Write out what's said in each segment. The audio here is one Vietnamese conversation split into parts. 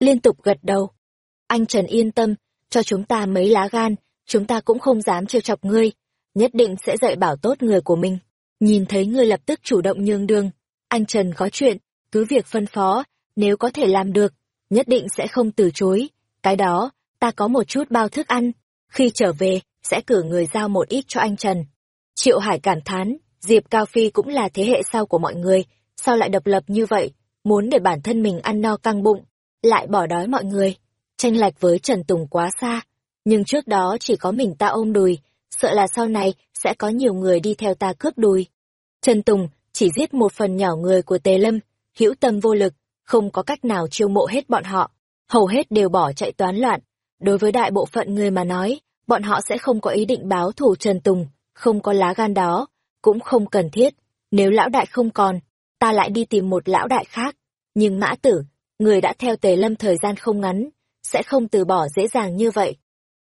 liên tục gật đầu. Anh Trần yên tâm, cho chúng ta mấy lá gan, chúng ta cũng không dám trêu chọc ngươi, nhất định sẽ dạy bảo tốt người của mình. Nhìn thấy ngươi lập tức chủ động nhường đường, anh Trần có chuyện, cứ việc phân phó, nếu có thể làm được, nhất định sẽ không từ chối. Cái đó, ta có một chút bao thức ăn, khi trở về, sẽ cử người giao một ít cho anh Trần. Triệu Hải cảm thán, Diệp Cao Phi cũng là thế hệ sau của mọi người, sao lại độc lập như vậy, muốn để bản thân mình ăn no căng bụng, lại bỏ đói mọi người. Tranh lệch với Trần Tùng quá xa, nhưng trước đó chỉ có mình ta ôm đùi, sợ là sau này sẽ có nhiều người đi theo ta cướp đùi. Trần Tùng chỉ giết một phần nhỏ người của Tề Lâm, hữu tâm vô lực, không có cách nào chiêu mộ hết bọn họ, hầu hết đều bỏ chạy toán loạn. Đối với đại bộ phận người mà nói, bọn họ sẽ không có ý định báo thù Trần Tùng, không có lá gan đó, cũng không cần thiết. Nếu lão đại không còn, ta lại đi tìm một lão đại khác. Nhưng mã tử, người đã theo Tề Lâm thời gian không ngắn, sẽ không từ bỏ dễ dàng như vậy.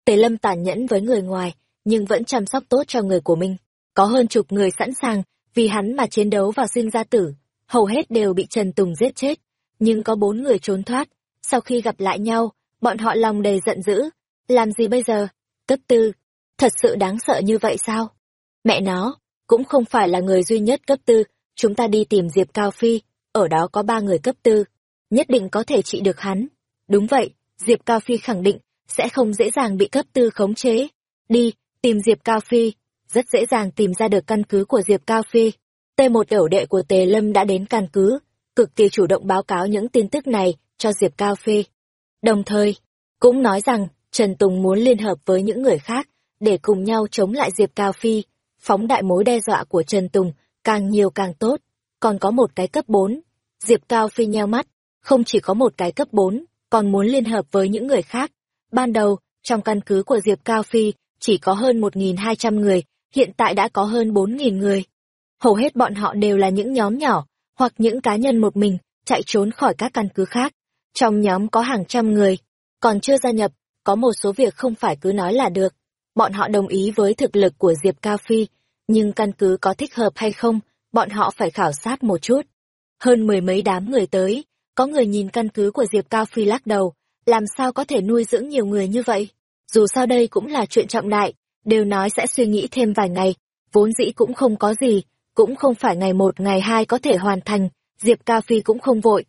Tề Lâm tàn nhẫn với người ngoài, nhưng vẫn chăm sóc tốt cho người của mình. Có hơn chục người sẵn sàng, vì hắn mà chiến đấu vào sinh ra tử, hầu hết đều bị Trần Tùng giết chết. Nhưng có bốn người trốn thoát, sau khi gặp lại nhau, bọn họ lòng đầy giận dữ. Làm gì bây giờ? Cấp tư, thật sự đáng sợ như vậy sao? Mẹ nó, cũng không phải là người duy nhất cấp tư, chúng ta đi tìm Diệp Cao Phi, ở đó có ba người cấp tư, nhất định có thể trị được hắn. Đúng vậy, Diệp Cao Phi khẳng định sẽ không dễ dàng bị cấp tư khống chế. Đi, tìm Diệp Cao Phi, rất dễ dàng tìm ra được căn cứ của Diệp Cao Phi. T1 ẩu đệ của Tề Lâm đã đến căn cứ, cực kỳ chủ động báo cáo những tin tức này cho Diệp Cao Phi. Đồng thời, cũng nói rằng Trần Tùng muốn liên hợp với những người khác để cùng nhau chống lại Diệp Cao Phi, phóng đại mối đe dọa của Trần Tùng càng nhiều càng tốt. Còn có một cái cấp 4, Diệp Cao Phi nheo mắt, không chỉ có một cái cấp 4, còn muốn liên hợp với những người khác. Ban đầu, trong căn cứ của Diệp Cao Phi, chỉ có hơn 1.200 người, hiện tại đã có hơn 4.000 người. Hầu hết bọn họ đều là những nhóm nhỏ, hoặc những cá nhân một mình, chạy trốn khỏi các căn cứ khác. Trong nhóm có hàng trăm người, còn chưa gia nhập, có một số việc không phải cứ nói là được. Bọn họ đồng ý với thực lực của Diệp Cao Phi, nhưng căn cứ có thích hợp hay không, bọn họ phải khảo sát một chút. Hơn mười mấy đám người tới, có người nhìn căn cứ của Diệp Cao Phi lắc đầu, làm sao có thể nuôi dưỡng nhiều người như vậy? Dù sao đây cũng là chuyện trọng đại, đều nói sẽ suy nghĩ thêm vài ngày, vốn dĩ cũng không có gì, cũng không phải ngày một ngày hai có thể hoàn thành, Diệp Cao Phi cũng không vội.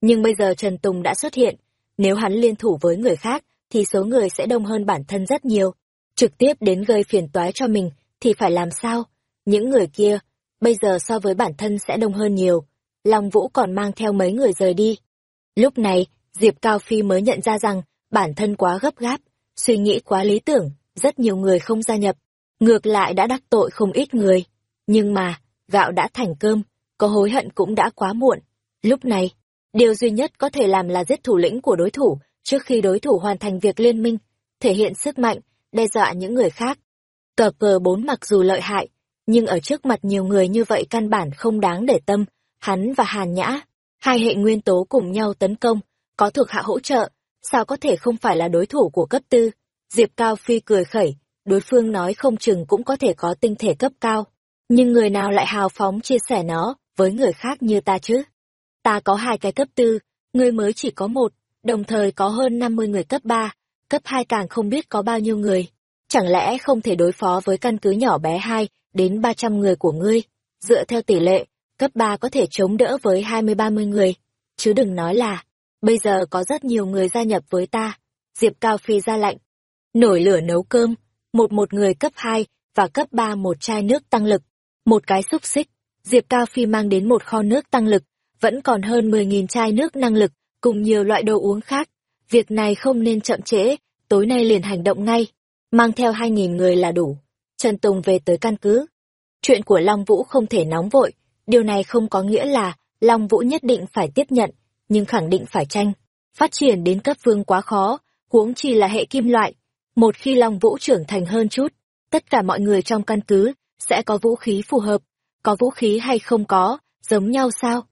Nhưng bây giờ Trần Tùng đã xuất hiện, nếu hắn liên thủ với người khác, thì số người sẽ đông hơn bản thân rất nhiều. Trực tiếp đến gây phiền toái cho mình, thì phải làm sao? Những người kia, bây giờ so với bản thân sẽ đông hơn nhiều. Long Vũ còn mang theo mấy người rời đi. Lúc này, Diệp Cao Phi mới nhận ra rằng, bản thân quá gấp gáp, suy nghĩ quá lý tưởng, rất nhiều người không gia nhập. Ngược lại đã đắc tội không ít người. Nhưng mà, gạo đã thành cơm, có hối hận cũng đã quá muộn. Lúc này, điều duy nhất có thể làm là giết thủ lĩnh của đối thủ, trước khi đối thủ hoàn thành việc liên minh, thể hiện sức mạnh, đe dọa những người khác. Cờ cờ bốn mặc dù lợi hại, nhưng ở trước mặt nhiều người như vậy căn bản không đáng để tâm, hắn và Hàn Nhã, hai hệ nguyên tố cùng nhau tấn công, có thuộc hạ hỗ trợ, sao có thể không phải là đối thủ của cấp tư. Diệp Cao Phi cười khẩy, đối phương nói không chừng cũng có thể có tinh thể cấp cao, nhưng người nào lại hào phóng chia sẻ nó với người khác như ta chứ? Ta có hai cái cấp tư, ngươi mới chỉ có một, đồng thời có hơn 50 người cấp 3, cấp 2 càng không biết có bao nhiêu người. Chẳng lẽ không thể đối phó với căn cứ nhỏ bé 2 đến 300 người của ngươi? Dựa theo tỷ lệ, cấp 3 có thể chống đỡ với 20-30 người. Chứ đừng nói là, bây giờ có rất nhiều người gia nhập với ta. Diệp Cao Phi ra lệnh. Nổi lửa nấu cơm, một một người cấp 2 và cấp 3 một chai nước tăng lực. Một cái xúc xích, Diệp Cao Phi mang đến một kho nước tăng lực, vẫn còn hơn 10.000 chai nước năng lực, cùng nhiều loại đồ uống khác. Việc này không nên chậm trễ, tối nay liền hành động ngay. Mang theo 2.000 người là đủ. Trần Tùng về tới căn cứ. Chuyện của Long Vũ không thể nóng vội, điều này không có nghĩa là Long Vũ nhất định phải tiếp nhận, nhưng khẳng định phải tranh. Phát triển đến cấp vương quá khó, huống chi là hệ kim loại. Một khi Long Vũ trưởng thành hơn chút, tất cả mọi người trong căn cứ sẽ có vũ khí phù hợp. Có vũ khí hay không có, giống nhau sao?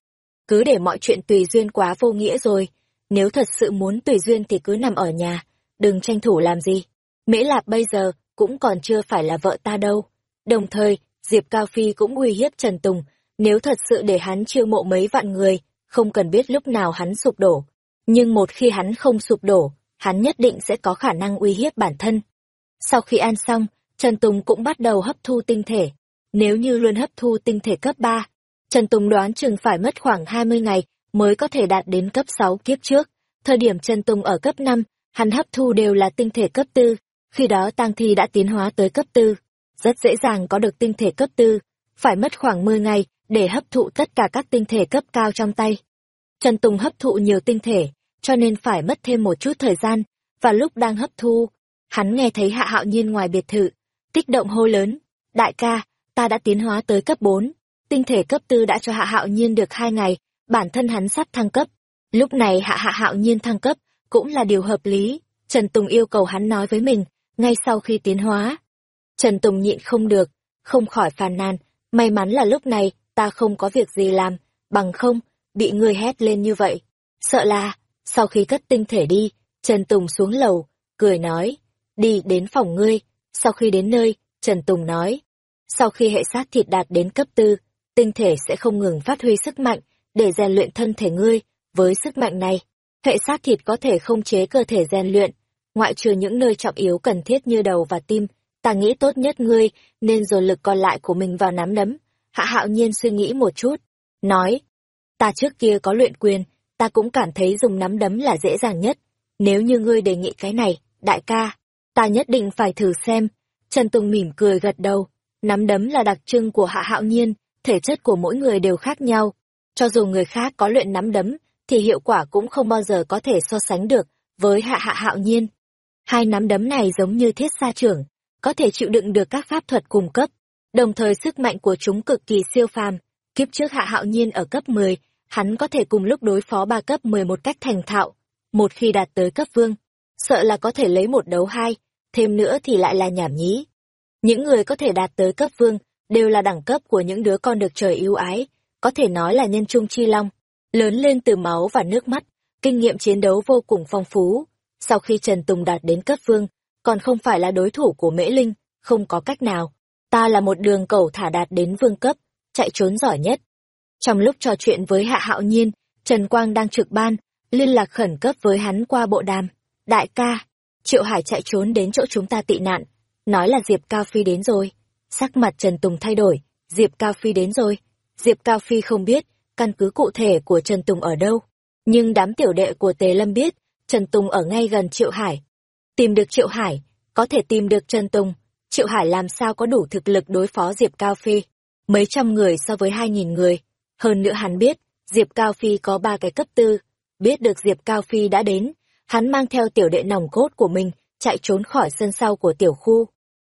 Cứ để mọi chuyện tùy duyên quá vô nghĩa rồi. Nếu thật sự muốn tùy duyên thì cứ nằm ở nhà, đừng tranh thủ làm gì. Mễ Lạp bây giờ cũng còn chưa phải là vợ ta đâu. Đồng thời, Diệp Cao Phi cũng uy hiếp Trần Tùng, nếu thật sự để hắn chiêu mộ mấy vạn người, không cần biết lúc nào hắn sụp đổ. Nhưng một khi hắn không sụp đổ, hắn nhất định sẽ có khả năng uy hiếp bản thân. Sau khi ăn xong, Trần Tùng cũng bắt đầu hấp thu tinh thể. Nếu như luôn hấp thu tinh thể cấp 3, Trần Tùng đoán chừng phải mất khoảng 20 ngày mới có thể đạt đến cấp 6 kiếp trước. Thời điểm Trần Tùng ở cấp 5, hắn hấp thu đều là tinh thể cấp 4, khi đó Tăng Thi đã tiến hóa tới cấp 4. Rất dễ dàng có được tinh thể cấp 4, phải mất khoảng 10 ngày để hấp thụ tất cả các tinh thể cấp cao trong tay. Trần Tùng hấp thụ nhiều tinh thể, cho nên phải mất thêm một chút thời gian, và lúc đang hấp thu, hắn nghe thấy Hạ Hạo Nhiên ngoài biệt thự, kích động hô lớn, đại ca, ta đã tiến hóa tới cấp 4, tinh thể cấp tư đã cho Hạ Hạo Nhiên được hai ngày, bản thân hắn sắp thăng cấp. Lúc này Hạ Hạ Hạo Nhiên thăng cấp, cũng là điều hợp lý, Trần Tùng yêu cầu hắn nói với mình, ngay sau khi tiến hóa. Trần Tùng nhịn không được, không khỏi phàn nàn, may mắn là lúc này, ta không có việc gì làm, bằng không, bị người hét lên như vậy. Sợ là, sau khi cất tinh thể đi, Trần Tùng xuống lầu, cười nói, đi đến phòng ngươi, sau khi đến nơi, Trần Tùng nói, sau khi hệ sát thịt đạt đến cấp tư, tinh thể sẽ không ngừng phát huy sức mạnh để rèn luyện thân thể ngươi, với sức mạnh này, hệ sát thịt có thể không chế cơ thể rèn luyện, ngoại trừ những nơi trọng yếu cần thiết như đầu và tim, ta nghĩ tốt nhất ngươi nên dồn lực còn lại của mình vào nắm đấm. Hạ hạo nhiên suy nghĩ một chút, nói, ta trước kia có luyện quyền, ta cũng cảm thấy dùng nắm đấm là dễ dàng nhất. Nếu như ngươi đề nghị cái này, đại ca, ta nhất định phải thử xem. Trần Tùng mỉm cười gật đầu, nắm đấm là đặc trưng của hạ hạo nhiên, thể chất của mỗi người đều khác nhau. Cho dù người khác có luyện nắm đấm, thì hiệu quả cũng không bao giờ có thể so sánh được với hạ hạ hạo nhiên. Hai nắm đấm này giống như thiết sa trưởng, có thể chịu đựng được các pháp thuật cung cấp, đồng thời sức mạnh của chúng cực kỳ siêu phàm. Kiếp trước hạ hạo nhiên ở cấp 10, hắn có thể cùng lúc đối phó ba cấp 10 một cách thành thạo. Một khi đạt tới cấp vương, sợ là có thể lấy một đấu hai, thêm nữa thì lại là nhảm nhí. Những người có thể đạt tới cấp vương đều là đẳng cấp của những đứa con được trời yêu ái, có thể nói là nhân trung chi long, lớn lên từ máu và nước mắt, kinh nghiệm chiến đấu vô cùng phong phú. Sau khi Trần Tùng đạt đến cấp vương, còn không phải là đối thủ của Mễ Linh, không có cách nào. Ta là một đường cầu thả đạt đến vương cấp, chạy trốn giỏi nhất. Trong lúc trò chuyện với Hạ Hạo Nhiên, Trần Quang đang trực ban, liên lạc khẩn cấp với hắn qua bộ đàm. Đại ca, Triệu Hải chạy trốn đến chỗ chúng ta tị nạn, nói là Diệp Cao Phi đến rồi. Sắc mặt Trần Tùng thay đổi, Diệp Cao Phi đến rồi. Diệp Cao Phi không biết, căn cứ cụ thể của Trần Tùng ở đâu. Nhưng đám tiểu đệ của Tề Lâm biết, Trần Tùng ở ngay gần Triệu Hải. Tìm được Triệu Hải, có thể tìm được Trần Tùng. Triệu Hải làm sao có đủ thực lực đối phó Diệp Cao Phi. Mấy trăm người so với hai nghìn người. Hơn nữa hắn biết, Diệp Cao Phi có ba cái cấp tư. Biết được Diệp Cao Phi đã đến, hắn mang theo tiểu đệ nòng cốt của mình, chạy trốn khỏi sân sau của tiểu khu.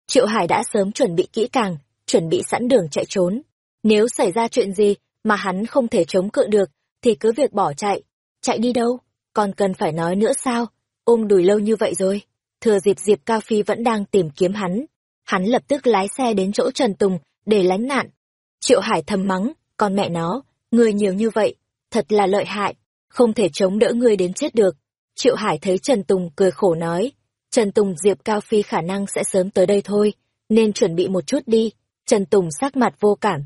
Triệu Hải đã sớm chuẩn bị kỹ càng, chuẩn bị sẵn đường chạy trốn. Nếu xảy ra chuyện gì mà hắn không thể chống cự được, thì cứ việc bỏ chạy. Chạy đi đâu? Còn cần phải nói nữa sao? Ôm đùi lâu như vậy rồi. Thừa dịp Diệp Cao Phi vẫn đang tìm kiếm hắn. Hắn lập tức lái xe đến chỗ Trần Tùng để lánh nạn. Triệu Hải thầm mắng, con mẹ nó, người nhiều như vậy, thật là lợi hại, không thể chống đỡ ngươi đến chết được. Triệu Hải thấy Trần Tùng cười khổ nói, Trần Tùng Diệp Cao Phi khả năng sẽ sớm tới đây thôi, nên chuẩn bị một chút đi. Trần Tùng sắc mặt vô cảm.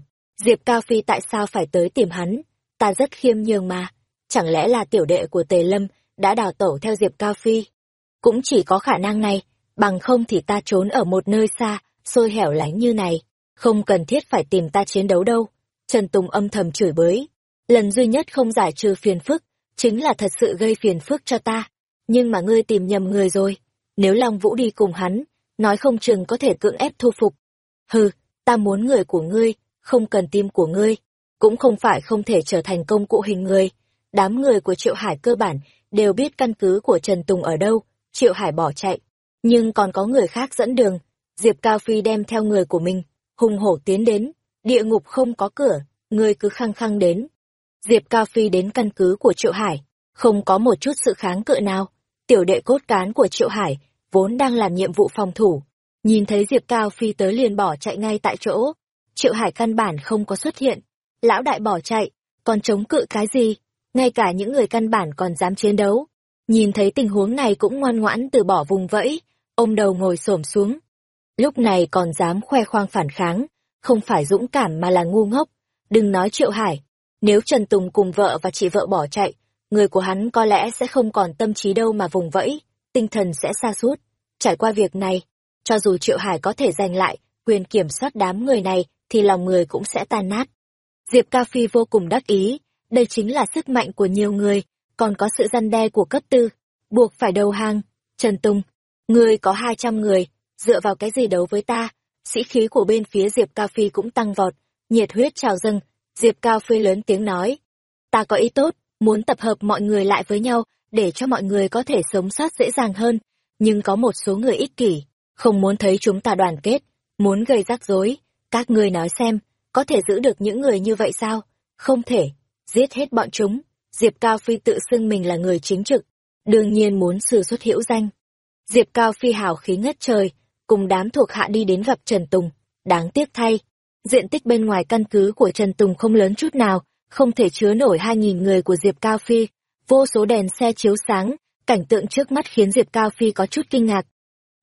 Diệp Cao Phi tại sao phải tới tìm hắn? Ta rất khiêm nhường mà. Chẳng lẽ là tiểu đệ của Tề Lâm đã đào tẩu theo Diệp Cao Phi? Cũng chỉ có khả năng này, bằng không thì ta trốn ở một nơi xa, xôi hẻo lánh như này. Không cần thiết phải tìm ta chiến đấu đâu. Trần Tùng âm thầm chửi bới. Lần duy nhất không giải trừ phiền phức, chính là thật sự gây phiền phức cho ta. Nhưng mà ngươi tìm nhầm người rồi. Nếu Long Vũ đi cùng hắn, nói không chừng có thể cưỡng ép thu phục. Hừ, ta muốn người của ngươi, không cần tim của ngươi, cũng không phải không thể trở thành công cụ hình người. Đám người của Triệu Hải cơ bản đều biết căn cứ của Trần Tùng ở đâu, Triệu Hải bỏ chạy. Nhưng còn có người khác dẫn đường, Diệp Cao Phi đem theo người của mình, hùng hổ tiến đến, địa ngục không có cửa, ngươi cứ khăng khăng đến. Diệp Cao Phi đến căn cứ của Triệu Hải, không có một chút sự kháng cự nào. Tiểu đệ cốt cán của Triệu Hải, vốn đang làm nhiệm vụ phòng thủ, nhìn thấy Diệp Cao Phi tới liền bỏ chạy ngay tại chỗ. Triệu Hải căn bản không có xuất hiện. Lão đại bỏ chạy, còn chống cự cái gì? Ngay cả những người căn bản còn dám chiến đấu. Nhìn thấy tình huống này cũng ngoan ngoãn từ bỏ vùng vẫy, ôm đầu ngồi xổm xuống. Lúc này còn dám khoe khoang phản kháng, không phải dũng cảm mà là ngu ngốc. Đừng nói Triệu Hải, nếu Trần Tùng cùng vợ và chị vợ bỏ chạy, người của hắn có lẽ sẽ không còn tâm trí đâu mà vùng vẫy, tinh thần sẽ xa suốt. Trải qua việc này, cho dù Triệu Hải có thể giành lại quyền kiểm soát đám người này, thì lòng người cũng sẽ tan nát. Diệp ca Phi vô cùng đắc ý, đây chính là sức mạnh của nhiều người, còn có sự răn đe của cấp tư, buộc phải đầu hàng. Trần Tùng, ngươi có hai trăm người, dựa vào cái gì đấu với ta? Sĩ khí của bên phía Diệp Cao Phi cũng tăng vọt, nhiệt huyết trào dâng, Diệp Cao Phi lớn tiếng nói. Ta có ý tốt, muốn tập hợp mọi người lại với nhau, để cho mọi người có thể sống sót dễ dàng hơn, nhưng có một số người ích kỷ, không muốn thấy chúng ta đoàn kết, muốn gây rắc rối. Các ngươi nói xem, có thể giữ được những người như vậy sao? Không thể, giết hết bọn chúng. Diệp Cao Phi tự xưng mình là người chính trực, đương nhiên muốn sử xuất hữu danh. Diệp Cao Phi hào khí ngất trời, cùng đám thuộc hạ đi đến gặp Trần Tùng. Đáng tiếc thay, diện tích bên ngoài căn cứ của Trần Tùng không lớn chút nào, không thể chứa nổi hai nghìn người của Diệp Cao Phi. Vô số đèn xe chiếu sáng, cảnh tượng trước mắt khiến Diệp Cao Phi có chút kinh ngạc.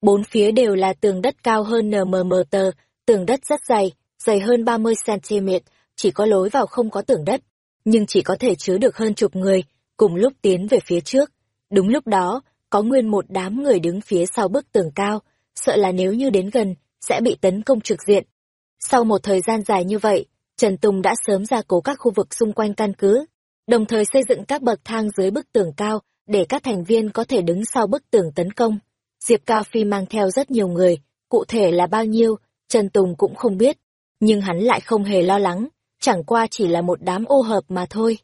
Bốn phía đều là tường đất cao hơn NMM tờ, tường đất rất dày, dày hơn 30cm, chỉ có lối vào không có tường đất, nhưng chỉ có thể chứa được hơn chục người, cùng lúc tiến về phía trước. Đúng lúc đó, có nguyên một đám người đứng phía sau bức tường cao, sợ là nếu như đến gần, sẽ bị tấn công trực diện. Sau một thời gian dài như vậy, Trần Tùng đã sớm ra cố các khu vực xung quanh căn cứ, đồng thời xây dựng các bậc thang dưới bức tường cao để các thành viên có thể đứng sau bức tường tấn công. Diệp Cao Phi mang theo rất nhiều người, cụ thể là bao nhiêu, Trần Tùng cũng không biết, nhưng hắn lại không hề lo lắng, chẳng qua chỉ là một đám ô hợp mà thôi.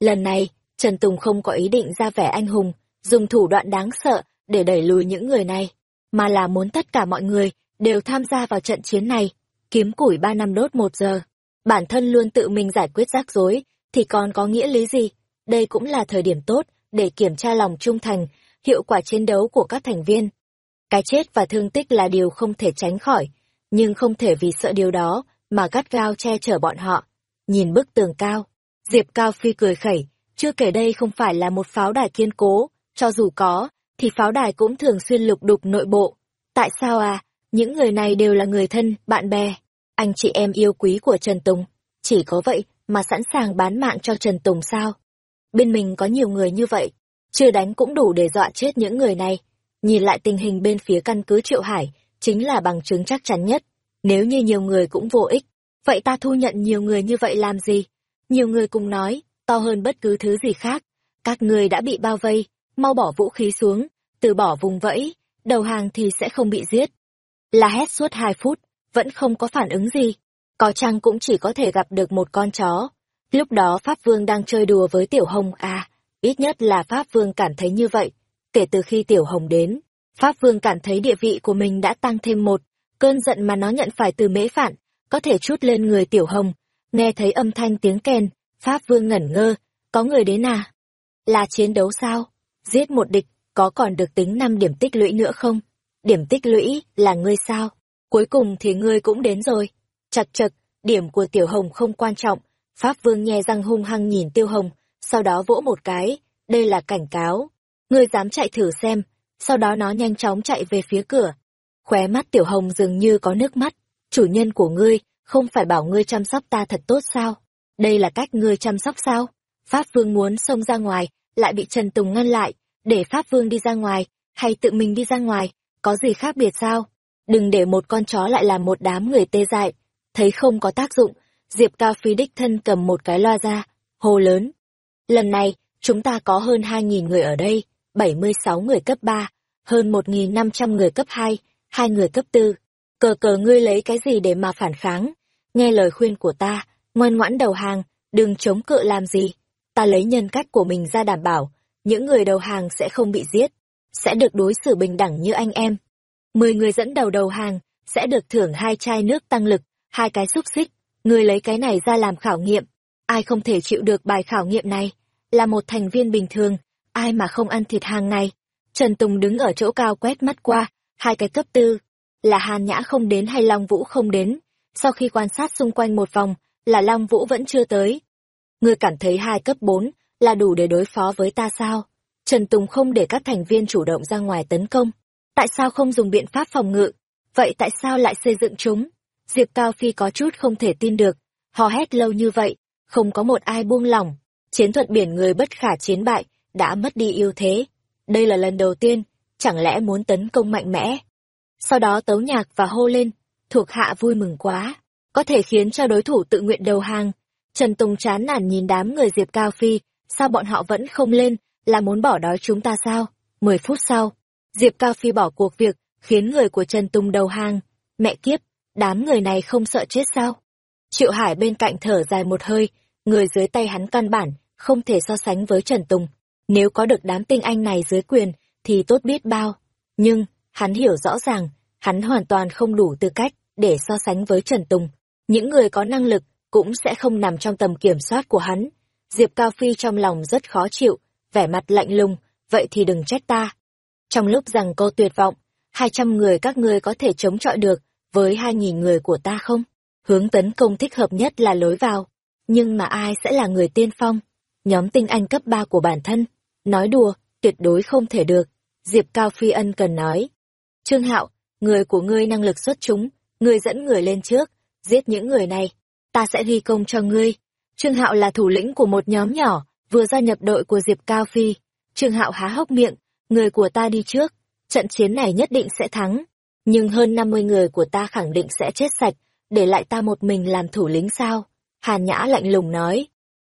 Lần này, Trần Tùng không có ý định ra vẻ anh hùng, dùng thủ đoạn đáng sợ để đẩy lùi những người này, mà là muốn tất cả mọi người đều tham gia vào trận chiến này, kiếm củi ba năm đốt một giờ. Bản thân luôn tự mình giải quyết rắc rối, thì còn có nghĩa lý gì? Đây cũng là thời điểm tốt để kiểm tra lòng trung thành, hiệu quả chiến đấu của các thành viên. Cái chết và thương tích là điều không thể tránh khỏi, nhưng không thể vì sợ điều đó mà gắt gao che chở bọn họ. Nhìn bức tường cao, Diệp Cao Phi cười khẩy, chưa kể đây không phải là một pháo đài kiên cố, cho dù có, thì pháo đài cũng thường xuyên lục đục nội bộ. Tại sao à? Những người này đều là người thân, bạn bè, anh chị em yêu quý của Trần Tùng. Chỉ có vậy mà sẵn sàng bán mạng cho Trần Tùng sao? Bên mình có nhiều người như vậy, chưa đánh cũng đủ để dọa chết những người này. Nhìn lại tình hình bên phía căn cứ Triệu Hải, chính là bằng chứng chắc chắn nhất. Nếu như nhiều người cũng vô ích, vậy ta thu nhận nhiều người như vậy làm gì? Nhiều người cùng nói, to hơn bất cứ thứ gì khác. Các người đã bị bao vây, mau bỏ vũ khí xuống, từ bỏ vùng vẫy, đầu hàng thì sẽ không bị giết. La hét suốt hai phút, vẫn không có phản ứng gì. Có chăng cũng chỉ có thể gặp được một con chó. Lúc đó Pháp Vương đang chơi đùa với Tiểu Hồng à, ít nhất là Pháp Vương cảm thấy như vậy. Kể từ khi Tiểu Hồng đến, Pháp Vương cảm thấy địa vị của mình đã tăng thêm một, cơn giận mà nó nhận phải từ mễ phản, có thể chút lên người Tiểu Hồng. Nghe thấy âm thanh tiếng kèn, Pháp Vương ngẩn ngơ, có người đến à? Là chiến đấu sao? Giết một địch, có còn được tính năm điểm tích lũy nữa không? Điểm tích lũy là ngươi sao? Cuối cùng thì ngươi cũng đến rồi. Chật chật, điểm của Tiểu Hồng không quan trọng. Pháp Vương nhe răng hung hăng nhìn Tiêu Hồng, sau đó vỗ một cái. Đây là cảnh cáo. Ngươi dám chạy thử xem. Sau đó nó nhanh chóng chạy về phía cửa. Khóe mắt Tiểu Hồng dường như có nước mắt. Chủ nhân của ngươi, không phải bảo ngươi chăm sóc ta thật tốt sao? Đây là cách ngươi chăm sóc sao? Pháp Vương muốn xông ra ngoài, lại bị Trần Tùng ngăn lại, để Pháp Vương đi ra ngoài, hay tự mình đi ra ngoài, có gì khác biệt sao? Đừng để một con chó lại làm một đám người tê dại. Thấy không có tác dụng, Diệp Cao Phi đích thân cầm một cái loa ra, hô lớn. Lần này, chúng ta có hơn 2.000 người ở đây, 76 người cấp 3, hơn 1.500 người cấp 2, hai người cấp 4. Cờ cờ ngươi lấy cái gì để mà phản kháng? Nghe lời khuyên của ta, ngoan ngoãn đầu hàng, đừng chống cự làm gì. Ta lấy nhân cách của mình ra đảm bảo, những người đầu hàng sẽ không bị giết, sẽ được đối xử bình đẳng như anh em. Mười người dẫn đầu đầu hàng, sẽ được thưởng hai chai nước tăng lực, hai cái xúc xích. Người lấy cái này ra làm khảo nghiệm. Ai không thể chịu được bài khảo nghiệm này? Là một thành viên bình thường, ai mà không ăn thịt hàng ngày? Trần Tùng đứng ở chỗ cao quét mắt qua, hai cái cấp tư. Là Hàn Nhã không đến hay Long Vũ không đến? Sau khi quan sát xung quanh một vòng, là Long Vũ vẫn chưa tới. Ngươi cảm thấy hai cấp bốn là đủ để đối phó với ta sao? Trần Tùng không để các thành viên chủ động ra ngoài tấn công. Tại sao không dùng biện pháp phòng ngự? Vậy tại sao lại xây dựng chúng? Diệp Cao Phi có chút không thể tin được. Hò hét lâu như vậy, không có một ai buông lỏng. Chiến thuật biển người bất khả chiến bại, đã mất đi ưu thế. Đây là lần đầu tiên, chẳng lẽ muốn tấn công mạnh mẽ. Sau đó tấu nhạc và hô lên, thuộc hạ vui mừng quá, có thể khiến cho đối thủ tự nguyện đầu hàng. Trần Tùng chán nản nhìn đám người Diệp Cao Phi, sao bọn họ vẫn không lên, là muốn bỏ đói chúng ta sao? Mười phút sau, Diệp Cao Phi bỏ cuộc việc, khiến người của Trần Tùng đầu hàng. Mẹ kiếp, đám người này không sợ chết sao? Triệu Hải bên cạnh thở dài một hơi, người dưới tay hắn căn bản, không thể so sánh với Trần Tùng. Nếu có được đám tinh anh này dưới quyền, thì tốt biết bao. Nhưng, hắn hiểu rõ ràng, hắn hoàn toàn không đủ tư cách để so sánh với Trần Tùng. Những người có năng lực cũng sẽ không nằm trong tầm kiểm soát của hắn. Diệp Cao Phi trong lòng rất khó chịu, vẻ mặt lạnh lùng, vậy thì đừng trách ta. Trong lúc rằng cô tuyệt vọng, hai trăm người các ngươi có thể chống chọi được với hai nghìn người của ta không? Hướng tấn công thích hợp nhất là lối vào. Nhưng mà ai sẽ là người tiên phong? Nhóm tinh anh cấp ba của bản thân. Nói đùa, tuyệt đối không thể được. Diệp Cao Phi ân cần nói. Trương Hạo, người của ngươi năng lực xuất chúng, ngươi dẫn người lên trước, giết những người này. Ta sẽ ghi công cho ngươi. Trương Hạo là thủ lĩnh của một nhóm nhỏ, vừa gia nhập đội của Diệp Cao Phi. Trương Hạo há hốc miệng, người của ta đi trước, trận chiến này nhất định sẽ thắng. Nhưng hơn 50 người của ta khẳng định sẽ chết sạch, để lại ta một mình làm thủ lĩnh sao? Hàn Nhã lạnh lùng nói.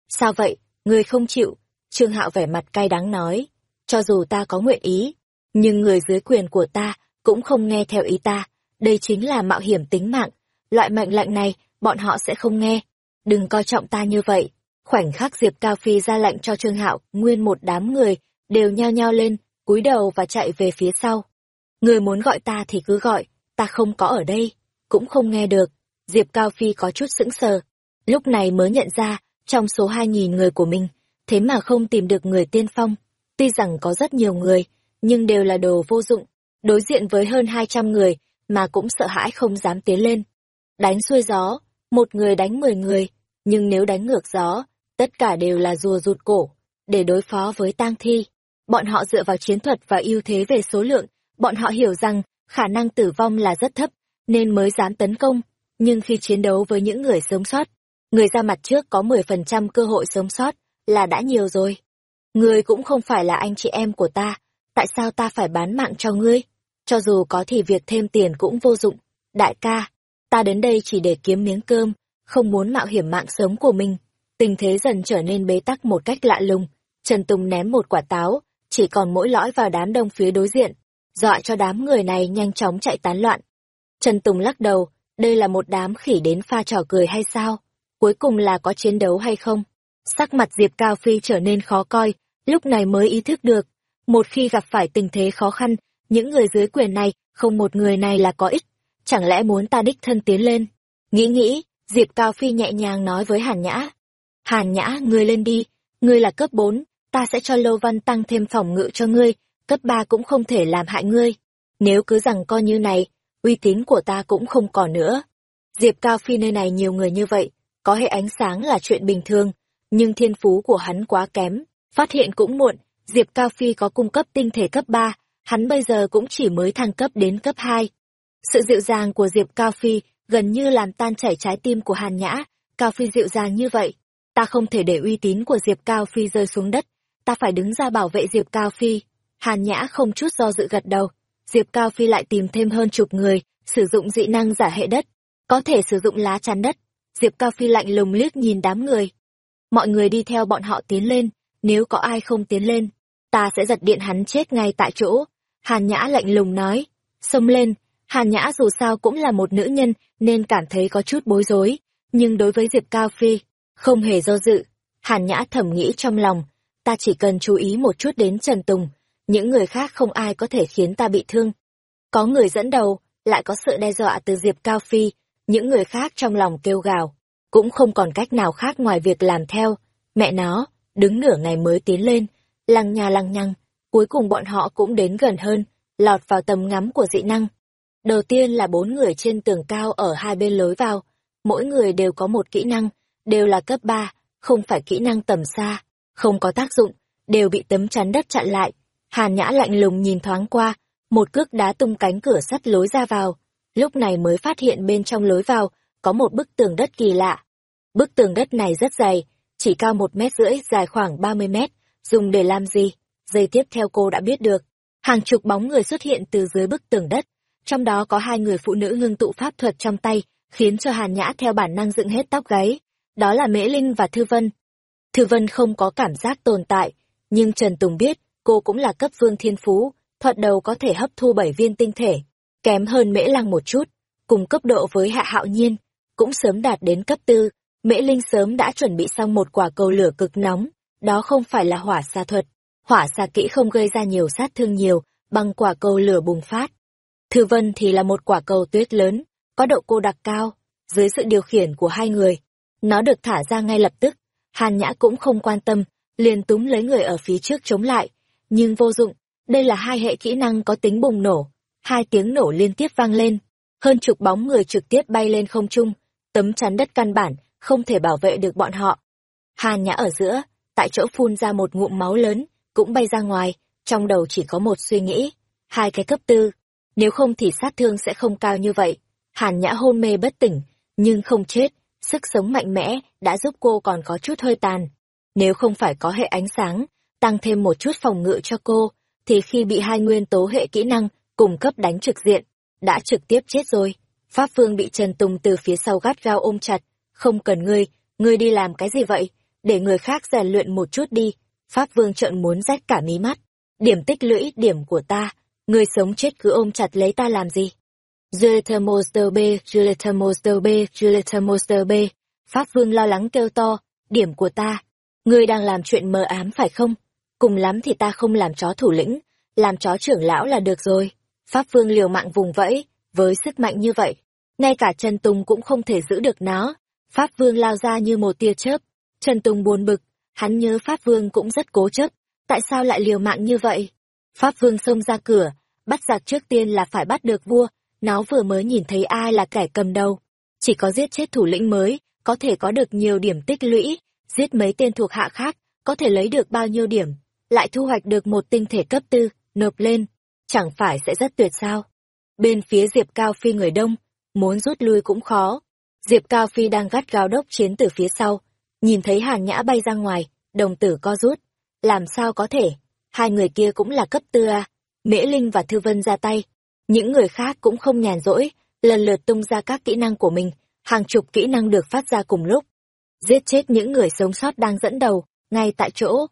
Sao vậy, người không chịu? Trương Hạo vẻ mặt cay đắng nói. Cho dù ta có nguyện ý, nhưng người dưới quyền của ta cũng không nghe theo ý ta. Đây chính là mạo hiểm tính mạng. Loại mệnh lệnh này, bọn họ sẽ không nghe. Đừng coi trọng ta như vậy. Khoảnh khắc Diệp Cao Phi ra lệnh cho Trương Hạo, nguyên một đám người, đều nhao nhao lên, cúi đầu và chạy về phía sau. Người muốn gọi ta thì cứ gọi, ta không có ở đây, cũng không nghe được. Diệp Cao Phi có chút sững sờ. Lúc này mới nhận ra, trong số hai nghìn người của mình, thế mà không tìm được người tiên phong. Tuy rằng có rất nhiều người, nhưng đều là đồ vô dụng. Đối diện với hơn hai trăm người, mà cũng sợ hãi không dám tiến lên. Đánh xuôi gió, một người đánh mười người, nhưng nếu đánh ngược gió, tất cả đều là rùa rụt cổ, để đối phó với tang thi. Bọn họ dựa vào chiến thuật và ưu thế về số lượng, bọn họ hiểu rằng khả năng tử vong là rất thấp, nên mới dám tấn công. Nhưng khi chiến đấu với những người sống sót, người ra mặt trước có 10% cơ hội sống sót là đã nhiều rồi. Ngươi cũng không phải là anh chị em của ta, tại sao ta phải bán mạng cho ngươi? Cho dù có thì việc thêm tiền cũng vô dụng. Đại ca, ta đến đây chỉ để kiếm miếng cơm, không muốn mạo hiểm mạng sống của mình. Tình thế dần trở nên bế tắc một cách lạ lùng. Trần Tùng ném một quả táo, chỉ còn mỗi lõi vào đám đông phía đối diện, dọa cho đám người này nhanh chóng chạy tán loạn. Trần Tùng lắc đầu, đây là một đám khỉ đến pha trò cười hay sao? Cuối cùng là có chiến đấu hay không? Sắc mặt Diệp Cao Phi trở nên khó coi, lúc này mới ý thức được. Một khi gặp phải tình thế khó khăn, những người dưới quyền này, không một người này là có ích. Chẳng lẽ muốn ta đích thân tiến lên? Nghĩ nghĩ, Diệp Cao Phi nhẹ nhàng nói với Hàn Nhã. Hàn Nhã, ngươi lên đi, ngươi là cấp 4, ta sẽ cho Lô Văn tăng thêm phòng ngự cho ngươi, cấp 3 cũng không thể làm hại ngươi. Nếu cứ rằng coi như này, uy tín của ta cũng không còn nữa. Diệp Cao Phi nơi này nhiều người như vậy, có hệ ánh sáng là chuyện bình thường, nhưng thiên phú của hắn quá kém, phát hiện cũng muộn, Diệp Cao Phi có cung cấp tinh thể cấp 3, hắn bây giờ cũng chỉ mới thăng cấp đến cấp 2. Sự dịu dàng của Diệp Cao Phi gần như làm tan chảy trái tim của Hàn Nhã, Cao Phi dịu dàng như vậy, ta không thể để uy tín của Diệp Cao Phi rơi xuống đất, ta phải đứng ra bảo vệ Diệp Cao Phi. Hàn Nhã không chút do dự gật đầu, Diệp Cao Phi lại tìm thêm hơn chục người, sử dụng dị năng giả hệ đất, có thể sử dụng lá chắn đất. Diệp Cao Phi lạnh lùng liếc nhìn đám người. Mọi người đi theo bọn họ tiến lên, nếu có ai không tiến lên, ta sẽ giật điện hắn chết ngay tại chỗ. Hàn Nhã lạnh lùng nói, xông lên, Hàn Nhã dù sao cũng là một nữ nhân nên cảm thấy có chút bối rối, nhưng đối với Diệp Cao Phi, không hề do dự. Hàn Nhã thầm nghĩ trong lòng, ta chỉ cần chú ý một chút đến Trần Tùng, những người khác không ai có thể khiến ta bị thương. Có người dẫn đầu, lại có sự đe dọa từ Diệp Cao Phi, những người khác trong lòng kêu gào, cũng không còn cách nào khác ngoài việc làm theo. Mẹ nó, đứng nửa ngày mới tiến lên, lăng nhà lăng nhăng, cuối cùng bọn họ cũng đến gần hơn, lọt vào tầm ngắm của dị năng. Đầu tiên là bốn người trên tường cao ở hai bên lối vào, mỗi người đều có một kỹ năng, đều là cấp 3, không phải kỹ năng tầm xa, không có tác dụng, đều bị tấm chắn đất chặn lại. Hàn Nhã lạnh lùng nhìn thoáng qua, một cước đá tung cánh cửa sắt lối ra vào, lúc này mới phát hiện bên trong lối vào có một bức tường đất kỳ lạ. Bức tường đất này rất dày, chỉ cao một mét rưỡi, dài khoảng ba mươi mét, dùng để làm gì? Giây tiếp theo cô đã biết được. Hàng chục bóng người xuất hiện từ dưới bức tường đất, trong đó có hai người phụ nữ ngưng tụ pháp thuật trong tay, khiến cho Hàn Nhã theo bản năng dựng hết tóc gáy. Đó là Mễ Linh và Thư Vân. Thư Vân không có cảm giác tồn tại, nhưng Trần Tùng biết cô cũng là cấp vương thiên phú, thoạt đầu có thể hấp thu bảy viên tinh thể, kém hơn Mễ Lăng một chút, cùng cấp độ với Hạ Hạo Nhiên, cũng sớm đạt đến cấp tư. Mễ Linh sớm đã chuẩn bị xong một quả cầu lửa cực nóng, đó không phải là hỏa xa thuật. Hỏa xa kỹ không gây ra nhiều sát thương nhiều, bằng quả cầu lửa bùng phát. Thư Vân thì là một quả cầu tuyết lớn, có độ cô đặc cao, dưới sự điều khiển của hai người. Nó được thả ra ngay lập tức, Hàn Nhã cũng không quan tâm, liền túm lấy người ở phía trước chống lại. Nhưng vô dụng, đây là hai hệ kỹ năng có tính bùng nổ. Hai tiếng nổ liên tiếp vang lên, hơn chục bóng người trực tiếp bay lên không trung, tấm chắn đất căn bản, không thể bảo vệ được bọn họ. Hàn Nhã ở giữa, tại chỗ phun ra một ngụm máu lớn, cũng bay ra ngoài, trong đầu chỉ có một suy nghĩ, hai cái cấp tư, nếu không thì sát thương sẽ không cao như vậy. Hàn Nhã hôn mê bất tỉnh, nhưng không chết, sức sống mạnh mẽ đã giúp cô còn có chút hơi tàn. Nếu không phải có hệ ánh sáng, tăng thêm một chút phòng ngự cho cô, thì khi bị hai nguyên tố hệ kỹ năng cùng cấp đánh trực diện, đã trực tiếp chết rồi. Pháp Vương bị Trần Tùng từ phía sau gắt gao ôm chặt, không cần ngươi, ngươi đi làm cái gì vậy, để người khác rèn luyện một chút đi. Pháp Vương trợn muốn rách cả mí mắt. Điểm tích lũy điểm của ta, Người sống chết cứ ôm chặt lấy ta làm gì? Julieta Monster B, Julieta Monster B, Julieta Monster B. Pháp Vương lo lắng kêu to, điểm của ta. Ngươi đang làm chuyện mờ ám phải không? Cùng lắm thì ta không làm chó thủ lĩnh, làm chó trưởng lão là được rồi. Pháp Vương liều mạng vùng vẫy, với sức mạnh như vậy, ngay cả Trần Tùng cũng không thể giữ được nó. Pháp Vương lao ra như một tia chớp. Trần Tùng buồn bực, hắn nhớ Pháp Vương cũng rất cố chấp, tại sao lại liều mạng như vậy? Pháp Vương xông ra cửa, bắt giặc trước tiên là phải bắt được vua, nó vừa mới nhìn thấy ai là kẻ cầm đầu. Chỉ có giết chết thủ lĩnh mới, có thể có được nhiều điểm tích lũy, giết mấy tên thuộc hạ khác, có thể lấy được bao nhiêu điểm, lại thu hoạch được một tinh thể cấp tư, nộp lên, chẳng phải sẽ rất tuyệt sao. Bên phía Diệp Cao Phi người đông, muốn rút lui cũng khó. Diệp Cao Phi đang gắt gao đốc chiến từ phía sau, nhìn thấy Hàn Nhã bay ra ngoài, đồng tử co rút. Làm sao có thể, hai người kia cũng là cấp tư A, Mễ Linh và Thư Vân ra tay. Những người khác cũng không nhàn rỗi, lần lượt tung ra các kỹ năng của mình, hàng chục kỹ năng được phát ra cùng lúc. Giết chết những người sống sót đang dẫn đầu, ngay tại chỗ.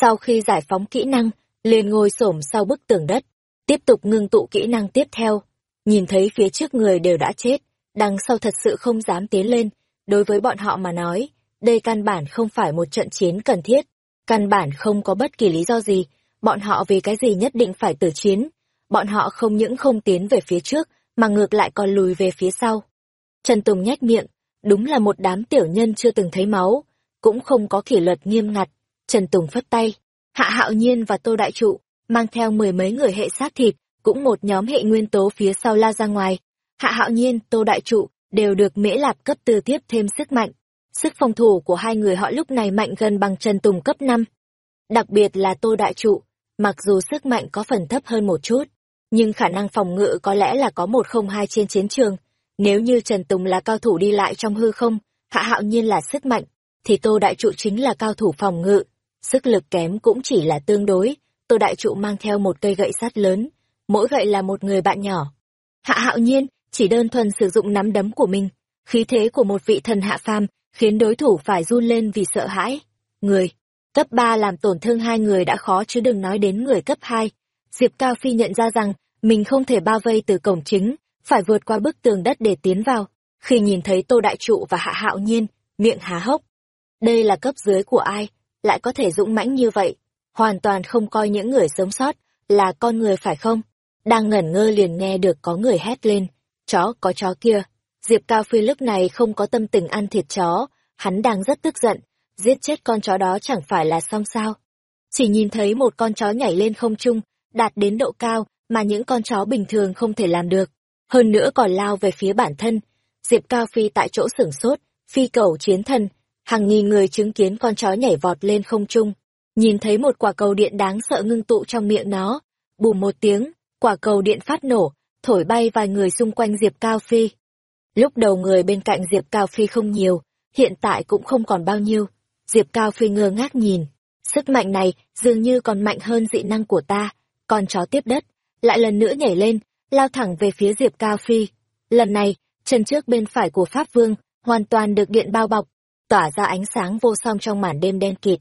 Sau khi giải phóng kỹ năng, liền ngồi xổm sau bức tường đất, tiếp tục ngưng tụ kỹ năng tiếp theo. Nhìn thấy phía trước người đều đã chết, đằng sau thật sự không dám tiến lên. Đối với bọn họ mà nói, đây căn bản không phải một trận chiến cần thiết. Căn bản không có bất kỳ lý do gì, bọn họ vì cái gì nhất định phải tử chiến. Bọn họ không những không tiến về phía trước, mà ngược lại còn lùi về phía sau. Trần Tùng nhếch miệng, đúng là một đám tiểu nhân chưa từng thấy máu, cũng không có kỷ luật nghiêm ngặt. Trần Tùng phất tay, Hạ Hạo Nhiên và Tô Đại Trụ, mang theo mười mấy người hệ sát thịt, cũng một nhóm hệ nguyên tố phía sau la ra ngoài. Hạ Hạo Nhiên, Tô Đại Trụ, đều được Mễ Lạp cấp tư tiếp thêm sức mạnh. Sức phòng thủ của hai người họ lúc này mạnh gần bằng Trần Tùng cấp 5. Đặc biệt là Tô Đại Trụ, mặc dù sức mạnh có phần thấp hơn một chút, nhưng khả năng phòng ngự có lẽ là có một không hai trên chiến trường. Nếu như Trần Tùng là cao thủ đi lại trong hư không, Hạ Hạo Nhiên là sức mạnh, thì Tô Đại Trụ chính là cao thủ phòng ngự. Sức lực kém cũng chỉ là tương đối, Tô Đại Trụ mang theo một cây gậy sắt lớn, mỗi gậy là một người bạn nhỏ. Hạ Hạo Nhiên chỉ đơn thuần sử dụng nắm đấm của mình, khí thế của một vị thần hạ phàm khiến đối thủ phải run lên vì sợ hãi. Người cấp 3 làm tổn thương hai người đã khó chứ đừng nói đến người cấp 2. Diệp Cao Phi nhận ra rằng mình không thể bao vây từ cổng chính, phải vượt qua bức tường đất để tiến vào. Khi nhìn thấy Tô Đại Trụ và Hạ Hạo Nhiên, miệng há hốc. Đây là cấp dưới của ai, lại có thể dũng mãnh như vậy, hoàn toàn không coi những người sống sót là con người phải không? Đang ngẩn ngơ liền nghe được có người hét lên, chó có chó kia. Diệp Cao Phi lúc này không có tâm tình ăn thịt chó, hắn đang rất tức giận, giết chết con chó đó chẳng phải là xong sao. Chỉ nhìn thấy một con chó nhảy lên không trung, đạt đến độ cao mà những con chó bình thường không thể làm được. Hơn nữa còn lao về phía bản thân. Diệp Cao Phi tại chỗ sửng sốt, phi cầu chiến thần, hàng nghìn người chứng kiến con chó nhảy vọt lên không trung. Nhìn thấy một quả cầu điện đáng sợ ngưng tụ trong miệng nó. Bùm một tiếng, quả cầu điện phát nổ, thổi bay vài người xung quanh Diệp Cao Phi. Lúc đầu người bên cạnh Diệp Cao Phi không nhiều, hiện tại cũng không còn bao nhiêu. Diệp Cao Phi ngơ ngác nhìn. Sức mạnh này dường như còn mạnh hơn dị năng của ta. Con chó tiếp đất, lại lần nữa nhảy lên, lao thẳng về phía Diệp Cao Phi. Lần này, chân trước bên phải của Pháp Vương hoàn toàn được điện bao bọc, tỏa ra ánh sáng vô song trong màn đêm đen kịt.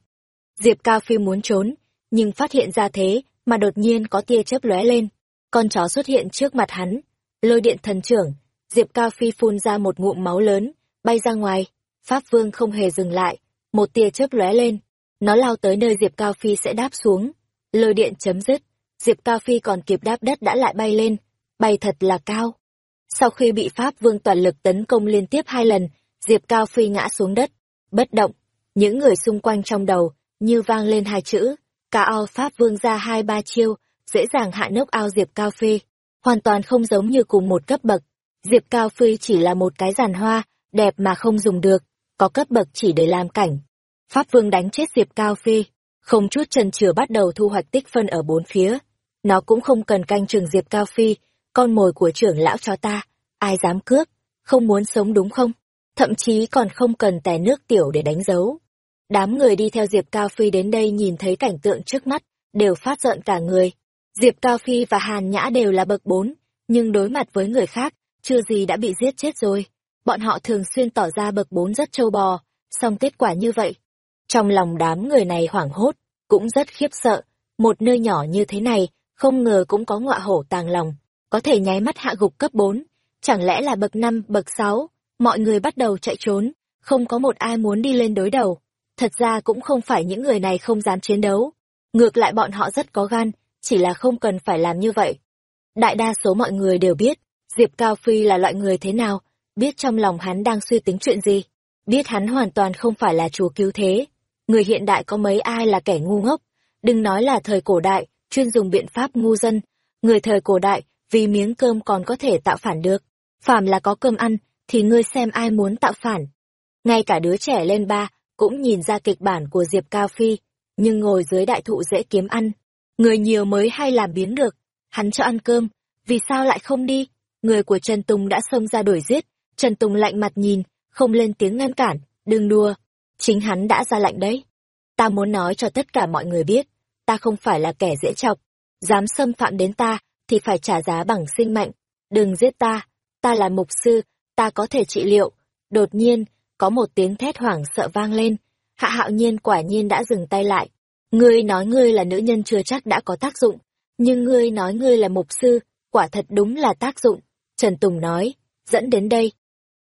Diệp Cao Phi muốn trốn, nhưng phát hiện ra thế mà đột nhiên có tia chớp lóe lên. Con chó xuất hiện trước mặt hắn, lôi điện thần trưởng, Diệp Cao Phi phun ra một ngụm máu lớn, bay ra ngoài. Pháp Vương không hề dừng lại, một tia chớp lóe lên, nó lao tới nơi Diệp Cao Phi sẽ đáp xuống. Lôi điện chấm dứt, Diệp Cao Phi còn kịp đáp đất đã lại bay lên, bay thật là cao. Sau khi bị Pháp Vương toàn lực tấn công liên tiếp hai lần, Diệp Cao Phi ngã xuống đất, bất động. Những người xung quanh trong đầu, như vang lên hai chữ, cả ao Pháp Vương ra hai ba chiêu, dễ dàng hạ nốc ao Diệp Cao Phi. Hoàn toàn không giống như cùng một cấp bậc. Diệp Cao Phi chỉ là một cái giàn hoa, đẹp mà không dùng được, có cấp bậc chỉ để làm cảnh. Pháp Vương đánh chết Diệp Cao Phi, không chút chần chừ bắt đầu thu hoạch tích phân ở bốn phía. Nó cũng không cần canh trường Diệp Cao Phi, con mồi của trưởng lão cho ta, ai dám cướp, không muốn sống đúng không? Thậm chí còn không cần tè nước tiểu để đánh dấu. Đám người đi theo Diệp Cao Phi đến đây nhìn thấy cảnh tượng trước mắt, đều phát giận cả người. Diệp Cao Phi và Hàn Nhã đều là bậc bốn, nhưng đối mặt với người khác, chưa gì đã bị giết chết rồi. Bọn họ thường xuyên tỏ ra bậc bốn rất trâu bò, song kết quả như vậy. Trong lòng đám người này hoảng hốt, cũng rất khiếp sợ. Một nơi nhỏ như thế này, không ngờ cũng có ngọa hổ tàng lòng, có thể nháy mắt hạ gục cấp bốn. Chẳng lẽ là bậc năm, bậc sáu? Mọi người bắt đầu chạy trốn, không có một ai muốn đi lên đối đầu. Thật ra cũng không phải những người này không dám chiến đấu. Ngược lại bọn họ rất có gan, chỉ là không cần phải làm như vậy. Đại đa số mọi người đều biết, Diệp Cao Phi là loại người thế nào, biết trong lòng hắn đang suy tính chuyện gì, biết hắn hoàn toàn không phải là chúa cứu thế. Người hiện đại có mấy ai là kẻ ngu ngốc, đừng nói là thời cổ đại, chuyên dùng biện pháp ngu dân. Người thời cổ đại, vì miếng cơm còn có thể tạo phản được. Phàm là có cơm ăn, thì ngươi xem ai muốn tạo phản. Ngay cả đứa trẻ lên ba, cũng nhìn ra kịch bản của Diệp Cao Phi, nhưng ngồi dưới đại thụ dễ kiếm ăn. Người nhiều mới hay làm biến được, hắn cho ăn cơm, vì sao lại không đi? Người của Trần Tùng đã xông ra đuổi giết, Trần Tùng lạnh mặt nhìn, không lên tiếng ngăn cản, đừng đùa. Chính hắn đã ra lệnh đấy. Ta muốn nói cho tất cả mọi người biết, ta không phải là kẻ dễ chọc. Dám xâm phạm đến ta, thì phải trả giá bằng sinh mệnh. Đừng giết ta, ta là mục sư, ta có thể trị liệu. Đột nhiên, có một tiếng thét hoảng sợ vang lên. Hạ hạo nhiên quả nhiên đã dừng tay lại. Ngươi nói ngươi là nữ nhân chưa chắc đã có tác dụng, nhưng ngươi nói ngươi là mục sư, quả thật đúng là tác dụng. Trần Tùng nói, dẫn đến đây.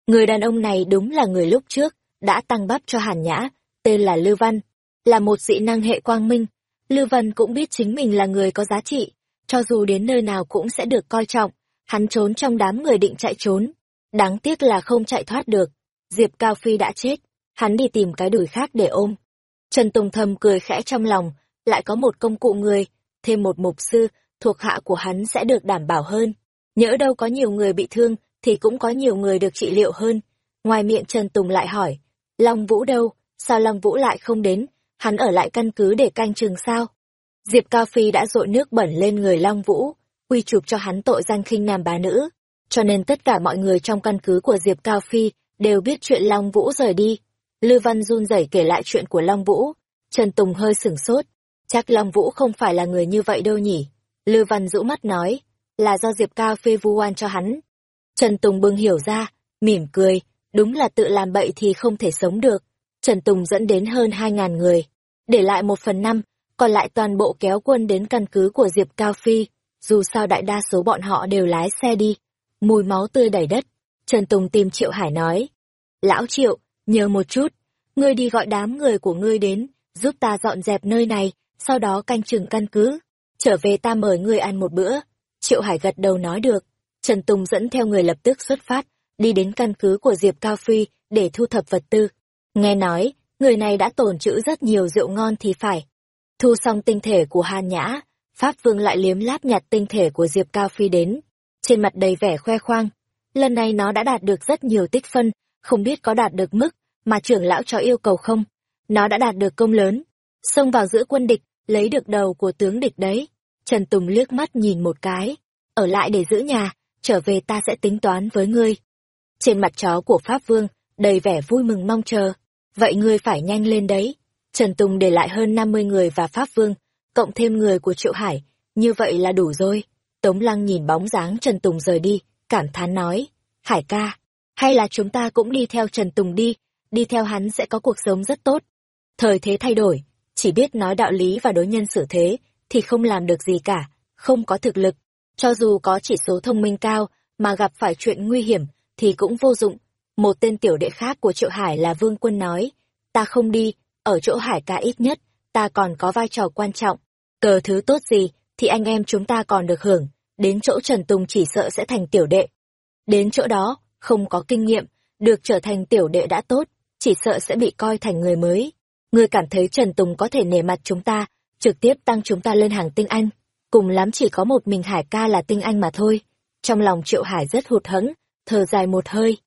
Người đàn ông này đúng là người lúc trước, đã tăng bắp cho Hàn Nhã, tên là Lưu Văn, là một dị năng hệ quang minh. Lưu Văn cũng biết chính mình là người có giá trị, cho dù đến nơi nào cũng sẽ được coi trọng. Hắn trốn trong đám người định chạy trốn. Đáng tiếc là không chạy thoát được. Diệp Cao Phi đã chết, hắn đi tìm cái đùi khác để ôm. Trần Tùng thầm cười khẽ trong lòng, lại có một công cụ người, thêm một mục sư, thuộc hạ của hắn sẽ được đảm bảo hơn. Nhỡ đâu có nhiều người bị thương, thì cũng có nhiều người được trị liệu hơn. Ngoài miệng Trần Tùng lại hỏi, Long Vũ đâu, sao Long Vũ lại không đến, hắn ở lại căn cứ để canh chừng sao? Diệp Cao Phi đã dội nước bẩn lên người Long Vũ, quy chụp cho hắn tội danh khinh nam bá nữ. Cho nên tất cả mọi người trong căn cứ của Diệp Cao Phi đều biết chuyện Long Vũ rời đi. Lư Văn run rẩy kể lại chuyện của Long Vũ. Trần Tùng hơi sửng sốt. Chắc Long Vũ không phải là người như vậy đâu nhỉ. Lư Văn rũ mắt nói, là do Diệp Cao Phi vu oan cho hắn. Trần Tùng bưng hiểu ra, mỉm cười, đúng là tự làm bậy thì không thể sống được. Trần Tùng dẫn đến hơn hai ngàn người, để lại một phần năm, còn lại toàn bộ kéo quân đến căn cứ của Diệp Cao Phi, dù sao đại đa số bọn họ đều lái xe đi. Mùi máu tươi đầy đất, Trần Tùng tìm Triệu Hải nói. Lão Triệu, nhớ một chút, ngươi đi gọi đám người của ngươi đến, giúp ta dọn dẹp nơi này, sau đó canh chừng căn cứ. Trở về ta mời ngươi ăn một bữa. Triệu Hải gật đầu nói được. Trần Tùng dẫn theo người lập tức xuất phát, đi đến căn cứ của Diệp Cao Phi để thu thập vật tư. Nghe nói, người này đã tồn trữ rất nhiều rượu ngon thì phải. Thu xong tinh thể của Hàn Nhã, Pháp Vương lại liếm láp nhặt tinh thể của Diệp Cao Phi đến. Trên mặt đầy vẻ khoe khoang. Lần này nó đã đạt được rất nhiều tích phân, không biết có đạt được mức mà trưởng lão cho yêu cầu không. Nó đã đạt được công lớn. Xông vào giữa quân địch, lấy được đầu của tướng địch đấy. Trần Tùng liếc mắt nhìn một cái. Ở lại để giữ nhà, trở về ta sẽ tính toán với ngươi. Trên mặt chó của Pháp Vương, đầy vẻ vui mừng mong chờ. Vậy ngươi phải nhanh lên đấy. Trần Tùng để lại hơn 50 người và Pháp Vương, cộng thêm người của Triệu Hải, như vậy là đủ rồi. Tống Lăng nhìn bóng dáng Trần Tùng rời đi, cảm thán nói, Hải ca, hay là chúng ta cũng đi theo Trần Tùng đi, đi theo hắn sẽ có cuộc sống rất tốt. Thời thế thay đổi, chỉ biết nói đạo lý và đối nhân xử thế, thì không làm được gì cả, không có thực lực. Cho dù có chỉ số thông minh cao, mà gặp phải chuyện nguy hiểm, thì cũng vô dụng. Một tên tiểu đệ khác của Triệu Hải là Vương Quân nói, ta không đi, ở chỗ Hải ca ít nhất, ta còn có vai trò quan trọng. Cờ thứ tốt gì, thì anh em chúng ta còn được hưởng, đến chỗ Trần Tùng chỉ sợ sẽ thành tiểu đệ. Đến chỗ đó, không có kinh nghiệm, được trở thành tiểu đệ đã tốt, chỉ sợ sẽ bị coi thành người mới. Ngươi cảm thấy Trần Tùng có thể nể mặt chúng ta, trực tiếp tăng chúng ta lên hàng tinh anh. Cùng lắm chỉ có một mình Hải ca là tinh anh mà thôi. Trong lòng Triệu Hải rất hụt hẫng, thở dài một hơi.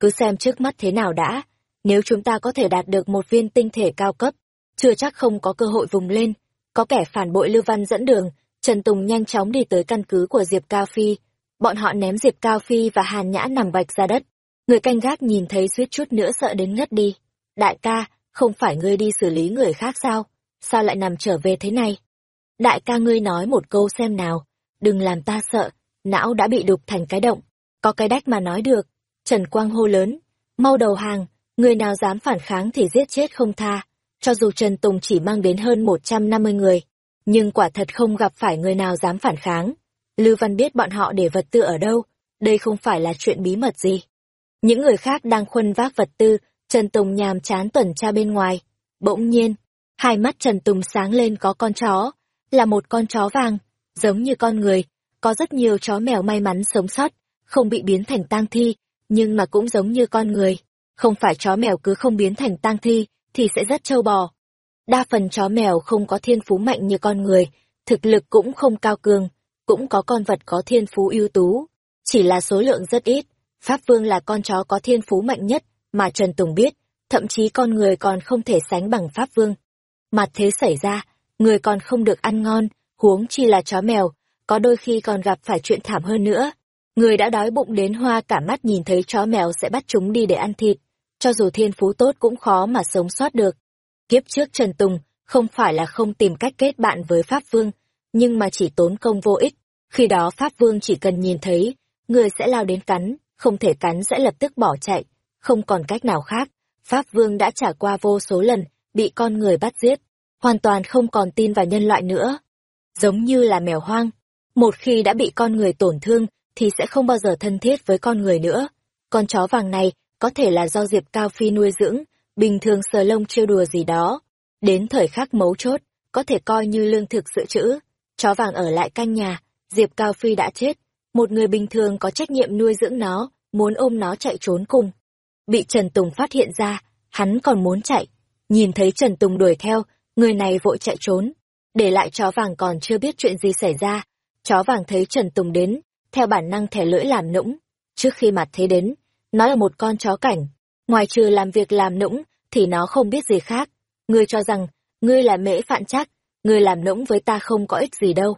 Cứ xem trước mắt thế nào đã, nếu chúng ta có thể đạt được một viên tinh thể cao cấp, chưa chắc không có cơ hội vùng lên. Có kẻ phản bội Lưu Văn dẫn đường, Trần Tùng nhanh chóng đi tới căn cứ của Diệp Cao Phi. Bọn họ ném Diệp Cao Phi và Hàn Nhã nằm vạch ra đất. Người canh gác nhìn thấy suýt chút nữa sợ đến ngất đi. Đại ca, không phải ngươi đi xử lý người khác sao? Sao lại nằm trở về thế này? Đại ca ngươi nói một câu xem nào, đừng làm ta sợ, não đã bị đục thành cái động. Có cái đách mà nói được. Trần Quang hô lớn, mau đầu hàng, người nào dám phản kháng thì giết chết không tha. Cho dù Trần Tùng chỉ mang đến hơn 150 người, nhưng quả thật không gặp phải người nào dám phản kháng. Lưu Văn biết bọn họ để vật tư ở đâu, đây không phải là chuyện bí mật gì. Những người khác đang khuân vác vật tư, Trần Tùng nhàm chán tuần tra bên ngoài. Bỗng nhiên, hai mắt Trần Tùng sáng lên có con chó, là một con chó vàng, giống như con người. Có rất nhiều chó mèo may mắn sống sót, không bị biến thành tang thi, nhưng mà cũng giống như con người. Không phải chó mèo cứ không biến thành tang thi, thì sẽ rất trâu bò. Đa phần chó mèo không có thiên phú mạnh như con người, thực lực cũng không cao cường, cũng có con vật có thiên phú ưu tú, chỉ là số lượng rất ít. Pháp Vương là con chó có thiên phú mạnh nhất mà Trần Tùng biết, thậm chí con người còn không thể sánh bằng Pháp Vương. Mặt thế xảy ra, người còn không được ăn ngon, huống chi là chó mèo, có đôi khi còn gặp phải chuyện thảm hơn nữa. Người đã đói bụng đến hoa cả mắt nhìn thấy chó mèo sẽ bắt chúng đi để ăn thịt, cho dù thiên phú tốt cũng khó mà sống sót được. Kiếp trước Trần Tùng không phải là không tìm cách kết bạn với Pháp Vương, nhưng mà chỉ tốn công vô ích. Khi đó Pháp Vương chỉ cần nhìn thấy, người sẽ lao đến cắn, không thể cắn sẽ lập tức bỏ chạy, không còn cách nào khác. Pháp Vương đã trải qua vô số lần, bị con người bắt giết, hoàn toàn không còn tin vào nhân loại nữa. Giống như là mèo hoang, một khi đã bị con người tổn thương, thì sẽ không bao giờ thân thiết với con người nữa. Con chó vàng này có thể là do Diệp Cao Phi nuôi dưỡng, bình thường sờ lông trêu đùa gì đó. Đến thời khắc mấu chốt, có thể coi như lương thực dự trữ. Chó vàng ở lại canh nhà, Diệp Cao Phi đã chết. Một người bình thường có trách nhiệm nuôi dưỡng nó, muốn ôm nó chạy trốn cùng. Bị Trần Tùng phát hiện ra, hắn còn muốn chạy. Nhìn thấy Trần Tùng đuổi theo, người này vội chạy trốn. Để lại chó vàng còn chưa biết chuyện gì xảy ra. Chó vàng thấy Trần Tùng đến, theo bản năng thẻ lưỡi làm nũng. Trước khi mặt thế đến, nó là một con chó cảnh. Ngoài trừ làm việc làm nũng, thì nó không biết gì khác. Ngươi cho rằng, ngươi là mễ phạn chắc, ngươi làm nũng với ta không có ích gì đâu.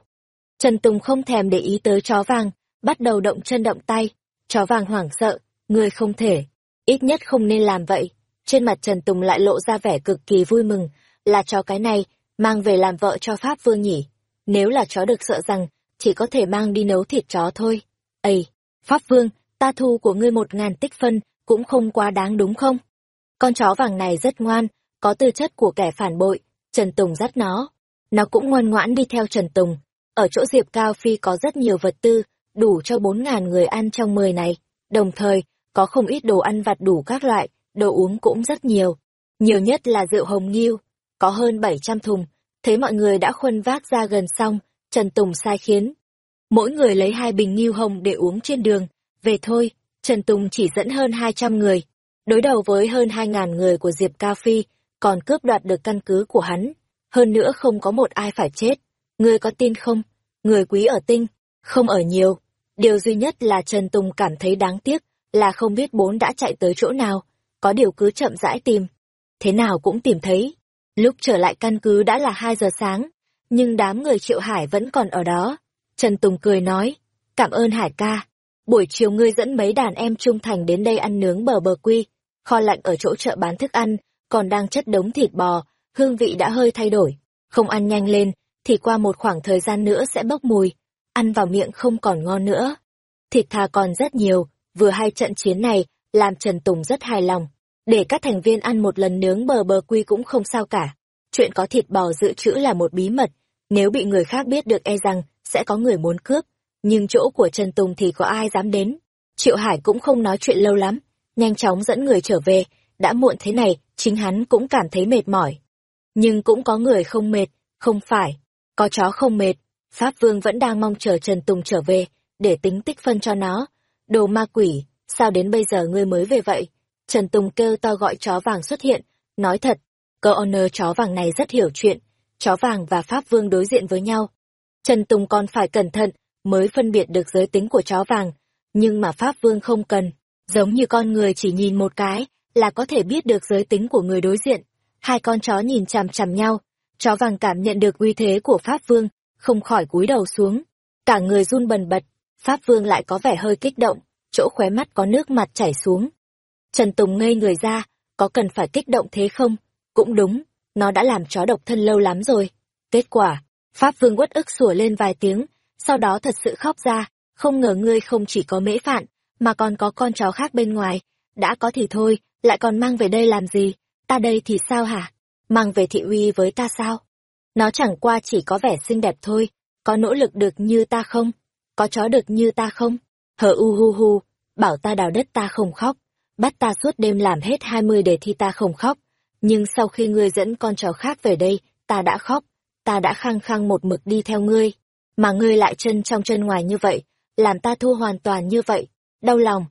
Trần Tùng không thèm để ý tới chó vàng, bắt đầu động chân động tay. Chó vàng hoảng sợ, ngươi không thể, ít nhất không nên làm vậy. Trên mặt Trần Tùng lại lộ ra vẻ cực kỳ vui mừng, là chó cái này, mang về làm vợ cho Pháp Vương nhỉ. Nếu là chó được sợ rằng, chỉ có thể mang đi nấu thịt chó thôi. Ây, Pháp Vương, ta thu của ngươi một ngàn tích phân, cũng không quá đáng đúng không? Con chó vàng này rất ngoan, có tư chất của kẻ phản bội, Trần Tùng dắt nó. Nó cũng ngoan ngoãn đi theo Trần Tùng. Ở chỗ Diệp Cao Phi có rất nhiều vật tư, đủ cho bốn ngàn người ăn trong mười này. Đồng thời, có không ít đồ ăn vặt đủ các loại, đồ uống cũng rất nhiều. Nhiều nhất là rượu hồng nghiêu, có hơn bảy trăm thùng. Thấy mọi người đã khuân vác ra gần xong, Trần Tùng sai khiến. Mỗi người lấy hai bình nghiêu hồng để uống trên đường. Về thôi, Trần Tùng chỉ dẫn hơn hai trăm người. Đối đầu với hơn hai ngàn người của Diệp Cao Phi, còn cướp đoạt được căn cứ của hắn. Hơn nữa không có một ai phải chết. người có tin không? Người quý ở tinh, không ở nhiều. Điều duy nhất là Trần Tùng cảm thấy đáng tiếc là không biết bốn đã chạy tới chỗ nào, có điều cứ chậm rãi tìm. Thế nào cũng tìm thấy. Lúc trở lại căn cứ đã là hai giờ sáng, nhưng đám người triệu hải vẫn còn ở đó. Trần Tùng cười nói, cảm ơn Hải ca. Buổi chiều ngươi dẫn mấy đàn em trung thành đến đây ăn nướng bờ bờ quy, kho lạnh ở chỗ chợ bán thức ăn, còn đang chất đống thịt bò, hương vị đã hơi thay đổi. Không ăn nhanh lên, thì qua một khoảng thời gian nữa sẽ bốc mùi, ăn vào miệng không còn ngon nữa. Thịt thà còn rất nhiều, vừa hai trận chiến này, làm Trần Tùng rất hài lòng. Để các thành viên ăn một lần nướng bờ bờ quy cũng không sao cả. Chuyện có thịt bò dự trữ là một bí mật, nếu bị người khác biết được e rằng sẽ có người muốn cướp. Nhưng chỗ của Trần Tùng thì có ai dám đến. Triệu Hải cũng không nói chuyện lâu lắm, nhanh chóng dẫn người trở về, đã muộn thế này, chính hắn cũng cảm thấy mệt mỏi. Nhưng cũng có người không mệt, không phải, có chó không mệt, Pháp Vương vẫn đang mong chờ Trần Tùng trở về, để tính tích phân cho nó. Đồ ma quỷ, sao đến bây giờ ngươi mới về vậy? Trần Tùng kêu to gọi chó vàng xuất hiện, nói thật, cơ owner chó vàng này rất hiểu chuyện, chó vàng và Pháp Vương đối diện với nhau. Trần Tùng còn phải cẩn thận, mới phân biệt được giới tính của chó vàng, nhưng mà Pháp Vương không cần, giống như con người chỉ nhìn một cái, là có thể biết được giới tính của người đối diện. Hai con chó nhìn chằm chằm nhau, chó vàng cảm nhận được uy thế của Pháp Vương, không khỏi cúi đầu xuống. Cả người run bần bật, Pháp Vương lại có vẻ hơi kích động, chỗ khóe mắt có nước mặt chảy xuống. Trần Tùng ngây người ra, có cần phải kích động thế không? Cũng đúng, nó đã làm chó độc thân lâu lắm rồi. Kết quả, Pháp Vương uất ức sủa lên vài tiếng, sau đó thật sự khóc ra, không ngờ ngươi không chỉ có mễ phạn, mà còn có con chó khác bên ngoài. Đã có thì thôi, lại còn mang về đây làm gì? Ta đây thì sao hả? Mang về thị uy với ta sao? Nó chẳng qua chỉ có vẻ xinh đẹp thôi, có nỗ lực được như ta không? Có chó được như ta không? Hờ u hu hu, bảo ta đào đất ta không khóc, bắt ta suốt đêm làm hết hai mươi đề thi ta không khóc. Nhưng sau khi ngươi dẫn con chó khác về đây, ta đã khóc, ta đã khăng khăng một mực đi theo ngươi. Mà ngươi lại chân trong chân ngoài như vậy, làm ta thua hoàn toàn như vậy, đau lòng.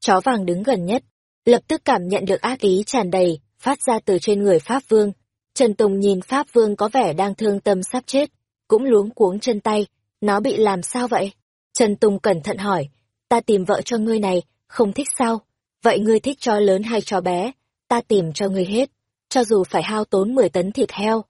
Chó vàng đứng gần nhất, lập tức cảm nhận được ác ý tràn đầy, phát ra từ trên người Pháp Vương. Trần Tùng nhìn Pháp Vương có vẻ đang thương tâm sắp chết, cũng luống cuống chân tay, nó bị làm sao vậy? Trần Tùng cẩn thận hỏi, ta tìm vợ cho ngươi này, không thích sao? Vậy ngươi thích cho lớn hay cho bé? Ta tìm cho ngươi hết, cho dù phải hao tốn 10 tấn thịt heo.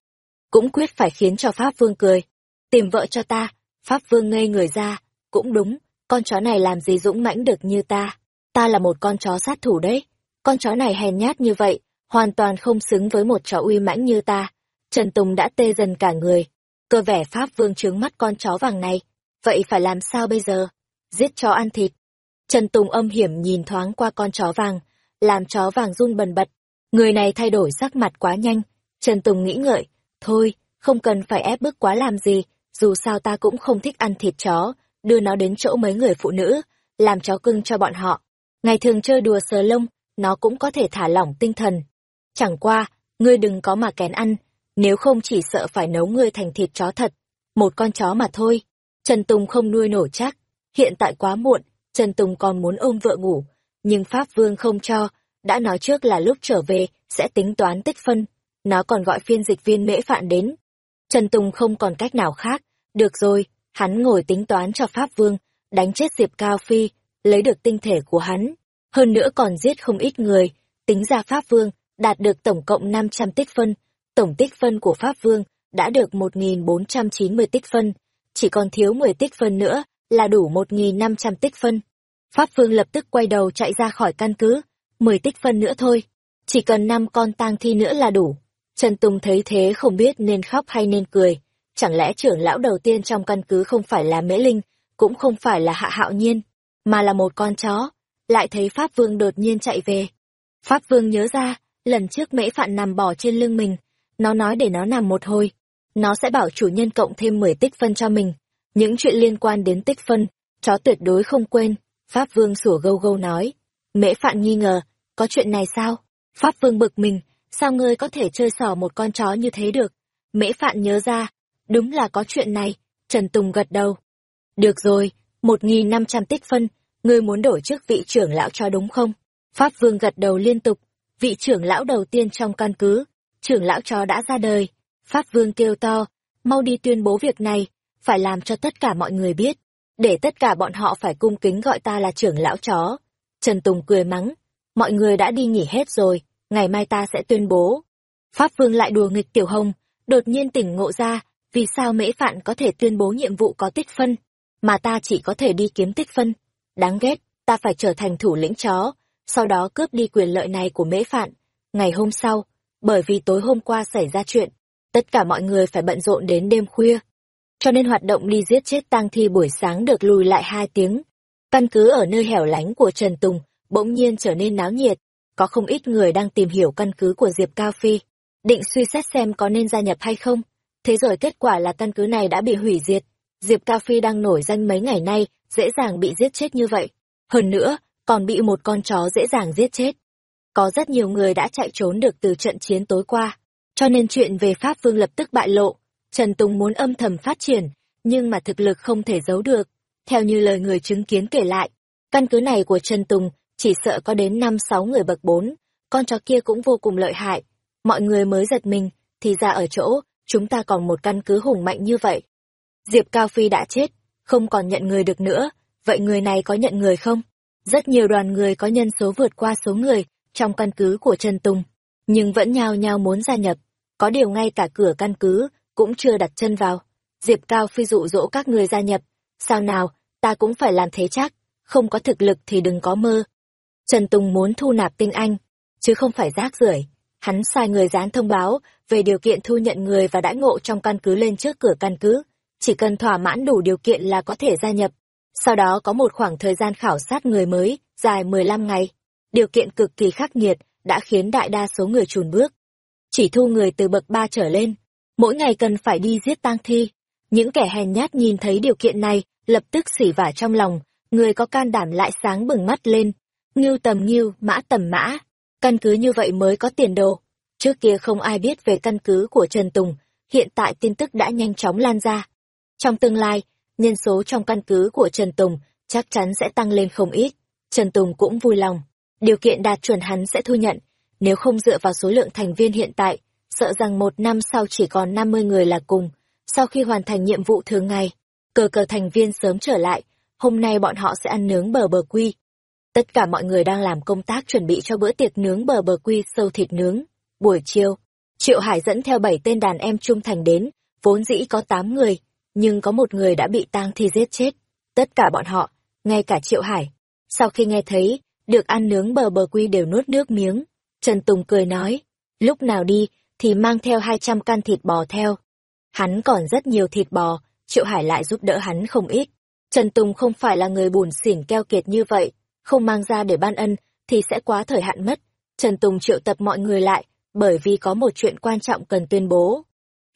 Cũng quyết phải khiến cho Pháp Vương cười. Tìm vợ cho ta, Pháp Vương ngây người ra, cũng đúng, con chó này làm gì dũng mãnh được như ta. Ta là một con chó sát thủ đấy. Con chó này hèn nhát như vậy, hoàn toàn không xứng với một chó uy mãnh như ta. Trần Tùng đã tê dần cả người. Cơ vẻ Pháp Vương trướng mắt con chó vàng này. Vậy phải làm sao bây giờ? Giết chó ăn thịt. Trần Tùng âm hiểm nhìn thoáng qua con chó vàng, làm chó vàng run bần bật. Người này thay đổi sắc mặt quá nhanh. Trần Tùng nghĩ ngợi, thôi, không cần phải ép bức quá làm gì, dù sao ta cũng không thích ăn thịt chó, đưa nó đến chỗ mấy người phụ nữ, làm chó cưng cho bọn họ. Ngày thường chơi đùa sờ lông, nó cũng có thể thả lỏng tinh thần. Chẳng qua, ngươi đừng có mà kén ăn, nếu không chỉ sợ phải nấu ngươi thành thịt chó thật. Một con chó mà thôi. Trần Tùng không nuôi nổi chắc. Hiện tại quá muộn, Trần Tùng còn muốn ôm vợ ngủ, nhưng Pháp Vương không cho, đã nói trước là lúc trở về sẽ tính toán tích phân. Nó còn gọi phiên dịch viên mễ phạn đến. Trần Tùng không còn cách nào khác. Được rồi, hắn ngồi tính toán cho Pháp Vương, đánh chết Diệp Cao Phi, lấy được tinh thể của hắn. Hơn nữa còn giết không ít người, tính ra Pháp Vương đạt được tổng cộng 500 tích phân. Tổng tích phân của Pháp Vương đã được 1.490 tích phân, chỉ còn thiếu 10 tích phân nữa là đủ 1.500 tích phân. Pháp Vương lập tức quay đầu chạy ra khỏi căn cứ, 10 tích phân nữa thôi, chỉ cần 5 con tang thi nữa là đủ. Trần Tùng thấy thế không biết nên khóc hay nên cười, chẳng lẽ trưởng lão đầu tiên trong căn cứ không phải là Mễ Linh, cũng không phải là Hạ Hạo Nhiên, mà là một con chó, lại thấy Pháp Vương đột nhiên chạy về. Pháp Vương nhớ ra, lần trước Mễ Phạn nằm bỏ trên lưng mình, nó nói để nó nằm một hồi, nó sẽ bảo chủ nhân cộng thêm 10 tích phân cho mình. Những chuyện liên quan đến tích phân, chó tuyệt đối không quên, Pháp Vương sủa gâu gâu nói. Mễ Phạn nghi ngờ, có chuyện này sao? Pháp Vương bực mình, sao ngươi có thể chơi xỏ một con chó như thế được? Mễ Phạn nhớ ra, đúng là có chuyện này, Trần Tùng gật đầu. Được rồi, một nghìn năm trăm tích phân, ngươi muốn đổi chức vị trưởng lão cho đúng không? Pháp Vương gật đầu liên tục, vị trưởng lão đầu tiên trong căn cứ, trưởng lão chó đã ra đời. Pháp Vương kêu to, mau đi tuyên bố việc này, phải làm cho tất cả mọi người biết, để tất cả bọn họ phải cung kính gọi ta là trưởng lão chó. Trần Tùng cười mắng, mọi người đã đi nghỉ hết rồi, ngày mai ta sẽ tuyên bố. Pháp Vương lại đùa nghịch Tiểu Hồng, đột nhiên tỉnh ngộ ra, vì sao mễ phạn có thể tuyên bố nhiệm vụ có tích phân, mà ta chỉ có thể đi kiếm tích phân. Đáng ghét, ta phải trở thành thủ lĩnh chó, sau đó cướp đi quyền lợi này của mễ phạn. Ngày hôm sau, bởi vì tối hôm qua xảy ra chuyện, tất cả mọi người phải bận rộn đến đêm khuya. Cho nên hoạt động đi giết chết tang thi buổi sáng được lùi lại hai tiếng. Căn cứ ở nơi hẻo lánh của Trần Tùng, bỗng nhiên trở nên náo nhiệt, có không ít người đang tìm hiểu căn cứ của Diệp Cao Phi, định suy xét xem có nên gia nhập hay không. Thế rồi kết quả là căn cứ này đã bị hủy diệt. Diệp Cao Phi đang nổi danh mấy ngày nay, dễ dàng bị giết chết như vậy. Hơn nữa, còn bị một con chó dễ dàng giết chết. Có rất nhiều người đã chạy trốn được từ trận chiến tối qua, cho nên chuyện về Pháp Vương lập tức bại lộ. Trần Tùng muốn âm thầm phát triển, nhưng mà thực lực không thể giấu được. Theo như lời người chứng kiến kể lại, căn cứ này của Trần Tùng chỉ sợ có đến năm sáu người bậc bốn, con chó kia cũng vô cùng lợi hại. Mọi người mới giật mình, thì ra ở chỗ, chúng ta còn một căn cứ hùng mạnh như vậy. Diệp Cao Phi đã chết, không còn nhận người được nữa, vậy người này có nhận người không? Rất nhiều đoàn người có nhân số vượt qua số người trong căn cứ của Trần Tùng, nhưng vẫn nhao nhao muốn gia nhập. Có điều ngay cả cửa căn cứ cũng chưa đặt chân vào. Diệp Cao Phi dụ dỗ các người gia nhập. Sao nào, ta cũng phải làm thế chắc, không có thực lực thì đừng có mơ. Trần Tùng muốn thu nạp tinh anh, chứ không phải rác rưởi. Hắn sai người dán thông báo về điều kiện thu nhận người và đãi ngộ trong căn cứ lên trước cửa căn cứ. Chỉ cần thỏa mãn đủ điều kiện là có thể gia nhập. Sau đó có một khoảng thời gian khảo sát người mới, dài 15 ngày. Điều kiện cực kỳ khắc nghiệt, đã khiến đại đa số người chùn bước. Chỉ thu người từ bậc 3 trở lên, mỗi ngày cần phải đi giết tang thi. Những kẻ hèn nhát nhìn thấy điều kiện này, lập tức xỉ vả trong lòng, người có can đảm lại sáng bừng mắt lên. Ngưu tầm ngưu, mã tầm mã, căn cứ như vậy mới có tiền đồ. Trước kia không ai biết về căn cứ của Trần Tùng, hiện tại tin tức đã nhanh chóng lan ra. Trong tương lai, nhân số trong căn cứ của Trần Tùng chắc chắn sẽ tăng lên không ít. Trần Tùng cũng vui lòng. Điều kiện đạt chuẩn hắn sẽ thu nhận. Nếu không dựa vào số lượng thành viên hiện tại, sợ rằng một năm sau chỉ còn 50 người là cùng. Sau khi hoàn thành nhiệm vụ thường ngày, cờ cờ thành viên sớm trở lại, hôm nay bọn họ sẽ ăn nướng bờ bờ quy. Tất cả mọi người đang làm công tác chuẩn bị cho bữa tiệc nướng bờ bờ quy sâu thịt nướng. Buổi chiều, Triệu Hải dẫn theo bảy tên đàn em trung thành đến, vốn dĩ có 8 người, nhưng có một người đã bị tang thi giết chết. Tất cả bọn họ, ngay cả Triệu Hải, sau khi nghe thấy, được ăn nướng bờ bờ quy đều nuốt nước miếng. Trần Tùng cười nói, lúc nào đi, thì mang theo 200 can thịt bò theo. Hắn còn rất nhiều thịt bò, Triệu Hải lại giúp đỡ hắn không ít. Trần Tùng không phải là người buồn xỉn keo kiệt như vậy, không mang ra để ban ân, thì sẽ quá thời hạn mất. Trần Tùng triệu tập mọi người lại, bởi vì có một chuyện quan trọng cần tuyên bố.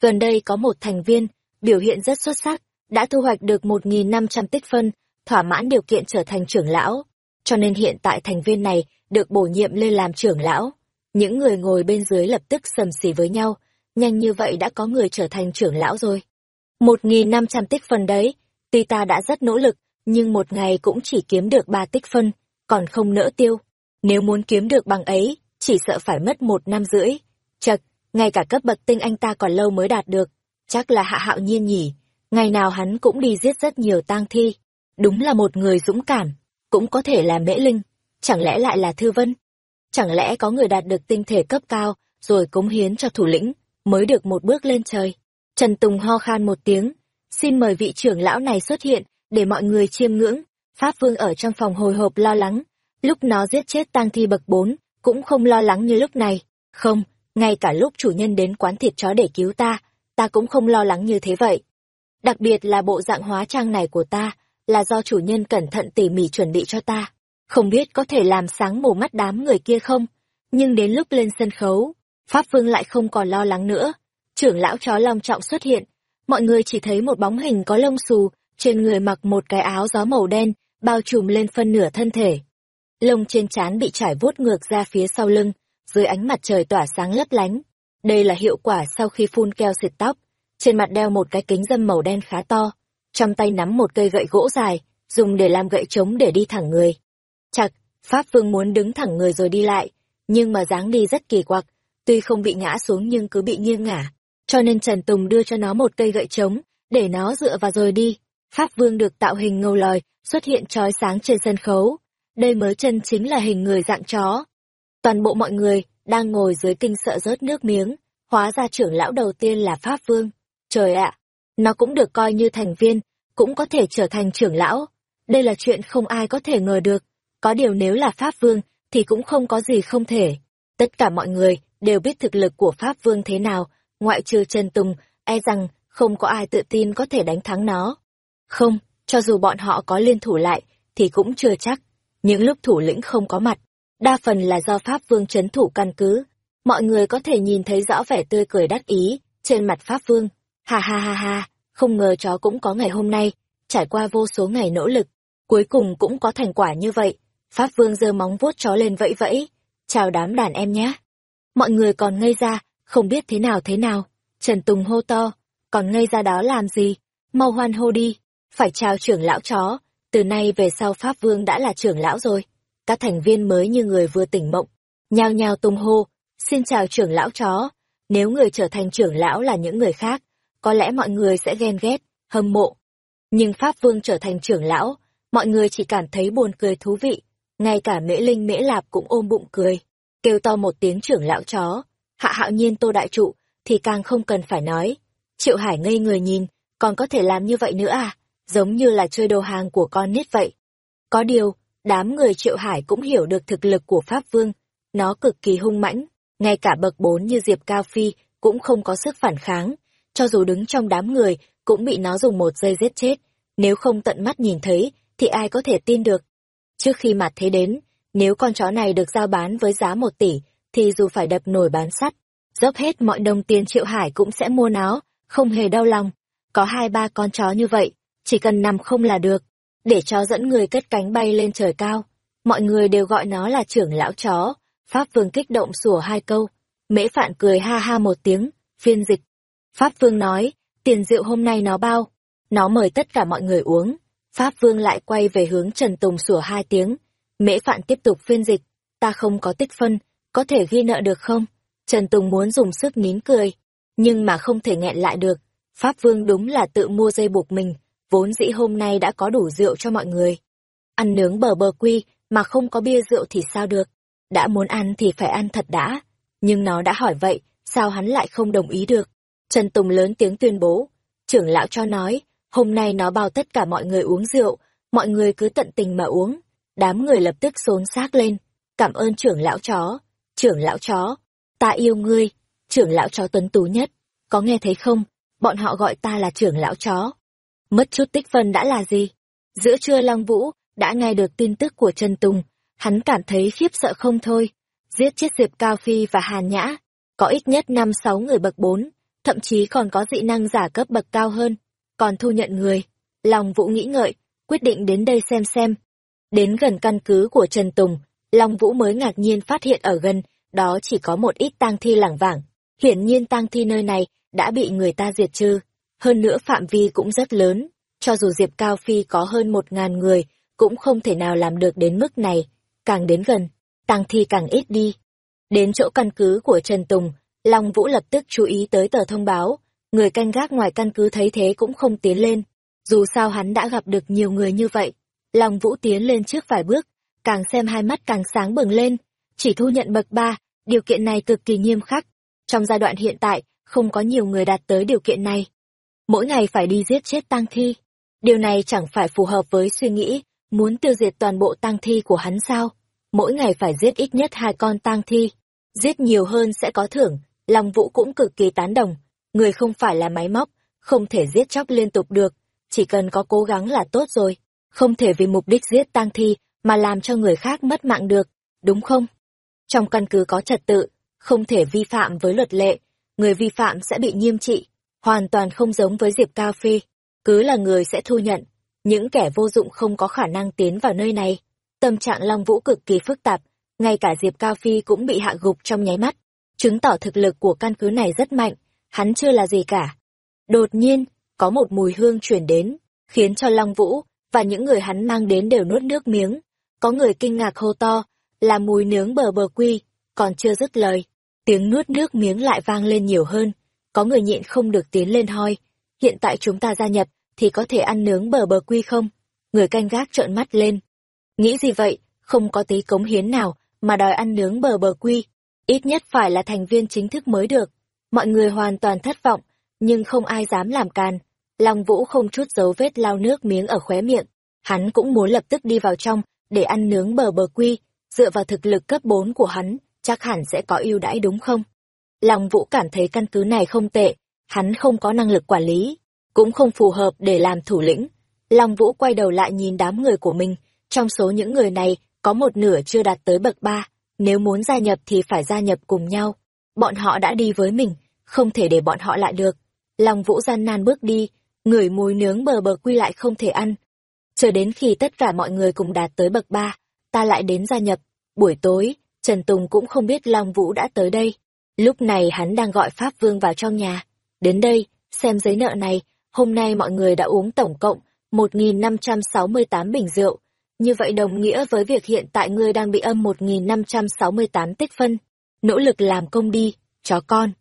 Gần đây có một thành viên, biểu hiện rất xuất sắc, đã thu hoạch được 1.500 tích phân, thỏa mãn điều kiện trở thành trưởng lão. Cho nên hiện tại thành viên này được bổ nhiệm lên làm trưởng lão. Những người ngồi bên dưới lập tức sầm xỉ với nhau, nhanh như vậy đã có người trở thành trưởng lão rồi. 1.500 tích phân đấy, tuy ta đã rất nỗ lực, nhưng một ngày cũng chỉ kiếm được ba tích phân, còn không nỡ tiêu. Nếu muốn kiếm được bằng ấy, chỉ sợ phải mất một năm rưỡi. Chật, ngay cả cấp bậc tinh anh ta còn lâu mới đạt được. Chắc là hạ hạo nhiên nhỉ, ngày nào hắn cũng đi giết rất nhiều tang thi. Đúng là một người dũng cảm, cũng có thể là mễ linh, chẳng lẽ lại là thư vân? Chẳng lẽ có người đạt được tinh thể cấp cao, rồi cống hiến cho thủ lĩnh, mới được một bước lên trời? Trần Tùng ho khan một tiếng, xin mời vị trưởng lão này xuất hiện, để mọi người chiêm ngưỡng. Pháp Vương ở trong phòng hồi hộp lo lắng, lúc nó giết chết tang thi bậc bốn cũng không lo lắng như lúc này. Không, ngay cả lúc chủ nhân đến quán thịt chó để cứu ta, ta cũng không lo lắng như thế vậy. Đặc biệt là bộ dạng hóa trang này của ta, là do chủ nhân cẩn thận tỉ mỉ chuẩn bị cho ta. Không biết có thể làm sáng mù mắt đám người kia không? Nhưng đến lúc lên sân khấu, Pháp Vương lại không còn lo lắng nữa. Trưởng lão chó long trọng xuất hiện, mọi người chỉ thấy một bóng hình có lông xù, trên người mặc một cái áo gió màu đen, bao trùm lên phân nửa thân thể. Lông trên trán bị trải vuốt ngược ra phía sau lưng, dưới ánh mặt trời tỏa sáng lấp lánh. Đây là hiệu quả sau khi phun keo xịt tóc. Trên mặt đeo một cái kính dâm màu đen khá to, trong tay nắm một cây gậy gỗ dài, dùng để làm gậy trống để đi thẳng người. Chặt, Pháp Vương muốn đứng thẳng người rồi đi lại, nhưng mà dáng đi rất kỳ quặc, tuy không bị ngã xuống nhưng cứ bị nghiêng ngả. Cho nên Trần Tùng đưa cho nó một cây gậy trống, để nó dựa vào rồi đi. Pháp Vương được tạo hình ngầu lòi, xuất hiện trói sáng trên sân khấu. Đây mới chân chính là hình người dạng chó. Toàn bộ mọi người đang ngồi dưới kinh sợ rớt nước miếng, hóa ra trưởng lão đầu tiên là Pháp Vương. Trời ạ, nó cũng được coi như thành viên, cũng có thể trở thành trưởng lão. Đây là chuyện không ai có thể ngờ được. Có điều nếu là Pháp Vương, thì cũng không có gì không thể. Tất cả mọi người đều biết thực lực của Pháp Vương thế nào, ngoại trừ Trần Tùng, e rằng không có ai tự tin có thể đánh thắng nó. Không, cho dù bọn họ có liên thủ lại, thì cũng chưa chắc. Những lúc thủ lĩnh không có mặt, đa phần là do Pháp Vương chấn thủ căn cứ. Mọi người có thể nhìn thấy rõ vẻ tươi cười đắc ý trên mặt Pháp Vương. Ha ha ha ha, không ngờ chó cũng có ngày hôm nay, trải qua vô số ngày nỗ lực, cuối cùng cũng có thành quả như vậy. Pháp Vương giơ móng vuốt chó lên vẫy vẫy, chào đám đàn em nhé. Mọi người còn ngây ra, không biết thế nào thế nào. Trần Tùng hô to, còn ngây ra đó làm gì? Mau hoan hô đi, phải chào trưởng lão chó, từ nay về sau Pháp Vương đã là trưởng lão rồi. Các thành viên mới như người vừa tỉnh mộng, nhao nhao tung hô, xin chào trưởng lão chó. Nếu người trở thành trưởng lão là những người khác, có lẽ mọi người sẽ ghen ghét, hâm mộ. Nhưng Pháp Vương trở thành trưởng lão, mọi người chỉ cảm thấy buồn cười thú vị, ngay cả Mễ Linh Mễ Lạp cũng ôm bụng cười, kêu to một tiếng trưởng lão chó. Hạ hạo nhiên Tô Đại Trụ, thì càng không cần phải nói. Triệu Hải ngây người nhìn, còn có thể làm như vậy nữa à? Giống như là chơi đồ hàng của con nít vậy. Có điều, đám người Triệu Hải cũng hiểu được thực lực của Pháp Vương. Nó cực kỳ hung mãnh, ngay cả bậc bốn như Diệp Cao Phi cũng không có sức phản kháng. Cho dù đứng trong đám người, cũng bị nó dùng một giây giết chết. Nếu không tận mắt nhìn thấy, thì ai có thể tin được. Trước khi mặt thế đến, nếu con chó này được giao bán với giá một tỷ, thì dù phải đập nổi bán sắt, dốc hết mọi đồng tiền triệu hải cũng sẽ mua nó, không hề đau lòng. Có hai ba con chó như vậy, chỉ cần nằm không là được, để chó dẫn người cất cánh bay lên trời cao. Mọi người đều gọi nó là trưởng lão chó, Pháp Vương kích động sủa hai câu. Mễ Phạn cười ha ha một tiếng, phiên dịch. Pháp Vương nói, tiền rượu hôm nay nó bao. Nó mời tất cả mọi người uống. Pháp Vương lại quay về hướng Trần Tùng sủa hai tiếng. Mễ Phạn tiếp tục phiên dịch. Ta không có tích phân, có thể ghi nợ được không? Trần Tùng muốn dùng sức nín cười, nhưng mà không thể nghẹn lại được. Pháp Vương đúng là tự mua dây buộc mình, vốn dĩ hôm nay đã có đủ rượu cho mọi người. Ăn nướng bờ bờ quy, mà không có bia rượu thì sao được? Đã muốn ăn thì phải ăn thật đã. Nhưng nó đã hỏi vậy, sao hắn lại không đồng ý được? Trần Tùng lớn tiếng tuyên bố. Trưởng lão cho nói, hôm nay nó bao tất cả mọi người uống rượu, mọi người cứ tận tình mà uống. Đám người lập tức xốn xác lên. Cảm ơn trưởng lão chó. Trưởng lão chó, ta yêu ngươi. Trưởng lão chó tuấn tú nhất. Có nghe thấy không? Bọn họ gọi ta là trưởng lão chó. Mất chút tích phân đã là gì? Giữa trưa Long Vũ đã nghe được tin tức của Trần Tùng. Hắn cảm thấy khiếp sợ không thôi. Giết chết Diệp Cao Phi và Hàn Nhã. Có ít nhất năm sáu người bậc bốn thậm chí còn có dị năng giả cấp bậc cao hơn, còn thu nhận người. Long Vũ nghĩ ngợi, quyết định đến đây xem xem. Đến gần căn cứ của Trần Tùng, Long Vũ mới ngạc nhiên phát hiện ở gần, đó chỉ có một ít tang thi lẳng vảng. Hiển nhiên tang thi nơi này đã bị người ta diệt trừ. Hơn nữa phạm vi cũng rất lớn, cho dù Diệp Cao Phi có hơn một ngàn người, cũng không thể nào làm được đến mức này. Càng đến gần, tang thi càng ít đi. Đến chỗ căn cứ của Trần Tùng, Long Vũ lập tức chú ý tới tờ thông báo, người canh gác ngoài căn cứ thấy thế cũng không tiến lên. Dù sao hắn đã gặp được nhiều người như vậy. Long Vũ tiến lên trước vài bước, càng xem hai mắt càng sáng bừng lên. Chỉ thu nhận bậc ba, điều kiện này cực kỳ nghiêm khắc. Trong giai đoạn hiện tại, không có nhiều người đạt tới điều kiện này. Mỗi ngày phải đi giết chết tang thi. Điều này chẳng phải phù hợp với suy nghĩ, muốn tiêu diệt toàn bộ tang thi của hắn sao? Mỗi ngày phải giết ít nhất hai con tang thi. Giết nhiều hơn sẽ có thưởng, Long Vũ cũng cực kỳ tán đồng, người không phải là máy móc, không thể giết chóc liên tục được, chỉ cần có cố gắng là tốt rồi, không thể vì mục đích giết tang thi mà làm cho người khác mất mạng được, đúng không? Trong căn cứ có trật tự, không thể vi phạm với luật lệ, người vi phạm sẽ bị nghiêm trị, hoàn toàn không giống với Diệp Cao Phi, cứ là người sẽ thu nhận, những kẻ vô dụng không có khả năng tiến vào nơi này. Tâm trạng Long Vũ cực kỳ phức tạp, ngay cả Diệp Cao Phi cũng bị hạ gục trong nháy mắt chứng tỏ thực lực của căn cứ này rất mạnh, hắn chưa là gì cả. Đột nhiên, có một mùi hương chuyển đến, khiến cho Long Vũ và những người hắn mang đến đều nuốt nước miếng. Có người kinh ngạc hô to, là mùi nướng bờ bờ quy, còn chưa dứt lời. Tiếng nuốt nước miếng lại vang lên nhiều hơn, có người nhịn không được tiến lên hoi. Hiện tại chúng ta gia nhập, thì có thể ăn nướng bờ bờ quy không? Người canh gác trợn mắt lên. Nghĩ gì vậy, không có tí cống hiến nào, mà đòi ăn nướng bờ bờ quy. Ít nhất phải là thành viên chính thức mới được. Mọi người hoàn toàn thất vọng, nhưng không ai dám làm càn. Long Vũ không chút dấu vết lau nước miếng ở khóe miệng. Hắn cũng muốn lập tức đi vào trong, để ăn nướng bờ bờ quy. Dựa vào thực lực cấp 4 của hắn, chắc hẳn sẽ có ưu đãi đúng không? Long Vũ cảm thấy căn cứ này không tệ, hắn không có năng lực quản lý, cũng không phù hợp để làm thủ lĩnh. Long Vũ quay đầu lại nhìn đám người của mình, trong số những người này, có một nửa chưa đạt tới bậc ba, nếu muốn gia nhập thì phải gia nhập cùng nhau. Bọn họ đã đi với mình, không thể để bọn họ lại được. Long Vũ gian nan bước đi, người mùi nướng bờ bờ quy lại không thể ăn. Chờ đến khi tất cả mọi người cùng đạt tới bậc ba, ta lại đến gia nhập. Buổi tối, Trần Tùng cũng không biết Long Vũ đã tới đây. Lúc này hắn đang gọi Pháp Vương vào trong nhà. Đến đây, xem giấy nợ này, hôm nay mọi người đã uống tổng cộng 1.568 bình rượu. Như vậy đồng nghĩa với việc hiện tại ngươi đang bị âm 1.568 tích phân. Nỗ lực làm công đi, chó con.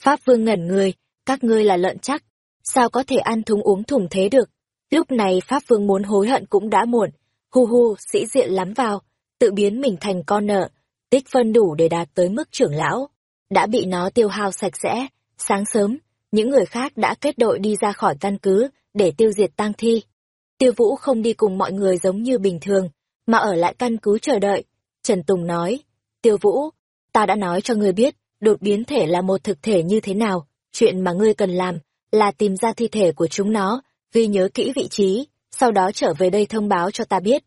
Pháp Vương ngẩn người, các ngươi là lợn chắc. Sao có thể ăn thúng uống thùng thế được? Lúc này Pháp Vương muốn hối hận cũng đã muộn. Hu hu, sĩ diện lắm vào, tự biến mình thành con nợ. Tích phân đủ để đạt tới mức trưởng lão. Đã bị nó tiêu hao sạch sẽ. Sáng sớm, những người khác đã kết đội đi ra khỏi căn cứ để tiêu diệt tang thi. Tiêu Vũ không đi cùng mọi người giống như bình thường, mà ở lại căn cứ chờ đợi. Trần Tùng nói, Tiêu Vũ, ta đã nói cho ngươi biết, đột biến thể là một thực thể như thế nào, chuyện mà ngươi cần làm là tìm ra thi thể của chúng nó, ghi nhớ kỹ vị trí, sau đó trở về đây thông báo cho ta biết.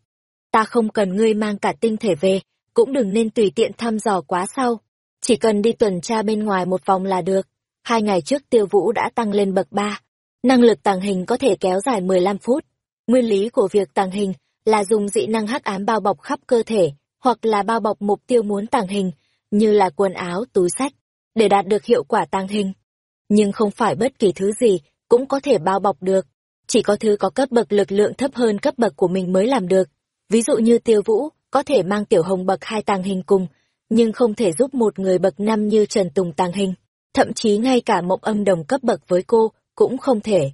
Ta không cần ngươi mang cả tinh thể về, cũng đừng nên tùy tiện thăm dò quá sau. Chỉ cần đi tuần tra bên ngoài một vòng là được. Hai ngày trước tiêu vũ đã tăng lên bậc ba, Năng lực tàng hình có thể kéo dài 15 phút. Nguyên lý của việc tàng hình là dùng dị năng hắc ám bao bọc khắp cơ thể, hoặc là bao bọc mục tiêu muốn tàng hình, như là quần áo, túi sách, để đạt được hiệu quả tàng hình. Nhưng không phải bất kỳ thứ gì cũng có thể bao bọc được. Chỉ có thứ có cấp bậc lực lượng thấp hơn cấp bậc của mình mới làm được. Ví dụ như tiêu vũ, có thể mang tiểu hồng bậc hai tàng hình cùng, nhưng không thể giúp một người bậc năm như Trần Tùng tàng hình. Thậm chí ngay cả mộng âm đồng cấp bậc với cô, cũng không thể.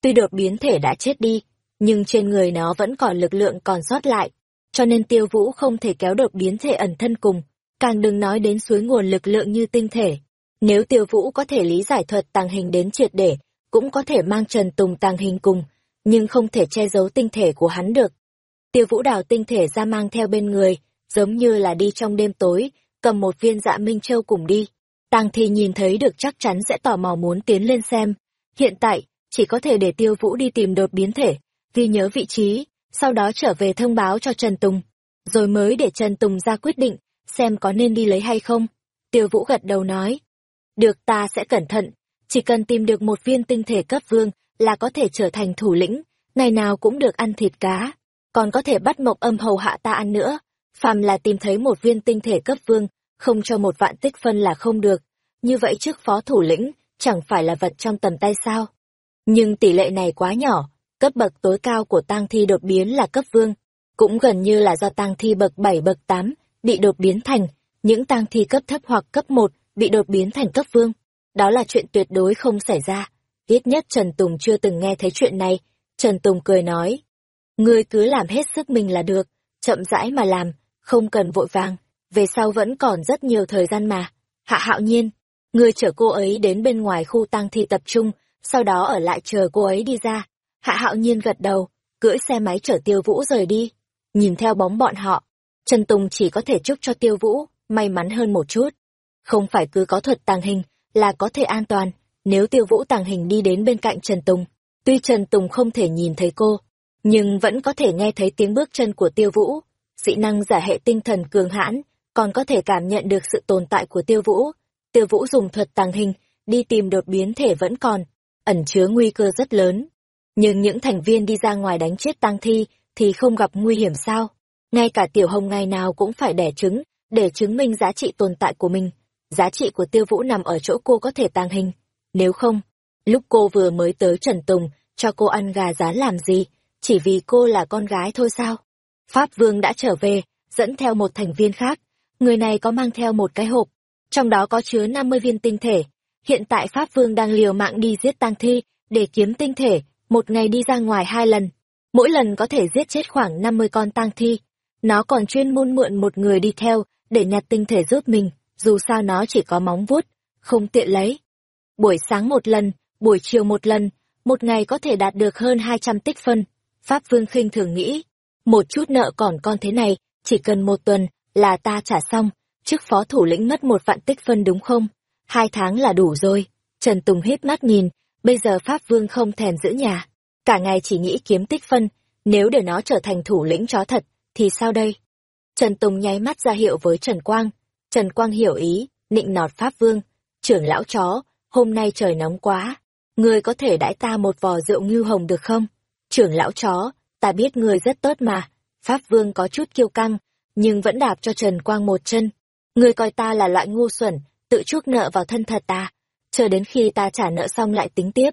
Tuy đột biến thể đã chết đi, nhưng trên người nó vẫn còn lực lượng còn sót lại, cho nên tiêu vũ không thể kéo đột biến thể ẩn thân cùng, càng đừng nói đến suối nguồn lực lượng như tinh thể. Nếu tiêu vũ có thể lý giải thuật tàng hình đến triệt để, cũng có thể mang Trần Tùng tàng hình cùng, nhưng không thể che giấu tinh thể của hắn được. Tiêu vũ đào tinh thể ra mang theo bên người, giống như là đi trong đêm tối, cầm một viên dạ Minh Châu cùng đi. Tàng thì nhìn thấy được chắc chắn sẽ tò mò muốn tiến lên xem. Hiện tại, chỉ có thể để tiêu vũ đi tìm đột biến thể, ghi nhớ vị trí, sau đó trở về thông báo cho Trần Tùng. Rồi mới để Trần Tùng ra quyết định, xem có nên đi lấy hay không. Tiêu vũ gật đầu nói. Được ta sẽ cẩn thận, chỉ cần tìm được một viên tinh thể cấp vương là có thể trở thành thủ lĩnh, ngày nào cũng được ăn thịt cá, còn có thể bắt mộc âm hầu hạ ta ăn nữa. Phàm là tìm thấy một viên tinh thể cấp vương, không cho một vạn tích phân là không được. Như vậy trước phó thủ lĩnh, chẳng phải là vật trong tầm tay sao. Nhưng tỷ lệ này quá nhỏ, cấp bậc tối cao của tang thi đột biến là cấp vương, cũng gần như là do tang thi bậc 7 bậc 8 bị đột biến thành, những tang thi cấp thấp hoặc cấp một bị đột biến thành cấp vương. Đó là chuyện tuyệt đối không xảy ra. Ít nhất Trần Tùng chưa từng nghe thấy chuyện này. Trần Tùng cười nói, ngươi cứ làm hết sức mình là được, chậm rãi mà làm, không cần vội vàng, về sau vẫn còn rất nhiều thời gian mà. Hạ hạo nhiên, Người chở cô ấy đến bên ngoài khu tang thi tập trung, sau đó ở lại chờ cô ấy đi ra. Hạ hạo nhiên gật đầu, cưỡi xe máy chở tiêu vũ rời đi. Nhìn theo bóng bọn họ, Trần Tùng chỉ có thể chúc cho tiêu vũ may mắn hơn một chút. Không phải cứ có thuật tàng hình là có thể an toàn, nếu tiêu vũ tàng hình đi đến bên cạnh Trần Tùng. Tuy Trần Tùng không thể nhìn thấy cô, nhưng vẫn có thể nghe thấy tiếng bước chân của tiêu vũ. Dị năng giả hệ tinh thần cường hãn, còn có thể cảm nhận được sự tồn tại của tiêu vũ tiêu vũ dùng thuật tàng hình, đi tìm đột biến thể vẫn còn, ẩn chứa nguy cơ rất lớn. Nhưng những thành viên đi ra ngoài đánh chết tang thi thì không gặp nguy hiểm sao? Ngay cả tiểu hồng ngày nào cũng phải đẻ trứng, để chứng minh giá trị tồn tại của mình. Giá trị của tiêu vũ nằm ở chỗ cô có thể tàng hình. Nếu không, lúc cô vừa mới tới Trần Tùng, cho cô ăn gà rán làm gì, chỉ vì cô là con gái thôi sao? Pháp Vương đã trở về, dẫn theo một thành viên khác. Người này có mang theo một cái hộp, trong đó có chứa 50 viên tinh thể. Hiện tại Pháp Vương đang liều mạng đi giết tang thi, để kiếm tinh thể, một ngày đi ra ngoài hai lần. Mỗi lần có thể giết chết khoảng 50 con tang thi. Nó còn chuyên môn mượn một người đi theo, để nhặt tinh thể giúp mình, dù sao nó chỉ có móng vuốt, không tiện lấy. Buổi sáng một lần, buổi chiều một lần, một ngày có thể đạt được hơn 200 tích phân. Pháp Vương khinh thường nghĩ, một chút nợ còn con thế này, chỉ cần một tuần là ta trả xong, chức phó thủ lĩnh mất một vạn tích phân đúng không? Hai tháng là đủ rồi. Trần Tùng hít mắt nhìn, bây giờ Pháp Vương không thèm giữ nhà. Cả ngày chỉ nghĩ kiếm tích phân, nếu để nó trở thành thủ lĩnh chó thật, thì sao đây? Trần Tùng nháy mắt ra hiệu với Trần Quang. Trần Quang hiểu ý, nịnh nọt Pháp Vương. Trưởng lão chó, hôm nay trời nóng quá. Ngươi có thể đãi ta một vò rượu ngưu hồng được không? Trưởng lão chó, ta biết ngươi rất tốt mà. Pháp Vương có chút kiêu căng, nhưng vẫn đạp cho Trần Quang một chân. Ngươi coi ta là loại ngu xuẩn, tự chuốc nợ vào thân thật ta. Chờ đến khi ta trả nợ xong lại tính tiếp.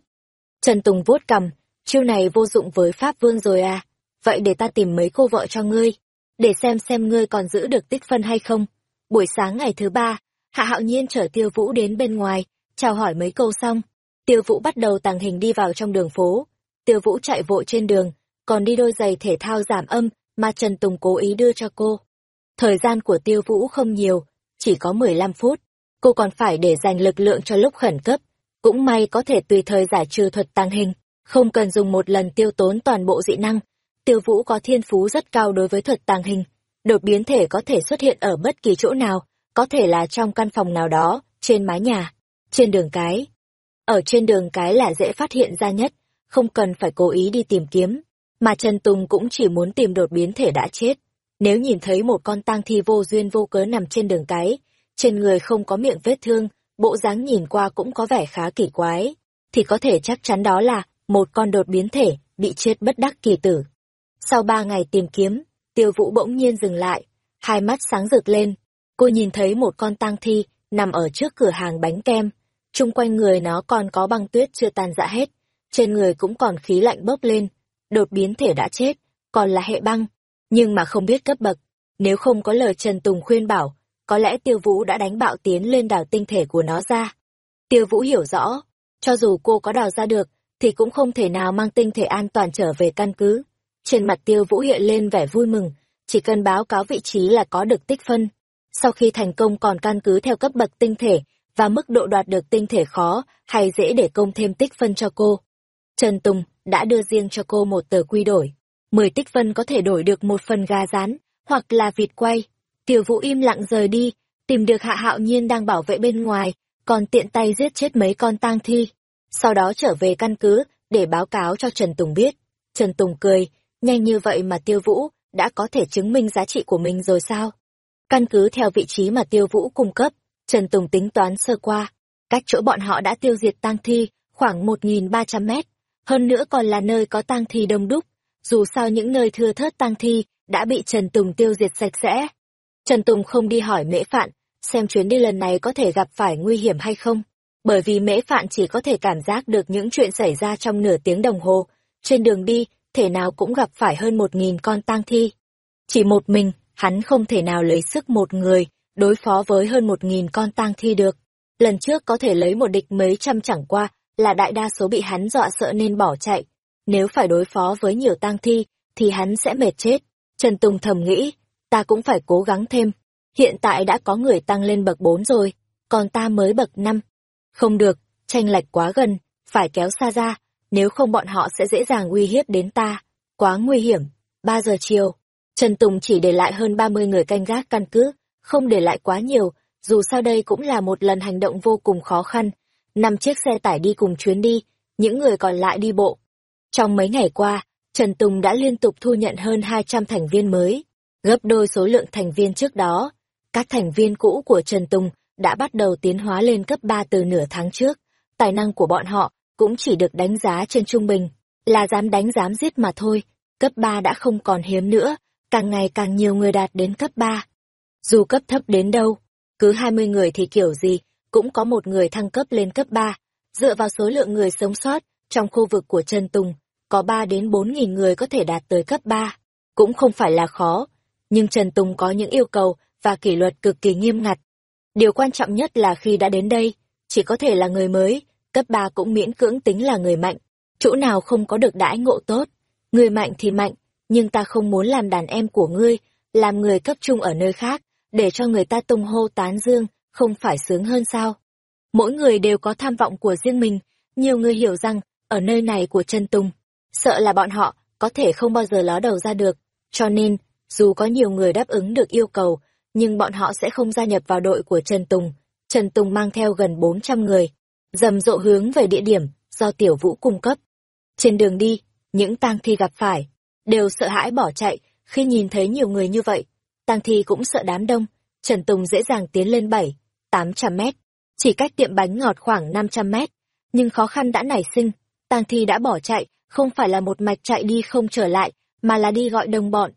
Trần Tùng vuốt cầm, chiêu này vô dụng với Pháp Vương rồi à. Vậy để ta tìm mấy cô vợ cho ngươi, để xem xem ngươi còn giữ được tích phân hay không. Buổi sáng ngày thứ ba, Hạ Hạo Nhiên chở Tiêu Vũ đến bên ngoài, chào hỏi mấy câu xong. Tiêu Vũ bắt đầu tàng hình đi vào trong đường phố. Tiêu Vũ chạy vội trên đường, còn đi đôi giày thể thao giảm âm mà Trần Tùng cố ý đưa cho cô. Thời gian của Tiêu Vũ không nhiều, chỉ có 15 phút. Cô còn phải để dành lực lượng cho lúc khẩn cấp. Cũng may có thể tùy thời giải trừ thuật tàng hình, không cần dùng một lần tiêu tốn toàn bộ dị năng. Tiêu Vũ có thiên phú rất cao đối với thuật tàng hình. Đột biến thể có thể xuất hiện ở bất kỳ chỗ nào, có thể là trong căn phòng nào đó, trên mái nhà, trên đường cái. Ở trên đường cái là dễ phát hiện ra nhất, không cần phải cố ý đi tìm kiếm, mà Trần Tùng cũng chỉ muốn tìm đột biến thể đã chết. Nếu nhìn thấy một con tang thi vô duyên vô cớ nằm trên đường cái, trên người không có miệng vết thương, bộ dáng nhìn qua cũng có vẻ khá kỳ quái, thì có thể chắc chắn đó là một con đột biến thể bị chết bất đắc kỳ tử. Sau ba ngày tìm kiếm, tiêu vũ bỗng nhiên dừng lại, hai mắt sáng rực lên. Cô nhìn thấy một con tang thi nằm ở trước cửa hàng bánh kem. Trung quanh người nó còn có băng tuyết chưa tan rã hết, trên người cũng còn khí lạnh bốc lên. Đột biến thể đã chết, còn là hệ băng, nhưng mà không biết cấp bậc. Nếu không có lời Trần Tùng khuyên bảo, có lẽ tiêu vũ đã đánh bạo tiến lên đào tinh thể của nó ra. Tiêu vũ hiểu rõ, cho dù cô có đào ra được, thì cũng không thể nào mang tinh thể an toàn trở về căn cứ. Trên mặt tiêu vũ hiện lên vẻ vui mừng, chỉ cần báo cáo vị trí là có được tích phân. Sau khi thành công còn căn cứ theo cấp bậc tinh thể và mức độ đoạt được tinh thể khó hay dễ để công thêm tích phân cho cô. Trần Tùng đã đưa riêng cho cô một tờ quy đổi. Mười tích phân có thể đổi được một phần gà rán, hoặc là vịt quay. Tiểu vũ im lặng rời đi, tìm được hạ hạo nhiên đang bảo vệ bên ngoài, còn tiện tay giết chết mấy con tang thi. Sau đó trở về căn cứ, để báo cáo cho Trần Tùng biết. Trần Tùng cười, nhanh như vậy mà tiêu vũ đã có thể chứng minh giá trị của mình rồi sao? Căn cứ theo vị trí mà tiêu vũ cung cấp, Trần Tùng tính toán sơ qua. Cách chỗ bọn họ đã tiêu diệt tang thi, khoảng 1.300 mét. Hơn nữa còn là nơi có tang thi đông đúc. Dù sao những nơi thưa thớt tang thi đã bị Trần Tùng tiêu diệt sạch sẽ. Trần Tùng không đi hỏi mễ phạn, xem chuyến đi lần này có thể gặp phải nguy hiểm hay không. Bởi vì mễ phạn chỉ có thể cảm giác được những chuyện xảy ra trong nửa tiếng đồng hồ. Trên đường đi, thể nào cũng gặp phải hơn một nghìn con tang thi. Chỉ một mình, hắn không thể nào lấy sức một người, đối phó với hơn một nghìn con tang thi được. Lần trước có thể lấy một địch mấy trăm chẳng qua, là đại đa số bị hắn dọa sợ nên bỏ chạy. Nếu phải đối phó với nhiều tang thi, thì hắn sẽ mệt chết. Trần Tùng thầm nghĩ, ta cũng phải cố gắng thêm. Hiện tại đã có người tăng lên bậc 4 rồi, còn ta mới bậc 5. Không được, tranh lệch quá gần, phải kéo xa ra, nếu không bọn họ sẽ dễ dàng uy hiếp đến ta. Quá nguy hiểm. ba giờ chiều, Trần Tùng chỉ để lại hơn 30 người canh gác căn cứ, không để lại quá nhiều, dù sao đây cũng là một lần hành động vô cùng khó khăn. Năm chiếc xe tải đi cùng chuyến đi, những người còn lại đi bộ. Trong mấy ngày qua, Trần Tùng đã liên tục thu nhận hơn 200 thành viên mới, gấp đôi số lượng thành viên trước đó. Các thành viên cũ của Trần Tùng đã bắt đầu tiến hóa lên cấp 3 từ nửa tháng trước. Tài năng của bọn họ cũng chỉ được đánh giá trên trung bình, là dám đánh dám giết mà thôi. Cấp 3 đã không còn hiếm nữa, càng ngày càng nhiều người đạt đến cấp 3. Dù cấp thấp đến đâu, cứ 20 người thì kiểu gì, cũng có một người thăng cấp lên cấp 3. Dựa vào số lượng người sống sót, trong khu vực của Trần Tùng, có 3 đến 4 nghìn người có thể đạt tới cấp 3. Cũng không phải là khó, nhưng Trần Tùng có những yêu cầu và kỷ luật cực kỳ nghiêm ngặt. Điều quan trọng nhất là khi đã đến đây, chỉ có thể là người mới, cấp 3 cũng miễn cưỡng tính là người mạnh. Chỗ nào không có được đãi ngộ tốt, người mạnh thì mạnh, nhưng ta không muốn làm đàn em của ngươi, làm người cấp trung ở nơi khác, để cho người ta tung hô tán dương, không phải sướng hơn sao? Mỗi người đều có tham vọng của riêng mình, nhiều người hiểu rằng, ở nơi này của chân Tùng, sợ là bọn họ có thể không bao giờ ló đầu ra được, cho nên, dù có nhiều người đáp ứng được yêu cầu, nhưng bọn họ sẽ không gia nhập vào đội của Trần Tùng. Trần Tùng mang theo gần 400 người, rầm rộ hướng về địa điểm do Tiểu Vũ cung cấp. Trên đường đi, những tang thi gặp phải, đều sợ hãi bỏ chạy khi nhìn thấy nhiều người như vậy. Tang thi cũng sợ đám đông, Trần Tùng dễ dàng tiến lên 7, 800 mét, chỉ cách tiệm bánh ngọt khoảng 500 mét. Nhưng khó khăn đã nảy sinh, tang thi đã bỏ chạy, không phải là một mạch chạy đi không trở lại, mà là đi gọi đồng bọn.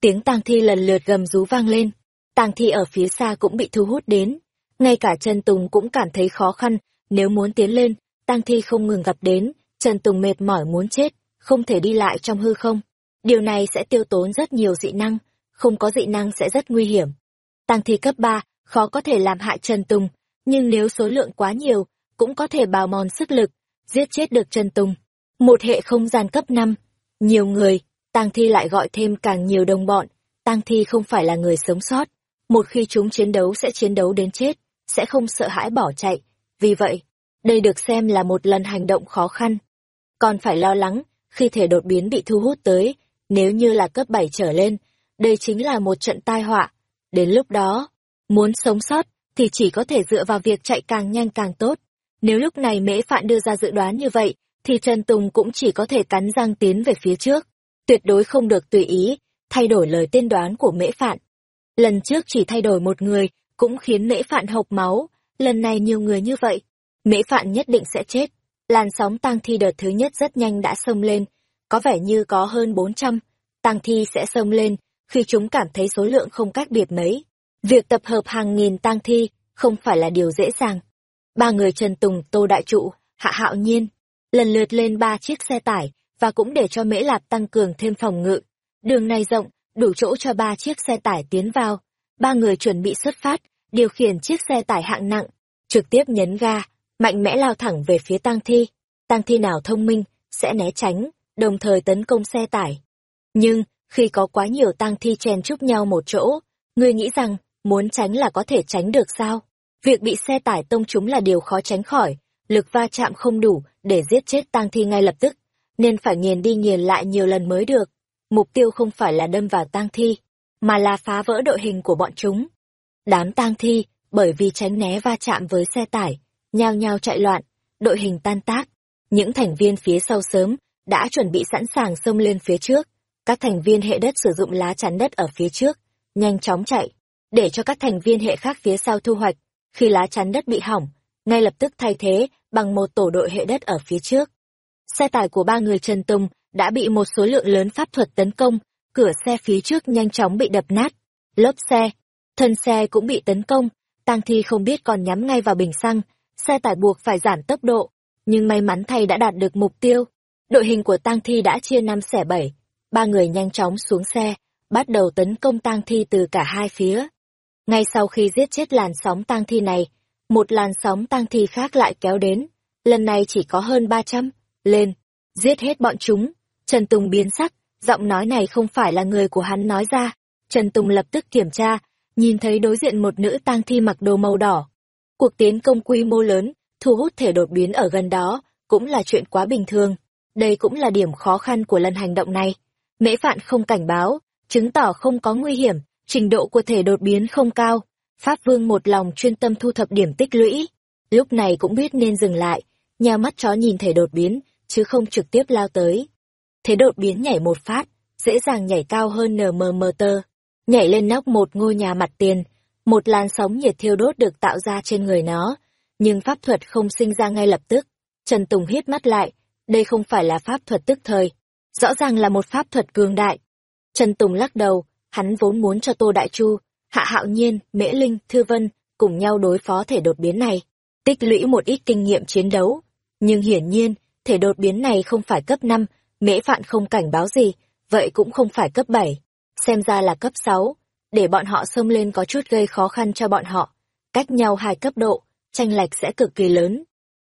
Tiếng tang thi lần lượt gầm rú vang lên, tang thi ở phía xa cũng bị thu hút đến. Ngay cả Trần Tùng cũng cảm thấy khó khăn, nếu muốn tiến lên, tang thi không ngừng gặp đến, Trần Tùng mệt mỏi muốn chết, không thể đi lại trong hư không. Điều này sẽ tiêu tốn rất nhiều dị năng, không có dị năng sẽ rất nguy hiểm. Tăng thi cấp 3, khó có thể làm hại Trần Tùng, nhưng nếu số lượng quá nhiều, cũng có thể bào mòn sức lực, giết chết được Trần Tùng. Một hệ không gian cấp 5, nhiều người, Tăng thi lại gọi thêm càng nhiều đồng bọn, Tăng thi không phải là người sống sót, một khi chúng chiến đấu sẽ chiến đấu đến chết, sẽ không sợ hãi bỏ chạy. Vì vậy, đây được xem là một lần hành động khó khăn. Còn phải lo lắng, khi thể đột biến bị thu hút tới, nếu như là cấp 7 trở lên, đây chính là một trận tai họa. Đến lúc đó, muốn sống sót thì chỉ có thể dựa vào việc chạy càng nhanh càng tốt. Nếu lúc này Mễ Phạn đưa ra dự đoán như vậy, thì Trần Tùng cũng chỉ có thể cắn răng tiến về phía trước. Tuyệt đối không được tùy ý, thay đổi lời tiên đoán của Mễ Phạn. Lần trước chỉ thay đổi một người, cũng khiến Mễ Phạn hộc máu, lần này nhiều người như vậy. Mễ Phạn nhất định sẽ chết. Làn sóng tang thi đợt thứ nhất rất nhanh đã xông lên, có vẻ như có hơn 400. Tang thi sẽ xông lên, khi chúng cảm thấy số lượng không cách biệt mấy. Việc tập hợp hàng nghìn tang thi không phải là điều dễ dàng. Ba người Trần Tùng, Tô Đại Trụ, Hạ Hạo Nhiên, lần lượt lên ba chiếc xe tải, và cũng để cho Mễ Lạp tăng cường thêm phòng ngự. Đường này rộng, đủ chỗ cho ba chiếc xe tải tiến vào. Ba người chuẩn bị xuất phát, điều khiển chiếc xe tải hạng nặng, trực tiếp nhấn ga, mạnh mẽ lao thẳng về phía tang thi. Tang thi nào thông minh, sẽ né tránh, đồng thời tấn công xe tải. Nhưng, khi có quá nhiều tang thi chen chúc nhau một chỗ, ngươi nghĩ rằng, muốn tránh là có thể tránh được sao? Việc bị xe tải tông trúng là điều khó tránh khỏi, lực va chạm không đủ để giết chết tang thi ngay lập tức, nên phải nghiền đi nghiền lại nhiều lần mới được. Mục tiêu không phải là đâm vào tang thi, mà là phá vỡ đội hình của bọn chúng. Đám tang thi, bởi vì tránh né va chạm với xe tải, nhao nhao chạy loạn, đội hình tan tác. Những thành viên phía sau sớm đã chuẩn bị sẵn sàng xông lên phía trước. Các thành viên hệ đất sử dụng lá chắn đất ở phía trước, nhanh chóng chạy, để cho các thành viên hệ khác phía sau thu hoạch. Khi lá chắn đất bị hỏng, ngay lập tức thay thế bằng một tổ đội hệ đất ở phía trước. Xe tải của ba người Trần Tùng đã bị một số lượng lớn pháp thuật tấn công, cửa xe phía trước nhanh chóng bị đập nát, lốp xe, thân xe cũng bị tấn công, tang thi không biết còn nhắm ngay vào bình xăng, xe tải buộc phải giảm tốc độ, nhưng may mắn thay đã đạt được mục tiêu. Đội hình của tang thi đã chia năm xẻ bảy, ba người nhanh chóng xuống xe, bắt đầu tấn công tang thi từ cả hai phía. Ngay sau khi giết chết làn sóng tang thi này, một làn sóng tang thi khác lại kéo đến, lần này chỉ có hơn 300, lên, giết hết bọn chúng. Trần Tùng biến sắc, giọng nói này không phải là người của hắn nói ra. Trần Tùng lập tức kiểm tra, nhìn thấy đối diện một nữ tang thi mặc đồ màu đỏ. Cuộc tiến công quy mô lớn, thu hút thể đột biến ở gần đó, cũng là chuyện quá bình thường. Đây cũng là điểm khó khăn của lần hành động này. Mễ Phạn không cảnh báo, chứng tỏ không có nguy hiểm, trình độ của thể đột biến không cao. Pháp Vương một lòng chuyên tâm thu thập điểm tích lũy. Lúc này cũng biết nên dừng lại, nhà mắt chó nhìn thể đột biến, chứ không trực tiếp lao tới. Thế đột biến nhảy một phát, dễ dàng nhảy cao hơn NMMT, nhảy lên nóc một ngôi nhà mặt tiền, một làn sóng nhiệt thiêu đốt được tạo ra trên người nó, nhưng pháp thuật không sinh ra ngay lập tức. Trần Tùng hít mắt lại, đây không phải là pháp thuật tức thời, rõ ràng là một pháp thuật cường đại. Trần Tùng lắc đầu, hắn vốn muốn cho Tô Đại Chu, Hạ Hạo Nhiên, Mễ Linh, Thư Vân cùng nhau đối phó thể đột biến này, tích lũy một ít kinh nghiệm chiến đấu. Nhưng hiển nhiên, thể đột biến này không phải cấp 5, Mễ Phạn không cảnh báo gì, vậy cũng không phải cấp 7, xem ra là cấp 6, để bọn họ xông lên có chút gây khó khăn cho bọn họ. Cách nhau hai cấp độ, tranh lệch sẽ cực kỳ lớn.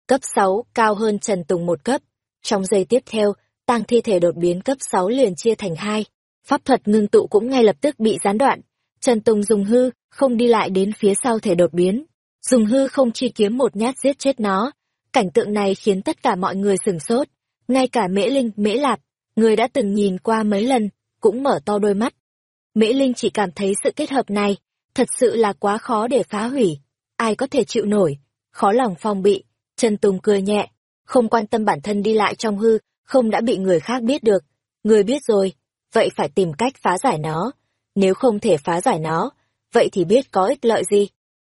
Cấp 6 cao hơn Trần Tùng một cấp. Trong giây tiếp theo, tang thi thể đột biến cấp 6 liền chia thành hai. Pháp thuật ngưng tụ cũng ngay lập tức bị gián đoạn. Trần Tùng dùng hư, không đi lại đến phía sau thể đột biến. Dùng hư không chi kiếm một nhát giết chết nó. Cảnh tượng này khiến tất cả mọi người sửng sốt. Ngay cả Mễ Linh, Mễ Lạp, người đã từng nhìn qua mấy lần, cũng mở to đôi mắt. mỹ Linh chỉ cảm thấy sự kết hợp này, thật sự là quá khó để phá hủy. Ai có thể chịu nổi, khó lòng phong bị. Trần Tùng cười nhẹ, không quan tâm bản thân đi lại trong hư, không đã bị người khác biết được. Người biết rồi, vậy phải tìm cách phá giải nó. Nếu không thể phá giải nó, vậy thì biết có ích lợi gì.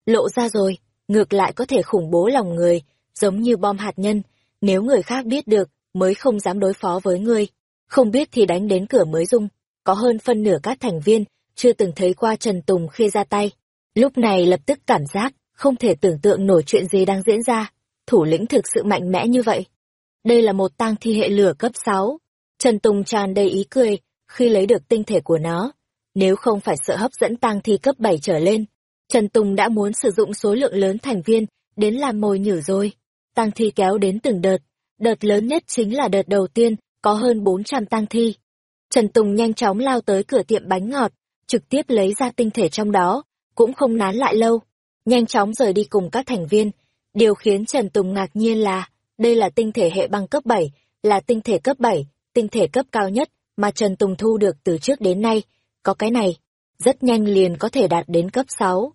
Lộ ra rồi, ngược lại có thể khủng bố lòng người, giống như bom hạt nhân, nếu người khác biết được, mới không dám đối phó với ngươi. Không biết thì đánh đến cửa mới dung. Có hơn phân nửa các thành viên, chưa từng thấy qua Trần Tùng khi ra tay. Lúc này lập tức cảm giác, không thể tưởng tượng nổi chuyện gì đang diễn ra. Thủ lĩnh thực sự mạnh mẽ như vậy. Đây là một tang thi hệ lửa cấp 6. Trần Tùng tràn đầy ý cười, khi lấy được tinh thể của nó. Nếu không phải sợ hấp dẫn tang thi cấp 7 trở lên, Trần Tùng đã muốn sử dụng số lượng lớn thành viên đến làm mồi nhử rồi. Tang thi kéo đến từng đợt, đợt lớn nhất chính là đợt đầu tiên, có hơn 400 tang thi. Trần Tùng nhanh chóng lao tới cửa tiệm bánh ngọt, trực tiếp lấy ra tinh thể trong đó, cũng không nán lại lâu. Nhanh chóng rời đi cùng các thành viên. Điều khiến Trần Tùng ngạc nhiên là, đây là tinh thể hệ băng cấp 7, là tinh thể cấp 7, tinh thể cấp cao nhất mà Trần Tùng thu được từ trước đến nay. Có cái này, rất nhanh liền có thể đạt đến cấp 6.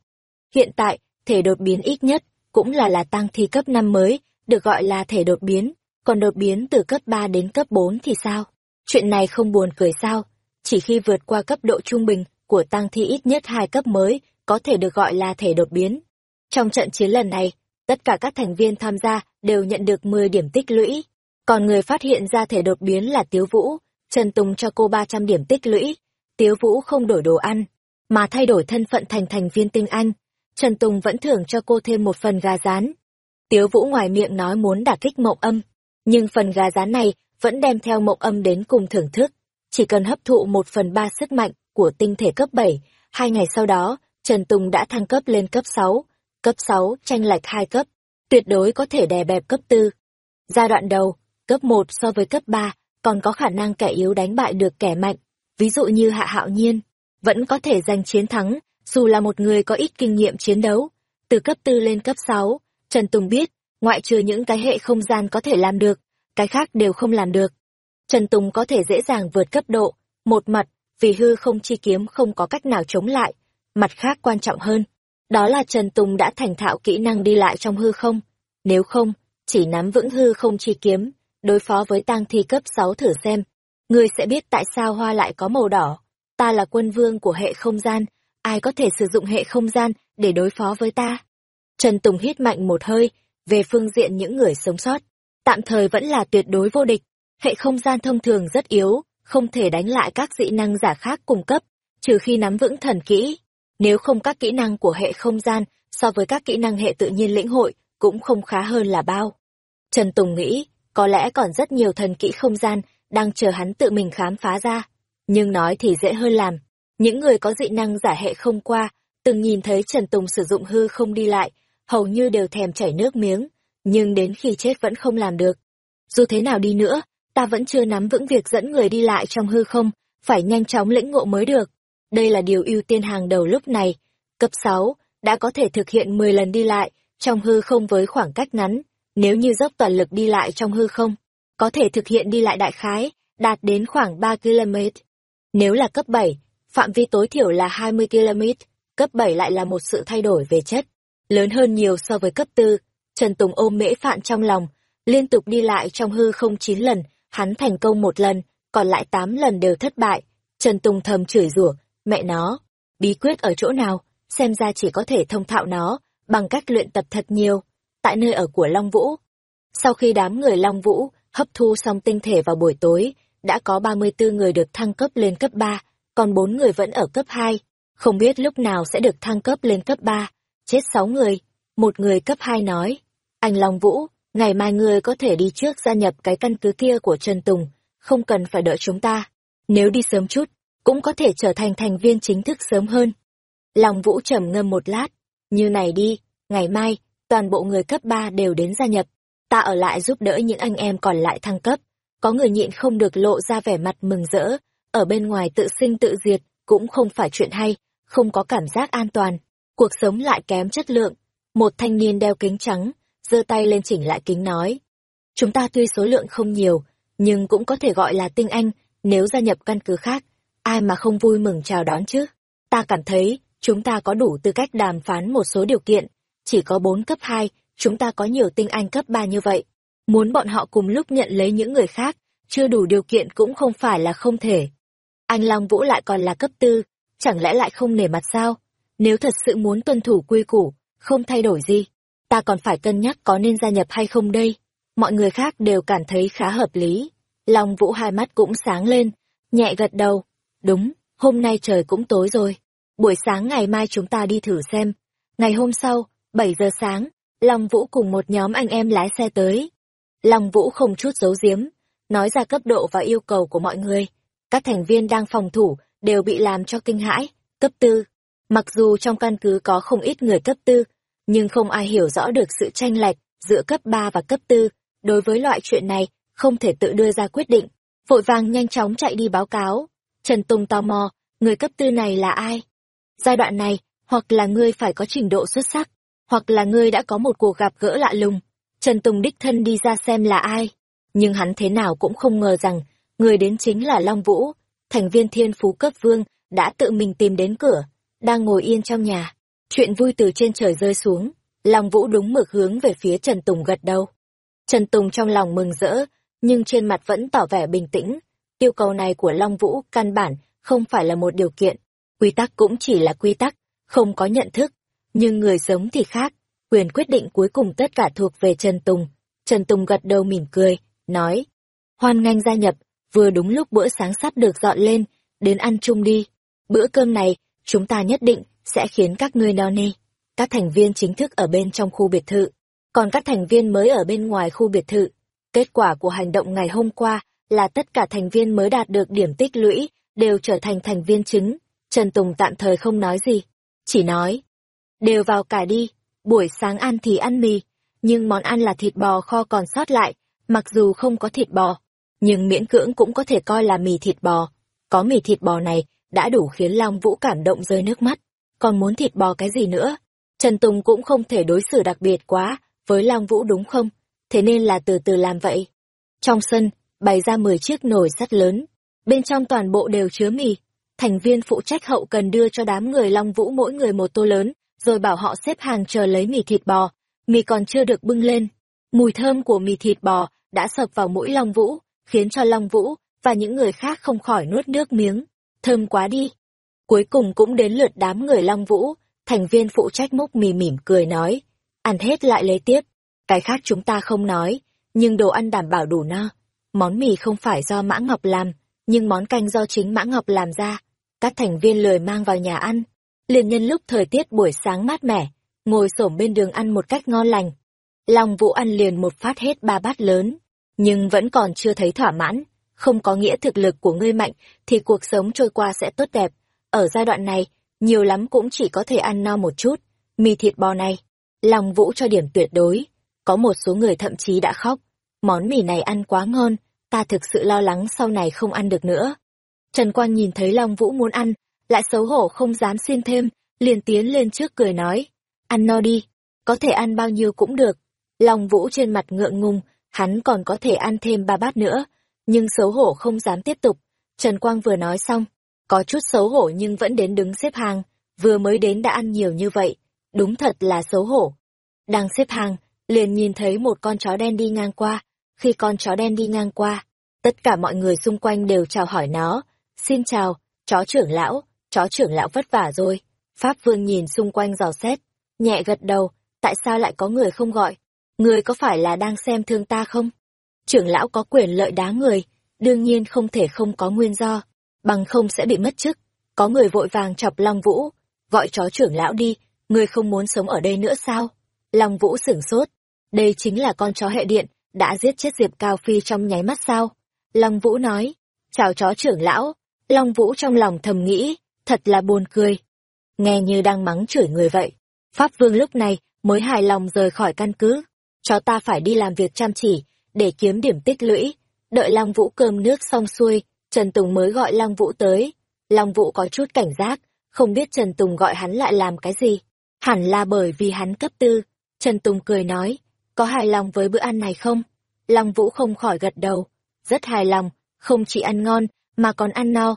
Hiện tại, thể đột biến ít nhất, cũng là là tăng thi cấp 5 mới, được gọi là thể đột biến, còn đột biến từ cấp 3 đến cấp 4 thì sao? Chuyện này không buồn cười sao? Chỉ khi vượt qua cấp độ trung bình của tăng thi ít nhất hai cấp mới, có thể được gọi là thể đột biến. Trong trận chiến lần này, tất cả các thành viên tham gia đều nhận được 10 điểm tích lũy. Còn người phát hiện ra thể đột biến là Tiếu Vũ, Trần Tùng cho cô 300 điểm tích lũy. Tiếu Vũ không đổi đồ ăn, mà thay đổi thân phận thành thành viên tinh anh. Trần Tùng vẫn thưởng cho cô thêm một phần gà rán. Tiếu Vũ ngoài miệng nói muốn đả kích mộng âm, nhưng phần gà rán này vẫn đem theo mộng âm đến cùng thưởng thức. Chỉ cần hấp thụ một phần ba sức mạnh của tinh thể cấp 7, hai ngày sau đó, Trần Tùng đã thăng cấp lên cấp 6. Cấp 6 tranh lệch hai cấp, tuyệt đối có thể đè bẹp cấp 4. Giai đoạn đầu, cấp 1 so với cấp 3, còn có khả năng kẻ yếu đánh bại được kẻ mạnh, ví dụ như Hạ Hạo Nhiên, vẫn có thể giành chiến thắng, dù là một người có ít kinh nghiệm chiến đấu. Từ cấp 4 lên cấp 6, Trần Tùng biết, ngoại trừ những cái hệ không gian có thể làm được, cái khác đều không làm được. Trần Tùng có thể dễ dàng vượt cấp độ, một mặt, vì hư không chi kiếm không có cách nào chống lại, mặt khác quan trọng hơn, đó là Trần Tùng đã thành thạo kỹ năng đi lại trong hư không, nếu không, chỉ nắm vững hư không chi kiếm, đối phó với tang thi cấp 6 thử xem, ngươi sẽ biết tại sao hoa lại có màu đỏ. Ta là quân vương của hệ không gian, ai có thể sử dụng hệ không gian để đối phó với ta? Trần Tùng hít mạnh một hơi, về phương diện những người sống sót, tạm thời vẫn là tuyệt đối vô địch. Hệ không gian thông thường rất yếu, không thể đánh lại các dị năng giả khác cung cấp, trừ khi nắm vững thần kỹ. Nếu không các kỹ năng của hệ không gian so với các kỹ năng hệ tự nhiên lĩnh hội cũng không khá hơn là bao. Trần Tùng nghĩ, có lẽ còn rất nhiều thần kỹ không gian đang chờ hắn tự mình khám phá ra. Nhưng nói thì dễ hơn làm. Những người có dị năng giả hệ không qua, từng nhìn thấy Trần Tùng sử dụng hư không đi lại, hầu như đều thèm chảy nước miếng, nhưng đến khi chết vẫn không làm được. Dù thế nào đi nữa, ta vẫn chưa nắm vững việc dẫn người đi lại trong hư không, phải nhanh chóng lĩnh ngộ mới được. Đây là điều ưu tiên hàng đầu lúc này. Cấp 6, đã có thể thực hiện 10 lần đi lại, trong hư không với khoảng cách ngắn. Nếu như dốc toàn lực đi lại trong hư không, có thể thực hiện đi lại đại khái, đạt đến khoảng 3 km. Nếu là cấp 7, phạm vi tối thiểu là 20 km, cấp 7 lại là một sự thay đổi về chất, lớn hơn nhiều so với cấp tư. Trần Tùng ôm mễ phạn trong lòng, liên tục đi lại trong hư không 9 lần, hắn thành công một lần, còn lại 8 lần đều thất bại. Trần Tùng thầm chửi rủa, mẹ nó, bí quyết ở chỗ nào, xem ra chỉ có thể thông thạo nó, bằng cách luyện tập thật nhiều, tại nơi ở của Long Vũ. Sau khi đám người Long Vũ hấp thu xong tinh thể vào buổi tối, đã có 34 người được thăng cấp lên cấp 3, còn 4 người vẫn ở cấp 2, không biết lúc nào sẽ được thăng cấp lên cấp 3, chết sáu người. Một người cấp hai nói, anh Long Vũ, ngày mai ngươi có thể đi trước gia nhập cái căn cứ kia của Trần Tùng, không cần phải đợi chúng ta. Nếu đi sớm chút, cũng có thể trở thành thành viên chính thức sớm hơn. Long Vũ trầm ngâm một lát, như này đi, ngày mai, toàn bộ người cấp 3 đều đến gia nhập, ta ở lại giúp đỡ những anh em còn lại thăng cấp. Có người nhịn không được lộ ra vẻ mặt mừng rỡ, ở bên ngoài tự sinh tự diệt, cũng không phải chuyện hay, không có cảm giác an toàn, cuộc sống lại kém chất lượng. Một thanh niên đeo kính trắng, giơ tay lên chỉnh lại kính nói. Chúng ta tuy số lượng không nhiều, nhưng cũng có thể gọi là tinh anh, nếu gia nhập căn cứ khác, ai mà không vui mừng chào đón chứ. Ta cảm thấy, chúng ta có đủ tư cách đàm phán một số điều kiện. Chỉ có bốn cấp hai, chúng ta có nhiều tinh anh cấp ba như vậy. Muốn bọn họ cùng lúc nhận lấy những người khác, chưa đủ điều kiện cũng không phải là không thể. Anh Long Vũ lại còn là cấp tư, chẳng lẽ lại không nể mặt sao? Nếu thật sự muốn tuân thủ quy củ, không thay đổi gì, ta còn phải cân nhắc có nên gia nhập hay không đây. Mọi người khác đều cảm thấy khá hợp lý. Long Vũ hai mắt cũng sáng lên, nhẹ gật đầu. Đúng, hôm nay trời cũng tối rồi. Buổi sáng ngày mai chúng ta đi thử xem. Ngày hôm sau, 7 giờ sáng, Long Vũ cùng một nhóm anh em lái xe tới. Long Vũ không chút giấu giếm, nói ra cấp độ và yêu cầu của mọi người. Các thành viên đang phòng thủ đều bị làm cho kinh hãi, cấp tư. Mặc dù trong căn cứ có không ít người cấp tư, nhưng không ai hiểu rõ được sự tranh lệch giữa cấp 3 và cấp 4. Đối với loại chuyện này, không thể tự đưa ra quyết định. Vội vàng nhanh chóng chạy đi báo cáo. Trần Tùng tò mò, người cấp 4 này là ai? Giai đoạn này, hoặc là ngươi phải có trình độ xuất sắc, hoặc là ngươi đã có một cuộc gặp gỡ lạ lùng. Trần Tùng đích thân đi ra xem là ai. Nhưng hắn thế nào cũng không ngờ rằng, người đến chính là Long Vũ, thành viên thiên phú cấp vương, đã tự mình tìm đến cửa, đang ngồi yên trong nhà. Chuyện vui từ trên trời rơi xuống, Long Vũ đúng mực hướng về phía Trần Tùng gật đầu. Trần Tùng trong lòng mừng rỡ, nhưng trên mặt vẫn tỏ vẻ bình tĩnh. Yêu cầu này của Long Vũ căn bản không phải là một điều kiện, quy tắc cũng chỉ là quy tắc, không có nhận thức. Nhưng người sống thì khác, quyền quyết định cuối cùng tất cả thuộc về Trần Tùng. Trần Tùng gật đầu mỉm cười, nói, hoan nghênh gia nhập, vừa đúng lúc bữa sáng sắp được dọn lên, đến ăn chung đi. Bữa cơm này, chúng ta nhất định sẽ khiến các ngươi no nê. Các thành viên chính thức ở bên trong khu biệt thự, còn các thành viên mới ở bên ngoài khu biệt thự. Kết quả của hành động ngày hôm qua là tất cả thành viên mới đạt được điểm tích lũy, đều trở thành thành viên chứng. Trần Tùng tạm thời không nói gì, chỉ nói, đều vào cả đi, buổi sáng ăn thì ăn mì, nhưng món ăn là thịt bò kho còn sót lại, mặc dù không có thịt bò, nhưng miễn cưỡng cũng có thể coi là mì thịt bò. Có mì thịt bò này, đã đủ khiến Long Vũ cảm động rơi nước mắt, còn muốn thịt bò cái gì nữa? Trần Tùng cũng không thể đối xử đặc biệt quá với Long Vũ đúng không? Thế nên là từ từ làm vậy. Trong sân, bày ra 10 chiếc nồi sắt lớn, bên trong toàn bộ đều chứa mì. Thành viên phụ trách hậu cần đưa cho đám người Long Vũ mỗi người một tô lớn, rồi bảo họ xếp hàng chờ lấy mì thịt bò. Mì còn chưa được bưng lên. Mùi thơm của mì thịt bò đã sập vào mũi Long Vũ, khiến cho Long Vũ và những người khác không khỏi nuốt nước miếng. Thơm quá đi. Cuối cùng cũng đến lượt đám người Long Vũ, thành viên phụ trách múc mì mỉm cười nói, ăn hết lại lấy tiếp. Cái khác chúng ta không nói, nhưng đồ ăn đảm bảo đủ no. Món mì không phải do Mã Ngọc làm, nhưng món canh do chính Mã Ngọc làm ra. Các thành viên lười mang vào nhà ăn. Liền nhân lúc thời tiết buổi sáng mát mẻ, ngồi xổm bên đường ăn một cách ngon lành. Long Vũ ăn liền một phát hết ba bát lớn, nhưng vẫn còn chưa thấy thỏa mãn. Không có nghĩa thực lực của ngươi mạnh thì cuộc sống trôi qua sẽ tốt đẹp. Ở giai đoạn này, nhiều lắm cũng chỉ có thể ăn no một chút. Mì thịt bò này, lòng vũ cho điểm tuyệt đối. Có một số người thậm chí đã khóc. Món mì này ăn quá ngon, ta thực sự lo lắng sau này không ăn được nữa. Trần Quan nhìn thấy Long Vũ muốn ăn, lại xấu hổ không dám xin thêm, liền tiến lên trước cười nói. Ăn no đi, có thể ăn bao nhiêu cũng được. Long Vũ trên mặt ngượng ngùng, hắn còn có thể ăn thêm ba bát nữa, nhưng xấu hổ không dám tiếp tục. Trần Quang vừa nói xong, có chút xấu hổ nhưng vẫn đến đứng xếp hàng, vừa mới đến đã ăn nhiều như vậy, đúng thật là xấu hổ. Đang xếp hàng, liền nhìn thấy một con chó đen đi ngang qua, khi con chó đen đi ngang qua, tất cả mọi người xung quanh đều chào hỏi nó, xin chào, chó trưởng lão, chó trưởng lão vất vả rồi. Pháp Vương nhìn xung quanh dò xét, nhẹ gật đầu, tại sao lại có người không gọi? Người có phải là đang xem thương ta không? Trưởng lão có quyền lợi đá người, đương nhiên không thể không có nguyên do bằng không sẽ bị mất chức. Có người vội vàng chọc Long Vũ, gọi chó trưởng lão đi, người không muốn sống ở đây nữa sao? Long Vũ sửng sốt, đây chính là con chó hệ điện, đã giết chết Diệp Cao Phi trong nháy mắt sao? Long Vũ nói, chào chó trưởng lão, Long Vũ trong lòng thầm nghĩ, thật là buồn cười. Nghe như đang mắng chửi người vậy. Pháp Vương lúc này mới hài lòng rời khỏi căn cứ. Chó ta phải đi làm việc chăm chỉ, để kiếm điểm tích lũy. Đợi Long Vũ cơm nước xong xuôi, Trần Tùng mới gọi Long Vũ tới. Long Vũ có chút cảnh giác, không biết Trần Tùng gọi hắn lại làm cái gì. Hẳn là bởi vì hắn cấp tư. Trần Tùng cười nói, có hài lòng với bữa ăn này không? Long Vũ không khỏi gật đầu. Rất hài lòng, không chỉ ăn ngon, mà còn ăn no.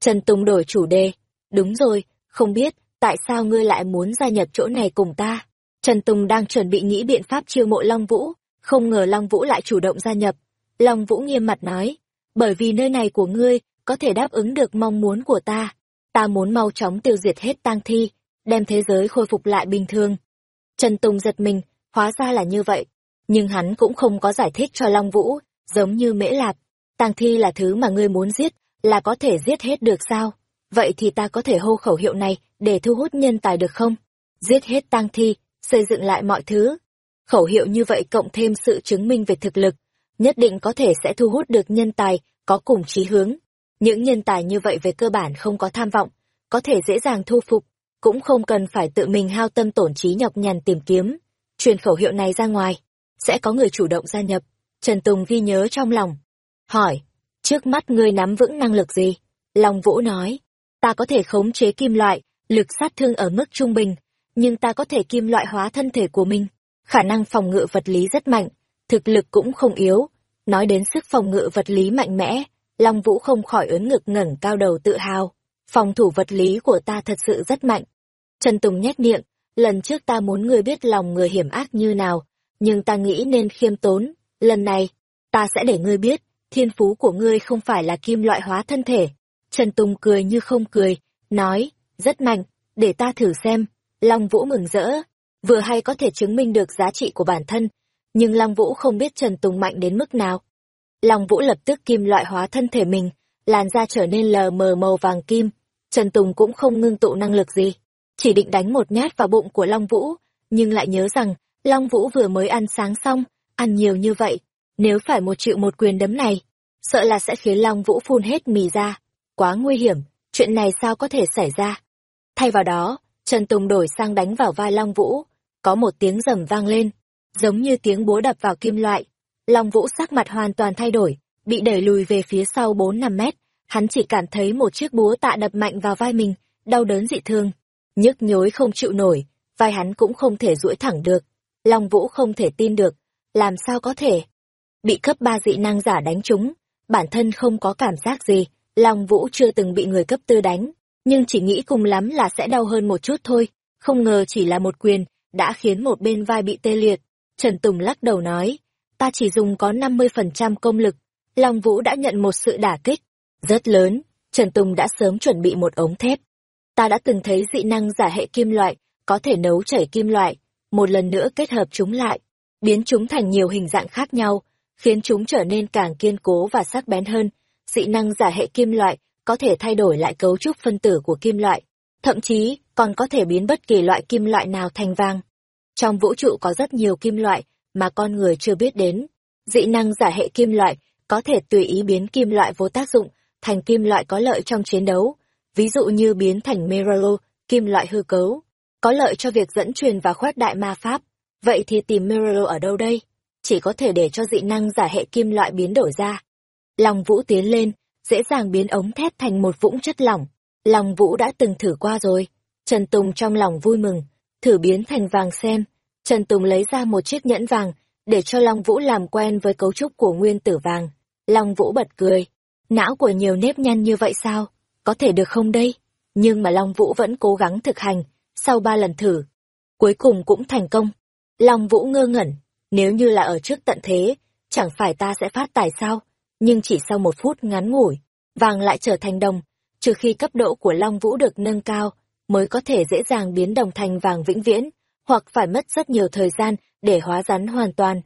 Trần Tùng đổi chủ đề. Đúng rồi, không biết, tại sao ngươi lại muốn gia nhập chỗ này cùng ta? Trần Tùng đang chuẩn bị nghĩ biện pháp chiêu mộ Long Vũ, không ngờ Long Vũ lại chủ động gia nhập. Long Vũ nghiêm mặt nói, bởi vì nơi này của ngươi có thể đáp ứng được mong muốn của ta. Ta muốn mau chóng tiêu diệt hết tang thi, đem thế giới khôi phục lại bình thường. Trần Tùng giật mình, hóa ra là như vậy. Nhưng hắn cũng không có giải thích cho Long Vũ, giống như mễ lạp. Tang thi là thứ mà ngươi muốn giết, là có thể giết hết được sao? Vậy thì ta có thể hô khẩu hiệu này để thu hút nhân tài được không? Giết hết tang thi, xây dựng lại mọi thứ. Khẩu hiệu như vậy cộng thêm sự chứng minh về thực lực, nhất định có thể sẽ thu hút được nhân tài có cùng chí hướng. Những nhân tài như vậy về cơ bản không có tham vọng, có thể dễ dàng thu phục, cũng không cần phải tự mình hao tâm tổn trí nhọc nhằn tìm kiếm. Truyền khẩu hiệu này ra ngoài, sẽ có người chủ động gia nhập. Trần Tùng ghi nhớ trong lòng. Hỏi, trước mắt ngươi nắm vững năng lực gì? Long Vũ nói, ta có thể khống chế kim loại, lực sát thương ở mức trung bình, nhưng ta có thể kim loại hóa thân thể của mình. Khả năng phòng ngự vật lý rất mạnh, thực lực cũng không yếu. Nói đến sức phòng ngự vật lý mạnh mẽ, Long Vũ không khỏi ớn ngực ngẩng cao đầu tự hào. Phòng thủ vật lý của ta thật sự rất mạnh. Trần Tùng nhét miệng, lần trước ta muốn ngươi biết lòng người hiểm ác như nào, nhưng ta nghĩ nên khiêm tốn. Lần này, ta sẽ để ngươi biết, thiên phú của ngươi không phải là kim loại hóa thân thể. Trần Tùng cười như không cười, nói, rất mạnh, để ta thử xem. Long Vũ mừng rỡ, vừa hay có thể chứng minh được giá trị của bản thân, nhưng Long Vũ không biết Trần Tùng mạnh đến mức nào. Long Vũ lập tức kim loại hóa thân thể mình, làn da trở nên lờ mờ màu vàng kim. Trần Tùng cũng không ngưng tụ năng lực gì, chỉ định đánh một nhát vào bụng của Long Vũ, nhưng lại nhớ rằng, Long Vũ vừa mới ăn sáng xong, ăn nhiều như vậy, nếu phải một triệu một quyền đấm này, sợ là sẽ khiến Long Vũ phun hết mì ra. Quá nguy hiểm, chuyện này sao có thể xảy ra? Thay vào đó, Trần Tùng đổi sang đánh vào vai Long Vũ, có một tiếng rầm vang lên, giống như tiếng búa đập vào kim loại. Long Vũ sắc mặt hoàn toàn thay đổi, bị đẩy lùi về phía sau bốn năm mét, hắn chỉ cảm thấy một chiếc búa tạ đập mạnh vào vai mình, đau đớn dị thương, nhức nhối không chịu nổi, vai hắn cũng không thể duỗi thẳng được. Long Vũ không thể tin được, làm sao có thể? Bị cấp ba dị năng giả đánh trúng, bản thân không có cảm giác gì, Long Vũ chưa từng bị người cấp tư đánh, nhưng chỉ nghĩ cùng lắm là sẽ đau hơn một chút thôi, không ngờ chỉ là một quyền, đã khiến một bên vai bị tê liệt. Trần Tùng lắc đầu nói, ta chỉ dùng có 50% công lực, Long Vũ đã nhận một sự đả kích, rất lớn, Trần Tùng đã sớm chuẩn bị một ống thép. Ta đã từng thấy dị năng giả hệ kim loại, có thể nấu chảy kim loại, một lần nữa kết hợp chúng lại, biến chúng thành nhiều hình dạng khác nhau, khiến chúng trở nên càng kiên cố và sắc bén hơn. Dị năng giả hệ kim loại có thể thay đổi lại cấu trúc phân tử của kim loại, thậm chí còn có thể biến bất kỳ loại kim loại nào thành vàng. Trong vũ trụ có rất nhiều kim loại mà con người chưa biết đến. Dị năng giả hệ kim loại có thể tùy ý biến kim loại vô tác dụng thành kim loại có lợi trong chiến đấu, ví dụ như biến thành Meralo, kim loại hư cấu, có lợi cho việc dẫn truyền và khoét đại ma pháp. Vậy thì tìm Meralo ở đâu đây? Chỉ có thể để cho dị năng giả hệ kim loại biến đổi ra. Lòng vũ tiến lên, dễ dàng biến ống thép thành một vũng chất lỏng. Lòng vũ đã từng thử qua rồi. Trần Tùng trong lòng vui mừng, thử biến thành vàng xem. Trần Tùng lấy ra một chiếc nhẫn vàng, để cho Long Vũ làm quen với cấu trúc của nguyên tử vàng. Long Vũ bật cười. Não của nhiều nếp nhăn như vậy sao? Có thể được không đây? Nhưng mà Long Vũ vẫn cố gắng thực hành, sau ba lần thử. Cuối cùng cũng thành công. Long Vũ ngơ ngẩn, nếu như là ở trước tận thế, chẳng phải ta sẽ phát tài sao? Nhưng chỉ sau một phút ngắn ngủi, vàng lại trở thành đồng, trừ khi cấp độ của Long Vũ được nâng cao, mới có thể dễ dàng biến đồng thành vàng vĩnh viễn, hoặc phải mất rất nhiều thời gian để hóa rắn hoàn toàn.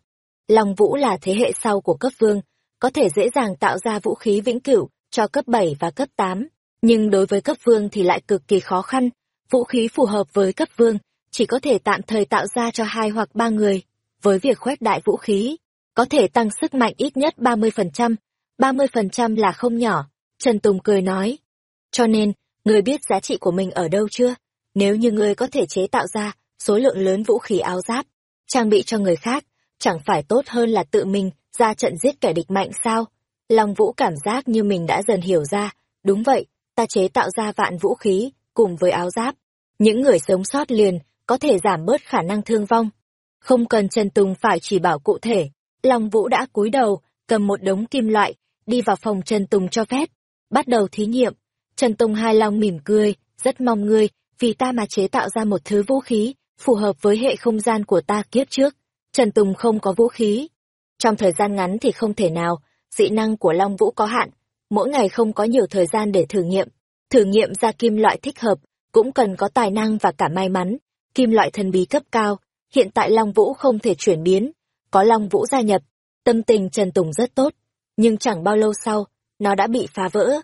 Long Vũ là thế hệ sau của cấp vương, có thể dễ dàng tạo ra vũ khí vĩnh cửu cho cấp 7 và cấp 8, nhưng đối với cấp vương thì lại cực kỳ khó khăn. Vũ khí phù hợp với cấp vương chỉ có thể tạm thời tạo ra cho hai hoặc ba người. Với việc khoét đại vũ khí, có thể tăng sức mạnh ít nhất 30%, 30% là không nhỏ, Trần Tùng cười nói. Cho nên, người biết giá trị của mình ở đâu chưa? Nếu như ngươi có thể chế tạo ra số lượng lớn vũ khí áo giáp, trang bị cho người khác, chẳng phải tốt hơn là tự mình ra trận giết kẻ địch mạnh sao? Long Vũ cảm giác như mình đã dần hiểu ra, đúng vậy, ta chế tạo ra vạn vũ khí, cùng với áo giáp. Những người sống sót liền, có thể giảm bớt khả năng thương vong. Không cần Trần Tùng phải chỉ bảo cụ thể, Long Vũ đã cúi đầu, cầm một đống kim loại, đi vào phòng Trần Tùng cho phép, bắt đầu thí nghiệm. Trần Tùng hai long mỉm cười, rất mong ngươi vì ta mà chế tạo ra một thứ vũ khí, phù hợp với hệ không gian của ta kiếp trước. Trần Tùng không có vũ khí. Trong thời gian ngắn thì không thể nào, dị năng của Long Vũ có hạn, mỗi ngày không có nhiều thời gian để thử nghiệm. Thử nghiệm ra kim loại thích hợp, cũng cần có tài năng và cả may mắn. Kim loại thần bí cấp cao, hiện tại Long Vũ không thể chuyển biến. Có Long Vũ gia nhập, tâm tình Trần Tùng rất tốt, nhưng chẳng bao lâu sau, nó đã bị phá vỡ.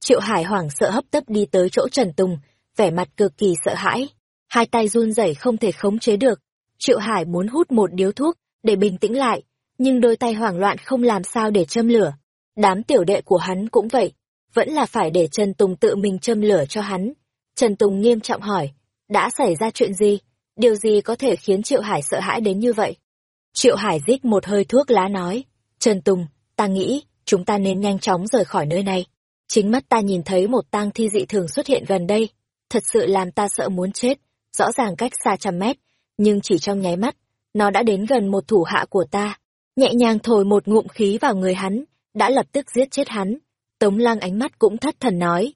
Triệu Hải hoảng sợ hấp tấp đi tới chỗ Trần Tùng, vẻ mặt cực kỳ sợ hãi. Hai tay run rẩy không thể khống chế được. Triệu Hải muốn hút một điếu thuốc để bình tĩnh lại, nhưng đôi tay hoảng loạn không làm sao để châm lửa. Đám tiểu đệ của hắn cũng vậy, vẫn là phải để Trần Tùng tự mình châm lửa cho hắn. Trần Tùng nghiêm trọng hỏi, đã xảy ra chuyện gì? Điều gì có thể khiến Triệu Hải sợ hãi đến như vậy? Triệu Hải rít một hơi thuốc lá nói, Trần Tùng, ta nghĩ, chúng ta nên nhanh chóng rời khỏi nơi này. Chính mắt ta nhìn thấy một tang thi dị thường xuất hiện gần đây, thật sự làm ta sợ muốn chết, rõ ràng cách xa trăm mét, nhưng chỉ trong nháy mắt, nó đã đến gần một thủ hạ của ta, nhẹ nhàng thổi một ngụm khí vào người hắn, đã lập tức giết chết hắn. Tống lăng ánh mắt cũng thất thần nói.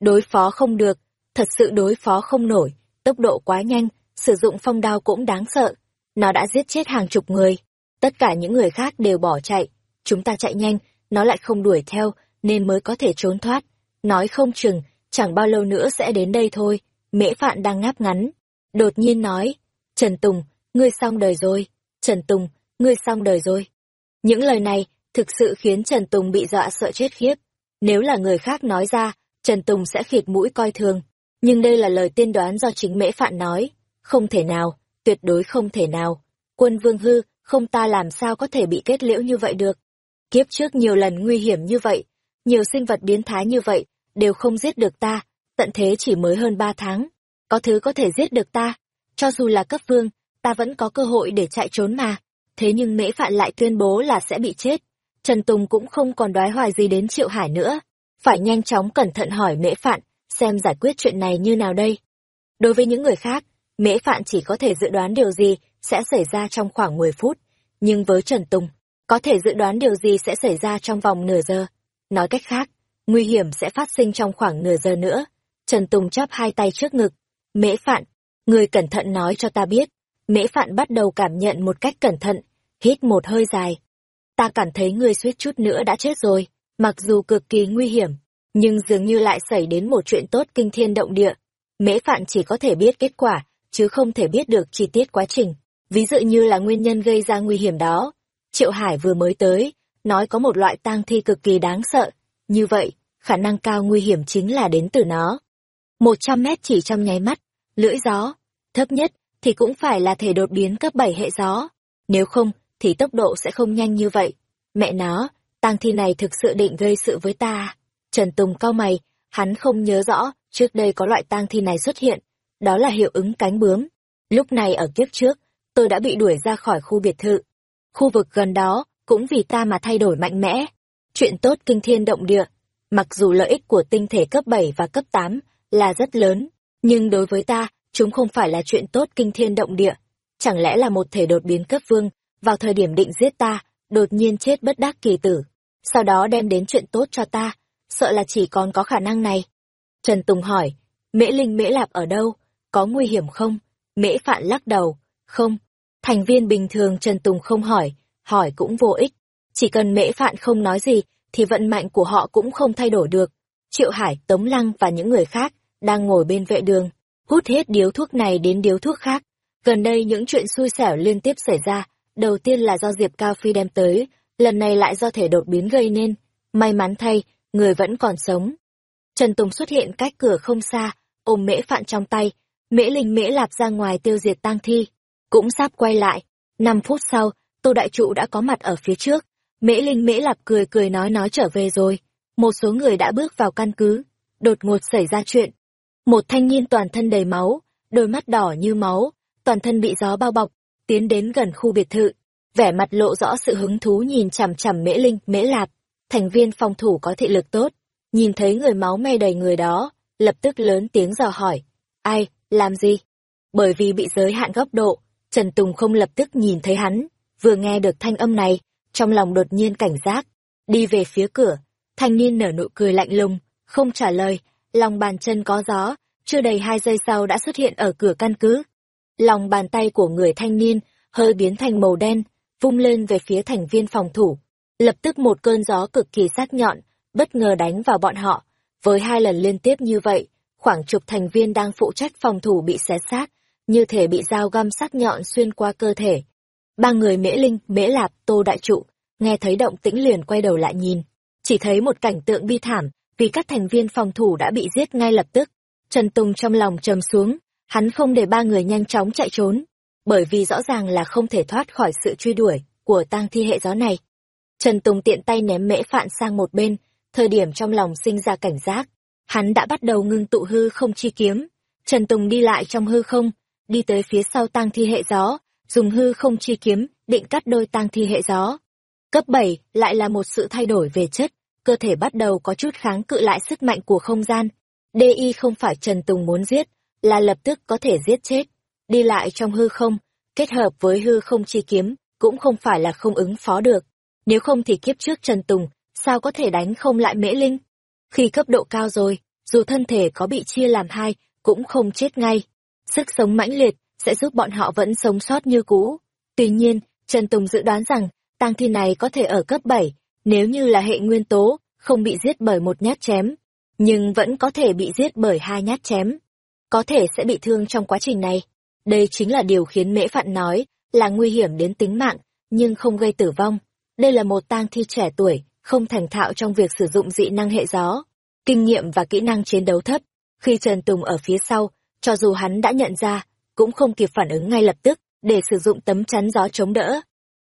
Đối phó không được, thật sự đối phó không nổi, tốc độ quá nhanh, sử dụng phong đao cũng đáng sợ. Nó đã giết chết hàng chục người, tất cả những người khác đều bỏ chạy. Chúng ta chạy nhanh, nó lại không đuổi theo, nên mới có thể trốn thoát. Nói không chừng, chẳng bao lâu nữa sẽ đến đây thôi. Mễ Phạn đang ngáp ngắn. Đột nhiên nói, Trần Tùng, ngươi xong đời rồi. Trần Tùng, ngươi xong đời rồi. Những lời này thực sự khiến Trần Tùng bị dọa sợ chết khiếp. Nếu là người khác nói ra, Trần Tùng sẽ khịt mũi coi thường. Nhưng đây là lời tiên đoán do chính Mễ Phạn nói. Không thể nào, tuyệt đối không thể nào. Quân Vương Hư, không ta làm sao có thể bị kết liễu như vậy được. Kiếp trước nhiều lần nguy hiểm như vậy, nhiều sinh vật biến thái như vậy, đều không giết được ta, tận thế chỉ mới hơn ba tháng. Có thứ có thể giết được ta, cho dù là cấp vương, ta vẫn có cơ hội để chạy trốn mà. Thế nhưng mễ phạn lại tuyên bố là sẽ bị chết. Trần Tùng cũng không còn đoái hoài gì đến Triệu Hải nữa. Phải nhanh chóng cẩn thận hỏi mễ phạn, xem giải quyết chuyện này như nào đây. Đối với những người khác, mễ phạn chỉ có thể dự đoán điều gì sẽ xảy ra trong khoảng 10 phút. Nhưng với Trần Tùng, có thể dự đoán điều gì sẽ xảy ra trong vòng nửa giờ. Nói cách khác, nguy hiểm sẽ phát sinh trong khoảng nửa giờ nữa. Trần Tùng chắp hai tay trước ngực. Mễ Phạn, người cẩn thận nói cho ta biết. Mễ Phạn bắt đầu cảm nhận một cách cẩn thận, hít một hơi dài. Ta cảm thấy người suýt chút nữa đã chết rồi, mặc dù cực kỳ nguy hiểm, nhưng dường như lại xảy đến một chuyện tốt kinh thiên động địa. Mễ Phạn chỉ có thể biết kết quả, chứ không thể biết được chi tiết quá trình. Ví dụ như là nguyên nhân gây ra nguy hiểm đó. Triệu Hải vừa mới tới, nói có một loại tang thi cực kỳ đáng sợ. Như vậy, khả năng cao nguy hiểm chính là đến từ nó. Một trăm mét chỉ trong nháy mắt, lưỡi gió, thấp nhất thì cũng phải là thể đột biến cấp bảy hệ gió. Nếu không, thì tốc độ sẽ không nhanh như vậy. Mẹ nó, tang thi này thực sự định gây sự với ta. Trần Tùng cao mày, hắn không nhớ rõ trước đây có loại tang thi này xuất hiện. Đó là hiệu ứng cánh bướm. Lúc này ở kiếp trước, tôi đã bị đuổi ra khỏi khu biệt thự. Khu vực gần đó, cũng vì ta mà thay đổi mạnh mẽ. Chuyện tốt kinh thiên động địa, mặc dù lợi ích của tinh thể cấp 7 và cấp 8 là rất lớn, nhưng đối với ta, chúng không phải là chuyện tốt kinh thiên động địa. Chẳng lẽ là một thể đột biến cấp vương, vào thời điểm định giết ta, đột nhiên chết bất đắc kỳ tử, sau đó đem đến chuyện tốt cho ta, sợ là chỉ còn có khả năng này. Trần Tùng hỏi, Mễ Linh Mễ Lạp ở đâu, có nguy hiểm không? Mễ Phạn lắc đầu, không. Thành viên bình thường Trần Tùng không hỏi, hỏi cũng vô ích. Chỉ cần mễ phạn không nói gì, thì vận mệnh của họ cũng không thay đổi được. Triệu Hải, Tống Lăng và những người khác đang ngồi bên vệ đường, hút hết điếu thuốc này đến điếu thuốc khác. Gần đây những chuyện xui xẻo liên tiếp xảy ra, đầu tiên là do Diệp Cao Phi đem tới, lần này lại do thể đột biến gây nên. May mắn thay, người vẫn còn sống. Trần Tùng xuất hiện cách cửa không xa, ôm mễ phạn trong tay, mễ linh mễ lạp ra ngoài tiêu diệt tang thi. Cũng sắp quay lại. Năm phút sau, Tô Đại Trụ đã có mặt ở phía trước. Mễ Linh Mễ Lạp cười cười nói nói trở về rồi. Một số người đã bước vào căn cứ. Đột ngột xảy ra chuyện. Một thanh niên toàn thân đầy máu, đôi mắt đỏ như máu, toàn thân bị gió bao bọc, tiến đến gần khu biệt thự. Vẻ mặt lộ rõ sự hứng thú nhìn chằm chằm Mễ Linh, Mễ Lạp. Thành viên phòng thủ có thị lực tốt. Nhìn thấy người máu me đầy người đó, lập tức lớn tiếng dò hỏi. Ai, làm gì? Bởi vì bị giới hạn góc độ, Trần Tùng không lập tức nhìn thấy hắn, vừa nghe được thanh âm này, trong lòng đột nhiên cảnh giác, đi về phía cửa, thanh niên nở nụ cười lạnh lùng, không trả lời, lòng bàn chân có gió, chưa đầy hai giây sau đã xuất hiện ở cửa căn cứ. Lòng bàn tay của người thanh niên hơi biến thành màu đen, vung lên về phía thành viên phòng thủ. Lập tức một cơn gió cực kỳ sắc nhọn, bất ngờ đánh vào bọn họ. Với hai lần liên tiếp như vậy, khoảng chục thành viên đang phụ trách phòng thủ bị xé xác, như thể bị dao găm sắc nhọn xuyên qua cơ thể. Ba người Mễ Linh, Mễ Lạp, Tô Đại Trụ, nghe thấy động tĩnh liền quay đầu lại nhìn. Chỉ thấy một cảnh tượng bi thảm, vì các thành viên phòng thủ đã bị giết ngay lập tức. Trần Tùng trong lòng trầm xuống, hắn không để ba người nhanh chóng chạy trốn, bởi vì rõ ràng là không thể thoát khỏi sự truy đuổi của tang thi hệ gió này. Trần Tùng tiện tay ném mễ phạn sang một bên, thời điểm trong lòng sinh ra cảnh giác. Hắn đã bắt đầu ngưng tụ hư không chi kiếm. Trần Tùng đi lại trong hư không, đi tới phía sau tang thi hệ gió, dùng hư không chi kiếm, định cắt đôi tang thi hệ gió. Cấp 7 lại là một sự thay đổi về chất, cơ thể bắt đầu có chút kháng cự lại sức mạnh của không gian. DI không phải Trần Tùng muốn giết, là lập tức có thể giết chết. Đi lại trong hư không, kết hợp với hư không chi kiếm, cũng không phải là không ứng phó được. Nếu không thì kiếp trước Trần Tùng, sao có thể đánh không lại Mễ Linh? Khi cấp độ cao rồi, dù thân thể có bị chia làm hai, cũng không chết ngay. Sức sống mãnh liệt sẽ giúp bọn họ vẫn sống sót như cũ. Tuy nhiên, Trần Tùng dự đoán rằng, tang thi này có thể ở cấp 7, nếu như là hệ nguyên tố, không bị giết bởi một nhát chém, nhưng vẫn có thể bị giết bởi hai nhát chém. Có thể sẽ bị thương trong quá trình này. Đây chính là điều khiến Mễ Phạn nói là nguy hiểm đến tính mạng, nhưng không gây tử vong. Đây là một tang thi trẻ tuổi, không thành thạo trong việc sử dụng dị năng hệ gió. Kinh nghiệm và kỹ năng chiến đấu thấp. Khi Trần Tùng ở phía sau, cho dù hắn đã nhận ra, cũng không kịp phản ứng ngay lập tức để sử dụng tấm chắn gió chống đỡ.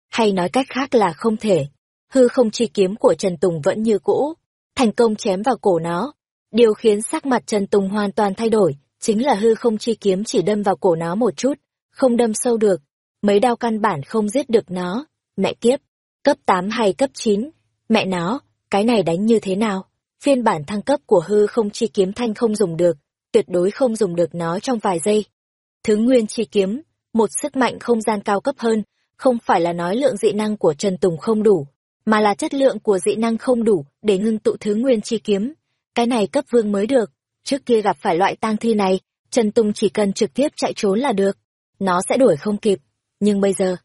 Hay nói cách khác là không thể. Hư không chi kiếm của Trần Tùng vẫn như cũ, thành công chém vào cổ nó. Điều khiến sắc mặt Trần Tùng hoàn toàn thay đổi, chính là hư không chi kiếm chỉ đâm vào cổ nó một chút, không đâm sâu được. Mấy đao căn bản không giết được nó. Mẹ kiếp, cấp 8 hay cấp 9, mẹ nó, cái này đánh như thế nào? Phiên bản thăng cấp của hư không chi kiếm thanh không dùng được, tuyệt đối không dùng được nó trong vài giây. Thứ nguyên chi kiếm, một sức mạnh không gian cao cấp hơn, không phải là nói lượng dị năng của Trần Tùng không đủ, mà là chất lượng của dị năng không đủ để ngưng tụ thứ nguyên chi kiếm. Cái này cấp vương mới được, trước kia gặp phải loại tang thi này, Trần Tùng chỉ cần trực tiếp chạy trốn là được, nó sẽ đuổi không kịp. Nhưng bây giờ,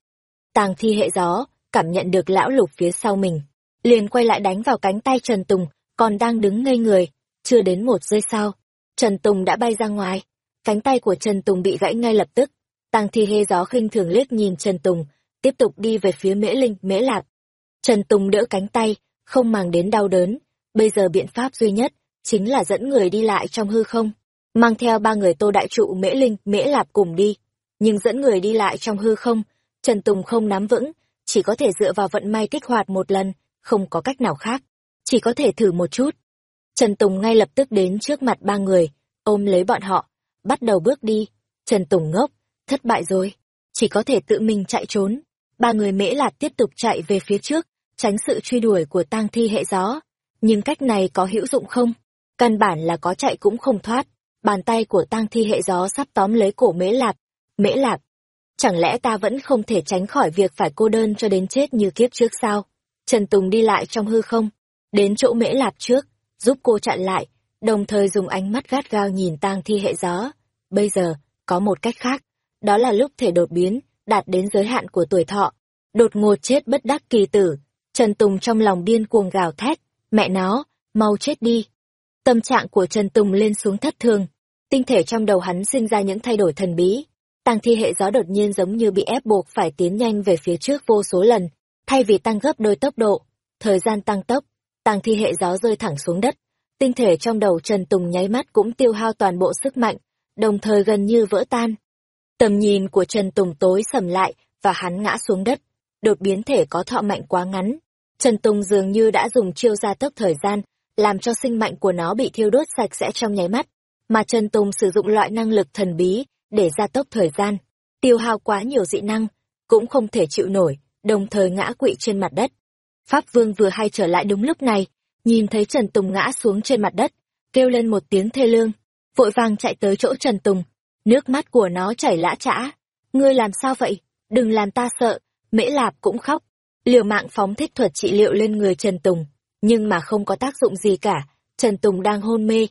tang thi hệ gió, cảm nhận được lão lục phía sau mình, liền quay lại đánh vào cánh tay Trần Tùng, còn đang đứng ngây người, chưa đến một giây sau, Trần Tùng đã bay ra ngoài, cánh tay của Trần Tùng bị gãy ngay lập tức, Tăng Thi Hê gió khinh thường liếc nhìn Trần Tùng, tiếp tục đi về phía Mễ Linh, Mễ Lạc. Trần Tùng đỡ cánh tay, không màng đến đau đớn, bây giờ biện pháp duy nhất chính là dẫn người đi lại trong hư không, mang theo ba người Tô Đại Trụ, Mễ Linh, Mễ Lạp cùng đi, nhưng dẫn người đi lại trong hư không, Trần Tùng không nắm vững, chỉ có thể dựa vào vận may kích hoạt một lần, không có cách nào khác, chỉ có thể thử một chút. Trần Tùng ngay lập tức đến trước mặt ba người, ôm lấy bọn họ, bắt đầu bước đi. Trần Tùng ngốc, thất bại rồi, chỉ có thể tự mình chạy trốn. Ba người mễ lạt tiếp tục chạy về phía trước, tránh sự truy đuổi của tang thi hệ gió. Nhưng cách này có hữu dụng không? Căn bản là có chạy cũng không thoát. Bàn tay của tang thi hệ gió sắp tóm lấy cổ mễ lạt. Mễ lạt, chẳng lẽ ta vẫn không thể tránh khỏi việc phải cô đơn cho đến chết như kiếp trước sao? Trần Tùng đi lại trong hư không, đến chỗ mễ lạp trước, giúp cô chặn lại, đồng thời dùng ánh mắt gắt gao nhìn tang thi hệ gió. Bây giờ, có một cách khác, đó là lúc thể đột biến, đạt đến giới hạn của tuổi thọ. Đột ngột chết bất đắc kỳ tử, Trần Tùng trong lòng điên cuồng gào thét, mẹ nó, mau chết đi. Tâm trạng của Trần Tùng lên xuống thất thường, tinh thể trong đầu hắn sinh ra những thay đổi thần bí. Tàng thi hệ gió đột nhiên giống như bị ép buộc phải tiến nhanh về phía trước vô số lần, thay vì tăng gấp đôi tốc độ. Thời gian tăng tốc, tàng thi hệ gió rơi thẳng xuống đất. Tinh thể trong đầu Trần Tùng nháy mắt cũng tiêu hao toàn bộ sức mạnh, đồng thời gần như vỡ tan. Tầm nhìn của Trần Tùng tối sầm lại và hắn ngã xuống đất. Đột biến thể có thọ mạnh quá ngắn. Trần Tùng dường như đã dùng chiêu gia tốc thời gian, làm cho sinh mạnh của nó bị thiêu đốt sạch sẽ trong nháy mắt. Mà Trần Tùng sử dụng loại năng lực thần bí để gia tốc thời gian. Tiêu hao quá nhiều dị năng, cũng không thể chịu nổi, đồng thời ngã quỵ trên mặt đất. Pháp Vương vừa hay trở lại đúng lúc này, nhìn thấy Trần Tùng ngã xuống trên mặt đất, kêu lên một tiếng thê lương, vội vàng chạy tới chỗ Trần Tùng, Nước mắt của nó chảy lã chã. Ngươi làm sao vậy? Đừng làm ta sợ. Mễ Lạp cũng khóc. Liều mạng phóng thích thuật trị liệu lên người Trần Tùng. Nhưng mà không có tác dụng gì cả. Trần Tùng đang hôn mê.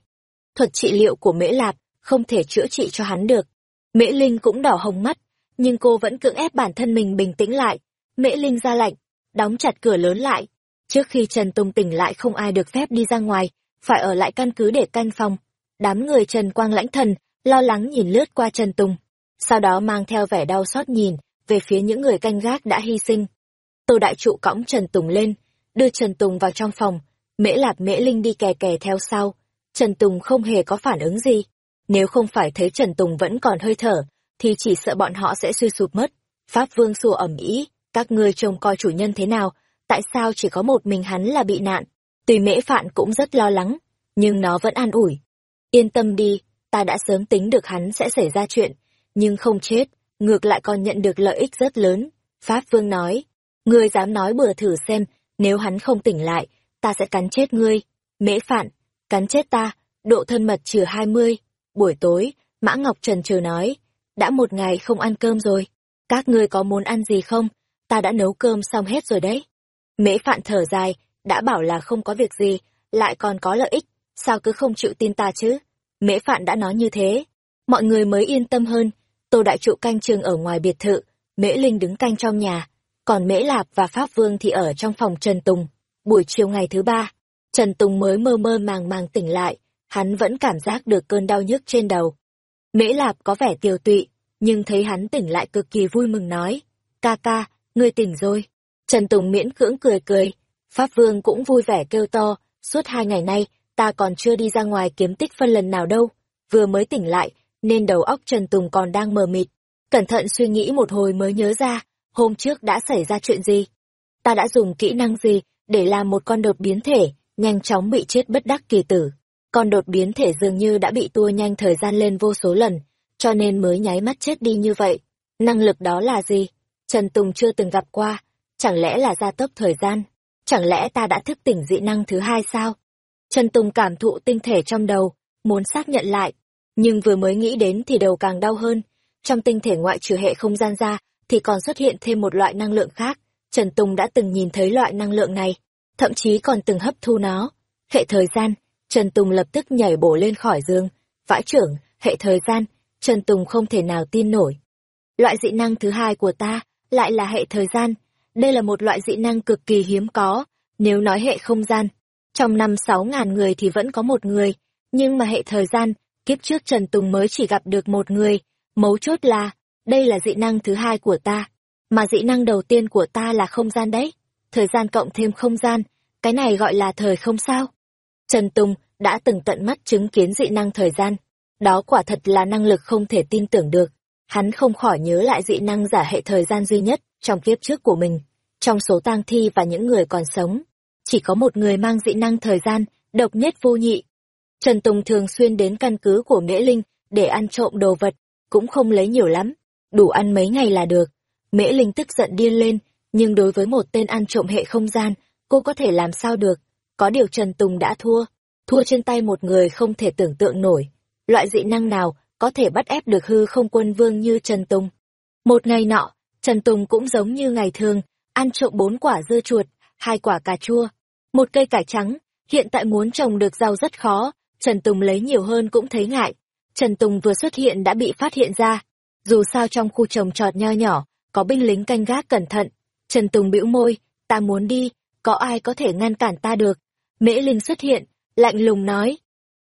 Thuật trị liệu của Mễ Lạp không thể chữa trị cho hắn được. Mễ Linh cũng đỏ hồng mắt, nhưng cô vẫn cưỡng ép bản thân mình bình tĩnh lại. Mễ Linh ra lệnh, đóng chặt cửa lớn lại. Trước khi Trần Tùng tỉnh lại không ai được phép đi ra ngoài, phải ở lại căn cứ để canh phòng. Đám người Trần Quang lãnh thần, lo lắng nhìn lướt qua Trần Tùng. Sau đó mang theo vẻ đau xót nhìn, về phía những người canh gác đã hy sinh. Tô Đại Trụ cõng Trần Tùng lên, đưa Trần Tùng vào trong phòng, Mễ Lạp Mễ Linh đi kè kè theo sau. Trần Tùng không hề có phản ứng gì. Nếu không phải thấy Trần Tùng vẫn còn hơi thở, thì chỉ sợ bọn họ sẽ suy sụp mất. Pháp Vương sủa ẩm ý, các ngươi trông coi chủ nhân thế nào, tại sao chỉ có một mình hắn là bị nạn. Tùy mễ phạn cũng rất lo lắng, nhưng nó vẫn an ủi. Yên tâm đi, ta đã sớm tính được hắn sẽ xảy ra chuyện, nhưng không chết, ngược lại còn nhận được lợi ích rất lớn. Pháp Vương nói, ngươi dám nói bừa thử xem, nếu hắn không tỉnh lại, ta sẽ cắn chết ngươi. Mễ phạn, cắn chết ta, độ thân mật trừ hai mươi. Buổi tối, Mã Ngọc Trần chờ nói, đã một ngày không ăn cơm rồi. Các ngươi có muốn ăn gì không? Ta đã nấu cơm xong hết rồi đấy. Mễ phạn thở dài, đã bảo là không có việc gì, lại còn có lợi ích, sao cứ không chịu tin ta chứ? Mễ phạn đã nói như thế, mọi người mới yên tâm hơn. Tô Đại Trụ canh trường ở ngoài biệt thự, Mễ Linh đứng canh trong nhà, còn Mễ Lạp và Pháp Vương thì ở trong phòng Trần Tùng. Buổi chiều ngày thứ ba, Trần Tùng mới mơ mơ màng màng tỉnh lại, hắn vẫn cảm giác được cơn đau nhức trên đầu. Mễ Lạp có vẻ tiều tụy, nhưng thấy hắn tỉnh lại cực kỳ vui mừng nói, ca ca, ngươi tỉnh rồi. Trần Tùng miễn cưỡng cười cười, Pháp Vương cũng vui vẻ kêu to, suốt hai ngày nay, ta còn chưa đi ra ngoài kiếm tích phân lần nào đâu, vừa mới tỉnh lại, nên đầu óc Trần Tùng còn đang mờ mịt. Cẩn thận suy nghĩ một hồi mới nhớ ra, hôm trước đã xảy ra chuyện gì. Ta đã dùng kỹ năng gì để làm một con đột biến thể, nhanh chóng bị chết bất đắc kỳ tử. Con đột biến thể dường như đã bị tua nhanh thời gian lên vô số lần, cho nên mới nháy mắt chết đi như vậy. Năng lực đó là gì? Trần Tùng chưa từng gặp qua, chẳng lẽ là gia tốc thời gian? Chẳng lẽ ta đã thức tỉnh dị năng thứ hai sao? Trần Tùng cảm thụ tinh thể trong đầu, muốn xác nhận lại, nhưng vừa mới nghĩ đến thì đầu càng đau hơn. Trong tinh thể ngoại trừ hệ không gian ra, thì còn xuất hiện thêm một loại năng lượng khác. Trần Tùng đã từng nhìn thấy loại năng lượng này, thậm chí còn từng hấp thu nó. Hệ thời gian, Trần Tùng lập tức nhảy bổ lên khỏi giường. Vãi trưởng, hệ thời gian, Trần Tùng không thể nào tin nổi. Loại dị năng thứ hai của ta, lại là hệ thời gian. Đây là một loại dị năng cực kỳ hiếm có, nếu nói hệ không gian. Trong năm sáu ngàn người thì vẫn có một người, nhưng mà hệ thời gian, kiếp trước Trần Tùng mới chỉ gặp được một người. Mấu chốt là, đây là dị năng thứ hai của ta, mà dị năng đầu tiên của ta là không gian đấy. Thời gian cộng thêm không gian, cái này gọi là thời không sao. Trần Tùng đã từng tận mắt chứng kiến dị năng thời gian. Đó quả thật là năng lực không thể tin tưởng được. Hắn không khỏi nhớ lại dị năng giả hệ thời gian duy nhất trong kiếp trước của mình. Trong số tang thi và những người còn sống, chỉ có một người mang dị năng thời gian, độc nhất vô nhị. Trần Tùng thường xuyên đến căn cứ của Mễ Linh để ăn trộm đồ vật, cũng không lấy nhiều lắm, đủ ăn mấy ngày là được. Mễ Linh tức giận điên lên, nhưng đối với một tên ăn trộm hệ không gian, cô có thể làm sao được. Có điều Trần Tùng đã thua, thua trên tay một người không thể tưởng tượng nổi. Loại dị năng nào có thể bắt ép được hư không quân vương như Trần Tùng. Một ngày nọ, Trần Tùng cũng giống như ngày thường, ăn trộm bốn quả dưa chuột, hai quả cà chua, một cây cải trắng, hiện tại muốn trồng được rau rất khó, Trần Tùng lấy nhiều hơn cũng thấy ngại. Trần Tùng vừa xuất hiện đã bị phát hiện ra, dù sao trong khu trồng trọt nho nhỏ, có binh lính canh gác cẩn thận. Trần Tùng bĩu môi, ta muốn đi, có ai có thể ngăn cản ta được. Mễ Linh xuất hiện, lạnh lùng nói.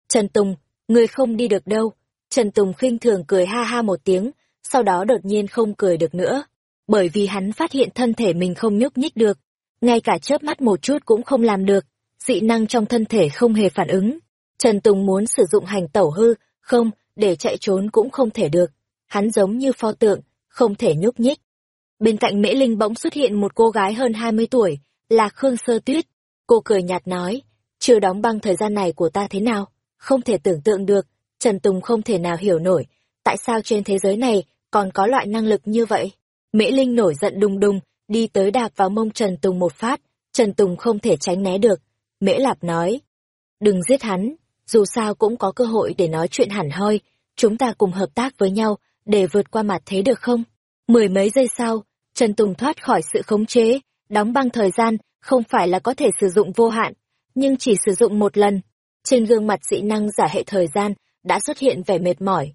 Trần Tùng, người không đi được đâu. Trần Tùng khinh thường cười ha ha một tiếng, sau đó đột nhiên không cười được nữa. Bởi vì hắn phát hiện thân thể mình không nhúc nhích được, ngay cả chớp mắt một chút cũng không làm được, dị năng trong thân thể không hề phản ứng. Trần Tùng muốn sử dụng hành tẩu hư, không, để chạy trốn cũng không thể được. Hắn giống như pho tượng, không thể nhúc nhích. Bên cạnh Mễ Linh bỗng xuất hiện một cô gái hơn 20 tuổi, là Khương Sơ Tuyết. Cô cười nhạt nói, chưa đóng băng thời gian này của ta thế nào? Không thể tưởng tượng được, Trần Tùng không thể nào hiểu nổi, tại sao trên thế giới này còn có loại năng lực như vậy? Mễ Linh nổi giận đùng đùng, đi tới đạp vào mông Trần Tùng một phát, Trần Tùng không thể tránh né được. Mễ Lạp nói, đừng giết hắn, dù sao cũng có cơ hội để nói chuyện hẳn hoi, chúng ta cùng hợp tác với nhau, để vượt qua mặt thế được không? Mười mấy giây sau, Trần Tùng thoát khỏi sự khống chế, đóng băng thời gian, không phải là có thể sử dụng vô hạn, nhưng chỉ sử dụng một lần. Trên gương mặt dị năng giả hệ thời gian, đã xuất hiện vẻ mệt mỏi.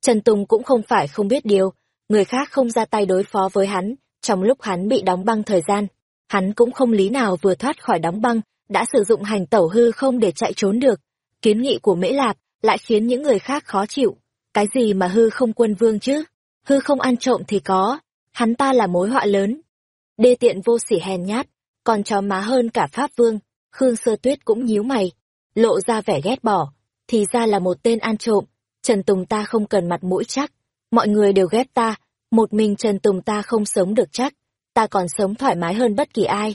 Trần Tùng cũng không phải không biết điều, người khác không ra tay đối phó với hắn, trong lúc hắn bị đóng băng thời gian, hắn cũng không lý nào vừa thoát khỏi đóng băng, đã sử dụng hành tẩu hư không để chạy trốn được. Kiến nghị của Mễ Lạp lại khiến những người khác khó chịu. Cái gì mà hư không quân vương chứ? Hư không ăn trộm thì có, hắn ta là mối họa lớn. Đê tiện vô sỉ hèn nhát, còn chó má hơn cả Pháp Vương, Khương Sơ Tuyết cũng nhíu mày, lộ ra vẻ ghét bỏ, thì ra là một tên ăn trộm, Trần Tùng ta không cần mặt mũi chắc, mọi người đều ghét ta, một mình Trần Tùng ta không sống được chắc, ta còn sống thoải mái hơn bất kỳ ai.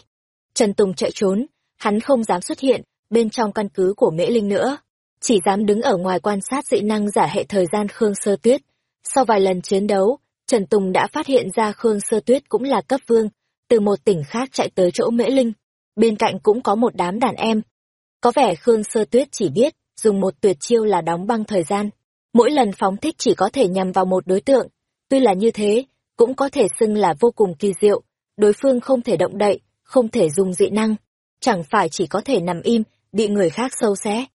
Trần Tùng chạy trốn, hắn không dám xuất hiện bên trong căn cứ của Mễ Linh nữa, chỉ dám đứng ở ngoài quan sát dị năng giả hệ thời gian Khương Sơ Tuyết. Sau vài lần chiến đấu, Trần Tùng đã phát hiện ra Khương Sơ Tuyết cũng là cấp vương, từ một tỉnh khác chạy tới chỗ Mễ Linh. Bên cạnh cũng có một đám đàn em. Có vẻ Khương Sơ Tuyết chỉ biết dùng một tuyệt chiêu là đóng băng thời gian. Mỗi lần phóng thích chỉ có thể nhằm vào một đối tượng. Tuy là như thế, cũng có thể xưng là vô cùng kỳ diệu. Đối phương không thể động đậy, không thể dùng dị năng. Chẳng phải chỉ có thể nằm im, bị người khác sâu xé.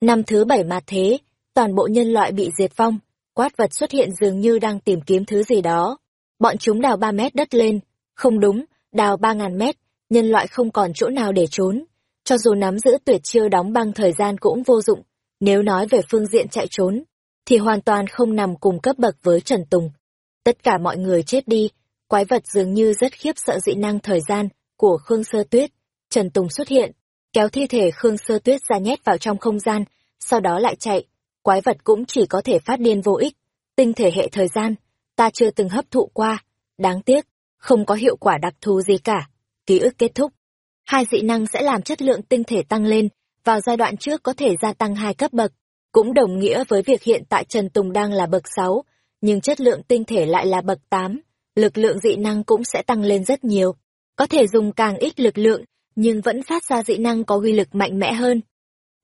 Năm thứ bảy mà thế, toàn bộ nhân loại bị diệt vong. Quát vật xuất hiện dường như đang tìm kiếm thứ gì đó. Bọn chúng đào ba mét đất lên. Không đúng, đào ba ngàn mét, nhân loại không còn chỗ nào để trốn. Cho dù nắm giữ tuyệt chiêu đóng băng thời gian cũng vô dụng, nếu nói về phương diện chạy trốn, thì hoàn toàn không nằm cùng cấp bậc với Trần Tùng. Tất cả mọi người chết đi, quái vật dường như rất khiếp sợ dị năng thời gian của Khương Sơ Tuyết. Trần Tùng xuất hiện, kéo thi thể Khương Sơ Tuyết ra nhét vào trong không gian, sau đó lại chạy. Quái vật cũng chỉ có thể phát điên vô ích. Tinh thể hệ thời gian, ta chưa từng hấp thụ qua. Đáng tiếc, không có hiệu quả đặc thù gì cả. Ký ức kết thúc. Hai dị năng sẽ làm chất lượng tinh thể tăng lên, vào giai đoạn trước có thể gia tăng hai cấp bậc, cũng đồng nghĩa với việc hiện tại Trần Tùng đang là bậc 6, nhưng chất lượng tinh thể lại là bậc 8, lực lượng dị năng cũng sẽ tăng lên rất nhiều. Có thể dùng càng ít lực lượng, nhưng vẫn phát ra dị năng có uy lực mạnh mẽ hơn.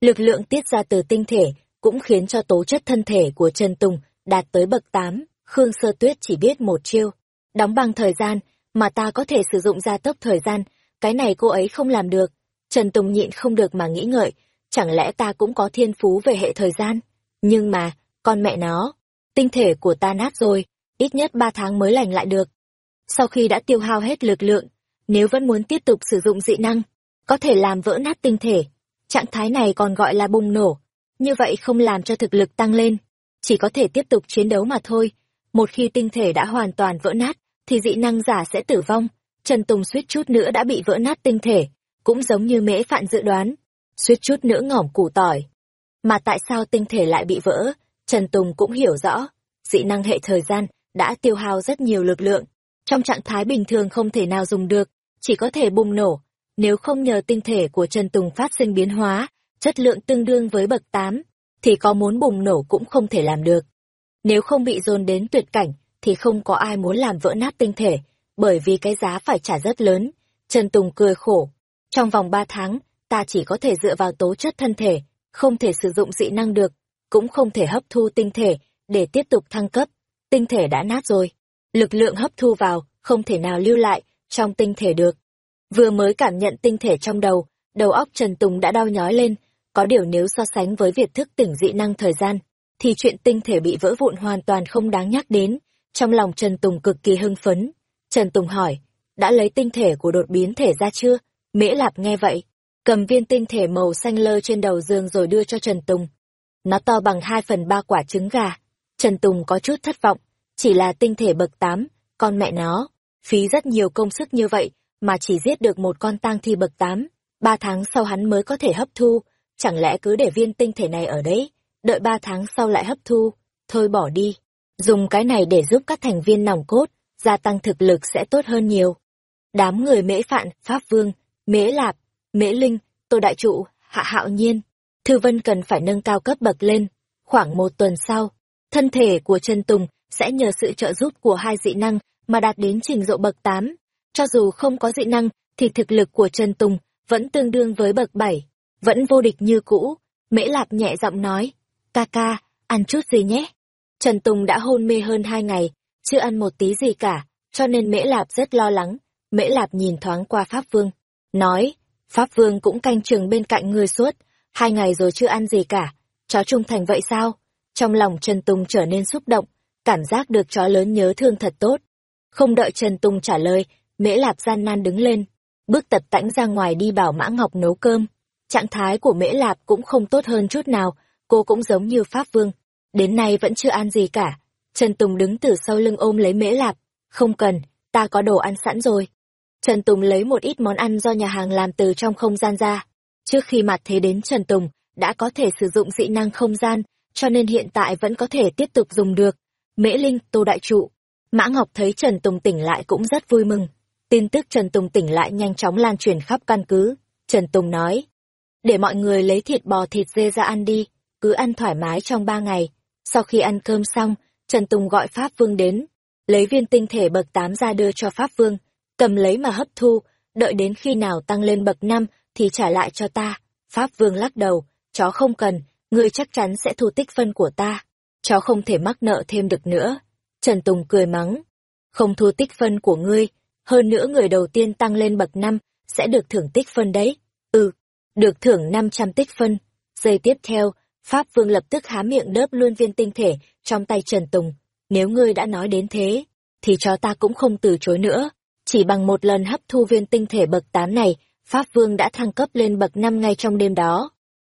Lực lượng tiết ra từ tinh thể cũng khiến cho tố chất thân thể của Trần Tùng đạt tới bậc 8, Khương Sơ Tuyết chỉ biết một chiêu, đóng băng thời gian, mà ta có thể sử dụng gia tốc thời gian, cái này cô ấy không làm được. Trần Tùng nhịn không được mà nghĩ ngợi, chẳng lẽ ta cũng có thiên phú về hệ thời gian? Nhưng mà, con mẹ nó, tinh thể của ta nát rồi, ít nhất ba tháng mới lành lại được. Sau khi đã tiêu hao hết lực lượng, nếu vẫn muốn tiếp tục sử dụng dị năng, có thể làm vỡ nát tinh thể. Trạng thái này còn gọi là bùng nổ, như vậy không làm cho thực lực tăng lên, chỉ có thể tiếp tục chiến đấu mà thôi. Một khi tinh thể đã hoàn toàn vỡ nát, thì dị năng giả sẽ tử vong. Trần Tùng suýt chút nữa đã bị vỡ nát tinh thể, cũng giống như mễ phạn dự đoán, suýt chút nữa ngỏm củ tỏi. Mà tại sao tinh thể lại bị vỡ, Trần Tùng cũng hiểu rõ, dị năng hệ thời gian đã tiêu hao rất nhiều lực lượng. Trong trạng thái bình thường không thể nào dùng được, chỉ có thể bùng nổ. Nếu không nhờ tinh thể của Trần Tùng phát sinh biến hóa, chất lượng tương đương với bậc 8, thì có muốn bùng nổ cũng không thể làm được. Nếu không bị dồn đến tuyệt cảnh, thì không có ai muốn làm vỡ nát tinh thể, bởi vì cái giá phải trả rất lớn. Trần Tùng cười khổ. Trong vòng 3 tháng, ta chỉ có thể dựa vào tố chất thân thể, không thể sử dụng dị năng được, cũng không thể hấp thu tinh thể để tiếp tục thăng cấp. Tinh thể đã nát rồi. Lực lượng hấp thu vào, không thể nào lưu lại trong tinh thể được. Vừa mới cảm nhận tinh thể trong đầu, đầu óc Trần Tùng đã đau nhói lên, có điều nếu so sánh với việc thức tỉnh dị năng thời gian, thì chuyện tinh thể bị vỡ vụn hoàn toàn không đáng nhắc đến. Trong lòng Trần Tùng cực kỳ hưng phấn. Trần Tùng hỏi, đã lấy tinh thể của đột biến thể ra chưa? Mễ Lạp nghe vậy, cầm viên tinh thể màu xanh lơ trên đầu giường rồi đưa cho Trần Tùng. Nó to bằng hai phần ba quả trứng gà. Trần Tùng có chút thất vọng, chỉ là tinh thể bậc tám, con mẹ nó, phí rất nhiều công sức như vậy mà chỉ giết được một con tang thi bậc tám. Ba tháng sau hắn mới có thể hấp thu, chẳng lẽ cứ để viên tinh thể này ở đấy, đợi ba tháng sau lại hấp thu, thôi bỏ đi dùng cái này để giúp các thành viên nòng cốt gia tăng thực lực sẽ tốt hơn nhiều. Đám người mễ phạn, Pháp Vương, mễ lạp, mễ linh, tô đại trụ, hạ hạo nhiên, Thư Vân cần phải nâng cao cấp bậc lên. Khoảng một tuần sau, thân thể của Trần Tùng sẽ nhờ sự trợ giúp của hai dị năng mà đạt đến trình độ bậc 8. Cho dù không có dị năng, thì thực lực của Trần Tùng vẫn tương đương với bậc 7, vẫn vô địch như cũ. Mễ Lạp nhẹ giọng nói, ca ca, ăn chút gì nhé. Trần Tùng đã hôn mê hơn hai ngày, chưa ăn một tí gì cả, cho nên Mễ Lạp rất lo lắng. Mễ Lạp nhìn thoáng qua Pháp Vương, nói, Pháp Vương cũng canh chừng bên cạnh người suốt, hai ngày rồi chưa ăn gì cả, chó trung thành vậy sao? Trong lòng Trần Tùng trở nên xúc động, cảm giác được chó lớn nhớ thương thật tốt. Không đợi Trần Tùng trả lời, Mễ Lạp gian nan đứng lên, bước tật tãnh ra ngoài đi bảo Mã Ngọc nấu cơm. Trạng thái của Mễ Lạp cũng không tốt hơn chút nào, cô cũng giống như Pháp Vương. Đến nay vẫn chưa ăn gì cả. Trần Tùng đứng từ sau lưng ôm lấy Mễ Lạp. Không cần, ta có đồ ăn sẵn rồi. Trần Tùng lấy một ít món ăn do nhà hàng làm từ trong không gian ra. Trước khi mặt thế đến Trần Tùng, đã có thể sử dụng dị năng không gian, cho nên hiện tại vẫn có thể tiếp tục dùng được. Mễ Linh, Tô Đại Trụ. Mã Ngọc thấy Trần Tùng tỉnh lại cũng rất vui mừng. Tin tức Trần Tùng tỉnh lại nhanh chóng lan truyền khắp căn cứ. Trần Tùng nói, để mọi người lấy thịt bò thịt dê ra ăn đi, cứ ăn thoải mái trong ba ngày. Sau khi ăn cơm xong, Trần Tùng gọi Pháp Vương đến, lấy viên tinh thể bậc tám ra đưa cho Pháp Vương, cầm lấy mà hấp thu, đợi đến khi nào tăng lên bậc năm thì trả lại cho ta. Pháp Vương lắc đầu, chó không cần, ngươi chắc chắn sẽ thu tích phân của ta. Chó không thể mắc nợ thêm được nữa. Trần Tùng cười mắng, không thu tích phân của ngươi, hơn nữa người đầu tiên tăng lên bậc năm sẽ được thưởng tích phân đấy. Ừ, được thưởng 500 tích phân. Giây tiếp theo, Pháp Vương lập tức há miệng đớp luôn viên tinh thể trong tay Trần Tùng. Nếu ngươi đã nói đến thế, thì cho ta cũng không từ chối nữa. Chỉ bằng một lần hấp thu viên tinh thể bậc 8 này, Pháp Vương đã thăng cấp lên bậc 5 ngay trong đêm đó.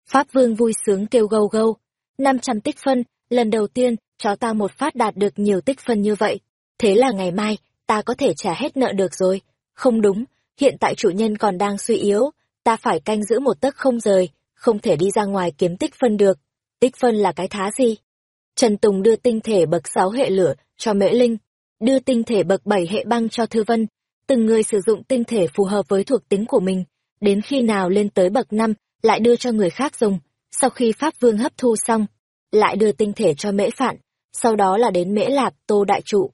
Pháp Vương vui sướng kêu gâu gâu. 500 tích phân, lần đầu tiên, cho ta một phát đạt được nhiều tích phân như vậy. Thế là ngày mai, ta có thể trả hết nợ được rồi. Không đúng, hiện tại chủ nhân còn đang suy yếu, ta phải canh giữ một tấc không rời, không thể đi ra ngoài kiếm tích phân được. Tích phân là cái thá gì? Trần Tùng đưa tinh thể bậc 6 hệ lửa cho Mễ Linh, đưa tinh thể bậc 7 hệ băng cho Thư Vân. Từng người sử dụng tinh thể phù hợp với thuộc tính của mình, đến khi nào lên tới bậc 5 lại đưa cho người khác dùng. Sau khi Pháp Vương hấp thu xong, lại đưa tinh thể cho Mễ Phạn, sau đó là đến Mễ Lạp, Tô Đại Trụ.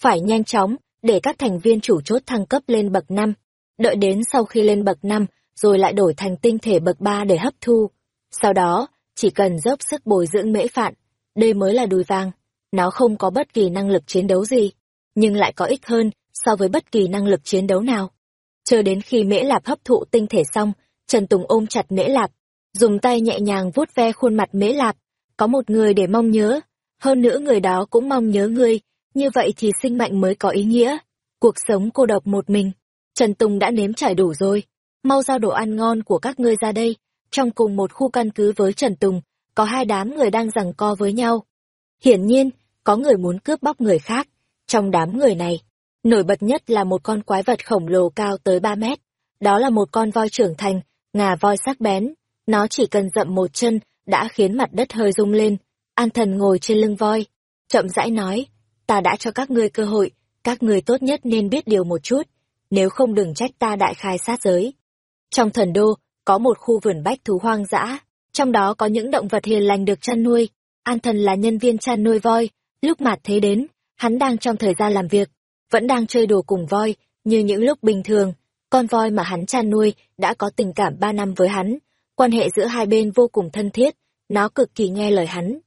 Phải nhanh chóng, để các thành viên chủ chốt thăng cấp lên bậc 5. Đợi đến sau khi lên bậc 5, rồi lại đổi thành tinh thể bậc 3 để hấp thu. Sau đó, chỉ cần dốc sức bồi dưỡng mễ phạn, đây mới là đùi vàng. Nó không có bất kỳ năng lực chiến đấu gì, nhưng lại có ích hơn so với bất kỳ năng lực chiến đấu nào. Chờ đến khi mễ lạp hấp thụ tinh thể xong, Trần Tùng ôm chặt mễ lạp, dùng tay nhẹ nhàng vuốt ve khuôn mặt mễ lạp. Có một người để mong nhớ, hơn nữa người đó cũng mong nhớ ngươi, như vậy thì sinh mệnh mới có ý nghĩa. Cuộc sống cô độc một mình, Trần Tùng đã nếm trải đủ rồi. Mau giao đồ ăn ngon của các ngươi ra đây. Trong cùng một khu căn cứ với Trần Tùng, có hai đám người đang giằng co với nhau. Hiển nhiên, có người muốn cướp bóc người khác. Trong đám người này, nổi bật nhất là một con quái vật khổng lồ cao tới 3 mét. Đó là một con voi trưởng thành, ngà voi sắc bén. Nó chỉ cần dậm một chân, đã khiến mặt đất hơi rung lên. An thần ngồi trên lưng voi, chậm rãi nói, ta đã cho các ngươi cơ hội, các ngươi tốt nhất nên biết điều một chút, nếu không đừng trách ta đại khai sát giới. Trong thần đô, có một khu vườn bách thú hoang dã, trong đó có những động vật hiền lành được chăn nuôi. An thần là nhân viên chăn nuôi voi, lúc mạt thế đến, hắn đang trong thời gian làm việc, vẫn đang chơi đùa cùng voi, như những lúc bình thường. Con voi mà hắn chăn nuôi đã có tình cảm ba năm với hắn, quan hệ giữa hai bên vô cùng thân thiết, nó cực kỳ nghe lời hắn.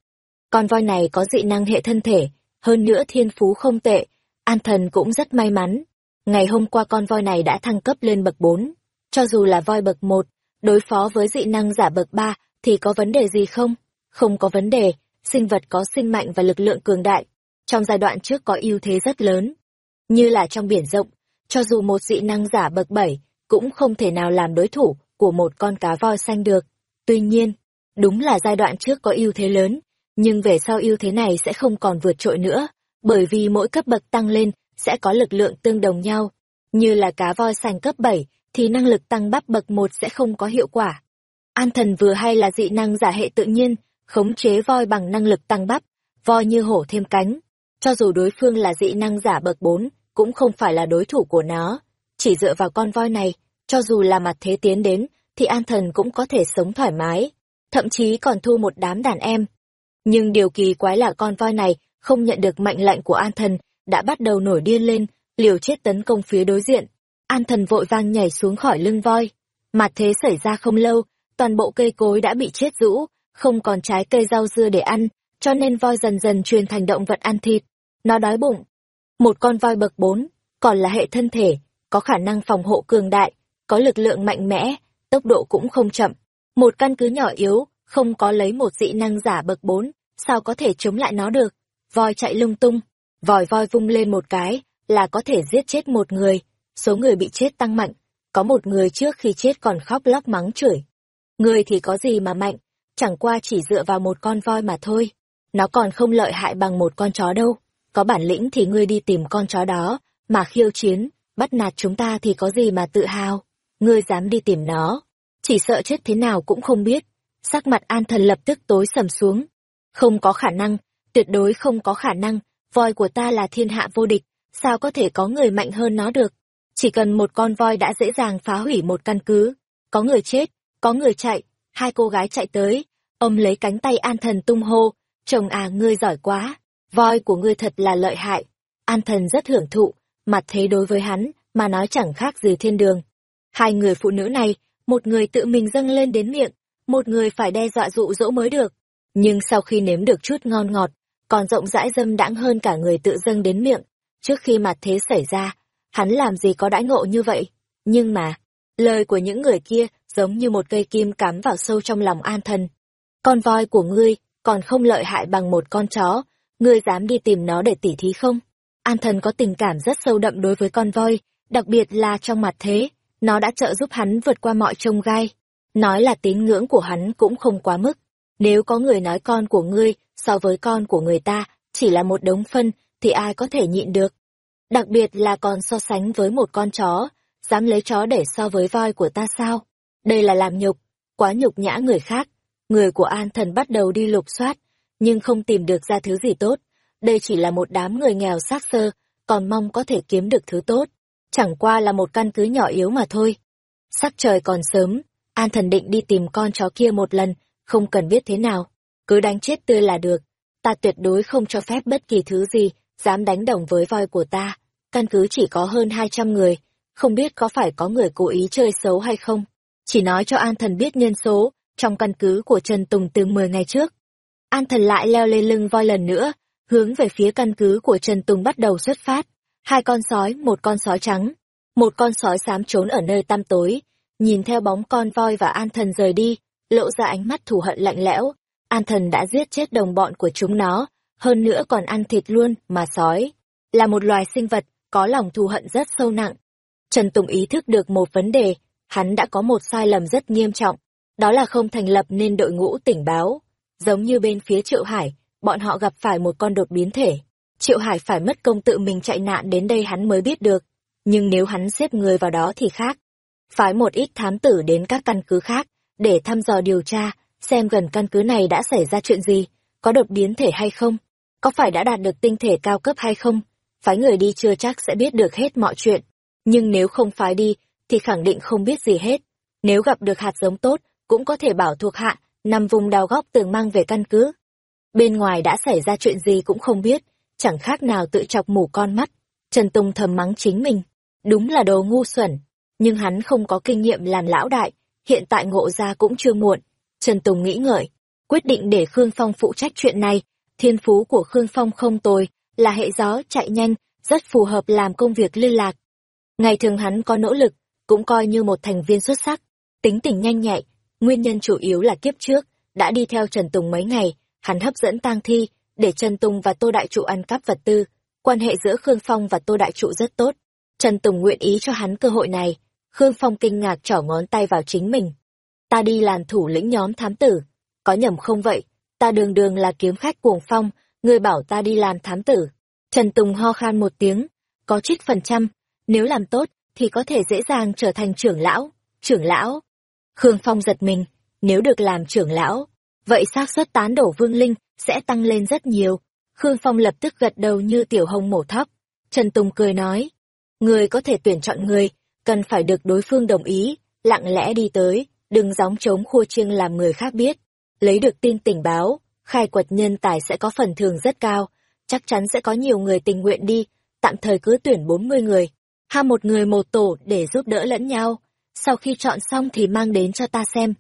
Con voi này có dị năng hệ thân thể, hơn nữa thiên phú không tệ, an thần cũng rất may mắn. Ngày hôm qua con voi này đã thăng cấp lên bậc 4. Cho dù là voi bậc 1, đối phó với dị năng giả bậc 3 thì có vấn đề gì không? Không có vấn đề, sinh vật có sinh mạnh và lực lượng cường đại. Trong giai đoạn trước có ưu thế rất lớn. Như là trong biển rộng, cho dù một dị năng giả bậc 7 cũng không thể nào làm đối thủ của một con cá voi xanh được. Tuy nhiên, đúng là giai đoạn trước có ưu thế lớn, nhưng về sau ưu thế này sẽ không còn vượt trội nữa, bởi vì mỗi cấp bậc tăng lên sẽ có lực lượng tương đồng nhau. Như là cá voi xanh cấp 7 thì năng lực tăng bắp bậc một sẽ không có hiệu quả. An thần vừa hay là dị năng giả hệ tự nhiên, khống chế voi bằng năng lực tăng bắp, voi như hổ thêm cánh. Cho dù đối phương là dị năng giả bậc 4, cũng không phải là đối thủ của nó. Chỉ dựa vào con voi này, cho dù là mặt thế tiến đến, thì an thần cũng có thể sống thoải mái, thậm chí còn thu một đám đàn em. Nhưng điều kỳ quái là con voi này không nhận được mệnh lệnh của an thần, đã bắt đầu nổi điên lên, liều chết tấn công phía đối diện. An thần vội vang nhảy xuống khỏi lưng voi. Mặt thế xảy ra không lâu, toàn bộ cây cối đã bị chết rũ, không còn trái cây rau dưa để ăn, cho nên voi dần dần truyền thành động vật ăn thịt. Nó đói bụng. Một con voi bậc bốn, còn là hệ thân thể, có khả năng phòng hộ cường đại, có lực lượng mạnh mẽ, tốc độ cũng không chậm. Một căn cứ nhỏ yếu, không có lấy một dị năng giả bậc bốn, sao có thể chống lại nó được? Voi chạy lung tung, vòi voi vung lên một cái, là có thể giết chết một người. Số người bị chết tăng mạnh, có một người trước khi chết còn khóc lóc mắng chửi. Người thì có gì mà mạnh, chẳng qua chỉ dựa vào một con voi mà thôi. Nó còn không lợi hại bằng một con chó đâu. Có bản lĩnh thì ngươi đi tìm con chó đó, mà khiêu chiến, bắt nạt chúng ta thì có gì mà tự hào. Ngươi dám đi tìm nó, chỉ sợ chết thế nào cũng không biết. Sắc mặt an thần lập tức tối sầm xuống. Không có khả năng, tuyệt đối không có khả năng, voi của ta là thiên hạ vô địch, sao có thể có người mạnh hơn nó được. Chỉ cần một con voi đã dễ dàng phá hủy một căn cứ. Có người chết, có người chạy, hai cô gái chạy tới, ông lấy cánh tay an thần tung hô, chồng à ngươi giỏi quá, voi của ngươi thật là lợi hại. An thần rất hưởng thụ, mặt thế đối với hắn, mà nói chẳng khác gì thiên đường. Hai người phụ nữ này, một người tự mình dâng lên đến miệng, một người phải đe dọa dụ dỗ mới được. Nhưng sau khi nếm được chút ngon ngọt, còn rộng rãi dâm đãng hơn cả người tự dâng đến miệng. Trước khi mặt thế xảy ra, hắn làm gì có đãi ngộ như vậy. Nhưng mà, lời của những người kia giống như một cây kim cắm vào sâu trong lòng an thần. Con voi của ngươi còn không lợi hại bằng một con chó, ngươi dám đi tìm nó để tỉ thí không? An thần có tình cảm rất sâu đậm đối với con voi, đặc biệt là trong mặt thế, nó đã trợ giúp hắn vượt qua mọi trông gai. Nói là tín ngưỡng của hắn cũng không quá mức. Nếu có người nói con của ngươi so với con của người ta chỉ là một đống phân thì ai có thể nhịn được. Đặc biệt là còn so sánh với một con chó, dám lấy chó để so với voi của ta sao? Đây là làm nhục, quá nhục nhã người khác. Người của an thần bắt đầu đi lục soát, nhưng không tìm được ra thứ gì tốt. Đây chỉ là một đám người nghèo xác sơ, còn mong có thể kiếm được thứ tốt. Chẳng qua là một căn cứ nhỏ yếu mà thôi. Sắc trời còn sớm, an thần định đi tìm con chó kia một lần, không cần biết thế nào. Cứ đánh chết tươi là được. Ta tuyệt đối không cho phép bất kỳ thứ gì, dám đánh đồng với voi của ta. Căn cứ chỉ có hơn hai trăm người, không biết có phải có người cố ý chơi xấu hay không. Chỉ nói cho An Thần biết nhân số, trong căn cứ của Trần Tùng từ mười ngày trước. An Thần lại leo lên lưng voi lần nữa, hướng về phía căn cứ của Trần Tùng bắt đầu xuất phát. Hai con sói, một con sói trắng, một con sói xám trốn ở nơi tăm tối, nhìn theo bóng con voi và An Thần rời đi, lộ ra ánh mắt thù hận lạnh lẽo. An Thần đã giết chết đồng bọn của chúng nó, hơn nữa còn ăn thịt luôn, mà sói là một loài sinh vật có lòng thù hận rất sâu nặng. Trần Tùng ý thức được một vấn đề, hắn đã có một sai lầm rất nghiêm trọng, đó là không thành lập nên đội ngũ tỉnh báo. Giống như bên phía Triệu Hải, bọn họ gặp phải một con đột biến thể. Triệu Hải phải mất công tự mình chạy nạn đến đây hắn mới biết được. Nhưng nếu hắn xếp người vào đó thì khác. Phái một ít thám tử đến các căn cứ khác, để thăm dò điều tra, xem gần căn cứ này đã xảy ra chuyện gì, có đột biến thể hay không, có phải đã đạt được tinh thể cao cấp hay không. Phái người đi chưa chắc sẽ biết được hết mọi chuyện. Nhưng nếu không phái đi, thì khẳng định không biết gì hết. Nếu gặp được hạt giống tốt, cũng có thể bảo thuộc hạ, nằm vùng đào góc tường mang về căn cứ. Bên ngoài đã xảy ra chuyện gì cũng không biết, chẳng khác nào tự chọc mù con mắt. Trần Tùng thầm mắng chính mình, đúng là đồ ngu xuẩn, nhưng hắn không có kinh nghiệm làm lão đại, hiện tại ngộ ra cũng chưa muộn. Trần Tùng nghĩ ngợi, quyết định để Khương Phong phụ trách chuyện này, thiên phú của Khương Phong không tồi, là hệ gió chạy nhanh, rất phù hợp làm công việc liên lạc. Ngày thường hắn có nỗ lực, cũng coi như một thành viên xuất sắc, tính tình nhanh nhạy, nguyên nhân chủ yếu là kiếp trước, đã đi theo Trần Tùng mấy ngày, hắn hấp dẫn tang thi, để Trần Tùng và Tô Đại Trụ ăn cắp vật tư, quan hệ giữa Khương Phong và Tô Đại Trụ rất tốt. Trần Tùng nguyện ý cho hắn cơ hội này, Khương Phong kinh ngạc trỏ ngón tay vào chính mình. Ta đi làm thủ lĩnh nhóm thám tử, có nhầm không vậy, ta đường đường là kiếm khách cuồng phong, người bảo ta đi làm thám tử. Trần Tùng ho khan một tiếng, có chít phần trăm, nếu làm tốt, thì có thể dễ dàng trở thành trưởng lão. Trưởng lão. Khương Phong giật mình, nếu được làm trưởng lão, vậy xác suất tán đổ vương linh sẽ tăng lên rất nhiều. Khương Phong lập tức gật đầu như tiểu hồng mổ thóc. Trần Tùng cười nói, người có thể tuyển chọn người, cần phải được đối phương đồng ý, lặng lẽ đi tới, đừng gióng trống khua chiêng làm người khác biết. Lấy được tin tình báo, khai quật nhân tài sẽ có phần thưởng rất cao, chắc chắn sẽ có nhiều người tình nguyện đi, tạm thời cứ tuyển 40 người, ha một người một tổ để giúp đỡ lẫn nhau, sau khi chọn xong thì mang đến cho ta xem.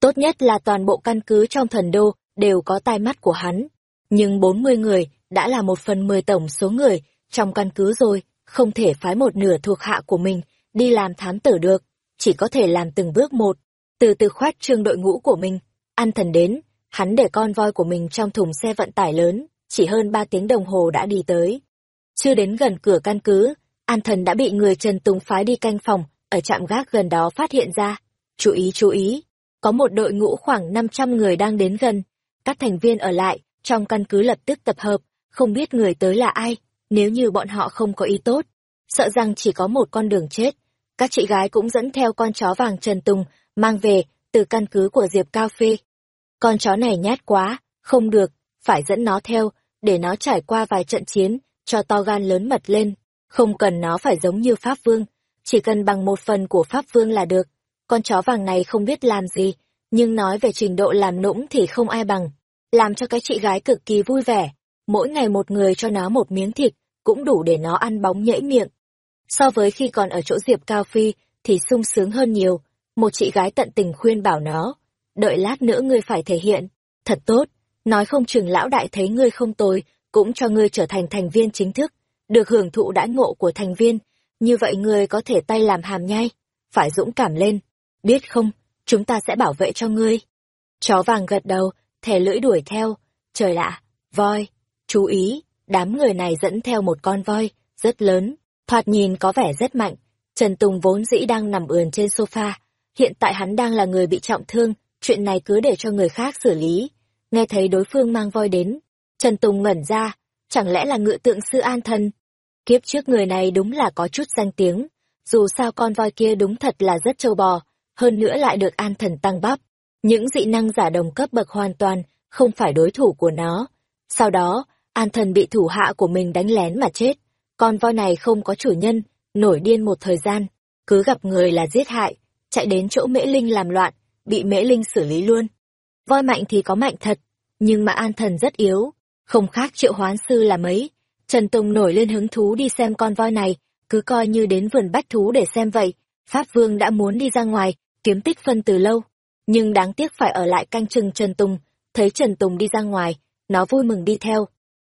Tốt nhất là toàn bộ căn cứ trong thần đô đều có tai mắt của hắn, nhưng 40 người đã là một phần mười tổng số người trong căn cứ rồi, không thể phái một nửa thuộc hạ của mình đi làm thám tử được, chỉ có thể làm từng bước một, từ từ khoát trương đội ngũ của mình. An thần đến, hắn để con voi của mình trong thùng xe vận tải lớn, chỉ hơn ba tiếng đồng hồ đã đi tới. Chưa đến gần cửa căn cứ, An Thần đã bị người Trần Tùng phái đi canh phòng, ở trạm gác gần đó phát hiện ra. Chú ý chú ý, có một đội ngũ khoảng 500 người đang đến gần. Các thành viên ở lại, trong căn cứ lập tức tập hợp, không biết người tới là ai, nếu như bọn họ không có ý tốt. Sợ rằng chỉ có một con đường chết. Các chị gái cũng dẫn theo con chó vàng Trần Tùng, mang về, từ căn cứ của Diệp Cao Phi. Con chó này nhát quá, không được, phải dẫn nó theo, để nó trải qua vài trận chiến, cho to gan lớn mật lên. Không cần nó phải giống như Pháp Vương, chỉ cần bằng một phần của Pháp Vương là được. Con chó vàng này không biết làm gì, nhưng nói về trình độ làm nũng thì không ai bằng. Làm cho cái chị gái cực kỳ vui vẻ, mỗi ngày một người cho nó một miếng thịt, cũng đủ để nó ăn bóng nhễ miệng. So với khi còn ở chỗ Diệp Cao Phi, thì sung sướng hơn nhiều, một chị gái tận tình khuyên bảo nó, đợi lát nữa ngươi phải thể hiện, thật tốt, nói không chừng lão đại thấy ngươi không tồi, cũng cho ngươi trở thành thành viên chính thức, được hưởng thụ đãi ngộ của thành viên, như vậy ngươi có thể tay làm hàm nhai, phải dũng cảm lên, biết không, chúng ta sẽ bảo vệ cho ngươi. Chó vàng gật đầu, thẻ lưỡi đuổi theo, trời lạ, voi, chú ý, đám người này dẫn theo một con voi, rất lớn, thoạt nhìn có vẻ rất mạnh, Trần Tùng vốn dĩ đang nằm ườn trên sofa, hiện tại hắn đang là người bị trọng thương, chuyện này cứ để cho người khác xử lý. Nghe thấy đối phương mang voi đến, Trần Tùng ngẩn ra, chẳng lẽ là ngự tượng sư an thân? Kiếp trước người này đúng là có chút danh tiếng, dù sao con voi kia đúng thật là rất trâu bò, hơn nữa lại được an thần tăng bắp. Những dị năng giả đồng cấp bậc hoàn toàn không phải đối thủ của nó. Sau đó, an thần bị thủ hạ của mình đánh lén mà chết. Con voi này không có chủ nhân, nổi điên một thời gian, cứ gặp người là giết hại, chạy đến chỗ Mễ Linh làm loạn, bị Mễ Linh xử lý luôn. Voi mạnh thì có mạnh thật, nhưng mà an thần rất yếu, không khác triệu hoán sư là mấy. Trần Tùng nổi lên hứng thú đi xem con voi này, cứ coi như đến vườn bách thú để xem vậy. Pháp Vương đã muốn đi ra ngoài, kiếm tích phân từ lâu, nhưng đáng tiếc phải ở lại canh chừng Trần Tùng, thấy Trần Tùng đi ra ngoài, nó vui mừng đi theo.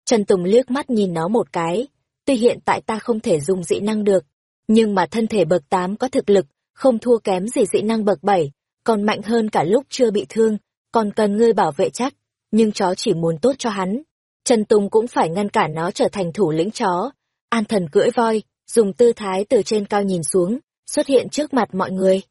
Trần Tùng liếc mắt nhìn nó một cái, tuy hiện tại ta không thể dùng dị năng được, nhưng mà thân thể bậc 8 có thực lực, không thua kém gì dị năng bậc 7, còn mạnh hơn cả lúc chưa bị thương, còn cần ngươi bảo vệ chắc, nhưng chó chỉ muốn tốt cho hắn. Trần Tùng cũng phải ngăn cản nó trở thành thủ lĩnh chó. An thần cưỡi voi, dùng tư thái từ trên cao nhìn xuống, xuất hiện trước mặt mọi người.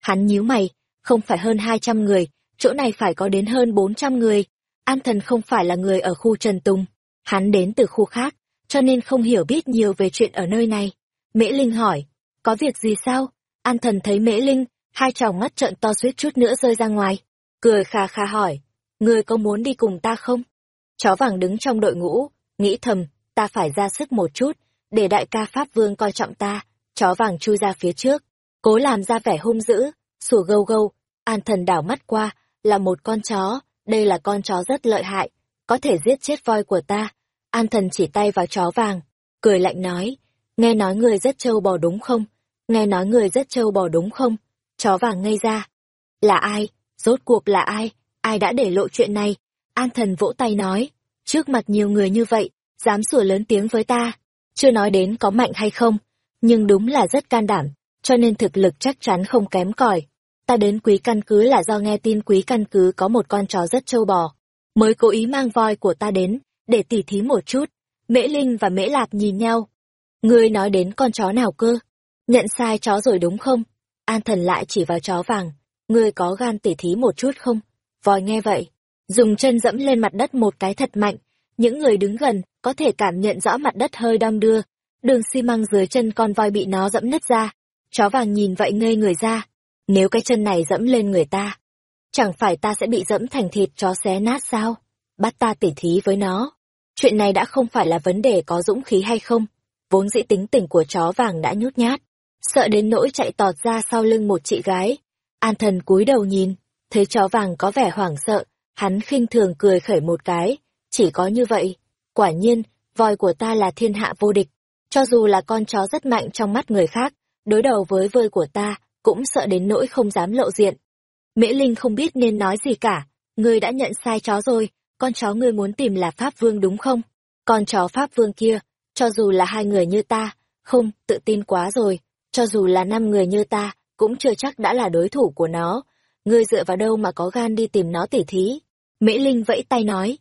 Hắn nhíu mày, không phải hơn 200 người, chỗ này phải có đến hơn 400 người. An thần không phải là người ở khu Trần Tùng, hắn đến từ khu khác, cho nên không hiểu biết nhiều về chuyện ở nơi này. Mễ Linh hỏi, có việc gì sao? An thần thấy Mễ Linh, hai tròng mắt trợn to suýt chút nữa rơi ra ngoài. Cười kha kha hỏi, ngươi có muốn đi cùng ta không? Chó vàng đứng trong đội ngũ, nghĩ thầm, ta phải ra sức một chút, để đại ca Pháp Vương coi trọng ta. Chó vàng chui ra phía trước, cố làm ra vẻ hung dữ, sủa gâu gâu. An thần đảo mắt qua, là một con chó, đây là con chó rất lợi hại, có thể giết chết voi của ta. An thần chỉ tay vào chó vàng, cười lạnh nói, nghe nói người rất trâu bò đúng không? Nghe nói người rất trâu bò đúng không? Chó vàng ngây ra. Là ai? Rốt cuộc là ai? Ai đã để lộ chuyện này? An thần vỗ tay nói. Trước mặt nhiều người như vậy, dám sủa lớn tiếng với ta. Chưa nói đến có mạnh hay không, nhưng đúng là rất can đảm, cho nên thực lực chắc chắn không kém cỏi. Ta đến quý căn cứ là do nghe tin quý căn cứ có một con chó rất trâu bò. Mới cố ý mang voi của ta đến, để tỉ thí một chút. Mễ Linh và Mễ Lạp nhìn nhau. Ngươi nói đến con chó nào cơ? Nhận sai chó rồi đúng không? An thần lại chỉ vào chó vàng. Ngươi có gan tỉ thí một chút không? Voi nghe vậy. Dùng chân dẫm lên mặt đất một cái thật mạnh. Những người đứng gần có thể cảm nhận rõ mặt đất hơi đong đưa. Đường xi măng dưới chân con voi bị nó dẫm nứt ra. Chó vàng nhìn vậy ngây người ra. Nếu cái chân này dẫm lên người ta, chẳng phải ta sẽ bị dẫm thành thịt chó xé nát sao? Bắt ta tỉ thí với nó. Chuyện này đã không phải là vấn đề có dũng khí hay không. Vốn dĩ tính tình của chó vàng đã nhút nhát sợ đến nỗi chạy tọt ra sau lưng một chị gái. An thần cúi đầu nhìn, thấy chó vàng có vẻ hoảng sợ, hắn khinh thường cười khẩy một cái, chỉ có như vậy. Quả nhiên, voi của ta là thiên hạ vô địch, cho dù là con chó rất mạnh trong mắt người khác, đối đầu với vơi của ta, cũng sợ đến nỗi không dám lộ diện. Mễ Linh không biết nên nói gì cả, ngươi đã nhận sai chó rồi, con chó ngươi muốn tìm là Pháp Vương đúng không? Con chó Pháp Vương kia, cho dù là hai người như ta, không, tự tin quá rồi, cho dù là năm người như ta, cũng chưa chắc đã là đối thủ của nó. Ngươi dựa vào đâu mà có gan đi tìm nó tỉ thí? Mễ Linh vẫy tay nói,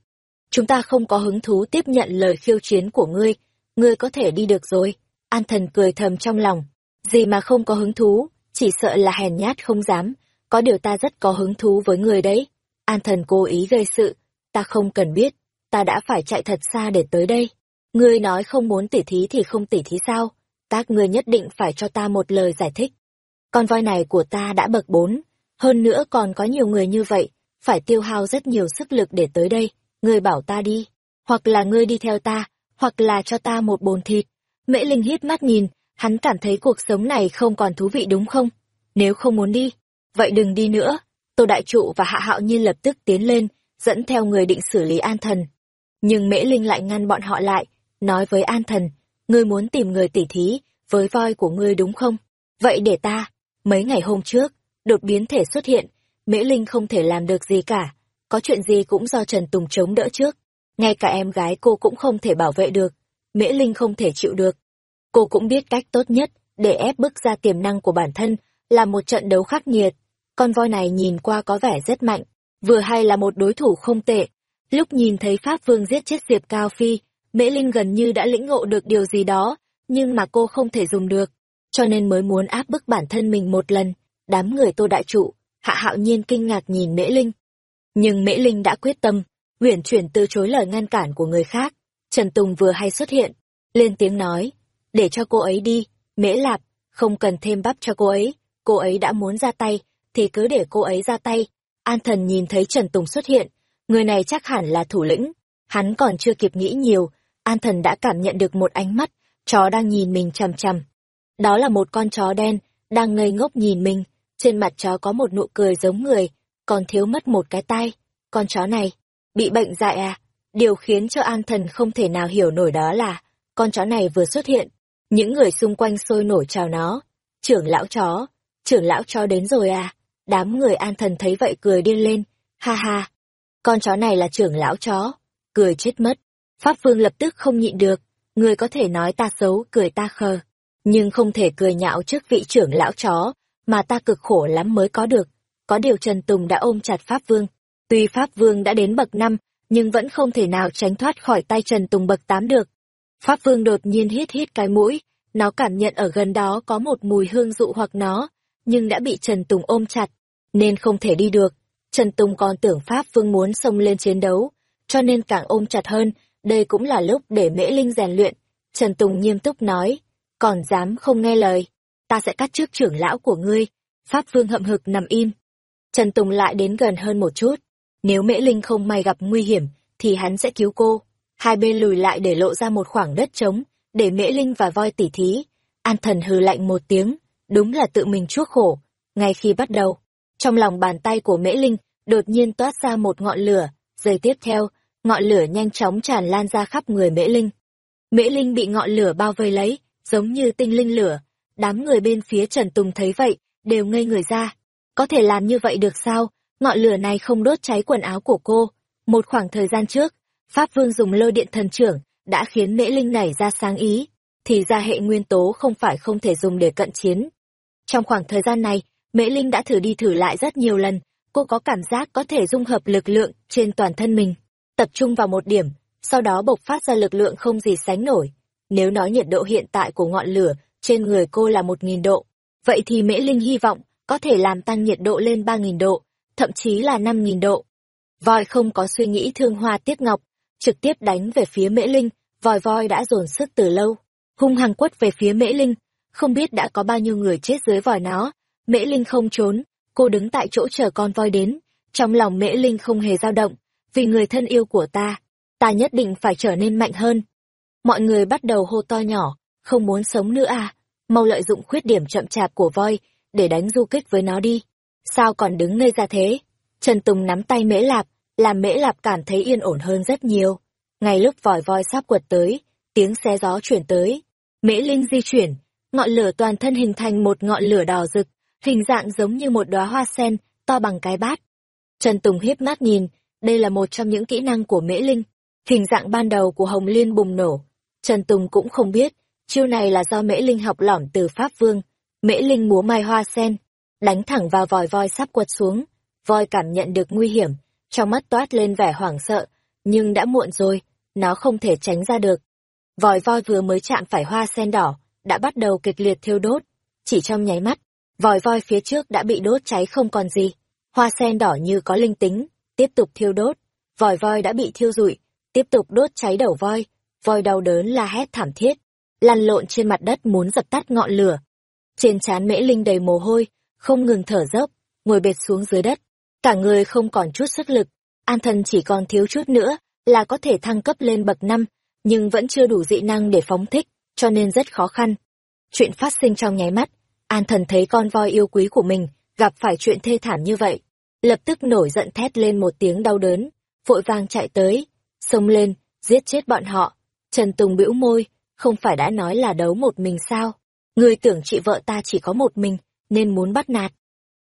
chúng ta không có hứng thú tiếp nhận lời khiêu chiến của ngươi, ngươi có thể đi được rồi. An thần cười thầm trong lòng, gì mà không có hứng thú, chỉ sợ là hèn nhát không dám, có điều ta rất có hứng thú với người đấy. An thần cố ý gây sự, ta không cần biết, ta đã phải chạy thật xa để tới đây. Ngươi nói không muốn tỉ thí thì không tỉ thí sao, các ngươi nhất định phải cho ta một lời giải thích. Con voi này của ta đã bậc bốn, hơn nữa còn có nhiều người như vậy, phải tiêu hao rất nhiều sức lực để tới đây, ngươi bảo ta đi, hoặc là ngươi đi theo ta, hoặc là cho ta một bồn thịt. Mễ Linh hít mắt nhìn, hắn cảm thấy cuộc sống này không còn thú vị đúng không? Nếu không muốn đi, vậy đừng đi nữa. Tô Đại Trụ và Hạ Hạo Nhiên lập tức tiến lên, dẫn theo người định xử lý An Thần. Nhưng Mễ Linh lại ngăn bọn họ lại, nói với An Thần, ngươi muốn tìm người tỉ thí với voi của ngươi đúng không? Vậy để ta, mấy ngày hôm trước, đột biến thể xuất hiện, Mễ Linh không thể làm được gì cả, có chuyện gì cũng do Trần Tùng chống đỡ trước. Ngay cả em gái cô cũng không thể bảo vệ được, Mễ Linh không thể chịu được. Cô cũng biết cách tốt nhất để ép bức ra tiềm năng của bản thân là một trận đấu khắc nghiệt. Con voi này nhìn qua có vẻ rất mạnh, vừa hay là một đối thủ không tệ. Lúc nhìn thấy Pháp Vương giết chết Diệp Cao Phi, Mễ Linh gần như đã lĩnh ngộ được điều gì đó, nhưng mà cô không thể dùng được, cho nên mới muốn áp bức bản thân mình một lần. Đám người Tô Đại Trụ, Hạ Hạo Nhiên kinh ngạc nhìn Mễ Linh. Nhưng Mễ Linh đã quyết tâm, uyển chuyển từ chối lời ngăn cản của người khác. Trần Tùng vừa hay xuất hiện, lên tiếng nói, để cho cô ấy đi, Mễ Lạp, không cần thêm bắp cho cô ấy, cô ấy đã muốn ra tay, thì cứ để cô ấy ra tay. An thần nhìn thấy Trần Tùng xuất hiện, người này chắc hẳn là thủ lĩnh, hắn còn chưa kịp nghĩ nhiều, An thần đã cảm nhận được một ánh mắt, chó đang nhìn mình chằm chằm. Đó là một con chó đen, đang ngây ngốc nhìn mình, trên mặt chó có một nụ cười giống người, còn thiếu mất một cái tai. Con chó này, bị bệnh dại à? Điều khiến cho an thần không thể nào hiểu nổi đó là, con chó này vừa xuất hiện, những người xung quanh sôi nổi chào nó. Trưởng lão chó, trưởng lão chó đến rồi à? Đám người an thần thấy vậy cười điên lên, ha ha. Con chó này là trưởng lão chó, cười chết mất. Pháp Vương lập tức không nhịn được, người có thể nói ta xấu, cười ta khờ, nhưng không thể cười nhạo trước vị trưởng lão chó, mà ta cực khổ lắm mới có được. Có điều Trần Tùng đã ôm chặt Pháp Vương. Tuy Pháp Vương đã đến bậc năm, nhưng vẫn không thể nào tránh thoát khỏi tay Trần Tùng bậc tám được. Pháp Vương đột nhiên hít hít cái mũi, nó cảm nhận ở gần đó có một mùi hương dụ hoặc nó, nhưng đã bị Trần Tùng ôm chặt, nên không thể đi được. Trần Tùng còn tưởng Pháp Vương muốn xông lên chiến đấu, cho nên càng ôm chặt hơn, đây cũng là lúc để Mễ Linh rèn luyện. Trần Tùng nghiêm túc nói, còn dám không nghe lời, ta sẽ cắt trước trưởng lão của ngươi. Pháp Vương hậm hực nằm im. Trần Tùng lại đến gần hơn một chút. Nếu Mễ Linh không may gặp nguy hiểm, thì hắn sẽ cứu cô. Hai bên lùi lại để lộ ra một khoảng đất trống, để Mễ Linh và voi tỉ thí. An thần hừ lạnh một tiếng, đúng là tự mình chuốc khổ. Ngay khi bắt đầu, trong lòng bàn tay của Mễ Linh đột nhiên toát ra một ngọn lửa, giây tiếp theo, ngọn lửa nhanh chóng tràn lan ra khắp người Mễ Linh. Mễ Linh bị ngọn lửa bao vây lấy, giống như tinh linh lửa. Đám người bên phía Trần Tùng thấy vậy, đều ngây người ra. Có thể làm như vậy được sao? Ngọn lửa này không đốt cháy quần áo của cô. Một khoảng thời gian trước, Pháp Vương dùng lôi điện thần trưởng, đã khiến Mễ Linh nảy ra sáng ý. Thì ra hệ nguyên tố không phải không thể dùng để cận chiến. Trong khoảng thời gian này, Mễ Linh đã thử đi thử lại rất nhiều lần, cô có cảm giác có thể dung hợp lực lượng trên toàn thân mình tập trung vào một điểm, sau đó bộc phát ra lực lượng không gì sánh nổi. Nếu nói nhiệt độ hiện tại của ngọn lửa trên người cô là một nghìn độ, vậy thì Mễ Linh hy vọng có thể làm tăng nhiệt độ lên ba nghìn độ, thậm chí là năm nghìn độ. Voi không có suy nghĩ thương hoa tiếc ngọc, trực tiếp đánh về phía Mễ Linh, vòi voi đã dồn sức từ lâu, hung hăng quất về phía Mễ Linh, không biết đã có bao nhiêu người chết dưới vòi nó. Mễ Linh không trốn, cô đứng tại chỗ chờ con voi đến, trong lòng Mễ Linh không hề dao động, vì người thân yêu của ta, ta nhất định phải trở nên mạnh hơn. Mọi người bắt đầu hô to nhỏ, không muốn sống nữa à, mau lợi dụng khuyết điểm chậm chạp của voi, để đánh du kích với nó đi. Sao còn đứng ngây ra thế? Trần Tùng nắm tay Mễ Lạp, làm Mễ Lạp cảm thấy yên ổn hơn rất nhiều. Ngay lúc vòi voi sắp quật tới, tiếng xé gió chuyển tới. Mễ Linh di chuyển, ngọn lửa toàn thân hình thành một ngọn lửa đỏ rực, hình dạng giống như một đóa hoa sen, to bằng cái bát. Trần Tùng hiếp mắt nhìn, đây là một trong những kỹ năng của Mễ Linh. Hình dạng ban đầu của Hồng Liên bùng nổ. Trần Tùng cũng không biết, chiêu này là do Mễ Linh học lỏm từ Pháp Vương. Mễ Linh múa mai hoa sen, đánh thẳng vào vòi voi sắp quật xuống. Voi cảm nhận được nguy hiểm, trong mắt toát lên vẻ hoảng sợ, nhưng đã muộn rồi, nó không thể tránh ra được. Vòi voi vừa mới chạm phải hoa sen đỏ, đã bắt đầu kịch liệt thiêu đốt. Chỉ trong nháy mắt, vòi voi phía trước đã bị đốt cháy không còn gì. Hoa sen đỏ như có linh tính, tiếp tục thiêu đốt. Vòi voi đã bị thiêu rụi, tiếp tục đốt cháy đầu voi. Voi đau đớn la hét thảm thiết, lăn lộn trên mặt đất muốn dập tắt ngọn lửa. Trên trán Mễ Linh đầy mồ hôi, không ngừng thở dốc, ngồi bệt xuống dưới đất. Cả người không còn chút sức lực, an thần chỉ còn thiếu chút nữa là có thể thăng cấp lên bậc năm, nhưng vẫn chưa đủ dị năng để phóng thích, cho nên rất khó khăn. Chuyện phát sinh trong nháy mắt, an thần thấy con voi yêu quý của mình gặp phải chuyện thê thảm như vậy. Lập tức nổi giận thét lên một tiếng đau đớn, vội vàng chạy tới, xông lên, giết chết bọn họ. Trần Tùng bĩu môi, không phải đã nói là đấu một mình sao? Người tưởng chị vợ ta chỉ có một mình, nên muốn bắt nạt.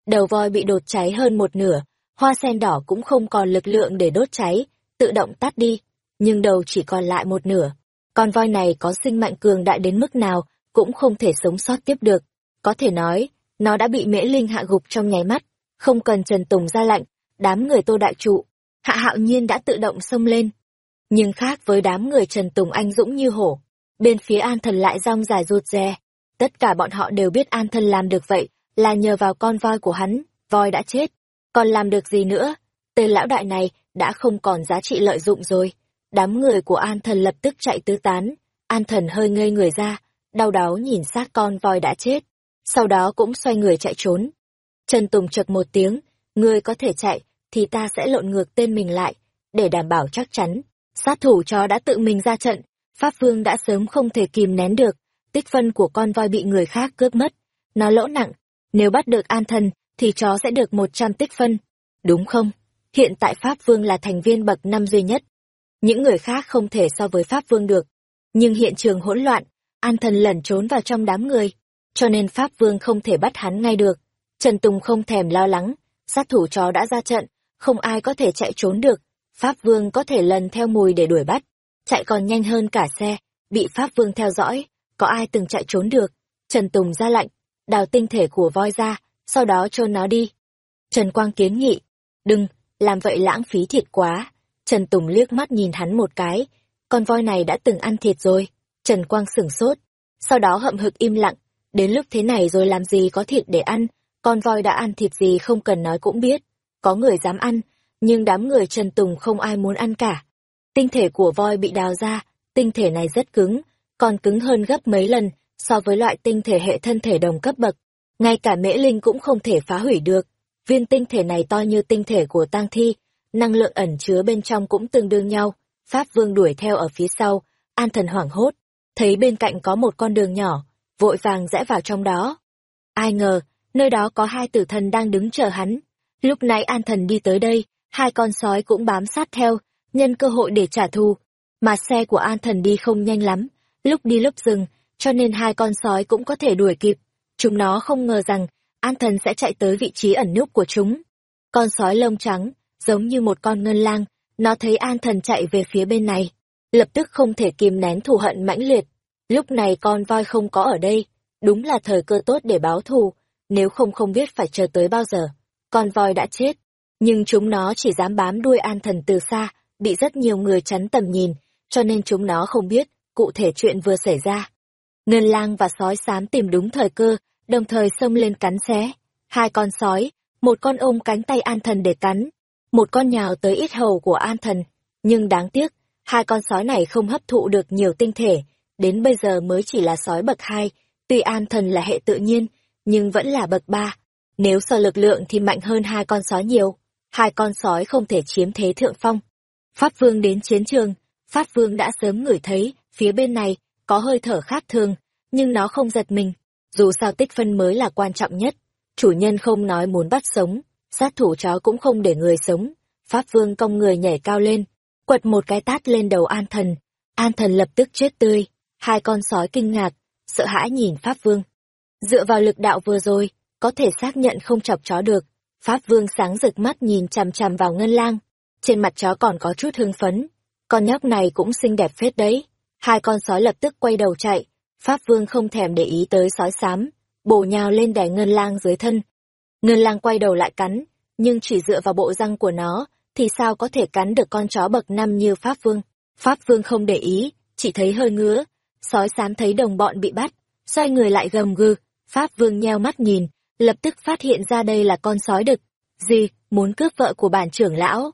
Đầu voi bị đột cháy hơn một nửa, hoa sen đỏ cũng không còn lực lượng để đốt cháy, tự động tắt đi, nhưng đầu chỉ còn lại một nửa. Con voi này có sinh mạnh cường đại đến mức nào, cũng không thể sống sót tiếp được. Có thể nói, nó đã bị mễ linh hạ gục trong nháy mắt, không cần Trần Tùng ra lạnh, đám người tô đại trụ. Hạ hạo nhiên đã tự động xông lên. Nhưng khác với đám người Trần Tùng anh dũng như hổ, bên phía an thần lại rong dài rụt rè. Tất cả bọn họ đều biết an thần làm được vậy, là nhờ vào con voi của hắn, voi đã chết. Còn làm được gì nữa? Tên lão đại này đã không còn giá trị lợi dụng rồi. Đám người của an thần lập tức chạy tứ tán. An thần hơi ngây người ra, đau đáu nhìn xác con voi đã chết. Sau đó cũng xoay người chạy trốn. Trần Tùng chật một tiếng, ngươi có thể chạy, thì ta sẽ lộn ngược tên mình lại, để đảm bảo chắc chắn. Sát thủ chó đã tự mình ra trận, Pháp Vương đã sớm không thể kìm nén được, tích phân của con voi bị người khác cướp mất. Nó lỗ nặng, nếu bắt được an thần, thì chó sẽ được 100 tích phân. Đúng không? Hiện tại Pháp Vương là thành viên bậc năm duy nhất. Những người khác không thể so với Pháp Vương được. Nhưng hiện trường hỗn loạn, an thần lẩn trốn vào trong đám người, cho nên Pháp Vương không thể bắt hắn ngay được. Trần Tùng không thèm lo lắng, sát thủ chó đã ra trận, không ai có thể chạy trốn được. Pháp Vương có thể lần theo mùi để đuổi bắt, chạy còn nhanh hơn cả xe, bị Pháp Vương theo dõi, có ai từng chạy trốn được. Trần Tùng ra lệnh, đào tinh thể của voi ra, sau đó chôn nó đi. Trần Quang kiến nghị, đừng, làm vậy lãng phí thịt quá. Trần Tùng liếc mắt nhìn hắn một cái, con voi này đã từng ăn thịt rồi. Trần Quang sửng sốt, sau đó hậm hực im lặng, đến lúc thế này rồi làm gì có thịt để ăn, con voi đã ăn thịt gì không cần nói cũng biết. Có người dám ăn, nhưng đám người Trần Tùng không ai muốn ăn cả. Tinh thể của voi bị đào ra, tinh thể này rất cứng, còn cứng hơn gấp mấy lần so với loại tinh thể hệ thân thể đồng cấp bậc. Ngay cả mễ linh cũng không thể phá hủy được. Viên tinh thể này to như tinh thể của tang thi, năng lượng ẩn chứa bên trong cũng tương đương nhau. Pháp vương đuổi theo ở phía sau, an thần hoảng hốt, thấy bên cạnh có một con đường nhỏ, vội vàng rẽ vào trong đó. Ai ngờ, nơi đó có hai tử thần đang đứng chờ hắn. Lúc nãy an thần đi tới đây, hai con sói cũng bám sát theo, nhân cơ hội để trả thù. Mà xe của an thần đi không nhanh lắm, lúc đi lúc dừng, cho nên hai con sói cũng có thể đuổi kịp. Chúng nó không ngờ rằng, an thần sẽ chạy tới vị trí ẩn núp của chúng. Con sói lông trắng, giống như một con ngân lang, nó thấy an thần chạy về phía bên này. Lập tức không thể kìm nén thù hận mãnh liệt. Lúc này con voi không có ở đây, đúng là thời cơ tốt để báo thù, nếu không không biết phải chờ tới bao giờ. Con voi đã chết, nhưng chúng nó chỉ dám bám đuôi an thần từ xa, bị rất nhiều người chắn tầm nhìn, cho nên chúng nó không biết cụ thể chuyện vừa xảy ra. Ngân lang và sói xám tìm đúng thời cơ, đồng thời xông lên cắn xé. Hai con sói, một con ôm cánh tay an thần để cắn, một con nhào tới ít hầu của an thần. Nhưng đáng tiếc, hai con sói này không hấp thụ được nhiều tinh thể, đến bây giờ mới chỉ là sói bậc hai, tuy an thần là hệ tự nhiên, nhưng vẫn là bậc ba. Nếu so lực lượng thì mạnh hơn hai con sói nhiều, hai con sói không thể chiếm thế thượng phong. Pháp Vương đến chiến trường, Pháp Vương đã sớm ngửi thấy, phía bên này, có hơi thở khác thường, nhưng nó không giật mình. Dù sao tích phân mới là quan trọng nhất, chủ nhân không nói muốn bắt sống, sát thủ chó cũng không để người sống. Pháp Vương cong người nhảy cao lên, quật một cái tát lên đầu An Thần. An Thần lập tức chết tươi, hai con sói kinh ngạc, sợ hãi nhìn Pháp Vương. Dựa vào lực đạo vừa rồi, có thể xác nhận không chọc chó được. Pháp Vương sáng rực mắt nhìn chằm chằm vào ngân lang, trên mặt chó còn có chút hưng phấn. Con nhóc này cũng xinh đẹp phết đấy. Hai con sói lập tức quay đầu chạy, Pháp Vương không thèm để ý tới sói xám, bổ nhào lên đè ngân lang dưới thân. Ngân lang quay đầu lại cắn, nhưng chỉ dựa vào bộ răng của nó, thì sao có thể cắn được con chó bậc năm như Pháp Vương. Pháp Vương không để ý, chỉ thấy hơi ngứa. Sói xám thấy đồng bọn bị bắt, xoay người lại gầm gừ. Pháp Vương nheo mắt nhìn, lập tức phát hiện ra đây là con sói đực. Gì, muốn cướp vợ của bản trưởng lão?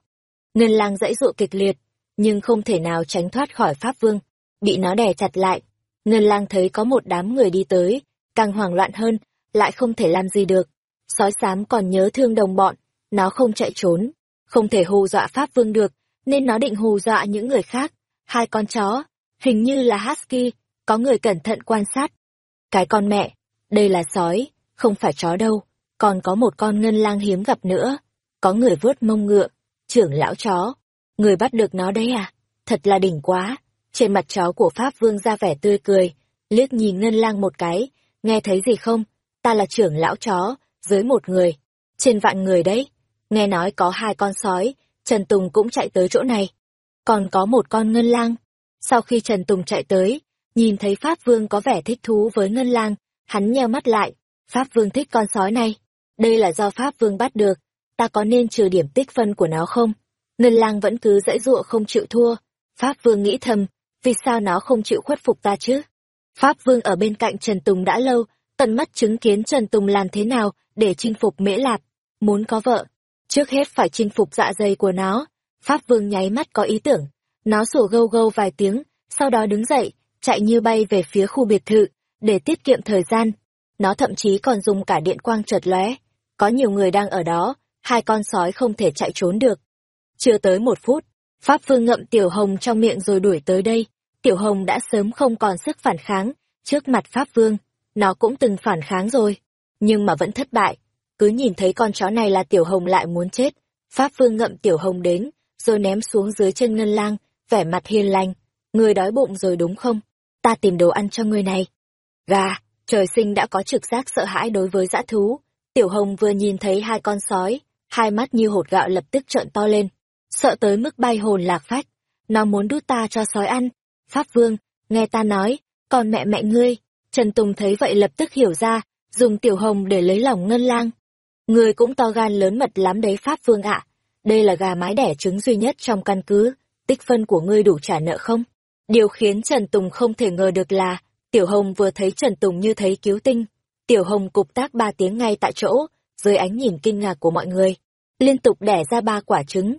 Ngân lang dãy dụ kịch liệt, nhưng không thể nào tránh thoát khỏi Pháp Vương. Bị nó đè chặt lại. Ngân lang thấy có một đám người đi tới, càng hoảng loạn hơn, lại không thể làm gì được. Sói xám còn nhớ thương đồng bọn, nó không chạy trốn, không thể hù dọa Pháp Vương được, nên nó định hù dọa những người khác. Hai con chó, hình như là Husky, có người cẩn thận quan sát. Cái con mẹ, đây là sói, không phải chó đâu, còn có một con ngân lang hiếm gặp nữa. Có người vuốt mông ngựa, trưởng lão chó. Người bắt được nó đấy à? Thật là đỉnh quá. Trên mặt chó của Pháp Vương ra vẻ tươi cười, liếc nhìn ngân lang một cái, nghe thấy gì không? Ta là trưởng lão chó, dưới một người. Trên vạn người đấy. Nghe nói có hai con sói, Trần Tùng cũng chạy tới chỗ này. Còn có một con ngân lang. Sau khi Trần Tùng chạy tới, nhìn thấy Pháp Vương có vẻ thích thú với ngân lang, hắn nheo mắt lại. Pháp Vương thích con sói này. Đây là do Pháp Vương bắt được. Ta có nên trừ điểm tích phân của nó không? Ngân lang vẫn cứ dãy dụa không chịu thua. Pháp Vương nghĩ thầm, vì sao nó không chịu khuất phục ta chứ? Pháp Vương ở bên cạnh Trần Tùng đã lâu, tận mắt chứng kiến Trần Tùng làm thế nào để chinh phục Mễ Lạp. Muốn có vợ, trước hết phải chinh phục dạ dày của nó. Pháp Vương nháy mắt có ý tưởng, nó sủa gâu gâu vài tiếng, sau đó đứng dậy, chạy như bay về phía khu biệt thự, để tiết kiệm thời gian. Nó thậm chí còn dùng cả điện quang chợt lóe. Có nhiều người đang ở đó, hai con sói không thể chạy trốn được. Chưa tới một phút, Pháp Vương ngậm Tiểu Hồng trong miệng rồi đuổi tới đây. Tiểu Hồng đã sớm không còn sức phản kháng, trước mặt Pháp Vương, nó cũng từng phản kháng rồi, nhưng mà vẫn thất bại. Cứ nhìn thấy con chó này là Tiểu Hồng lại muốn chết. Pháp Vương ngậm Tiểu Hồng đến, rồi ném xuống dưới chân ngân lang, vẻ mặt hiền lành. Người đói bụng rồi đúng không? Ta tìm đồ ăn cho người này. Gà, trời sinh đã có trực giác sợ hãi đối với dã thú. Tiểu Hồng vừa nhìn thấy hai con sói, hai mắt như hột gạo lập tức trợn to lên, sợ tới mức bay hồn lạc phách. Nó muốn đút ta cho sói ăn. Pháp Vương, nghe ta nói, còn mẹ mẹ ngươi. Trần Tùng thấy vậy lập tức hiểu ra, dùng Tiểu Hồng để lấy lòng ngân lang. Ngươi cũng to gan lớn mật lắm đấy Pháp Vương ạ. Đây là gà mái đẻ trứng duy nhất trong căn cứ, tích phân của ngươi đủ trả nợ không? Điều khiến Trần Tùng không thể ngờ được là, Tiểu Hồng vừa thấy Trần Tùng như thấy cứu tinh. Tiểu Hồng cục tác ba tiếng ngay tại chỗ, dưới ánh nhìn kinh ngạc của mọi người. Liên tục đẻ ra ba quả trứng.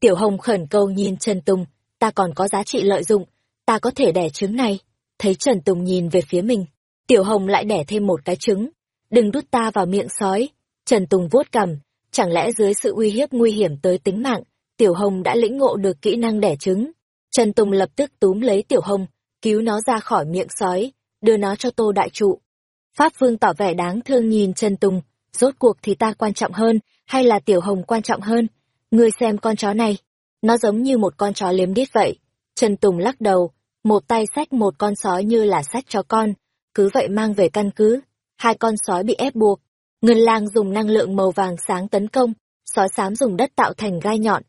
Tiểu Hồng khẩn cầu nhìn Trần Tùng, ta còn có giá trị lợi dụng, ta có thể đẻ trứng này. Thấy Trần Tùng nhìn về phía mình, Tiểu Hồng lại đẻ thêm một cái trứng. Đừng đút ta vào miệng sói. Trần Tùng vuốt cằm, chẳng lẽ dưới sự uy hiếp nguy hiểm tới tính mạng, Tiểu Hồng đã lĩnh ngộ được kỹ năng đẻ trứng. Trần Tùng lập tức túm lấy Tiểu Hồng, cứu nó ra khỏi miệng sói, đưa nó cho Tô Đại Trụ. Pháp Vương tỏ vẻ đáng thương nhìn Trần Tùng, rốt cuộc thì ta quan trọng hơn, hay là Tiểu Hồng quan trọng hơn? Ngươi xem con chó này, nó giống như một con chó liếm đít vậy. Trần Tùng lắc đầu, một tay sách một con sói như là sách chó con, cứ vậy mang về căn cứ. Hai con sói bị ép buộc. Ngân lang dùng năng lượng màu vàng sáng tấn công, sói xám dùng đất tạo thành gai nhọn.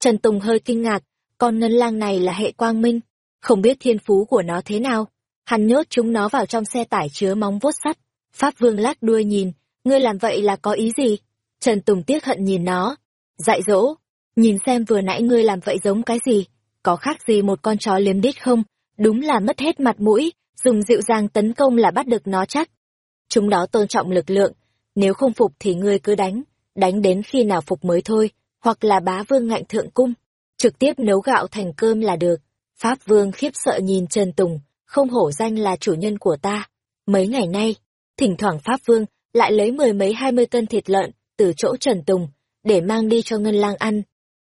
Trần Tùng hơi kinh ngạc, con ngân lang này là hệ quang minh, không biết thiên phú của nó thế nào. Hắn nhốt chúng nó vào trong xe tải chứa móng vuốt sắt. Pháp Vương lát đuôi nhìn, ngươi làm vậy là có ý gì? Trần Tùng tiếc hận nhìn nó. Dạy dỗ, nhìn xem vừa nãy ngươi làm vậy giống cái gì? Có khác gì một con chó liếm đít không? Đúng là mất hết mặt mũi, dùng dịu dàng tấn công là bắt được nó chắc. Chúng đó tôn trọng lực lượng, nếu không phục thì ngươi cứ đánh, đánh đến khi nào phục mới thôi, hoặc là bá vương ngạnh thượng cung, trực tiếp nấu gạo thành cơm là được. Pháp vương khiếp sợ nhìn Trần Tùng, không hổ danh là chủ nhân của ta. Mấy ngày nay, thỉnh thoảng Pháp vương lại lấy mười mấy hai mươi cân thịt lợn từ chỗ Trần Tùng, để mang đi cho Ngân lang ăn.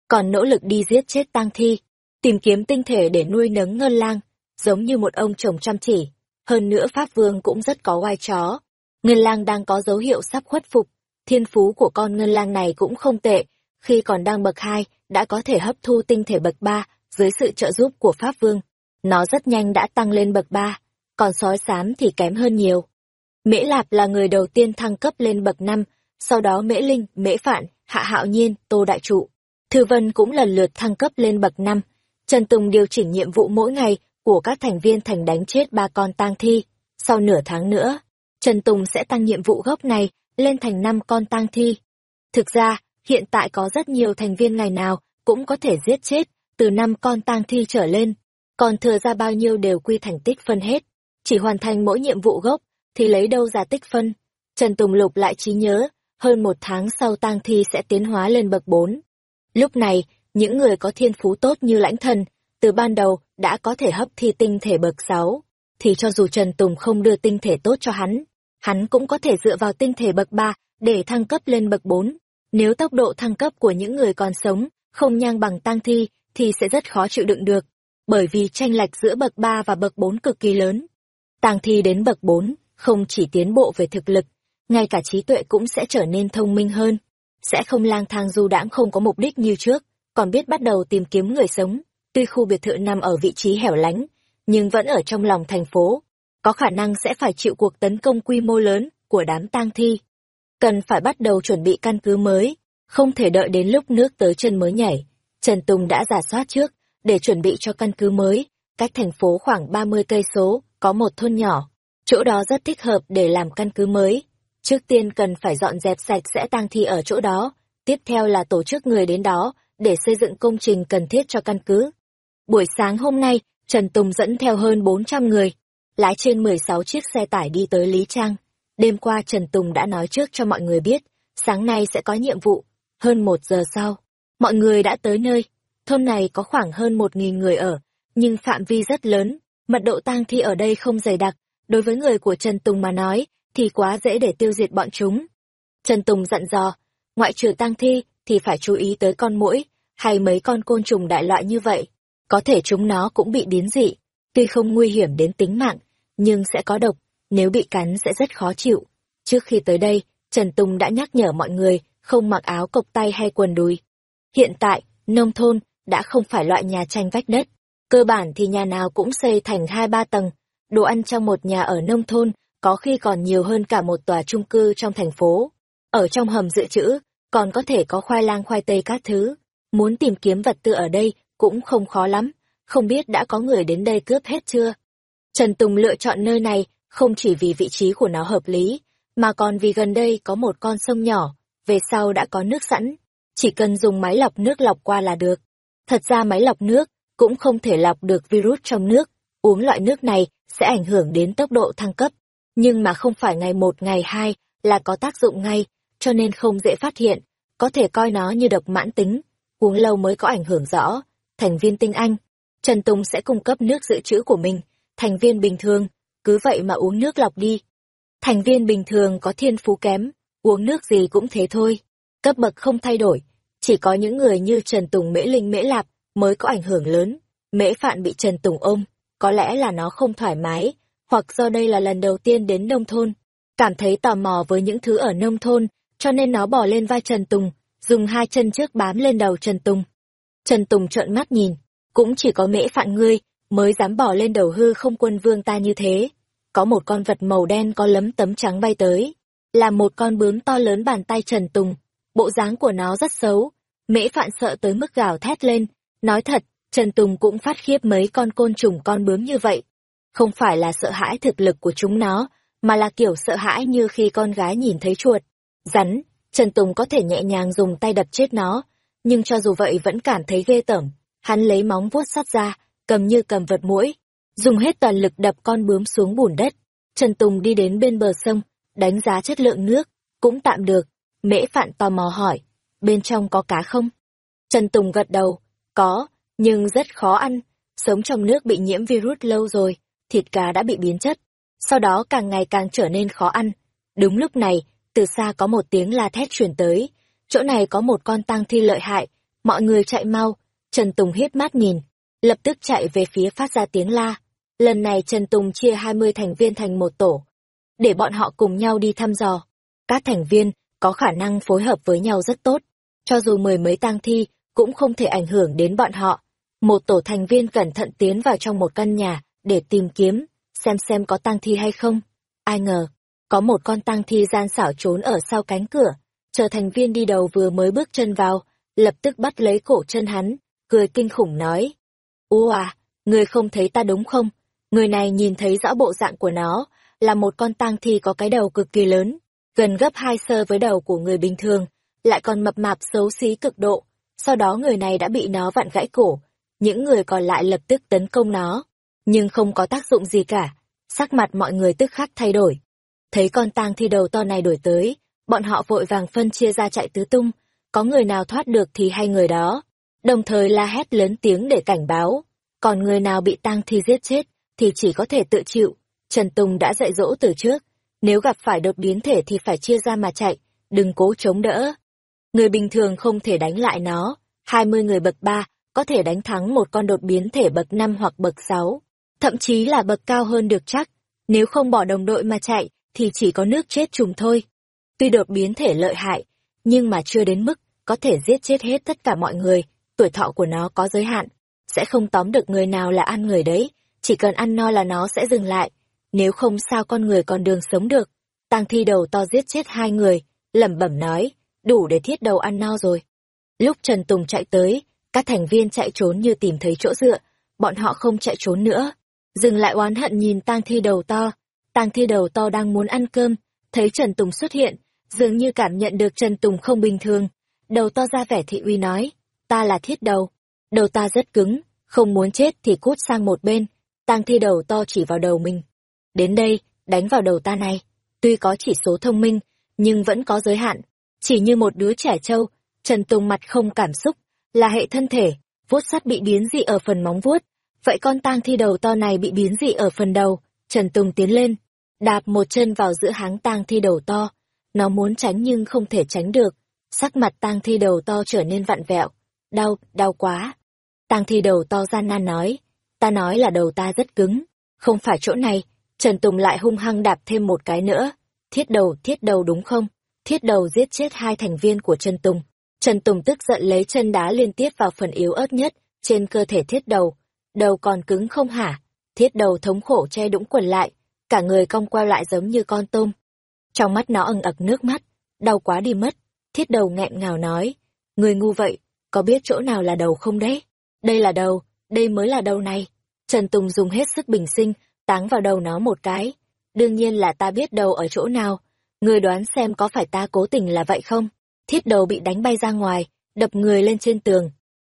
Còn nỗ lực đi giết chết tang thi, tìm kiếm tinh thể để nuôi nấng Ngân lang, giống như một ông chồng chăm chỉ. Hơn nữa Pháp Vương cũng rất có oai chó. Ngân lang đang có dấu hiệu sắp khuất phục. Thiên phú của con ngân lang này cũng không tệ, khi còn đang bậc hai đã có thể hấp thu tinh thể bậc ba dưới sự trợ giúp của Pháp Vương. Nó rất nhanh đã tăng lên bậc ba, còn sói xám thì kém hơn nhiều. Mễ Lạp là người đầu tiên thăng cấp lên bậc năm, sau đó Mễ Linh, Mễ Phạn, Hạ Hạo Nhiên, Tô Đại Trụ. Thư Vân cũng lần lượt thăng cấp lên bậc năm. Trần Tùng điều chỉnh nhiệm vụ mỗi ngày của các thành viên thành đánh chết ba con tang thi. Sau nửa tháng nữa, Trần Tùng sẽ tăng nhiệm vụ gốc này lên thành năm con tang thi. Thực ra, hiện tại có rất nhiều thành viên ngày nào cũng có thể giết chết, từ năm con tang thi trở lên. Còn thừa ra bao nhiêu đều quy thành tích phân hết. Chỉ hoàn thành mỗi nhiệm vụ gốc, thì lấy đâu ra tích phân. Trần Tùng Lục lại trí nhớ, hơn một tháng sau tang thi sẽ tiến hóa lên bậc 4. Lúc này, những người có thiên phú tốt như lãnh thần, từ ban đầu đã có thể hấp thi tinh thể bậc 6, thì cho dù Trần Tùng không đưa tinh thể tốt cho hắn, hắn cũng có thể dựa vào tinh thể bậc 3 để thăng cấp lên bậc 4. Nếu tốc độ thăng cấp của những người còn sống không nhang bằng tang thi thì sẽ rất khó chịu đựng được, bởi vì tranh lệch giữa bậc 3 và bậc 4 cực kỳ lớn. Tang thi đến bậc 4 không chỉ tiến bộ về thực lực, ngay cả trí tuệ cũng sẽ trở nên thông minh hơn, sẽ không lang thang du đãng không có mục đích như trước, còn biết bắt đầu tìm kiếm người sống. Tuy khu biệt thự nằm ở vị trí hẻo lánh, nhưng vẫn ở trong lòng thành phố, có khả năng sẽ phải chịu cuộc tấn công quy mô lớn của đám tang thi. Cần phải bắt đầu chuẩn bị căn cứ mới, không thể đợi đến lúc nước tới chân mới nhảy. Trần Tùng đã giả soát trước, để chuẩn bị cho căn cứ mới, cách thành phố khoảng 30 cây số, có một thôn nhỏ. Chỗ đó rất thích hợp để làm căn cứ mới. Trước tiên cần phải dọn dẹp sạch sẽ tang thi ở chỗ đó, tiếp theo là tổ chức người đến đó, để xây dựng công trình cần thiết cho căn cứ. Buổi sáng hôm nay, Trần Tùng dẫn theo hơn 400 người, lái trên 16 chiếc xe tải đi tới Lý Trang. Đêm qua Trần Tùng đã nói trước cho mọi người biết, sáng nay sẽ có nhiệm vụ. Hơn một giờ sau, mọi người đã tới nơi. Thôn này có khoảng hơn 1.000 người ở, nhưng phạm vi rất lớn, mật độ tang thi ở đây không dày đặc. Đối với người của Trần Tùng mà nói, thì quá dễ để tiêu diệt bọn chúng. Trần Tùng dặn dò, ngoại trừ tang thi, thì phải chú ý tới con muỗi hay mấy con côn trùng đại loại như vậy. Có thể chúng nó cũng bị biến dị, tuy không nguy hiểm đến tính mạng, nhưng sẽ có độc, nếu bị cắn sẽ rất khó chịu. Trước khi tới đây, Trần Tùng đã nhắc nhở mọi người không mặc áo cộc tay hay quần đùi. Hiện tại, nông thôn đã không phải loại nhà tranh vách đất. Cơ bản thì nhà nào cũng xây thành hai ba tầng. Đồ ăn trong một nhà ở nông thôn có khi còn nhiều hơn cả một tòa chung cư trong thành phố. Ở trong hầm dự trữ, còn có thể có khoai lang khoai tây các thứ. Muốn tìm kiếm vật tư ở đây cũng không khó lắm, không biết đã có người đến đây cướp hết chưa. Trần Tùng lựa chọn nơi này không chỉ vì vị trí của nó hợp lý, mà còn vì gần đây có một con sông nhỏ, về sau đã có nước sẵn, chỉ cần dùng máy lọc nước lọc qua là được. Thật ra máy lọc nước cũng không thể lọc được virus trong nước, uống loại nước này sẽ ảnh hưởng đến tốc độ thăng cấp, nhưng mà không phải ngày một ngày hai là có tác dụng ngay, cho nên không dễ phát hiện, có thể coi nó như độc mãn tính, uống lâu mới có ảnh hưởng rõ. Thành viên tinh anh, Trần Tùng sẽ cung cấp nước dự trữ của mình, thành viên bình thường, cứ vậy mà uống nước lọc đi. Thành viên bình thường có thiên phú kém, uống nước gì cũng thế thôi, cấp bậc không thay đổi, chỉ có những người như Trần Tùng Mễ Linh Mễ Lạp mới có ảnh hưởng lớn. Mễ Phạn bị Trần Tùng ôm, có lẽ là nó không thoải mái, hoặc do đây là lần đầu tiên đến nông thôn, cảm thấy tò mò với những thứ ở nông thôn, cho nên nó bỏ lên vai Trần Tùng, dùng hai chân trước bám lên đầu Trần Tùng. Trần Tùng trợn mắt nhìn, cũng chỉ có mễ phạn ngươi mới dám bỏ lên đầu hư không quân vương ta như thế. Có một con vật màu đen có lấm tấm trắng bay tới, là một con bướm to lớn bàn tay Trần Tùng. Bộ dáng của nó rất xấu, mễ phạn sợ tới mức gào thét lên. Nói thật, Trần Tùng cũng phát khiếp mấy con côn trùng con bướm như vậy. Không phải là sợ hãi thực lực của chúng nó, mà là kiểu sợ hãi như khi con gái nhìn thấy chuột. Rắn, Trần Tùng có thể nhẹ nhàng dùng tay đập chết nó, nhưng cho dù vậy vẫn cảm thấy ghê tởm. Hắn lấy móng vuốt sắt ra, cầm như cầm vật mũi, dùng hết toàn lực đập con bướm xuống bùn đất. Trần Tùng đi đến bên bờ sông, đánh giá chất lượng nước, cũng tạm được. Mễ Phạn tò mò hỏi, bên trong có cá không? Trần Tùng gật đầu, có, nhưng rất khó ăn, sống trong nước bị nhiễm virus lâu rồi, thịt cá đã bị biến chất, sau đó càng ngày càng trở nên khó ăn. Đúng lúc này, từ xa có một tiếng la thét truyền tới, chỗ này có một con tang thi lợi hại, mọi người chạy mau, Trần Tùng hiếp mắt nhìn, lập tức chạy về phía phát ra tiếng la. Lần này Trần Tùng chia 20 thành viên thành một tổ, để bọn họ cùng nhau đi thăm dò. Các thành viên có khả năng phối hợp với nhau rất tốt, cho dù mười mấy tang thi cũng không thể ảnh hưởng đến bọn họ. Một tổ thành viên cẩn thận tiến vào trong một căn nhà để tìm kiếm, xem xem có tang thi hay không. Ai ngờ, có một con tang thi gian xảo trốn ở sau cánh cửa, chờ thành viên đi đầu vừa mới bước chân vào, lập tức bắt lấy cổ chân hắn, cười kinh khủng nói. Ú à, người không thấy ta đúng không? Người này nhìn thấy rõ bộ dạng của nó, là một con tang thi có cái đầu cực kỳ lớn, gần gấp hai sơ với đầu của người bình thường, lại còn mập mạp xấu xí cực độ. Sau đó người này đã bị nó vặn gãy cổ. Những người còn lại lập tức tấn công nó. Nhưng không có tác dụng gì cả. Sắc mặt mọi người tức khắc thay đổi. Thấy con tang thi đầu to này đổi tới, bọn họ vội vàng phân chia ra chạy tứ tung. Có người nào thoát được thì hay người đó. Đồng thời la hét lớn tiếng để cảnh báo. Còn người nào bị tang thi giết chết thì chỉ có thể tự chịu. Trần Tùng đã dạy dỗ từ trước. Nếu gặp phải đột biến thể thì phải chia ra mà chạy, đừng cố chống đỡ. Người bình thường không thể đánh lại nó. 20 người bậc 3 có thể đánh thắng một con đột biến thể bậc 5 hoặc bậc 6. Thậm chí là bậc cao hơn được chắc. Nếu không bỏ đồng đội mà chạy, thì chỉ có nước chết trùng thôi. Tuy đột biến thể lợi hại, nhưng mà chưa đến mức có thể giết chết hết tất cả mọi người. Tuổi thọ của nó có giới hạn, sẽ không tóm được người nào là ăn người đấy. Chỉ cần ăn no là nó sẽ dừng lại. Nếu không sao con người còn đường sống được. Tang thi đầu to giết chết hai người, lẩm bẩm nói, đủ để thiết đầu ăn no rồi. Lúc Trần Tùng chạy tới, các thành viên chạy trốn như tìm thấy chỗ dựa, bọn họ không chạy trốn nữa. Dừng lại oán hận nhìn tang thi đầu to, tang thi đầu to đang muốn ăn cơm, thấy Trần Tùng xuất hiện, dường như cảm nhận được Trần Tùng không bình thường. Đầu to ra vẻ thị uy nói, ta là thiết đầu, đầu ta rất cứng, không muốn chết thì cút sang một bên, tang thi đầu to chỉ vào đầu mình. Đến đây, đánh vào đầu ta này, tuy có chỉ số thông minh, nhưng vẫn có giới hạn, chỉ như một đứa trẻ trâu, Trần Tùng mặt không cảm xúc, là hệ thân thể, vuốt sắt bị biến dị ở phần móng vuốt. Vậy con tang thi đầu to này bị biến dị ở phần đầu, Trần Tùng tiến lên, đạp một chân vào giữa háng tang thi đầu to. Nó muốn tránh nhưng không thể tránh được, sắc mặt tang thi đầu to trở nên vặn vẹo. Đau, đau quá. Tang thi đầu to gian nan nói, ta nói là đầu ta rất cứng, không phải chỗ này. Trần Tùng lại hung hăng đạp thêm một cái nữa. Thiết đầu, thiết đầu đúng không? Thiết đầu giết chết hai thành viên của Trần Tùng. Trần Tùng tức giận lấy chân đá liên tiếp vào phần yếu ớt nhất, trên cơ thể thiết đầu. Đầu còn cứng không hả? Thiết đầu thống khổ che đũng quần lại, cả người cong qua lại giống như con tôm. Trong mắt nó ẩn ực nước mắt, đau quá đi mất. Thiết đầu nghẹn ngào nói, người ngu vậy, có biết chỗ nào là đầu không đấy? Đây là đầu, đây mới là đầu này. Trần Tùng dùng hết sức bình sinh, táng vào đầu nó một cái. Đương nhiên là ta biết đầu ở chỗ nào. Người đoán xem có phải ta cố tình là vậy không? thiết đầu bị đánh bay ra ngoài, đập người lên trên tường.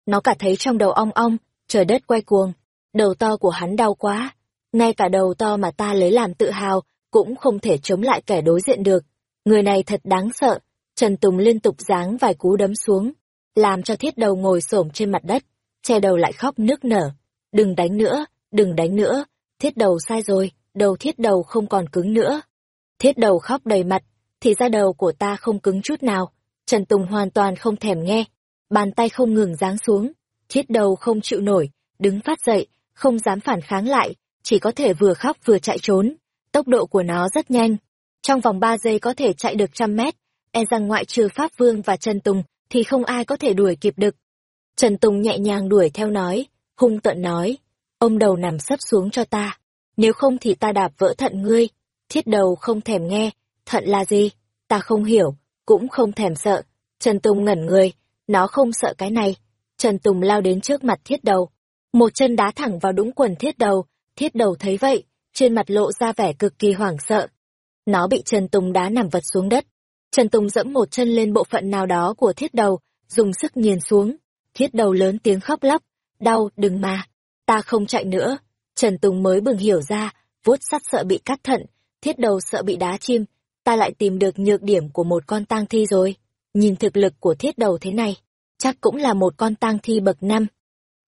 Nó cả thấy trong đầu ong ong, trời đất quay cuồng. Đầu to của hắn đau quá. Ngay cả đầu to mà ta lấy làm tự hào, cũng không thể chống lại kẻ đối diện được. Người này thật đáng sợ. Trần Tùng liên tục giáng vài cú đấm xuống, làm cho thiết đầu ngồi xổm trên mặt đất, che đầu lại khóc nước nở. Đừng đánh nữa, đừng đánh nữa, thiết đầu sai rồi, đầu thiết đầu không còn cứng nữa. Thiết đầu khóc đầy mặt, thì ra đầu của ta không cứng chút nào, Trần Tùng hoàn toàn không thèm nghe, bàn tay không ngừng giáng xuống, thiết đầu không chịu nổi, đứng phát dậy, không dám phản kháng lại, chỉ có thể vừa khóc vừa chạy trốn. Tốc độ của nó rất nhanh, trong vòng 3 giây có thể chạy được trăm mét, e rằng ngoại trừ Pháp Vương và Trần Tùng thì không ai có thể đuổi kịp được. Trần Tùng nhẹ nhàng đuổi theo nói, hung tận nói, ông đầu nằm sấp xuống cho ta, nếu không thì ta đạp vỡ thận ngươi. Thiết đầu không thèm nghe, thận là gì? Ta không hiểu, cũng không thèm sợ. Trần Tùng ngẩn người, nó không sợ cái này. Trần Tùng lao đến trước mặt thiết đầu. Một chân đá thẳng vào đũng quần thiết đầu, thiết đầu thấy vậy, trên mặt lộ ra vẻ cực kỳ hoảng sợ. Nó bị Trần Tùng đá nằm vật xuống đất. Trần Tùng dẫm một chân lên bộ phận nào đó của thiết đầu, dùng sức nhìn xuống. Thiết đầu lớn tiếng khóc lóc, đau, đừng mà, ta không chạy nữa. Trần Tùng mới bừng hiểu ra, vuốt sắt sợ bị cắt thận, thiết đầu sợ bị đá chim, ta lại tìm được nhược điểm của một con tang thi rồi. Nhìn thực lực của thiết đầu thế này, chắc cũng là một con tang thi bậc năm.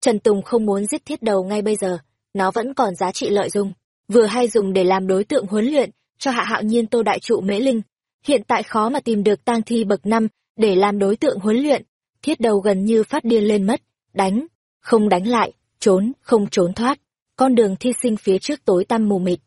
Trần Tùng không muốn giết thiết đầu ngay bây giờ, nó vẫn còn giá trị lợi dụng, vừa hay dùng để làm đối tượng huấn luyện cho hạ hạo nhiên tô đại trụ mễ linh. Hiện tại khó mà tìm được tang thi bậc năm để làm đối tượng huấn luyện. Thiết đầu gần như phát điên lên mất, đánh, không đánh lại, trốn, không trốn thoát. Con đường thi sinh phía trước tối tăm mù mịt.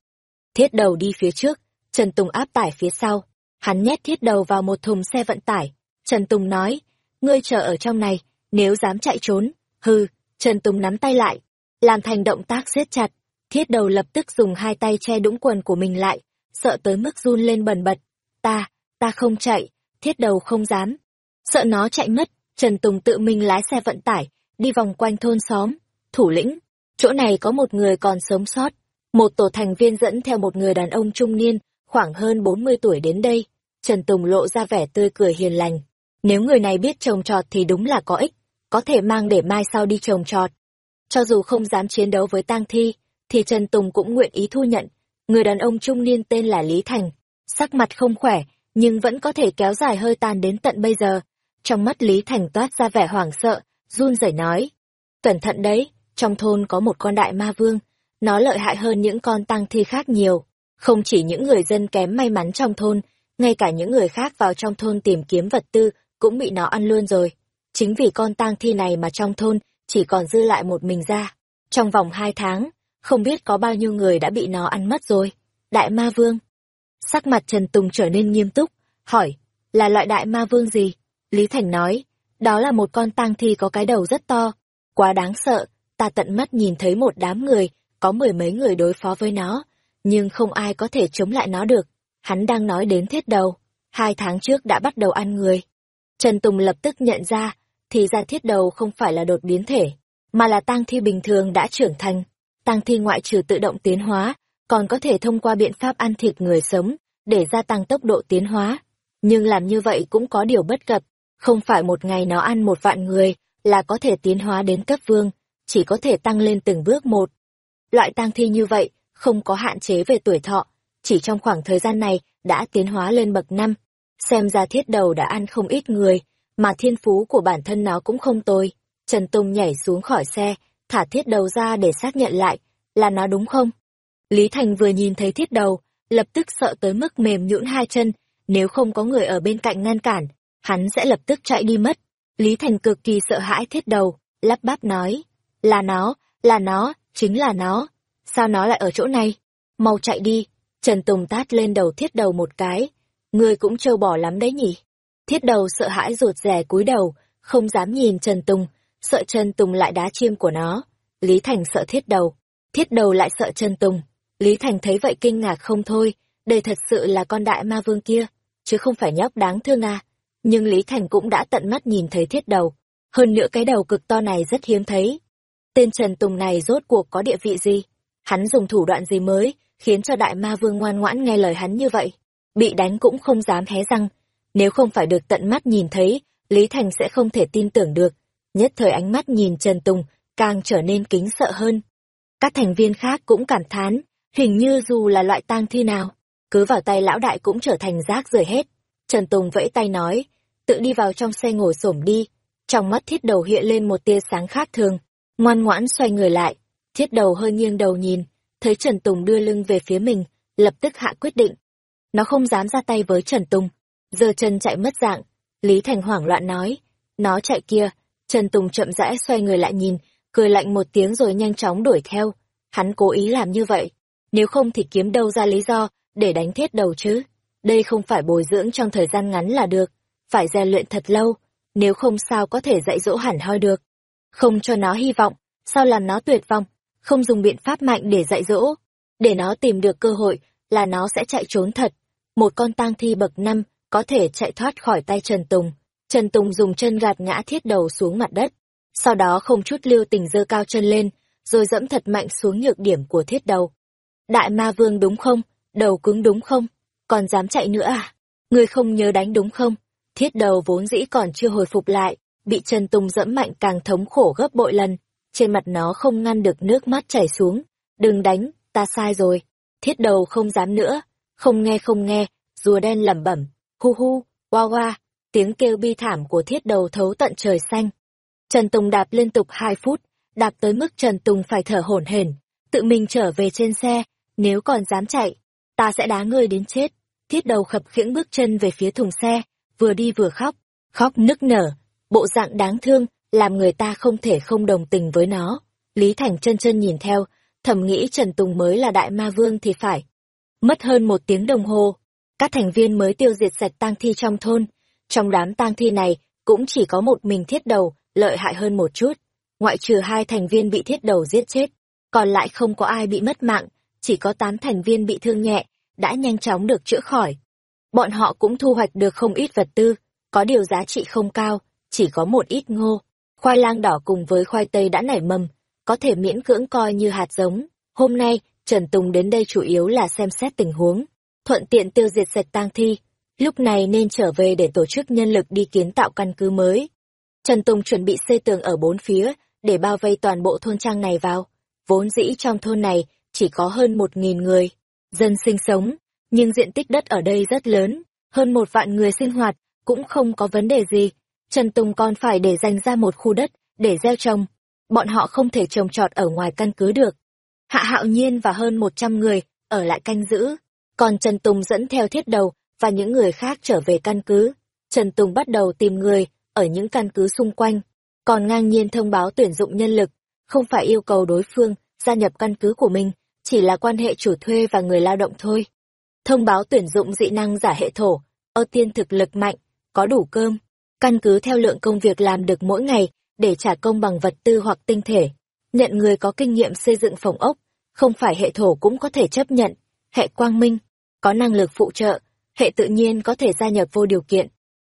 Thiết đầu đi phía trước, Trần Tùng áp tải phía sau. Hắn nhét thiết đầu vào một thùng xe vận tải. Trần Tùng nói, ngươi chờ ở trong này, nếu dám chạy trốn. Hừ, Trần Tùng nắm tay lại, làm thành động tác siết chặt. Thiết đầu lập tức dùng hai tay che đũng quần của mình lại, sợ tới mức run lên bần bật. Ta, ta không chạy, thiết đầu không dám. Sợ nó chạy mất, Trần Tùng tự mình lái xe vận tải, đi vòng quanh thôn xóm. Thủ lĩnh, chỗ này có một người còn sống sót. Một tổ thành viên dẫn theo một người đàn ông trung niên, khoảng hơn 40 tuổi đến đây. Trần Tùng lộ ra vẻ tươi cười hiền lành. Nếu người này biết trồng trọt thì đúng là có ích, có thể mang để mai sau đi trồng trọt. Cho dù không dám chiến đấu với tang thi, thì Trần Tùng cũng nguyện ý thu nhận. Người đàn ông trung niên tên là Lý Thành, sắc mặt không khỏe, nhưng vẫn có thể kéo dài hơi tàn đến tận bây giờ. Trong mắt Lý Thành toát ra vẻ hoảng sợ, run rẩy nói. Cẩn thận đấy, trong thôn có một con đại ma vương, nó lợi hại hơn những con tăng thi khác nhiều. Không chỉ những người dân kém may mắn trong thôn, ngay cả những người khác vào trong thôn tìm kiếm vật tư cũng bị nó ăn luôn rồi. Chính vì con tang thi này mà trong thôn chỉ còn dư lại một mình ra. Trong vòng hai tháng, không biết có bao nhiêu người đã bị nó ăn mất rồi. Đại ma vương. Sắc mặt Trần Tùng trở nên nghiêm túc, hỏi, là loại đại ma vương gì? Lý Thành nói, đó là một con tang thi có cái đầu rất to, quá đáng sợ, ta tận mắt nhìn thấy một đám người, có mười mấy người đối phó với nó, nhưng không ai có thể chống lại nó được. Hắn đang nói đến thiết đầu, hai tháng trước đã bắt đầu ăn người. Trần Tùng lập tức nhận ra, thì ra thiết đầu không phải là đột biến thể, mà là tang thi bình thường đã trưởng thành. Tang thi ngoại trừ tự động tiến hóa, còn có thể thông qua biện pháp ăn thịt người sống, để gia tăng tốc độ tiến hóa. Nhưng làm như vậy cũng có điều bất cập, không phải một ngày nó ăn một vạn người là có thể tiến hóa đến cấp vương, chỉ có thể tăng lên từng bước một. Loại tang thi như vậy, không có hạn chế về tuổi thọ, chỉ trong khoảng thời gian này đã tiến hóa lên bậc năm. Xem ra thiết đầu đã ăn không ít người, mà thiên phú của bản thân nó cũng không tồi. Trần Tùng nhảy xuống khỏi xe, thả thiết đầu ra để xác nhận lại, là nó đúng không? Lý Thành vừa nhìn thấy thiết đầu, lập tức sợ tới mức mềm nhũn hai chân, nếu không có người ở bên cạnh ngăn cản, hắn sẽ lập tức chạy đi mất. Lý Thành cực kỳ sợ hãi thiết đầu, lắp bắp nói, là nó, là nó, chính là nó, sao nó lại ở chỗ này? Mau chạy đi, Trần Tùng tát lên đầu thiết đầu một cái, ngươi cũng trâu bỏ lắm đấy nhỉ? Thiết đầu sợ hãi ruột rè cúi đầu, không dám nhìn Trần Tùng, sợ Trần Tùng lại đá chim của nó. Lý Thành sợ thiết đầu, thiết đầu lại sợ Trần Tùng. Lý Thành thấy vậy kinh ngạc không thôi, đây thật sự là con đại ma vương kia, chứ không phải nhóc đáng thương à. Nhưng Lý Thành cũng đã tận mắt nhìn thấy thiết đầu, hơn nữa cái đầu cực to này rất hiếm thấy. Tên Trần Tùng này rốt cuộc có địa vị gì? Hắn dùng thủ đoạn gì mới, khiến cho đại ma vương ngoan ngoãn nghe lời hắn như vậy? Bị đánh cũng không dám hé răng, nếu không phải được tận mắt nhìn thấy, Lý Thành sẽ không thể tin tưởng được. Nhất thời ánh mắt nhìn Trần Tùng, càng trở nên kính sợ hơn. Các thành viên khác cũng cảm thán, hình như dù là loại tang thi nào, cứ vào tay lão đại cũng trở thành rác rưởi hết. Trần Tùng vẫy tay nói, tự đi vào trong xe ngồi xổm đi. Trong mắt thiết đầu hiện lên một tia sáng khác thường, ngoan ngoãn xoay người lại. Thiết đầu hơi nghiêng đầu nhìn, thấy Trần Tùng đưa lưng về phía mình, lập tức hạ quyết định. Nó không dám ra tay với Trần Tùng, giờ chân chạy mất dạng lý thành hoảng loạn nói nó chạy kia trần tùng chậm rãi xoay người lại nhìn cười lạnh một tiếng rồi nhanh chóng đuổi theo hắn cố ý làm như vậy nếu không thì kiếm đâu ra lý do để đánh thiết đầu chứ đây không phải bồi dưỡng trong thời gian ngắn là được phải rèn luyện thật lâu nếu không sao có thể dạy dỗ hẳn hoi được không cho nó hy vọng sao làm nó tuyệt vọng không dùng biện pháp mạnh để dạy dỗ để nó tìm được cơ hội là nó sẽ chạy trốn thật một con tang thi bậc năm có thể chạy thoát khỏi tay Trần Tùng. Trần Tùng dùng chân gạt ngã thiết đầu xuống mặt đất, sau đó không chút lưu tình giơ cao chân lên, rồi dẫm thật mạnh xuống nhược điểm của thiết đầu. Đại ma vương đúng không? Đầu cứng đúng không? Còn dám chạy nữa à? Ngươi không nhớ đánh đúng không? Thiết đầu vốn dĩ còn chưa hồi phục lại, bị Trần Tùng dẫm mạnh càng thống khổ gấp bội lần. Trên mặt nó không ngăn được nước mắt chảy xuống. Đừng đánh, ta sai rồi. Thiết đầu không dám nữa. Không nghe không nghe, rùa đen lẩm bẩm, hu hu, hoa hoa, tiếng kêu bi thảm của thiết đầu thấu tận trời xanh. Trần Tùng đạp liên tục hai phút, đạp tới mức Trần Tùng phải thở hổn hển, tự mình trở về trên xe, nếu còn dám chạy, ta sẽ đá ngươi đến chết. Thiết đầu khập khiễng bước chân về phía thùng xe, vừa đi vừa khóc, khóc nức nở, bộ dạng đáng thương, làm người ta không thể không đồng tình với nó. Lý Thành chân chân nhìn theo, thầm nghĩ Trần Tùng mới là đại ma vương thì phải. Mất hơn một tiếng đồng hồ, các thành viên mới tiêu diệt sạch tang thi trong thôn. Trong đám tang thi này, cũng chỉ có một mình thiết đầu, lợi hại hơn một chút. Ngoại trừ hai thành viên bị thiết đầu giết chết, còn lại không có ai bị mất mạng, chỉ có tám thành viên bị thương nhẹ, đã nhanh chóng được chữa khỏi. Bọn họ cũng thu hoạch được không ít vật tư, có điều giá trị không cao, chỉ có một ít ngô. Khoai lang đỏ cùng với khoai tây đã nảy mầm, có thể miễn cưỡng coi như hạt giống. Hôm nay, Trần Tùng đến đây chủ yếu là xem xét tình huống thuận tiện tiêu diệt sạch tang thi. lúc này nên trở về để tổ chức nhân lực đi kiến tạo căn cứ mới. Trần Tùng chuẩn bị xây tường ở bốn phía, để bao vây toàn bộ thôn trang này vào. Vốn dĩ trong thôn này chỉ có hơn một nghìn người, dân sinh sống, nhưng diện tích đất ở đây rất lớn, hơn một vạn người sinh hoạt, cũng không có vấn đề gì. Trần Tùng còn phải để dành ra một khu đất, để gieo trồng. Bọn họ không thể trồng trọt ở ngoài căn cứ được. Hạ Hạo Nhiên và hơn một trăm người, ở lại canh giữ. Còn Trần Tùng dẫn theo thiết đầu, và những người khác trở về căn cứ. Trần Tùng bắt đầu tìm người, ở những căn cứ xung quanh. Còn ngang nhiên thông báo tuyển dụng nhân lực, không phải yêu cầu đối phương gia nhập căn cứ của mình, chỉ là quan hệ chủ thuê và người lao động thôi. Thông báo tuyển dụng dị năng giả hệ thổ, ưu tiên thực lực mạnh, có đủ cơm, căn cứ theo lượng công việc làm được mỗi ngày để trả công bằng vật tư hoặc tinh thể. Nhận người có kinh nghiệm xây dựng phòng ốc, không phải hệ thổ cũng có thể chấp nhận. Hệ quang minh, có năng lực phụ trợ, hệ tự nhiên có thể gia nhập vô điều kiện.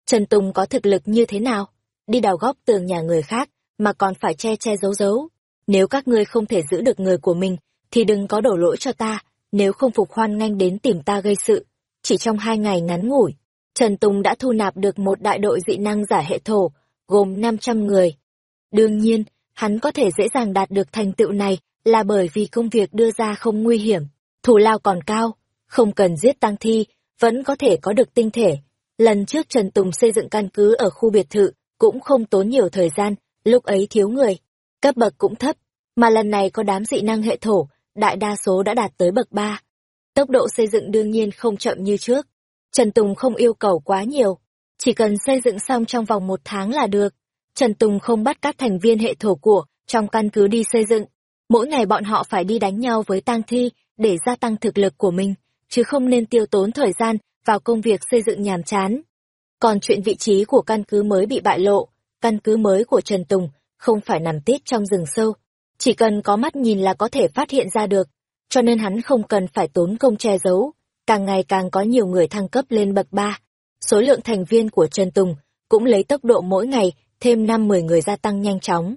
Trần Tùng có thực lực như thế nào? Đi đào góc tường nhà người khác, mà còn phải che che giấu giấu. Nếu các ngươi không thể giữ được người của mình, thì đừng có đổ lỗi cho ta, nếu không phục hoan nhanh đến tìm ta gây sự. Chỉ trong hai ngày ngắn ngủi, Trần Tùng đã thu nạp được một đại đội dị năng giả hệ thổ, gồm 500 người. Đương nhiên, hắn có thể dễ dàng đạt được thành tựu này là bởi vì công việc đưa ra không nguy hiểm, thủ lao còn cao, không cần giết tăng thi, vẫn có thể có được tinh thể. Lần trước Trần Tùng xây dựng căn cứ ở khu biệt thự, cũng không tốn nhiều thời gian, lúc ấy thiếu người, cấp bậc cũng thấp, mà lần này có đám dị năng hệ thổ, đại đa số đã đạt tới bậc 3. Tốc độ xây dựng đương nhiên không chậm như trước. Trần Tùng không yêu cầu quá nhiều, chỉ cần xây dựng xong trong vòng một tháng là được. Trần Tùng không bắt các thành viên hệ thổ của trong căn cứ đi xây dựng. Mỗi ngày bọn họ phải đi đánh nhau với tang thi để gia tăng thực lực của mình, chứ không nên tiêu tốn thời gian vào công việc xây dựng nhàm chán. Còn chuyện vị trí của căn cứ mới bị bại lộ, căn cứ mới của Trần Tùng không phải nằm tít trong rừng sâu, chỉ cần có mắt nhìn là có thể phát hiện ra được, cho nên hắn không cần phải tốn công che giấu, càng ngày càng có nhiều người thăng cấp lên bậc 3. Số lượng thành viên của Trần Tùng cũng lấy tốc độ mỗi ngày thêm 5-10 người gia tăng nhanh chóng.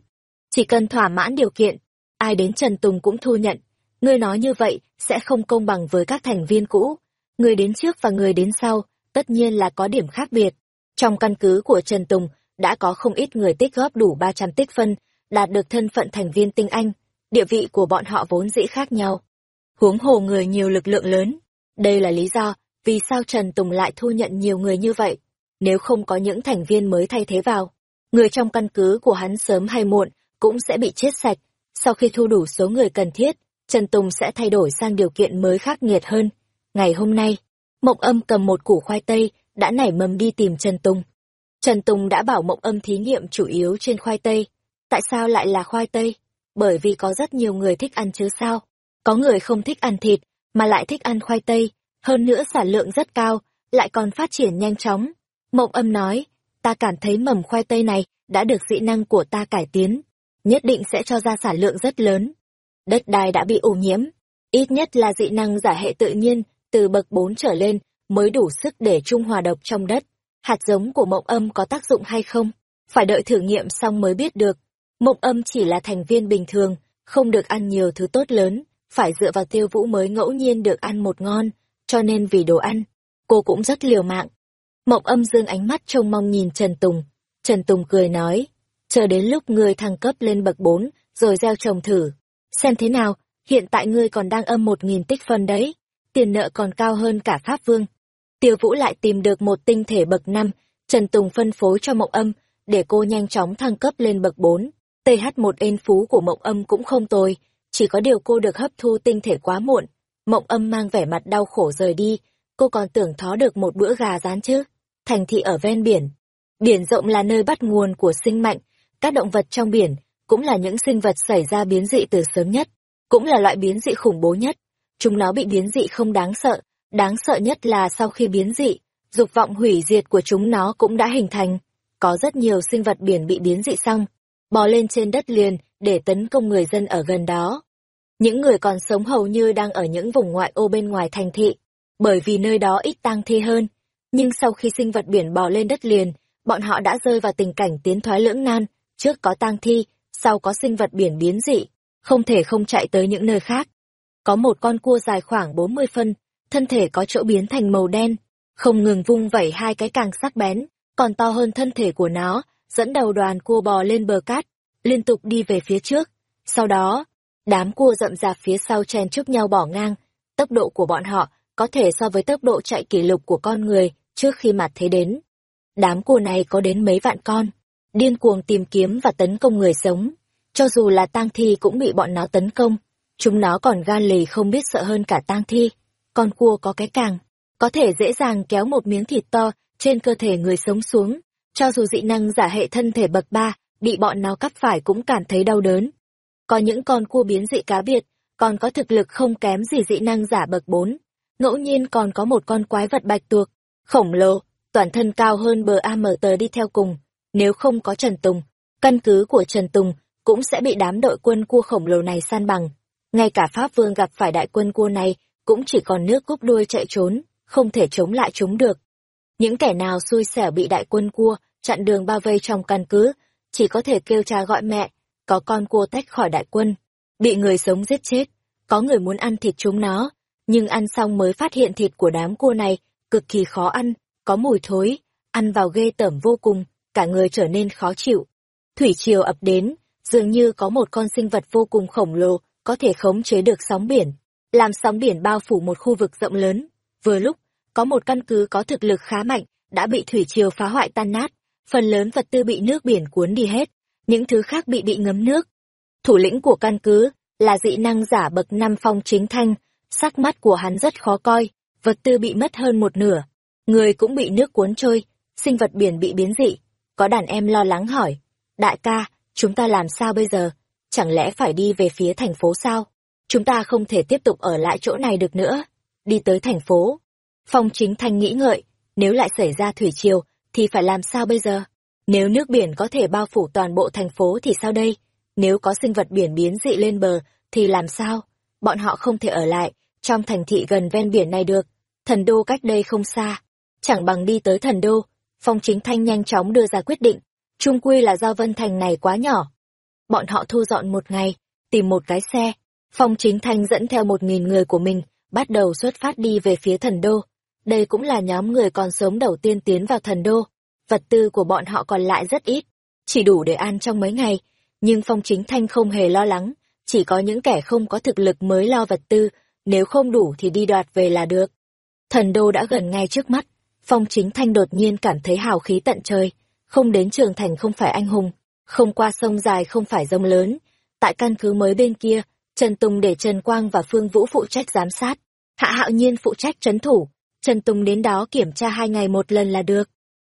Chỉ cần thỏa mãn điều kiện, ai đến Trần Tùng cũng thu nhận. Ngươi nói như vậy sẽ không công bằng với các thành viên cũ. Người đến trước và người đến sau, tất nhiên là có điểm khác biệt. Trong căn cứ của Trần Tùng, đã có không ít người tích góp đủ 300 tích phân, đạt được thân phận thành viên tinh anh, địa vị của bọn họ vốn dĩ khác nhau. Huống hồ người nhiều lực lượng lớn. Đây là lý do vì sao Trần Tùng lại thu nhận nhiều người như vậy. Nếu không có những thành viên mới thay thế vào, người trong căn cứ của hắn sớm hay muộn cũng sẽ bị chết sạch. Sau khi thu đủ số người cần thiết, Trần Tùng sẽ thay đổi sang điều kiện mới khắc nghiệt hơn. Ngày hôm nay, Mộng Âm cầm một củ khoai tây, đã nảy mầm đi tìm Trần Tùng. Trần Tùng đã bảo Mộng Âm thí nghiệm chủ yếu trên khoai tây, Tại sao lại là khoai tây? Bởi vì có rất nhiều người thích ăn chứ sao? Có người không thích ăn thịt, mà lại thích ăn khoai tây, hơn nữa sản lượng rất cao, lại còn phát triển nhanh chóng. Mộng âm nói, ta cảm thấy mầm khoai tây này đã được dị năng của ta cải tiến, nhất định sẽ cho ra sản lượng rất lớn. Đất đai đã bị ô nhiễm, ít nhất là dị năng giả hệ tự nhiên, từ bậc 4 trở lên, mới đủ sức để trung hòa độc trong đất. Hạt giống của mộng âm có tác dụng hay không? Phải đợi thử nghiệm xong mới biết được. Mộng âm chỉ là thành viên bình thường, không được ăn nhiều thứ tốt lớn, phải dựa vào tiêu vũ mới ngẫu nhiên được ăn một ngon, cho nên vì đồ ăn, cô cũng rất liều mạng. Mộng âm dương ánh mắt trông mong nhìn Trần Tùng. Trần Tùng cười nói, chờ đến lúc ngươi thăng cấp lên bậc 4, rồi gieo trồng thử. Xem thế nào, hiện tại ngươi còn đang âm một nghìn tích phân đấy, tiền nợ còn cao hơn cả Pháp Vương. Tiêu Vũ lại tìm được một tinh thể bậc 5, Trần Tùng phân phối cho Mộng Âm, để cô nhanh chóng thăng cấp lên bậc 4. TH1 ên phú của mộng âm cũng không tồi, chỉ có điều cô được hấp thu tinh thể quá muộn. Mộng âm mang vẻ mặt đau khổ rời đi, cô còn tưởng thó được một bữa gà rán chứ. Thành thị ở ven biển. Biển rộng là nơi bắt nguồn của sinh mạnh, các động vật trong biển cũng là những sinh vật xảy ra biến dị từ sớm nhất, cũng là loại biến dị khủng bố nhất. Chúng nó bị biến dị không đáng sợ, đáng sợ nhất là sau khi biến dị, dục vọng hủy diệt của chúng nó cũng đã hình thành. Có rất nhiều sinh vật biển bị biến dị xong, bò lên trên đất liền để tấn công người dân ở gần đó. Những người còn sống hầu như đang ở những vùng ngoại ô bên ngoài thành thị, bởi vì nơi đó ít tang thi hơn. Nhưng sau khi sinh vật biển bò lên đất liền, bọn họ đã rơi vào tình cảnh tiến thoái lưỡng nan, trước có tang thi, sau có sinh vật biển biến dị, không thể không chạy tới những nơi khác. Có một con cua dài khoảng 40 phân, thân thể có chỗ biến thành màu đen, không ngừng vung vẩy hai cái càng sắc bén, còn to hơn thân thể của nó, dẫn đầu đoàn cua bò lên bờ cát, liên tục đi về phía trước. Sau đó, đám cua rậm rạp phía sau chen chúc nhau bỏ ngang, tốc độ của bọn họ có thể so với tốc độ chạy kỷ lục của con người trước khi mặt thế đến. Đám cua này có đến mấy vạn con, điên cuồng tìm kiếm và tấn công người sống. Cho dù là tang thi cũng bị bọn nó tấn công, chúng nó còn gan lì không biết sợ hơn cả tang thi. Con cua có cái càng, có thể dễ dàng kéo một miếng thịt to trên cơ thể người sống xuống, cho dù dị năng giả hệ thân thể bậc ba bị bọn nó cắp phải cũng cảm thấy đau đớn. Có những con cua biến dị cá biệt, còn có thực lực không kém gì dị năng giả bậc bốn. Ngẫu nhiên còn có một con quái vật bạch tuộc, khổng lồ, toàn thân cao hơn bờ AMT đi theo cùng. Nếu không có Trần Tùng, căn cứ của Trần Tùng cũng sẽ bị đám đội quân cua khổng lồ này san bằng. Ngay cả Pháp Vương gặp phải đại quân cua này cũng chỉ còn nước cúp đuôi chạy trốn, không thể chống lại chúng được. Những kẻ nào xui xẻo bị đại quân cua chặn đường bao vây trong căn cứ, chỉ có thể kêu cha gọi mẹ, có con cua tách khỏi đại quân, bị người sống giết chết, có người muốn ăn thịt chúng nó, nhưng ăn xong mới phát hiện thịt của đám cua này cực kỳ khó ăn, có mùi thối, ăn vào ghê tởm vô cùng, cả người trở nên khó chịu. Thủy triều ập đến, dường như có một con sinh vật vô cùng khổng lồ, có thể khống chế được sóng biển, làm sóng biển bao phủ một khu vực rộng lớn. Vừa lúc, có một căn cứ có thực lực khá mạnh, đã bị thủy triều phá hoại tan nát, phần lớn vật tư bị nước biển cuốn đi hết, những thứ khác bị bị ngấm nước. Thủ lĩnh của căn cứ là dị năng giả bậc năm phong chính thanh, sắc mắt của hắn rất khó coi, vật tư bị mất hơn một nửa, người cũng bị nước cuốn trôi, sinh vật biển bị biến dị. Có đàn em lo lắng hỏi, đại ca, chúng ta làm sao bây giờ? Chẳng lẽ phải đi về phía thành phố sao? Chúng ta không thể tiếp tục ở lại chỗ này được nữa. Đi tới thành phố. Phong chính thanh nghĩ ngợi, nếu lại xảy ra thủy triều, thì phải làm sao bây giờ? Nếu nước biển có thể bao phủ toàn bộ thành phố thì sao đây? Nếu có sinh vật biển biến dị lên bờ, thì làm sao? Bọn họ không thể ở lại, trong thành thị gần ven biển này được. Thần đô cách đây không xa. Chẳng bằng đi tới thần đô. Phong chính thanh nhanh chóng đưa ra quyết định. Trung quy là do Vân Thành này quá nhỏ. Bọn họ thu dọn một ngày, tìm một cái xe. Phong chính thanh dẫn theo một nghìn người của mình, bắt đầu xuất phát đi về phía thần đô. Đây cũng là nhóm người còn sống đầu tiên tiến vào thần đô. Vật tư của bọn họ còn lại rất ít, chỉ đủ để ăn trong mấy ngày. Nhưng Phong Chính Thanh không hề lo lắng, chỉ có những kẻ không có thực lực mới lo vật tư, nếu không đủ thì đi đoạt về là được. Thần đô đã gần ngay trước mắt, Phong Chính Thanh đột nhiên cảm thấy hào khí tận trời, không đến trường thành không phải anh hùng, không qua sông dài không phải rông lớn. Tại căn cứ mới bên kia, Trần Tùng để Trần Quang và Phương Vũ phụ trách giám sát, Hạ Hạo Nhiên phụ trách trấn thủ, Trần Tùng đến đó kiểm tra hai ngày một lần là được.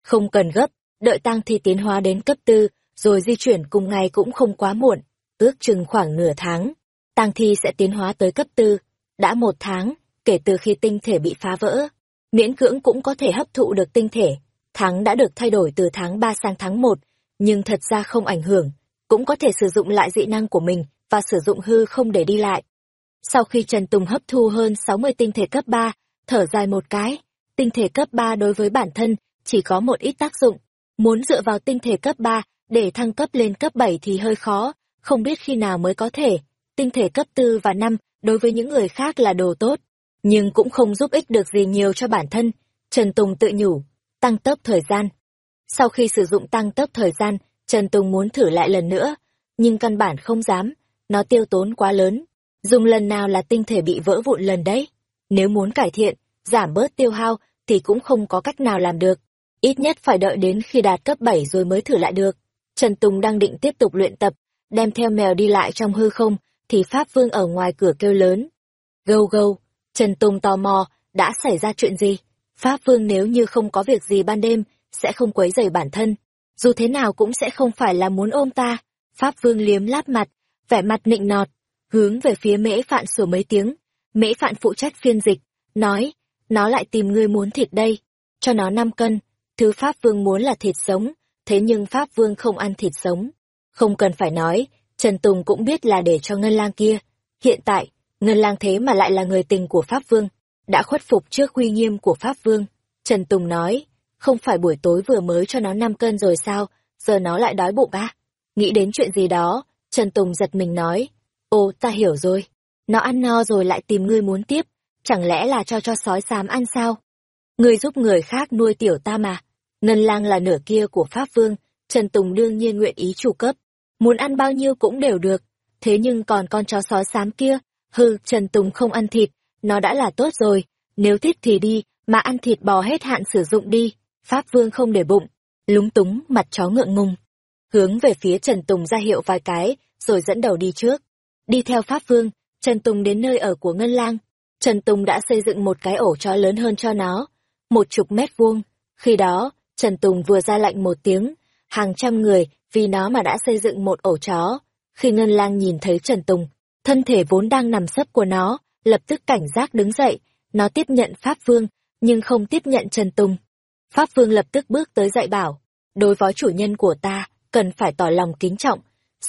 Không cần gấp, đợi tăng thi tiến hóa đến cấp tư, rồi di chuyển cùng ngày cũng không quá muộn, ước chừng khoảng nửa tháng. Tăng thi sẽ tiến hóa tới cấp tư, đã một tháng, kể từ khi tinh thể bị phá vỡ. Miễn cưỡng cũng có thể hấp thụ được tinh thể, tháng đã được thay đổi từ tháng 3 sang tháng 1, nhưng thật ra không ảnh hưởng, cũng có thể sử dụng lại dị năng của mình và sử dụng hư không để đi lại. Sau khi Trần Tùng hấp thu hơn 60 tinh thể cấp 3, thở dài một cái, tinh thể cấp 3 đối với bản thân chỉ có một ít tác dụng, muốn dựa vào tinh thể cấp 3 để thăng cấp lên cấp 7 thì hơi khó, không biết khi nào mới có thể. Tinh thể cấp 4 và 5 đối với những người khác là đồ tốt, nhưng cũng không giúp ích được gì nhiều cho bản thân. Trần Tùng tự nhủ, tăng tốc thời gian. Sau khi sử dụng tăng tốc thời gian, Trần Tùng muốn thử lại lần nữa, nhưng căn bản không dám, nó tiêu tốn quá lớn. Dùng lần nào là tinh thể bị vỡ vụn lần đấy. Nếu muốn cải thiện, giảm bớt tiêu hao, thì cũng không có cách nào làm được. Ít nhất phải đợi đến khi đạt cấp 7 rồi mới thử lại được. Trần Tùng đang định tiếp tục luyện tập, đem theo mèo đi lại trong hư không, thì Pháp Vương ở ngoài cửa kêu lớn. Gâu gâu, Trần Tùng tò mò, đã xảy ra chuyện gì? Pháp Vương nếu như không có việc gì ban đêm, sẽ không quấy rầy bản thân. Dù thế nào cũng sẽ không phải là muốn ôm ta. Pháp Vương liếm láp mặt, vẻ mặt nịnh nọt, hướng về phía mễ phạn sủa mấy tiếng. Mễ phạn phụ trách phiên dịch, nói, nó lại tìm ngươi muốn thịt đây, cho nó 5 cân. Thứ Pháp Vương muốn là thịt sống, thế nhưng Pháp Vương không ăn thịt sống. Không cần phải nói, Trần Tùng cũng biết là để cho Ngân lang kia. Hiện tại, Ngân lang thế mà lại là người tình của Pháp Vương, đã khuất phục trước uy nghiêm của Pháp Vương. Trần Tùng nói, không phải buổi tối vừa mới cho nó 5 cân rồi sao, giờ nó lại đói bụng à? Nghĩ đến chuyện gì đó, Trần Tùng giật mình nói, ô, ta hiểu rồi, nó ăn no rồi lại tìm ngươi muốn tiếp, chẳng lẽ là cho cho sói xám ăn sao? Ngươi giúp người khác nuôi tiểu ta mà. Ngân lang là nửa kia của Pháp Vương, Trần Tùng đương nhiên nguyện ý chủ cấp. Muốn ăn bao nhiêu cũng đều được. Thế nhưng còn con chó sói xám kia, hư, Trần Tùng không ăn thịt, nó đã là tốt rồi. Nếu thích thì đi, mà ăn thịt bò hết hạn sử dụng đi. Pháp Vương không để bụng, lúng túng, mặt chó ngượng ngùng. Hướng về phía Trần Tùng ra hiệu vài cái, rồi dẫn đầu đi trước. Đi theo Pháp Vương, Trần Tùng đến nơi ở của Ngân Lang. Trần Tùng đã xây dựng một cái ổ chó lớn hơn cho nó, một chục mét vuông. Khi đó, Trần Tùng vừa ra lệnh một tiếng, hàng trăm người vì nó mà đã xây dựng một ổ chó. Khi Ngân Lang nhìn thấy Trần Tùng, thân thể vốn đang nằm sấp của nó, lập tức cảnh giác đứng dậy, nó tiếp nhận Pháp Vương, nhưng không tiếp nhận Trần Tùng. Pháp Vương lập tức bước tới dạy bảo, đối với chủ nhân của ta, cần phải tỏ lòng kính trọng.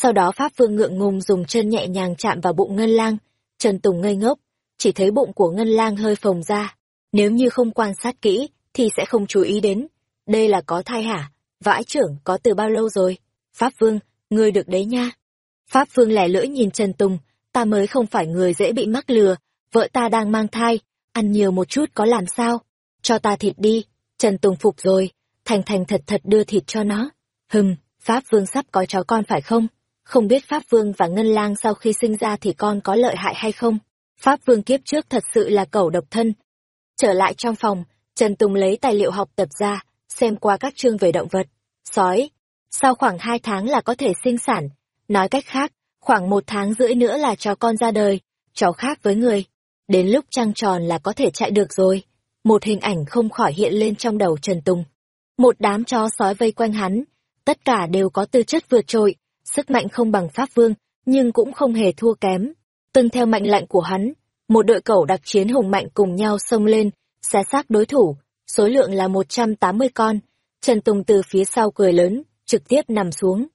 Sau đó Pháp Vương ngượng ngùng dùng chân nhẹ nhàng chạm vào bụng Ngân Lang, Trần Tùng ngây ngốc, chỉ thấy bụng của Ngân Lang hơi phồng ra. Nếu như không quan sát kỹ, thì sẽ không chú ý đến. Đây là có thai hả? Vãi trưởng có từ bao lâu rồi? Pháp Vương, ngươi được đấy nha. Pháp Vương lẻ lưỡi nhìn Trần Tùng, ta mới không phải người dễ bị mắc lừa, vợ ta đang mang thai, ăn nhiều một chút có làm sao? Cho ta thịt đi, Trần Tùng phục rồi, thành thành thật thật đưa thịt cho nó. Hừm, Pháp Vương sắp có cháu con phải không? Không biết Pháp Vương và Ngân Lang sau khi sinh ra thì con có lợi hại hay không? Pháp Vương kiếp trước thật sự là cẩu độc thân. Trở lại trong phòng, Trần Tùng lấy tài liệu học tập ra, xem qua các chương về động vật. Sói, sau khoảng hai tháng là có thể sinh sản. Nói cách khác, khoảng một tháng rưỡi nữa là cho con ra đời, cháu khác với người. Đến lúc trăng tròn là có thể chạy được rồi. Một hình ảnh không khỏi hiện lên trong đầu Trần Tùng. Một đám chó sói vây quanh hắn, tất cả đều có tư chất vượt trội, sức mạnh không bằng Pháp Vương, nhưng cũng không hề thua kém. Tuân theo mệnh lệnh của hắn, một đội cẩu đặc chiến hùng mạnh cùng nhau xông lên, xé xác đối thủ, số lượng là 180 con. Trần Tùng từ phía sau cười lớn, trực tiếp nằm xuống.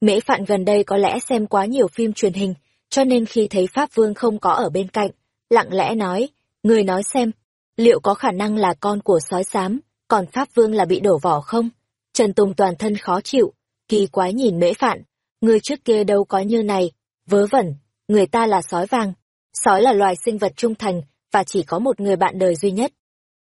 Mễ Phạn gần đây có lẽ xem quá nhiều phim truyền hình, cho nên khi thấy Pháp Vương không có ở bên cạnh, lặng lẽ nói, người nói xem, liệu có khả năng là con của sói xám, còn Pháp Vương là bị đổ vỏ không? Trần Tùng toàn thân khó chịu, kỳ quái nhìn Mễ Phạn, người trước kia đâu có như này, vớ vẩn, người ta là sói vàng. Sói là loài sinh vật trung thành, và chỉ có một người bạn đời duy nhất.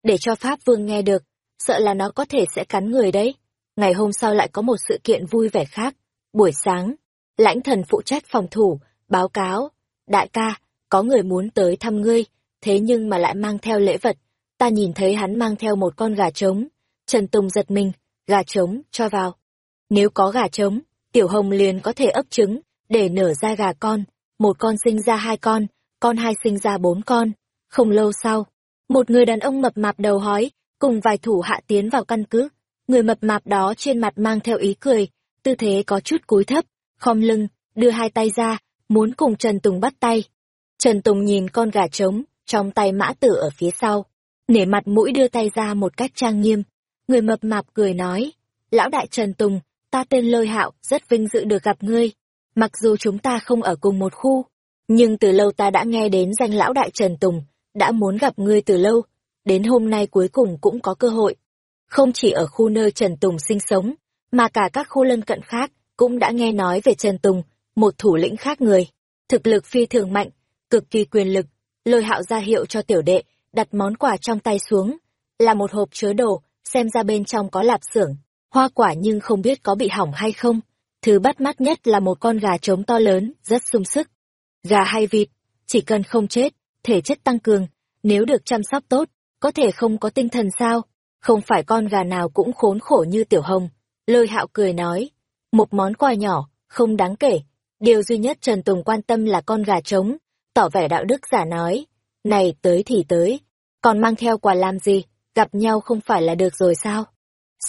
Để cho Pháp Vương nghe được, sợ là nó có thể sẽ cắn người đấy. Ngày hôm sau lại có một sự kiện vui vẻ khác. Buổi sáng, lãnh thần phụ trách phòng thủ, báo cáo. Đại ca, có người muốn tới thăm ngươi, thế nhưng mà lại mang theo lễ vật. Ta nhìn thấy hắn mang theo một con gà trống. Trần Tùng giật mình, gà trống, cho vào. Nếu có gà trống, Tiểu Hồng liền có thể ấp trứng, để nở ra gà con. Một con sinh ra hai con, con hai sinh ra bốn con. Không lâu sau, một người đàn ông mập mạp đầu hói, cùng vài thủ hạ tiến vào căn cứ. Người mập mạp đó trên mặt mang theo ý cười, tư thế có chút cúi thấp, khom lưng, đưa hai tay ra, muốn cùng Trần Tùng bắt tay. Trần Tùng nhìn con gà trống, trong tay mã tử ở phía sau, nể mặt mũi đưa tay ra một cách trang nghiêm. Người mập mạp cười nói, lão đại Trần Tùng, ta tên Lôi Hạo, rất vinh dự được gặp ngươi. Mặc dù chúng ta không ở cùng một khu, nhưng từ lâu ta đã nghe đến danh lão đại Trần Tùng, đã muốn gặp ngươi từ lâu, đến hôm nay cuối cùng cũng có cơ hội. Không chỉ ở khu nơi Trần Tùng sinh sống, mà cả các khu lân cận khác cũng đã nghe nói về Trần Tùng, một thủ lĩnh khác người. Thực lực phi thường mạnh, cực kỳ quyền lực, lôi hạo ra hiệu cho tiểu đệ, đặt món quà trong tay xuống, là một hộp chứa đồ, xem ra bên trong có lạp xưởng, hoa quả nhưng không biết có bị hỏng hay không. Thứ bắt mắt nhất là một con gà trống to lớn, rất sung sức. Gà hay vịt, chỉ cần không chết, thể chất tăng cường, nếu được chăm sóc tốt, có thể không có tinh thần sao? Không phải con gà nào cũng khốn khổ như tiểu hồng. Lôi hạo cười nói, một món quà nhỏ, không đáng kể. Điều duy nhất Trần Tùng quan tâm là con gà trống, tỏ vẻ đạo đức giả nói, này tới thì tới, còn mang theo quà làm gì, gặp nhau không phải là được rồi sao?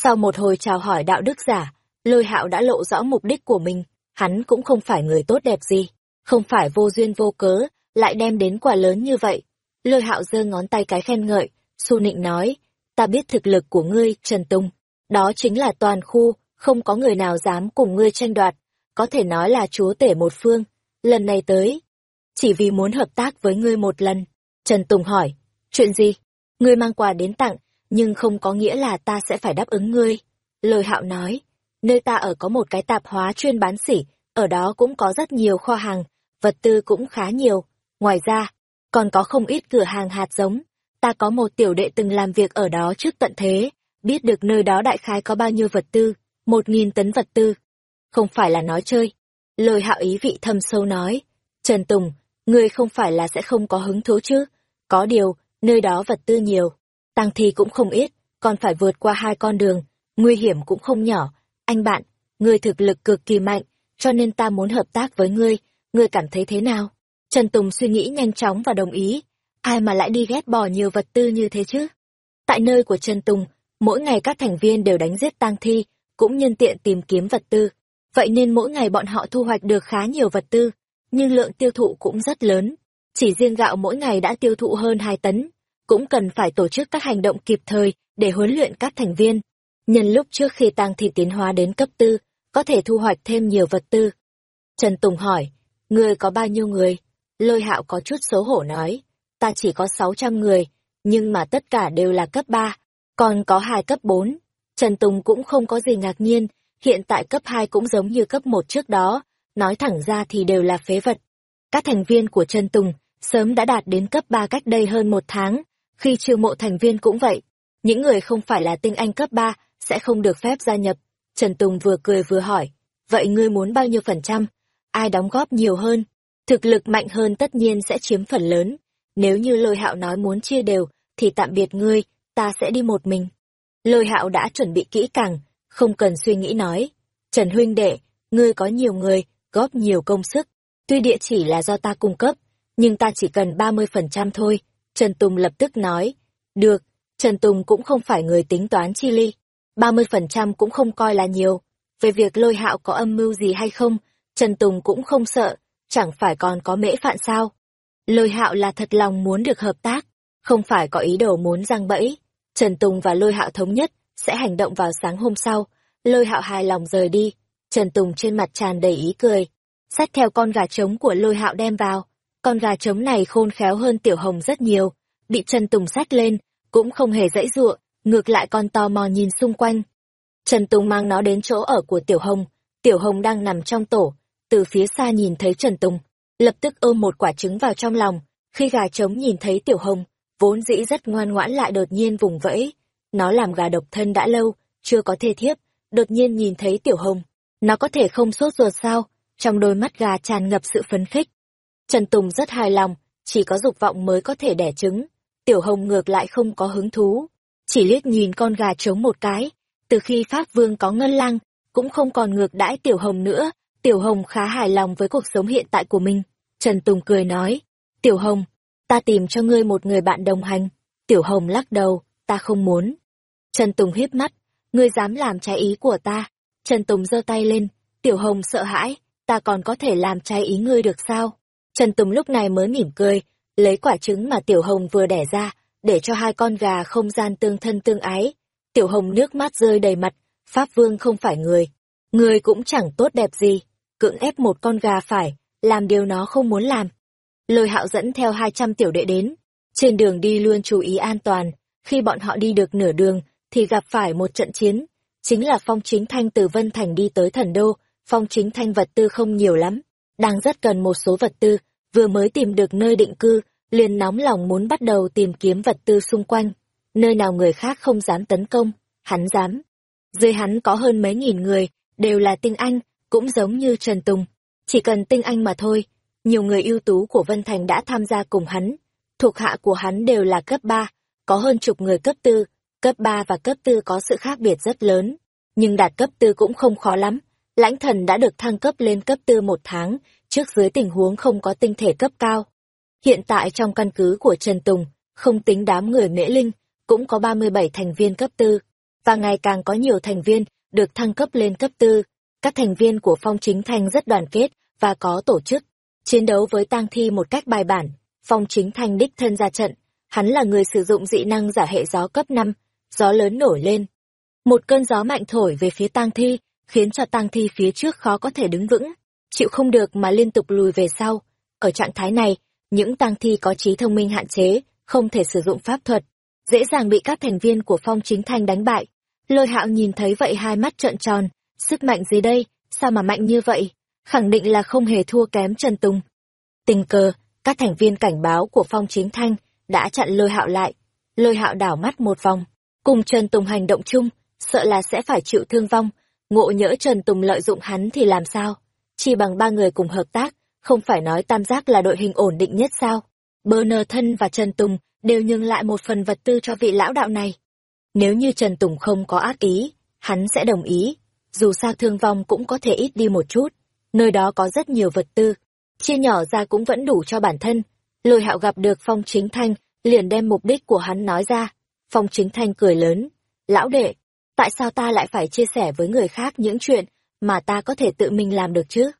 Sau một hồi chào hỏi đạo đức giả, lôi hạo đã lộ rõ mục đích của mình, hắn cũng không phải người tốt đẹp gì, không phải vô duyên vô cớ, lại đem đến quà lớn như vậy. Lôi hạo giơ ngón tay cái khen ngợi, su nịnh nói, ta biết thực lực của ngươi, Trần Tùng. Đó chính là toàn khu, không có người nào dám cùng ngươi tranh đoạt, có thể nói là chúa tể một phương. Lần này tới, chỉ vì muốn hợp tác với ngươi một lần. Trần Tùng hỏi, chuyện gì? Ngươi mang quà đến tặng, nhưng không có nghĩa là ta sẽ phải đáp ứng ngươi. Lời hạo nói, nơi ta ở có một cái tạp hóa chuyên bán sỉ, ở đó cũng có rất nhiều kho hàng, vật tư cũng khá nhiều. Ngoài ra, còn có không ít cửa hàng hạt giống, ta có một tiểu đệ từng làm việc ở đó trước tận thế, biết được nơi đó đại khái có bao nhiêu vật tư, một nghìn tấn vật tư. Không phải là nói chơi. Lời hạo ý vị thâm sâu nói, Trần Tùng, ngươi không phải là sẽ không có hứng thú chứ, có điều, nơi đó vật tư nhiều, tăng thi cũng không ít, còn phải vượt qua hai con đường, nguy hiểm cũng không nhỏ. Anh bạn, ngươi thực lực cực kỳ mạnh, cho nên ta muốn hợp tác với ngươi, ngươi cảm thấy thế nào? Trần Tùng suy nghĩ nhanh chóng và đồng ý, ai mà lại đi ghét bỏ nhiều vật tư như thế chứ? Tại nơi của Trần Tùng, mỗi ngày các thành viên đều đánh giết tang thi, cũng nhân tiện tìm kiếm vật tư. Vậy nên mỗi ngày bọn họ thu hoạch được khá nhiều vật tư, nhưng lượng tiêu thụ cũng rất lớn. Chỉ riêng gạo mỗi ngày đã tiêu thụ hơn 2 tấn, cũng cần phải tổ chức các hành động kịp thời để huấn luyện các thành viên. Nhân lúc trước khi tang thi tiến hóa đến cấp tư, có thể thu hoạch thêm nhiều vật tư. Trần Tùng hỏi, người có bao nhiêu người? Lôi hạo có chút xấu hổ nói, ta chỉ có 600 người, nhưng mà tất cả đều là cấp 3, còn có hai cấp 4. Trần Tùng cũng không có gì ngạc nhiên, hiện tại cấp 2 cũng giống như cấp 1 trước đó, nói thẳng ra thì đều là phế vật. Các thành viên của Trần Tùng sớm đã đạt đến cấp 3 cách đây hơn một tháng, khi chiêu mộ thành viên cũng vậy. Những người không phải là tinh anh cấp 3 sẽ không được phép gia nhập. Trần Tùng vừa cười vừa hỏi, vậy ngươi muốn bao nhiêu phần trăm? Ai đóng góp nhiều hơn? Thực lực mạnh hơn tất nhiên sẽ chiếm phần lớn. Nếu như lôi hạo nói muốn chia đều, thì tạm biệt ngươi, ta sẽ đi một mình. Lôi hạo đã chuẩn bị kỹ càng, không cần suy nghĩ nói. Trần huynh đệ, ngươi có nhiều người, góp nhiều công sức. Tuy địa chỉ là do ta cung cấp, nhưng ta chỉ cần 30% thôi. Trần Tùng lập tức nói. Được, Trần Tùng cũng không phải người tính toán chi ly. 30% cũng không coi là nhiều. Về việc lôi hạo có âm mưu gì hay không, Trần Tùng cũng không sợ, chẳng phải còn có mễ phạn sao. Lôi hạo là thật lòng muốn được hợp tác, không phải có ý đồ muốn răng bẫy. Trần Tùng và lôi hạo thống nhất, sẽ hành động vào sáng hôm sau. Lôi hạo hài lòng rời đi, Trần Tùng trên mặt tràn đầy ý cười. sát theo con gà trống của lôi hạo đem vào. Con gà trống này khôn khéo hơn Tiểu Hồng rất nhiều. Bị Trần Tùng sát lên, cũng không hề dãy dụa, ngược lại con tò mò nhìn xung quanh. Trần Tùng mang nó đến chỗ ở của Tiểu Hồng. Tiểu Hồng đang nằm trong tổ. Từ phía xa nhìn thấy Trần Tùng, lập tức ôm một quả trứng vào trong lòng. Khi gà trống nhìn thấy Tiểu Hồng, vốn dĩ rất ngoan ngoãn lại đột nhiên vùng vẫy. Nó làm gà độc thân đã lâu, chưa có thê thiếp, đột nhiên nhìn thấy Tiểu Hồng, nó có thể không sốt ruột sao? Trong đôi mắt gà tràn ngập sự phấn khích. Trần Tùng rất hài lòng, chỉ có dục vọng mới có thể đẻ trứng. Tiểu Hồng ngược lại không có hứng thú. Chỉ liếc nhìn con gà trống một cái. Từ khi Pháp Vương có ngân lăng, cũng không còn ngược đãi Tiểu Hồng nữa. Tiểu Hồng khá hài lòng với cuộc sống hiện tại của mình. Trần Tùng cười nói, Tiểu Hồng, ta tìm cho ngươi một người bạn đồng hành. Tiểu Hồng lắc đầu, ta không muốn. Trần Tùng hiếp mắt, ngươi dám làm trái ý của ta, Trần Tùng giơ tay lên, Tiểu Hồng sợ hãi, ta còn có thể làm trái ý ngươi được sao? Trần Tùng lúc này mới mỉm cười, lấy quả trứng mà Tiểu Hồng vừa đẻ ra, để cho hai con gà không gian tương thân tương ái. Tiểu Hồng nước mắt rơi đầy mặt, Pháp Vương không phải người. Người cũng chẳng tốt đẹp gì, cưỡng ép một con gà phải, làm điều nó không muốn làm. Lôi hạo dẫn theo 200 tiểu đệ đến, trên đường đi luôn chú ý an toàn, khi bọn họ đi được nửa đường, thì gặp phải một trận chiến, chính là phong chính thanh từ Vân Thành đi tới thần đô, phong chính thanh vật tư không nhiều lắm, đang rất cần một số vật tư, vừa mới tìm được nơi định cư, liền nóng lòng muốn bắt đầu tìm kiếm vật tư xung quanh, nơi nào người khác không dám tấn công, hắn dám. Dưới hắn có hơn mấy nghìn người, đều là tinh anh, cũng giống như Trần Tùng, chỉ cần tinh anh mà thôi, nhiều người ưu tú của Vân Thành đã tham gia cùng hắn, thuộc hạ của hắn đều là cấp 3, có hơn chục người cấp 4, Cấp 3 và cấp 4 có sự khác biệt rất lớn, nhưng đạt cấp 4 cũng không khó lắm. Lãnh thần đã được thăng cấp lên cấp tư một tháng, trước dưới tình huống không có tinh thể cấp cao. Hiện tại trong căn cứ của Trần Tùng, không tính đám người mễ linh, cũng có 37 thành viên cấp tư và ngày càng có nhiều thành viên được thăng cấp lên cấp tư Các thành viên của Phong Chính Thanh rất đoàn kết và có tổ chức, chiến đấu với tang thi một cách bài bản. Phong Chính Thanh đích thân ra trận, hắn là người sử dụng dị năng giả hệ gió cấp 5, gió lớn nổi lên. Một cơn gió mạnh thổi về phía tang thi, khiến cho tang thi phía trước khó có thể đứng vững, chịu không được mà liên tục lùi về sau. Ở trạng thái này, những tang thi có trí thông minh hạn chế, không thể sử dụng pháp thuật, dễ dàng bị các thành viên của phong chính thanh đánh bại. Lôi hạo nhìn thấy vậy hai mắt trợn tròn, sức mạnh gì đây, sao mà mạnh như vậy, khẳng định là không hề thua kém Trần Tùng. Tình cờ, các thành viên cảnh báo của phong chính thanh đã chặn lôi hạo lại, Lôi hạo đảo mắt một vòng, cùng Trần Tùng hành động chung, sợ là sẽ phải chịu thương vong. Ngộ nhỡ Trần Tùng lợi dụng hắn thì làm sao? Chỉ bằng ba người cùng hợp tác, không phải nói tam giác là đội hình ổn định nhất sao? Bơ nơ thân và Trần Tùng đều nhường lại một phần vật tư cho vị lão đạo này. Nếu như Trần Tùng không có ác ý, hắn sẽ đồng ý. Dù sao thương vong cũng có thể ít đi một chút. Nơi đó có rất nhiều vật tư. Chia nhỏ ra cũng vẫn đủ cho bản thân. Lôi hạo gặp được Phong Chính Thanh, liền đem mục đích của hắn nói ra. Phong Chính Thanh cười lớn. Lão đệ, tại sao ta lại phải chia sẻ với người khác những chuyện mà ta có thể tự mình làm được chứ?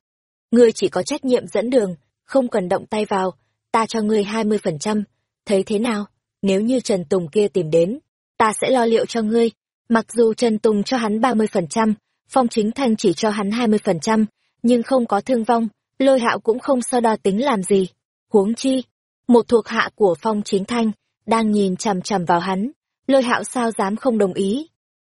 Ngươi chỉ có trách nhiệm dẫn đường, không cần động tay vào, ta cho ngươi hai mươi phần trăm, thấy thế nào? Nếu như Trần Tùng kia tìm đến, ta sẽ lo liệu cho ngươi. Mặc dù Trần Tùng cho hắn ba mươi phần trăm, Phong Chính Thanh chỉ cho hắn hai mươi phần trăm, nhưng không có thương vong, lôi hạo cũng không so đo tính làm gì. Huống chi, một thuộc hạ của Phong Chính Thanh, đang nhìn chằm chằm vào hắn, lôi hạo sao dám không đồng ý.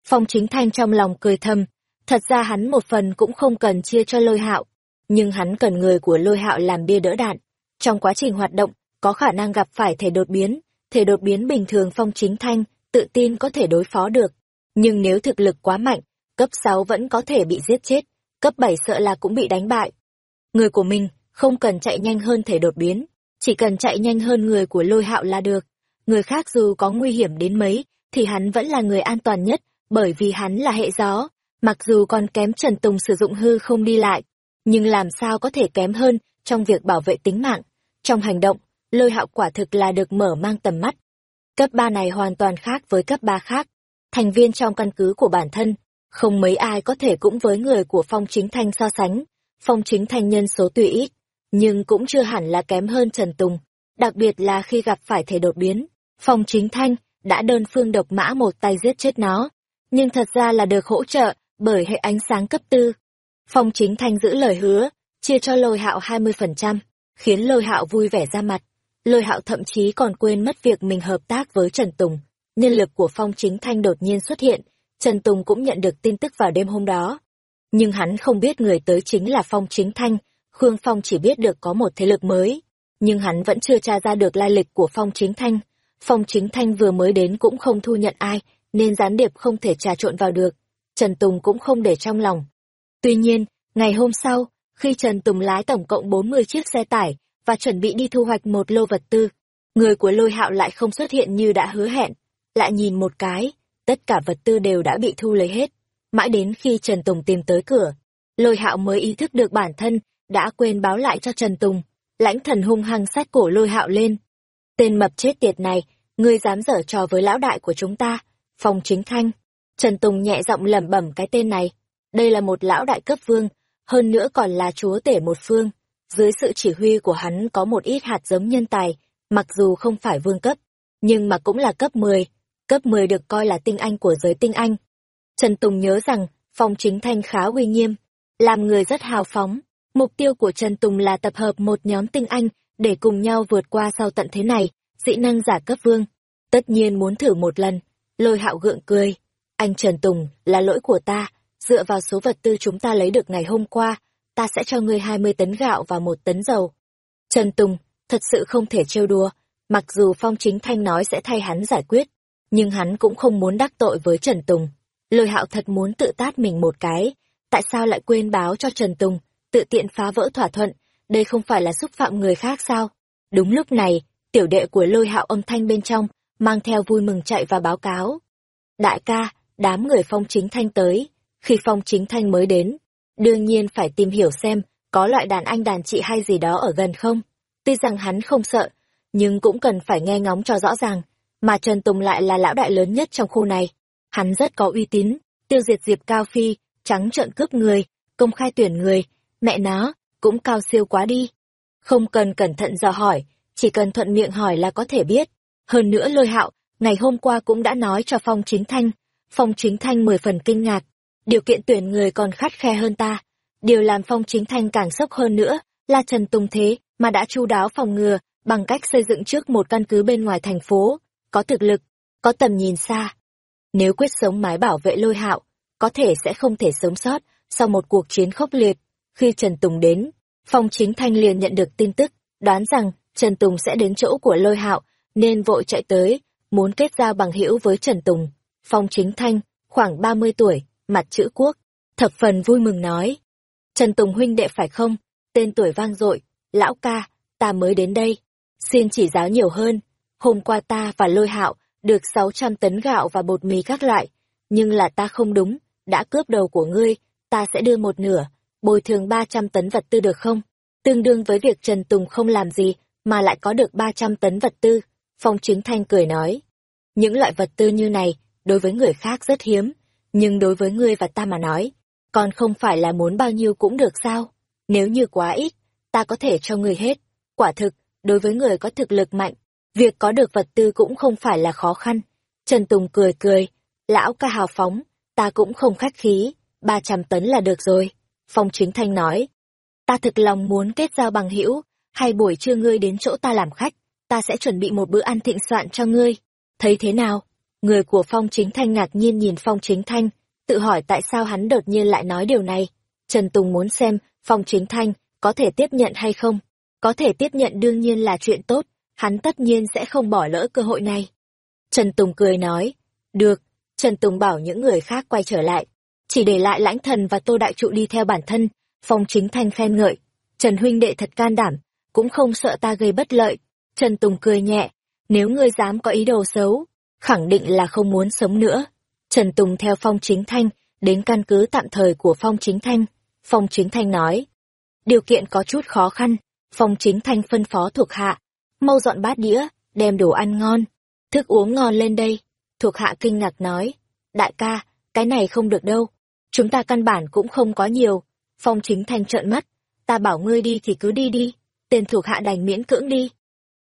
Phong Chính Thanh trong lòng cười thầm, thật ra hắn một phần cũng không cần chia cho lôi hạo, nhưng hắn cần người của lôi hạo làm bia đỡ đạn. Trong quá trình hoạt động, có khả năng gặp phải thể đột biến, thể đột biến bình thường Phong Chính Thanh tự tin có thể đối phó được. Nhưng nếu thực lực quá mạnh, cấp 6 vẫn có thể bị giết chết, cấp 7 sợ là cũng bị đánh bại. Người của mình không cần chạy nhanh hơn thể đột biến, chỉ cần chạy nhanh hơn người của lôi hạo là được. Người khác dù có nguy hiểm đến mấy, thì hắn vẫn là người an toàn nhất, bởi vì hắn là hệ gió, mặc dù còn kém Trần Tùng sử dụng hư không đi lại, nhưng làm sao có thể kém hơn trong việc bảo vệ tính mạng. Trong hành động, lôi hạo quả thực là được mở mang tầm mắt. Cấp 3 này hoàn toàn khác với cấp 3 khác. Thành viên trong căn cứ của bản thân, không mấy ai có thể cũng với người của Phong Chính Thanh so sánh. Phong Chính Thanh nhân số tùy ít, nhưng cũng chưa hẳn là kém hơn Trần Tùng. Đặc biệt là khi gặp phải thể đột biến, Phong Chính Thanh đã đơn phương độc mã một tay giết chết nó. Nhưng thật ra là được hỗ trợ bởi hệ ánh sáng cấp tư. Phong Chính Thanh giữ lời hứa, chia cho lôi hạo 20%, khiến lôi hạo vui vẻ ra mặt. Lôi hạo thậm chí còn quên mất việc mình hợp tác với Trần Tùng. Nhân lực của Phong Chính Thanh đột nhiên xuất hiện, Trần Tùng cũng nhận được tin tức vào đêm hôm đó. Nhưng hắn không biết người tới chính là Phong Chính Thanh, Khương Phong chỉ biết được có một thế lực mới. Nhưng hắn vẫn chưa tra ra được lai lịch của Phong Chính Thanh. Phong Chính Thanh vừa mới đến cũng không thu nhận ai, nên gián điệp không thể trà trộn vào được. Trần Tùng cũng không để trong lòng. Tuy nhiên, ngày hôm sau, khi Trần Tùng lái tổng cộng 40 chiếc xe tải, và chuẩn bị đi thu hoạch một lô vật tư. Người của lôi hạo lại không xuất hiện như đã hứa hẹn. Lại nhìn một cái, tất cả vật tư đều đã bị thu lấy hết. Mãi đến khi Trần Tùng tìm tới cửa, lôi hạo mới ý thức được bản thân, đã quên báo lại cho Trần Tùng. Lãnh thần hung hăng sát cổ lôi hạo lên. Tên mập chết tiệt này, ngươi dám dở trò với lão đại của chúng ta, Phong chính thanh. Trần Tùng nhẹ giọng lẩm bẩm cái tên này. Đây là một lão đại cấp vương, hơn nữa còn là chúa tể một phương dưới sự chỉ huy của hắn có một ít hạt giống nhân tài, mặc dù không phải vương cấp, nhưng mà cũng là cấp 10. Cấp 10 được coi là tinh anh của giới tinh anh. Trần Tùng nhớ rằng, Phong Chính Thanh khá uy nghiêm, làm người rất hào phóng. Mục tiêu của Trần Tùng là tập hợp một nhóm tinh anh để cùng nhau vượt qua sau tận thế này, dị năng giả cấp vương. Tất nhiên muốn thử một lần, lôi hạo gượng cười. Anh Trần Tùng, là lỗi của ta, dựa vào số vật tư chúng ta lấy được ngày hôm qua, ta sẽ cho ngươi hai mươi tấn gạo và một tấn dầu. Trần Tùng, thật sự không thể trêu đùa, mặc dù Phong Chính Thanh nói sẽ thay hắn giải quyết, nhưng hắn cũng không muốn đắc tội với Trần Tùng. Lôi hạo thật muốn tự tát mình một cái, tại sao lại quên báo cho Trần Tùng, tự tiện phá vỡ thỏa thuận, đây không phải là xúc phạm người khác sao? Đúng lúc này, tiểu đệ của lôi hạo âm thanh bên trong, mang theo vui mừng chạy và báo cáo. Đại ca, đám người Phong Chính Thanh tới, khi Phong Chính Thanh mới đến, Đương nhiên phải tìm hiểu xem có loại đàn anh đàn chị hay gì đó ở gần không. Tuy rằng hắn không sợ, nhưng cũng cần phải nghe ngóng cho rõ ràng. Mà Trần Tùng lại là lão đại lớn nhất trong khu này. Hắn rất có uy tín, tiêu diệt Diệp Cao Phi, trắng trợn cướp người, công khai tuyển người. Mẹ nó, cũng cao siêu quá đi. Không cần cẩn thận dò hỏi, chỉ cần thuận miệng hỏi là có thể biết. Hơn nữa lôi hạo, ngày hôm qua cũng đã nói cho Phong Chính Thanh. Phong Chính Thanh mười phần kinh ngạc, điều kiện tuyển người còn khắt khe hơn ta. Điều làm phong chính thanh càng sốc hơn nữa là Trần Tùng Thế mà đã chu đáo phòng ngừa bằng cách xây dựng trước một căn cứ bên ngoài thành phố, có thực lực, có tầm nhìn xa. Nếu quyết sống mái bảo vệ lôi hạo, có thể sẽ không thể sống sót sau một cuộc chiến khốc liệt. Khi Trần Tùng đến, Phong Chính Thanh liền nhận được tin tức, đoán rằng Trần Tùng sẽ đến chỗ của lôi hạo, nên vội chạy tới, muốn kết giao bằng hữu với Trần Tùng. Phong Chính Thanh, khoảng 30 tuổi, mặt chữ quốc, thập phần vui mừng nói. Trần Tùng huynh đệ phải không? Tên tuổi vang dội, lão ca, ta mới đến đây. Xin chỉ giáo nhiều hơn. Hôm qua ta và lôi hạo được 600 tấn gạo và bột mì các loại, nhưng là ta không đúng, đã cướp đầu của ngươi, ta sẽ đưa một nửa, bồi thường 300 tấn vật tư được không? Tương đương với việc Trần Tùng không làm gì, mà lại có được 300 tấn vật tư. Phong Chính Thanh cười nói. Những loại vật tư như này, đối với người khác rất hiếm, nhưng đối với ngươi và ta mà nói, còn không phải là muốn bao nhiêu cũng được sao? Nếu như quá ít, ta có thể cho ngươi hết. Quả thực, đối với người có thực lực mạnh, việc có được vật tư cũng không phải là khó khăn. Trần Tùng cười cười, lão ca hào phóng, ta cũng không khách khí, 300 tấn là được rồi. Phong Chính Thanh nói, ta thực lòng muốn kết giao bằng hữu, hay buổi trưa ngươi đến chỗ ta làm khách, ta sẽ chuẩn bị một bữa ăn thịnh soạn cho ngươi. Thấy thế nào? Người của Phong Chính Thanh ngạc nhiên nhìn Phong Chính Thanh, tự hỏi tại sao hắn đột nhiên lại nói điều này. Trần Tùng muốn xem Phong Chính Thanh có thể tiếp nhận hay không. Có thể tiếp nhận đương nhiên là chuyện tốt, hắn tất nhiên sẽ không bỏ lỡ cơ hội này. Trần Tùng cười nói, được, Trần Tùng bảo những người khác quay trở lại, chỉ để lại lãnh thần và tô đại trụ đi theo bản thân, Phong Chính Thanh khen ngợi, Trần huynh đệ thật can đảm, cũng không sợ ta gây bất lợi. Trần Tùng cười nhẹ, nếu ngươi dám có ý đồ xấu, khẳng định là không muốn sống nữa. Trần Tùng theo Phong Chính Thanh, đến căn cứ tạm thời của Phong Chính Thanh. Phong Chính Thanh nói, điều kiện có chút khó khăn, Phong Chính Thanh phân phó thuộc hạ, mau dọn bát đĩa, đem đồ ăn ngon, thức uống ngon lên đây. Thuộc hạ kinh ngạc nói, đại ca, cái này không được đâu, chúng ta căn bản cũng không có nhiều. Phong Chính Thanh trợn mắt, ta bảo ngươi đi thì cứ đi đi, tên thuộc hạ đành miễn cưỡng đi.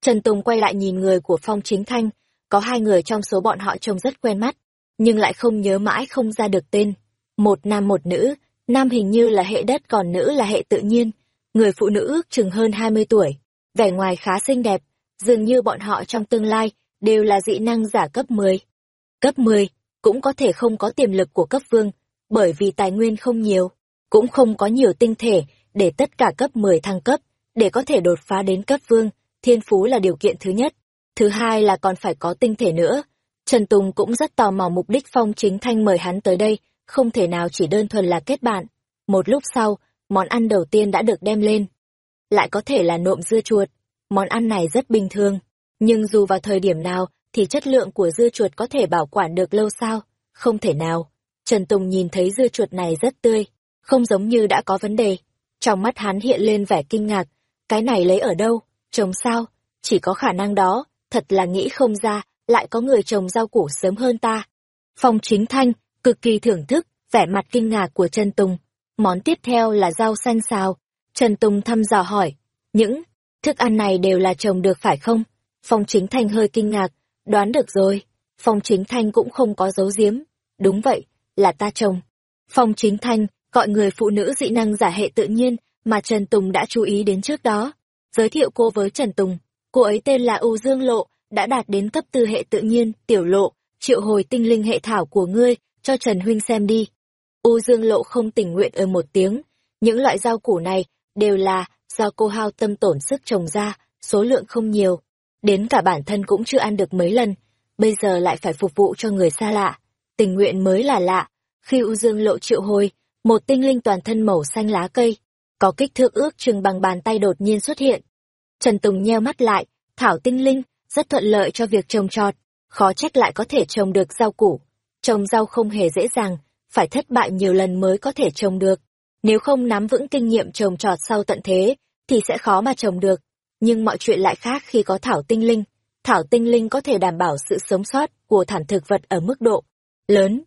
Trần Tùng quay lại nhìn người của Phong Chính Thanh, có hai người trong số bọn họ trông rất quen mắt, nhưng lại không nhớ mãi không ra được tên. Một nam một nữ, nam hình như là hệ đất còn nữ là hệ tự nhiên, người phụ nữ ước chừng hơn 20 tuổi, vẻ ngoài khá xinh đẹp, dường như bọn họ trong tương lai đều là dị năng giả cấp 10. Cấp 10 cũng có thể không có tiềm lực của cấp vương, bởi vì tài nguyên không nhiều, cũng không có nhiều tinh thể để tất cả cấp 10 thăng cấp, để có thể đột phá đến cấp vương, thiên phú là điều kiện thứ nhất. Thứ hai là còn phải có tinh thể nữa. Trần Tùng cũng rất tò mò mục đích Phong Chính Thanh mời hắn tới đây, không thể nào chỉ đơn thuần là kết bạn. Một lúc sau, món ăn đầu tiên đã được đem lên. Lại có thể là nộm dưa chuột. Món ăn này rất bình thường, nhưng dù vào thời điểm nào thì chất lượng của dưa chuột có thể bảo quản được lâu sao? Không thể nào. Trần Tùng nhìn thấy dưa chuột này rất tươi, không giống như đã có vấn đề. Trong mắt hắn hiện lên vẻ kinh ngạc, cái này lấy ở đâu, trồng sao? Chỉ có khả năng đó, thật là nghĩ không ra, lại có người trồng rau củ sớm hơn ta. Phong chính thanh, cực kỳ thưởng thức, vẻ mặt kinh ngạc của Trần Tùng. Món tiếp theo là rau xanh xào. Trần Tùng thăm dò hỏi, những thức ăn này đều là trồng được phải không? Phong chính thanh hơi kinh ngạc, đoán được rồi. Phong chính thanh cũng không có dấu giếm. Đúng vậy, là ta trồng. Phong chính thanh, gọi người phụ nữ dị năng giả hệ tự nhiên mà Trần Tùng đã chú ý đến trước đó. Giới thiệu cô với Trần Tùng, cô ấy tên là U Dương Lộ, đã đạt đến cấp tư hệ tự nhiên, tiểu lộ, triệu hồi tinh linh hệ thảo của ngươi, cho Trần Huynh xem đi. U Dương Lộ không tình nguyện ở một tiếng, những loại rau củ này đều là do cô hao tâm tổn sức trồng ra, số lượng không nhiều. Đến cả bản thân cũng chưa ăn được mấy lần, bây giờ lại phải phục vụ cho người xa lạ. Tình nguyện mới là lạ. Khi U Dương Lộ triệu hồi, một tinh linh toàn thân màu xanh lá cây, có kích thước ước chừng bằng bàn tay đột nhiên xuất hiện. Trần Tùng nheo mắt lại, thảo tinh linh, rất thuận lợi cho việc trồng trọt, khó trách lại có thể trồng được rau củ. Trồng rau không hề dễ dàng, phải thất bại nhiều lần mới có thể trồng được. Nếu không nắm vững kinh nghiệm trồng trọt sau tận thế, thì sẽ khó mà trồng được. Nhưng mọi chuyện lại khác khi có thảo tinh linh. Thảo tinh linh có thể đảm bảo sự sống sót của thảm thực vật ở mức độ lớn.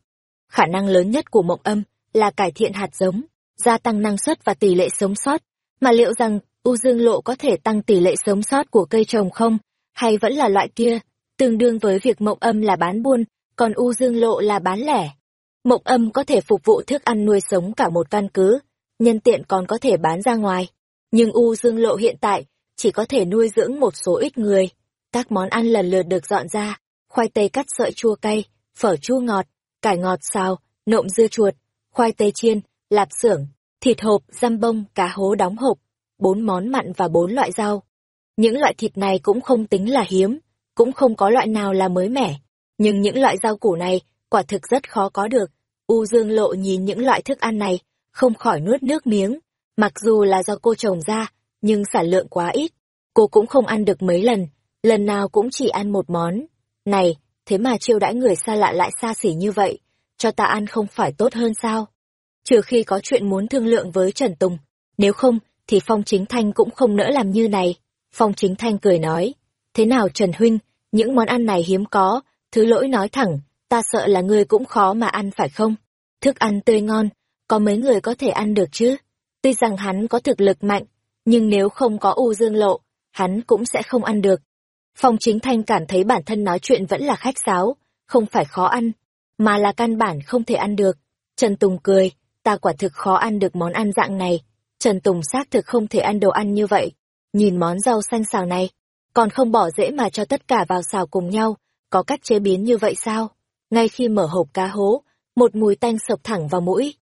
Khả năng lớn nhất của mộng âm là cải thiện hạt giống, gia tăng năng suất và tỷ lệ sống sót. Mà liệu rằng u dương lộ có thể tăng tỷ lệ sống sót của cây trồng không? Hay vẫn là loại kia, tương đương với việc mộng âm là bán buôn, còn u dương lộ là bán lẻ? Mộng âm có thể phục vụ thức ăn nuôi sống cả một căn cứ, nhân tiện còn có thể bán ra ngoài. Nhưng u dương lộ hiện tại chỉ có thể nuôi dưỡng một số ít người. Các món ăn lần lượt được dọn ra, khoai tây cắt sợi chua cay, phở chua ngọt, cải ngọt xào, nộm dưa chuột, khoai tây chiên, lạp xưởng, thịt hộp, răm bông, cá hố đóng hộp, bốn món mặn và bốn loại rau. Những loại thịt này cũng không tính là hiếm. cũng không có loại nào là mới mẻ. Nhưng những loại rau củ này, quả thực rất khó có được. U Dương Lộ nhìn những loại thức ăn này, không khỏi nuốt nước miếng. Mặc dù là do cô trồng ra, nhưng sản lượng quá ít. Cô cũng không ăn được mấy lần, lần nào cũng chỉ ăn một món. Này, thế mà chiêu đãi người xa lạ lại xa xỉ như vậy, cho ta ăn không phải tốt hơn sao? Trừ khi có chuyện muốn thương lượng với Trần Tùng, nếu không, thì Phong Chính Thanh cũng không nỡ làm như này. Phong Chính Thanh cười nói, thế nào Trần Huynh, những món ăn này hiếm có, thứ lỗi nói thẳng, ta sợ là người cũng khó mà ăn phải không? Thức ăn tươi ngon, có mấy người có thể ăn được chứ? Tuy rằng hắn có thực lực mạnh, nhưng nếu không có U Dương Lộ, hắn cũng sẽ không ăn được. Phong Chính Thanh cảm thấy bản thân nói chuyện vẫn là khách sáo, không phải khó ăn, mà là căn bản không thể ăn được. Trần Tùng cười, ta quả thực khó ăn được món ăn dạng này. Trần Tùng xác thực không thể ăn đồ ăn như vậy. Nhìn món rau xanh xào này, còn không bỏ dễ mà cho tất cả vào xào cùng nhau, có cách chế biến như vậy sao? Ngay khi mở hộp cá hố, một mùi tanh sộc thẳng vào mũi.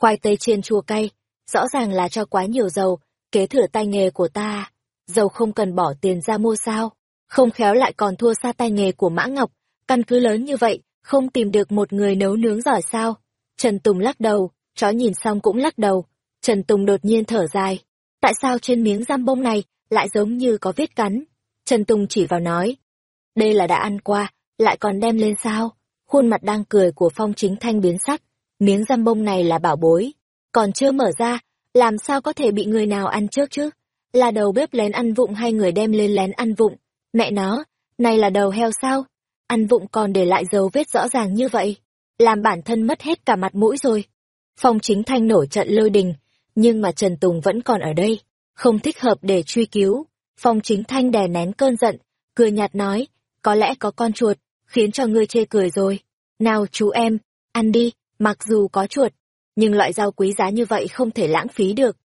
Khoai tây chiên chua cay, rõ ràng là cho quá nhiều dầu, kế thừa tay nghề của ta. Dầu không cần bỏ tiền ra mua sao? Không khéo lại còn thua xa tay nghề của Mã Ngọc, căn cứ lớn như vậy, không tìm được một người nấu nướng giỏi sao? Trần Tùng lắc đầu, chó nhìn xong cũng lắc đầu. Trần Tùng đột nhiên thở dài. Tại sao trên miếng giam bông này lại giống như có vết cắn? Trần Tùng chỉ vào nói. Đây là đã ăn qua, lại còn đem lên sao? Khuôn mặt đang cười của Phong Chính Thanh biến sắc. Miếng giam bông này là bảo bối. Còn chưa mở ra, làm sao có thể bị người nào ăn trước chứ? Là đầu bếp lén ăn vụng hay người đem lên lén ăn vụng? Mẹ nó, này là đầu heo sao? Ăn vụng còn để lại dấu vết rõ ràng như vậy. Làm bản thân mất hết cả mặt mũi rồi. Phong chính thanh nổi trận lôi đình, nhưng mà Trần Tùng vẫn còn ở đây, không thích hợp để truy cứu. Phong chính thanh đè nén cơn giận, cười nhạt nói, có lẽ có con chuột, khiến cho ngươi chê cười rồi. Nào chú em, ăn đi, mặc dù có chuột, nhưng loại rau quý giá như vậy không thể lãng phí được.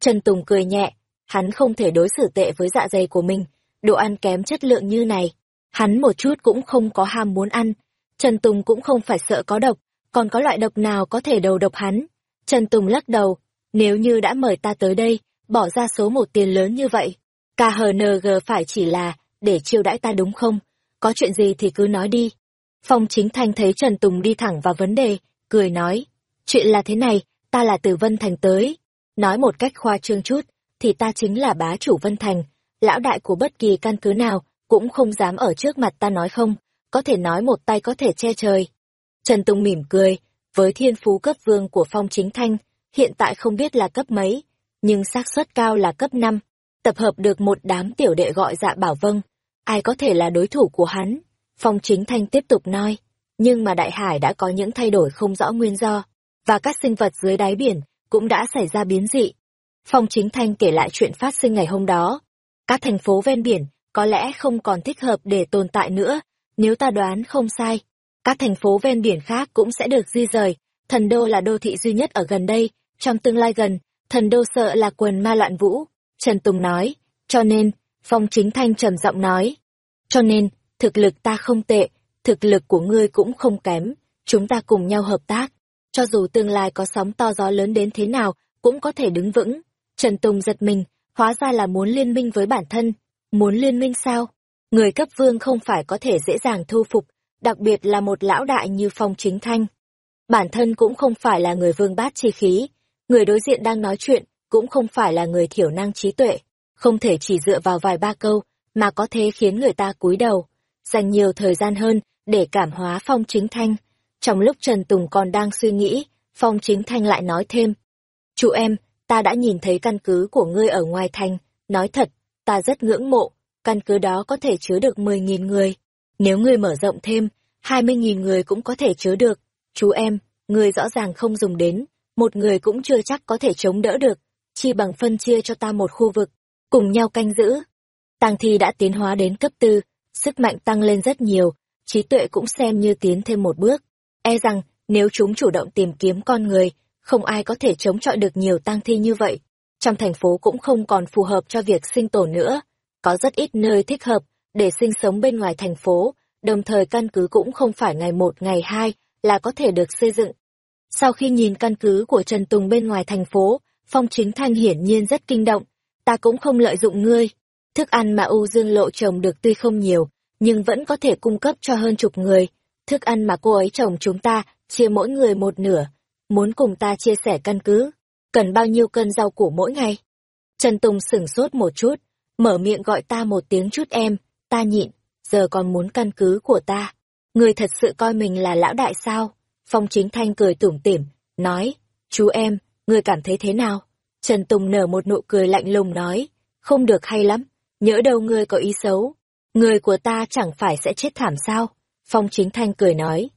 Trần Tùng cười nhẹ, hắn không thể đối xử tệ với dạ dày của mình, đồ ăn kém chất lượng như này. Hắn một chút cũng không có ham muốn ăn. Trần Tùng cũng không phải sợ có độc, còn có loại độc nào có thể đầu độc hắn. Trần Tùng lắc đầu, nếu như đã mời ta tới đây, bỏ ra số một tiền lớn như vậy, KHNG phải chỉ là để chiêu đãi ta đúng không? Có chuyện gì thì cứ nói đi. Phong chính thanh thấy Trần Tùng đi thẳng vào vấn đề, cười nói, chuyện là thế này, ta là từ Vân Thành tới. Nói một cách khoa trương chút, thì ta chính là bá chủ Vân Thành, lão đại của bất kỳ căn cứ nào, cũng không dám ở trước mặt ta nói không, có thể nói một tay có thể che trời. Trần Tùng mỉm cười, với thiên phú cấp vương của Phong Chính Thanh, hiện tại không biết là cấp mấy, nhưng xác suất cao là cấp 5, tập hợp được một đám tiểu đệ gọi dạ bảo vâng, ai có thể là đối thủ của hắn. Phong Chính Thanh tiếp tục nói, nhưng mà đại hải đã có những thay đổi không rõ nguyên do, và các sinh vật dưới đáy biển cũng đã xảy ra biến dị. Phong Chính Thanh kể lại chuyện phát sinh ngày hôm đó. Các thành phố ven biển có lẽ không còn thích hợp để tồn tại nữa, nếu ta đoán không sai. Các thành phố ven biển khác cũng sẽ được di rời, thần đô là đô thị duy nhất ở gần đây, trong tương lai gần, thần đô sợ là quần ma loạn vũ. Trần Tùng nói, cho nên, Phong Chính Thanh trầm giọng nói, cho nên, thực lực ta không tệ, thực lực của ngươi cũng không kém, chúng ta cùng nhau hợp tác. Cho dù tương lai có sóng to gió lớn đến thế nào, cũng có thể đứng vững. Trần Tùng giật mình, hóa ra là muốn liên minh với bản thân. Muốn liên minh sao? Người cấp vương không phải có thể dễ dàng thu phục, đặc biệt là một lão đại như Phong Chính Thanh. Bản thân cũng không phải là người vương bát chi khí, người đối diện đang nói chuyện cũng không phải là người thiểu năng trí tuệ, không thể chỉ dựa vào vài ba câu mà có thể khiến người ta cúi đầu, dành nhiều thời gian hơn để cảm hóa Phong Chính Thanh. Trong lúc Trần Tùng còn đang suy nghĩ, Phong Chính Thanh lại nói thêm. Chú em, ta đã nhìn thấy căn cứ của ngươi ở ngoài thành, nói thật, ta rất ngưỡng mộ, căn cứ đó có thể chứa được 10.000 người. Nếu ngươi mở rộng thêm, 20.000 người cũng có thể chứa được. Chú em, ngươi rõ ràng không dùng đến, một người cũng chưa chắc có thể chống đỡ được, chi bằng phân chia cho ta một khu vực, cùng nhau canh giữ. Tăng thi đã tiến hóa đến cấp tư, sức mạnh tăng lên rất nhiều, trí tuệ cũng xem như tiến thêm một bước. E rằng, nếu chúng chủ động tìm kiếm con người, không ai có thể chống chọi được nhiều tăng thi như vậy. Trong thành phố cũng không còn phù hợp cho việc sinh tồn nữa. Có rất ít nơi thích hợp để sinh sống bên ngoài thành phố, đồng thời căn cứ cũng không phải ngày một ngày hai là có thể được xây dựng. Sau khi nhìn căn cứ của Trần Tùng bên ngoài thành phố, Phong Chính Thanh hiển nhiên rất kinh động. Ta cũng không lợi dụng ngươi. Thức ăn mà U Dương Lộ trồng được tuy không nhiều, nhưng vẫn có thể cung cấp cho hơn chục người. Thức ăn mà cô ấy trồng chúng ta, chia mỗi người một nửa. Muốn cùng ta chia sẻ căn cứ, cần bao nhiêu cân rau củ mỗi ngày? Trần Tùng sửng sốt một chút, mở miệng gọi ta một tiếng chút em, ta nhịn, giờ còn muốn căn cứ của ta. Người thật sự coi mình là lão đại sao? Phong chính thanh cười tủm tỉm, nói, chú em, người cảm thấy thế nào? Trần Tùng nở một nụ cười lạnh lùng nói, không được hay lắm, nhỡ đâu ngươi có ý xấu. Người của ta chẳng phải sẽ chết thảm sao? Phong chính thanh cười nói,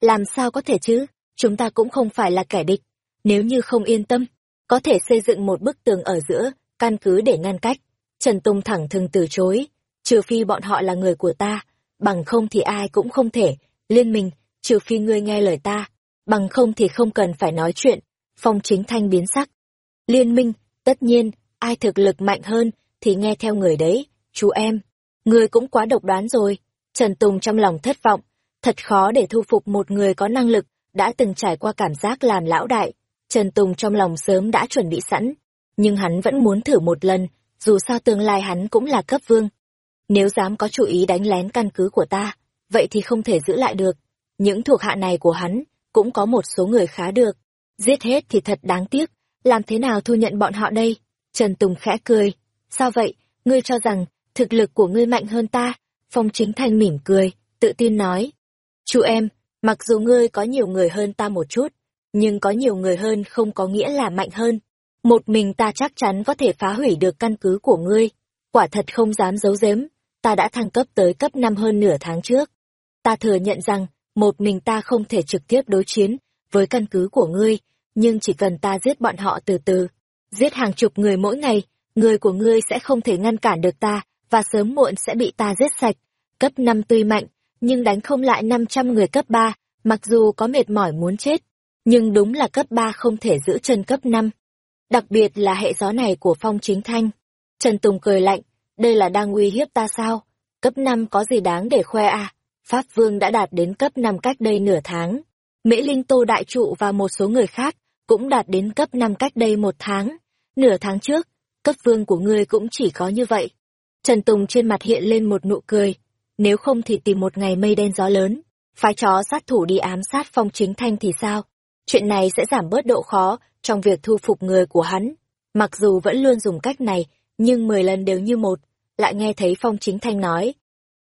làm sao có thể chứ, chúng ta cũng không phải là kẻ địch. Nếu như không yên tâm, có thể xây dựng một bức tường ở giữa, căn cứ để ngăn cách. Trần Tùng thẳng thừng từ chối, trừ phi bọn họ là người của ta, bằng không thì ai cũng không thể, liên minh, trừ phi ngươi nghe lời ta, bằng không thì không cần phải nói chuyện. Phong chính thanh biến sắc. Liên minh, tất nhiên, ai thực lực mạnh hơn thì nghe theo người đấy, chú em. Ngươi cũng quá độc đoán rồi. Trần Tùng trong lòng thất vọng, thật khó để thu phục một người có năng lực, đã từng trải qua cảm giác làm lão đại. Trần Tùng trong lòng sớm đã chuẩn bị sẵn, nhưng hắn vẫn muốn thử một lần, dù sao tương lai hắn cũng là cấp vương. Nếu dám có chủ ý đánh lén căn cứ của ta, vậy thì không thể giữ lại được. Những thuộc hạ này của hắn, cũng có một số người khá được. Giết hết thì thật đáng tiếc, làm thế nào thu nhận bọn họ đây? Trần Tùng khẽ cười. Sao vậy, ngươi cho rằng, thực lực của ngươi mạnh hơn ta? Phong chính thanh mỉm cười, tự tin nói. Chú em, mặc dù ngươi có nhiều người hơn ta một chút, nhưng có nhiều người hơn không có nghĩa là mạnh hơn. Một mình ta chắc chắn có thể phá hủy được căn cứ của ngươi. Quả thật không dám giấu giếm, ta đã thăng cấp tới cấp 5 hơn nửa tháng trước. Ta thừa nhận rằng, một mình ta không thể trực tiếp đối chiến với căn cứ của ngươi, nhưng chỉ cần ta giết bọn họ từ từ, giết hàng chục người mỗi ngày, người của ngươi sẽ không thể ngăn cản được ta, và sớm muộn sẽ bị ta giết sạch. Cấp 5 tuy mạnh, nhưng đánh không lại 500 người cấp 3, mặc dù có mệt mỏi muốn chết, nhưng đúng là cấp 3 không thể giữ chân cấp 5. Đặc biệt là hệ gió này của Phong Chính Thanh. Trần Tùng cười lạnh, đây là đang uy hiếp ta sao? Cấp 5 có gì đáng để khoe à? Pháp Vương đã đạt đến cấp 5 cách đây nửa tháng. Mễ Linh Tô Đại Trụ và một số người khác cũng đạt đến cấp 5 cách đây một tháng. Nửa tháng trước, cấp vương của ngươi cũng chỉ có như vậy. Trần Tùng trên mặt hiện lên một nụ cười. Nếu không thì tìm một ngày mây đen gió lớn, phái chó sát thủ đi ám sát phong chính thanh thì sao? Chuyện này sẽ giảm bớt độ khó trong việc thu phục người của hắn. Mặc dù vẫn luôn dùng cách này, nhưng 10 lần đều như một, lại nghe thấy phong chính thanh nói.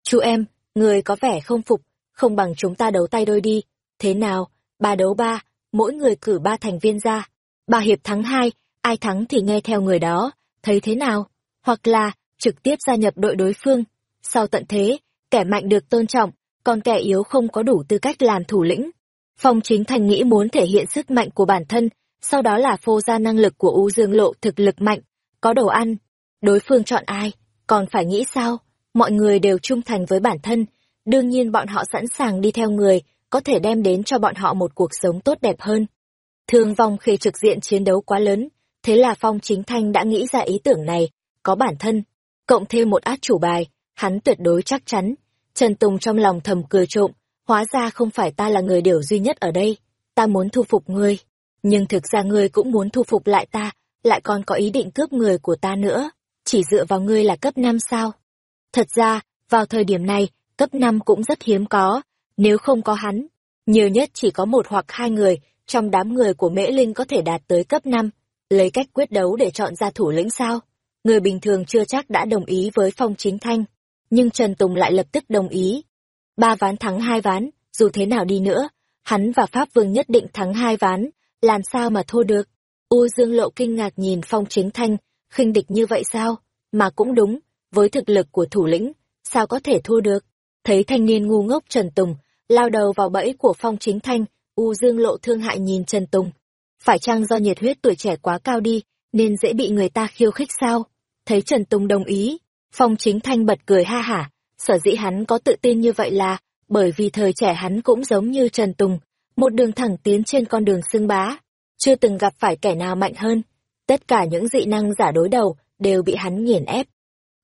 Chú em, người có vẻ không phục, không bằng chúng ta đấu tay đôi đi. Thế nào, ba đấu ba, mỗi người cử ba thành viên ra. Ba hiệp thắng hai, ai thắng thì nghe theo người đó, thấy thế nào? Hoặc là, trực tiếp gia nhập đội đối phương. Sau tận thế, kẻ mạnh được tôn trọng, còn kẻ yếu không có đủ tư cách làm thủ lĩnh. Phong chính thành nghĩ muốn thể hiện sức mạnh của bản thân, sau đó là phô ra năng lực của U Dương Lộ thực lực mạnh, có đồ ăn. Đối phương chọn ai, còn phải nghĩ sao? Mọi người đều trung thành với bản thân, đương nhiên bọn họ sẵn sàng đi theo người, có thể đem đến cho bọn họ một cuộc sống tốt đẹp hơn. Thương vong khi trực diện chiến đấu quá lớn, thế là Phong Chính Thanh đã nghĩ ra ý tưởng này, có bản thân, cộng thêm một át chủ bài, hắn tuyệt đối chắc chắn. Trần Tùng trong lòng thầm cười trộm, hóa ra không phải ta là người điều duy nhất ở đây, ta muốn thu phục ngươi, nhưng thực ra ngươi cũng muốn thu phục lại ta, lại còn có ý định cướp người của ta nữa, chỉ dựa vào ngươi là cấp 5 sao? Thật ra, vào thời điểm này, cấp 5 cũng rất hiếm có, nếu không có hắn, nhiều nhất chỉ có một hoặc hai người trong đám người của Mễ Linh có thể đạt tới cấp 5, lấy cách quyết đấu để chọn ra thủ lĩnh sao. Người bình thường chưa chắc đã đồng ý với Phong Chính Thanh, nhưng Trần Tùng lại lập tức đồng ý. Ba ván thắng hai ván, dù thế nào đi nữa, hắn và Pháp Vương nhất định thắng hai ván, làm sao mà thua được. U Dương Lộ kinh ngạc nhìn Phong Chính Thanh, khinh địch như vậy sao? Mà cũng đúng, với thực lực của thủ lĩnh, sao có thể thua được? Thấy thanh niên ngu ngốc Trần Tùng, lao đầu vào bẫy của Phong Chính Thanh, U Dương Lộ thương hại nhìn Trần Tùng. Phải chăng do nhiệt huyết tuổi trẻ quá cao đi, nên dễ bị người ta khiêu khích sao? Thấy Trần Tùng đồng ý, Phong Chính Thanh bật cười ha hả, sở dĩ hắn có tự tin như vậy là bởi vì thời trẻ hắn cũng giống như Trần Tùng, một đường thẳng tiến trên con đường xưng bá, chưa từng gặp phải kẻ nào mạnh hơn. Tất cả những dị năng giả đối đầu đều bị hắn nghiền ép.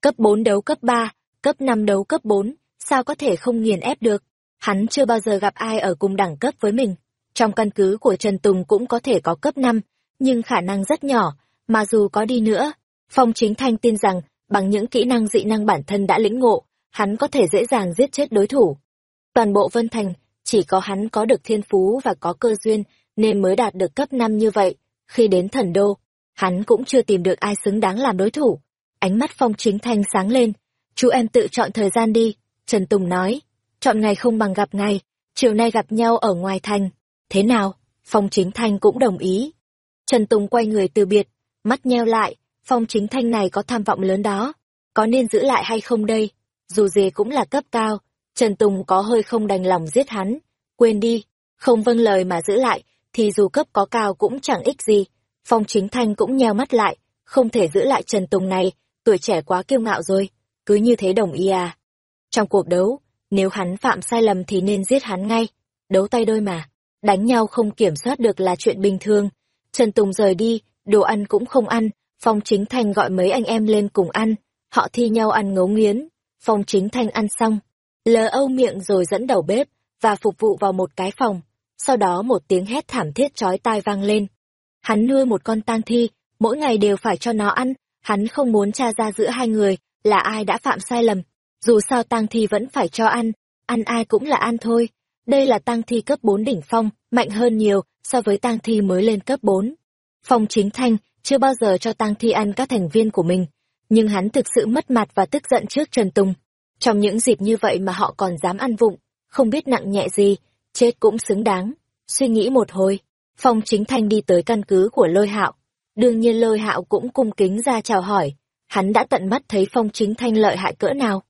Cấp 4 đấu cấp 3, cấp 5 đấu cấp 4, sao có thể không nghiền ép được? Hắn chưa bao giờ gặp ai ở cùng đẳng cấp với mình. Trong căn cứ của Trần Tùng cũng có thể có cấp 5, nhưng khả năng rất nhỏ, mà dù có đi nữa, Phong Chính Thanh tin rằng bằng những kỹ năng dị năng bản thân đã lĩnh ngộ, hắn có thể dễ dàng giết chết đối thủ. Toàn bộ Vân Thành, chỉ có hắn có được thiên phú và có cơ duyên, nên mới đạt được cấp 5 như vậy. Khi đến thần đô, hắn cũng chưa tìm được ai xứng đáng làm đối thủ. Ánh mắt Phong Chính Thanh sáng lên. Chú em tự chọn thời gian đi, Trần Tùng nói. Chọn ngày không bằng gặp ngày, chiều nay gặp nhau ở ngoài thành. Thế nào? Phong Chính Thanh cũng đồng ý. Trần Tùng quay người từ biệt, mắt nheo lại, Phong Chính Thanh này có tham vọng lớn đó. Có nên giữ lại hay không đây? Dù gì cũng là cấp cao, Trần Tùng có hơi không đành lòng giết hắn. Quên đi, không vâng lời mà giữ lại, thì dù cấp có cao cũng chẳng ích gì. Phong Chính Thanh cũng nheo mắt lại, không thể giữ lại Trần Tùng này, tuổi trẻ quá kiêu ngạo rồi, cứ như thế đồng ý à. Trong cuộc đấu, nếu hắn phạm sai lầm thì nên giết hắn ngay, đấu tay đôi mà, đánh nhau không kiểm soát được là chuyện bình thường. Trần Tùng rời đi, đồ ăn cũng không ăn, Phong Chính Thanh gọi mấy anh em lên cùng ăn, họ thi nhau ăn ngấu nghiến. Phong Chính Thanh ăn xong, lờ âu miệng rồi dẫn đầu bếp, và phục vụ vào một cái phòng. Sau đó một tiếng hét thảm thiết chói tai vang lên. Hắn nuôi một con tang thi, mỗi ngày đều phải cho nó ăn, hắn không muốn tra ra giữa hai người là ai đã phạm sai lầm. Dù sao tang thi vẫn phải cho ăn, ăn ai cũng là ăn thôi. Đây là tang thi cấp bốn đỉnh phong, mạnh hơn nhiều so với tang thi mới lên cấp bốn. Phong chính thanh chưa bao giờ cho tang thi ăn các thành viên của mình, nhưng hắn thực sự mất mặt và tức giận trước Trần Tùng. Trong những dịp như vậy mà họ còn dám ăn vụng, không biết nặng nhẹ gì, chết cũng xứng đáng. Suy nghĩ một hồi, Phong Chính Thanh đi tới căn cứ của Lôi Hạo. Đương nhiên Lôi Hạo cũng cung kính ra chào hỏi, hắn đã tận mắt thấy Phong Chính Thanh lợi hại cỡ nào.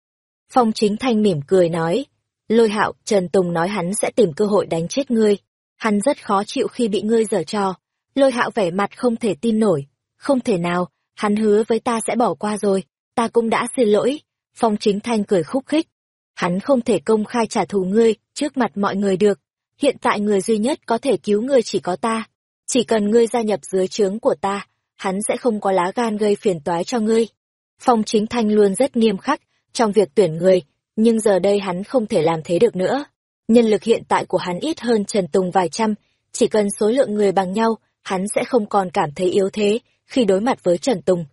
Phong Chính Thanh mỉm cười nói, Lôi Hạo, Trần Tùng nói hắn sẽ tìm cơ hội đánh chết ngươi. Hắn rất khó chịu khi bị ngươi giở trò. Lôi Hạo vẻ mặt không thể tin nổi, không thể nào, hắn hứa với ta sẽ bỏ qua rồi, ta cũng đã xin lỗi. Phong Chính Thanh cười khúc khích. Hắn không thể công khai trả thù ngươi trước mặt mọi người được. Hiện tại người duy nhất có thể cứu ngươi chỉ có ta. Chỉ cần ngươi gia nhập dưới trướng của ta, hắn sẽ không có lá gan gây phiền toái cho ngươi. Phong Chính Thanh luôn rất nghiêm khắc trong việc tuyển người, nhưng giờ đây hắn không thể làm thế được nữa. Nhân lực hiện tại của hắn ít hơn Trần Tùng vài trăm, chỉ cần số lượng người bằng nhau, hắn sẽ không còn cảm thấy yếu thế khi đối mặt với Trần Tùng.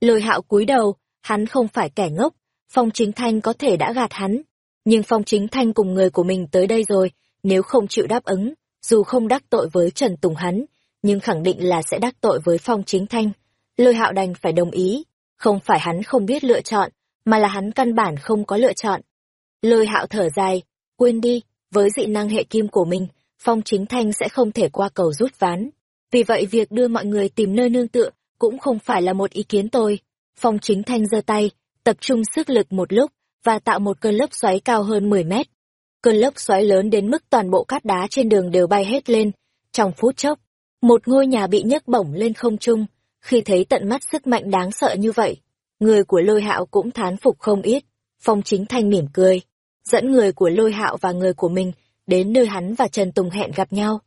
Lôi hạo cúi đầu, hắn không phải kẻ ngốc, Phong Chính Thanh có thể đã gạt hắn. Nhưng Phong Chính Thanh cùng người của mình tới đây rồi, nếu không chịu đáp ứng, dù không đắc tội với Trần Tùng hắn, nhưng khẳng định là sẽ đắc tội với Phong Chính Thanh. Lôi hạo đành phải đồng ý, không phải hắn không biết lựa chọn, mà là hắn căn bản không có lựa chọn. Lôi hạo thở dài, quên đi, với dị năng hệ kim của mình, Phong Chính Thanh sẽ không thể qua cầu rút ván. Vì vậy việc đưa mọi người tìm nơi nương tựa cũng không phải là một ý kiến tôi. Phong Chính Thanh giơ tay, tập trung sức lực một lúc và tạo một cơn lốc xoáy cao hơn 10 mét. Cơn lốc xoáy lớn đến mức toàn bộ cát đá trên đường đều bay hết lên. Trong phút chốc, một ngôi nhà bị nhấc bổng lên không trung. Khi thấy tận mắt sức mạnh đáng sợ như vậy, người của lôi hạo cũng thán phục không ít. Phong Chính Thanh mỉm cười, dẫn người của lôi hạo và người của mình đến nơi hắn và Trần Tùng hẹn gặp nhau.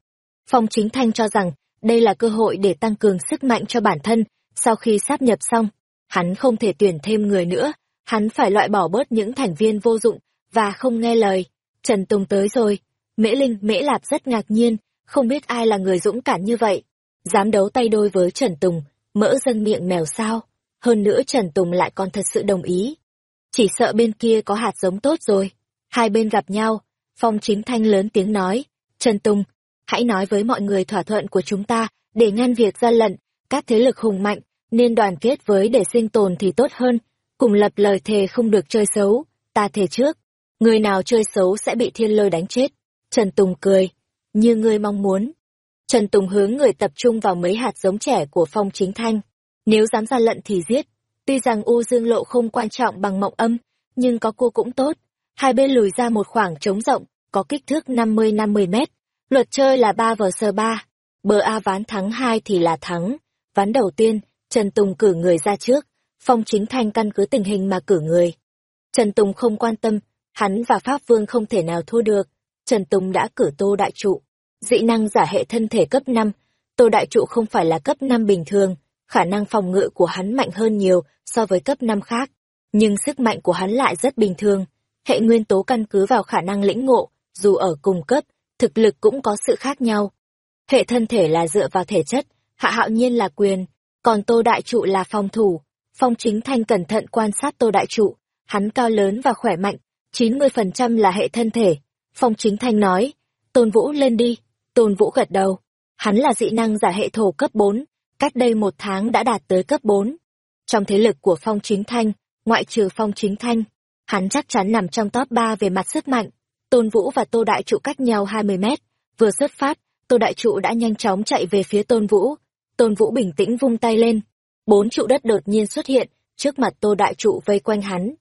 Phong Chính Thanh cho rằng đây là cơ hội để tăng cường sức mạnh cho bản thân sau khi sáp nhập xong. Hắn không thể tuyển thêm người nữa, hắn phải loại bỏ bớt những thành viên vô dụng và không nghe lời. Trần Tùng tới rồi. Mễ Linh, Mễ Lạp rất ngạc nhiên, không biết ai là người dũng cảm như vậy. Dám đấu tay đôi với Trần Tùng, mỡ dân miệng mèo sao. Hơn nữa Trần Tùng lại còn thật sự đồng ý. Chỉ sợ bên kia có hạt giống tốt rồi. Hai bên gặp nhau, Phong Chính Thanh lớn tiếng nói, Trần Tùng, hãy nói với mọi người thỏa thuận của chúng ta để ngăn việc gian lận, các thế lực hùng mạnh nên đoàn kết với để sinh tồn thì tốt hơn, cùng lập lời thề không được chơi xấu, ta thề trước, người nào chơi xấu sẽ bị thiên lôi đánh chết. Trần Tùng cười, như ngươi mong muốn. Trần Tùng hướng người tập trung vào mấy hạt giống trẻ của Phong Chính Thanh. Nếu dám ra lận thì giết. Tuy rằng U Dương Lộ không quan trọng bằng mộng âm, nhưng có cô cũng tốt. Hai bên lùi ra một khoảng trống rộng, có kích thước 50-50 mét. Luật chơi là 3 vs 3. Bờ A ván thắng 2 thì là thắng. Ván đầu tiên, Trần Tùng cử người ra trước. Phong Chính Thanh căn cứ tình hình mà cử người. Trần Tùng không quan tâm, hắn và Pháp Vương không thể nào thua được. Trần Tùng đã cử Tô Đại Trụ. Dị năng giả hệ thân thể cấp 5. Tô Đại Trụ không phải là cấp 5 bình thường, khả năng phòng ngự của hắn mạnh hơn nhiều so với cấp 5 khác. Nhưng sức mạnh của hắn lại rất bình thường. Hệ nguyên tố căn cứ vào khả năng lĩnh ngộ, dù ở cùng cấp, thực lực cũng có sự khác nhau. Hệ thân thể là dựa vào thể chất, hạ hạo nhiên là quyền, còn Tô Đại Trụ là phòng thủ. Phong Chính Thanh cẩn thận quan sát Tô Đại Trụ, hắn cao lớn và khỏe mạnh, 90% là hệ thân thể. Phong Chính Thanh nói, Tôn Vũ lên đi. Tôn Vũ gật đầu. Hắn là dị năng giả hệ thổ cấp 4, cách đây một tháng đã đạt tới cấp 4. Trong thế lực của Phong Chính Thanh, ngoại trừ Phong Chính Thanh, hắn chắc chắn nằm trong top 3 về mặt sức mạnh. Tôn Vũ và Tô Đại Trụ cách nhau 20 mét. Vừa xuất phát, Tô Đại Trụ đã nhanh chóng chạy về phía Tôn Vũ. Tôn Vũ bình tĩnh vung tay lên. Bốn trụ đất đột nhiên xuất hiện, trước mặt Tô Đại Trụ vây quanh hắn.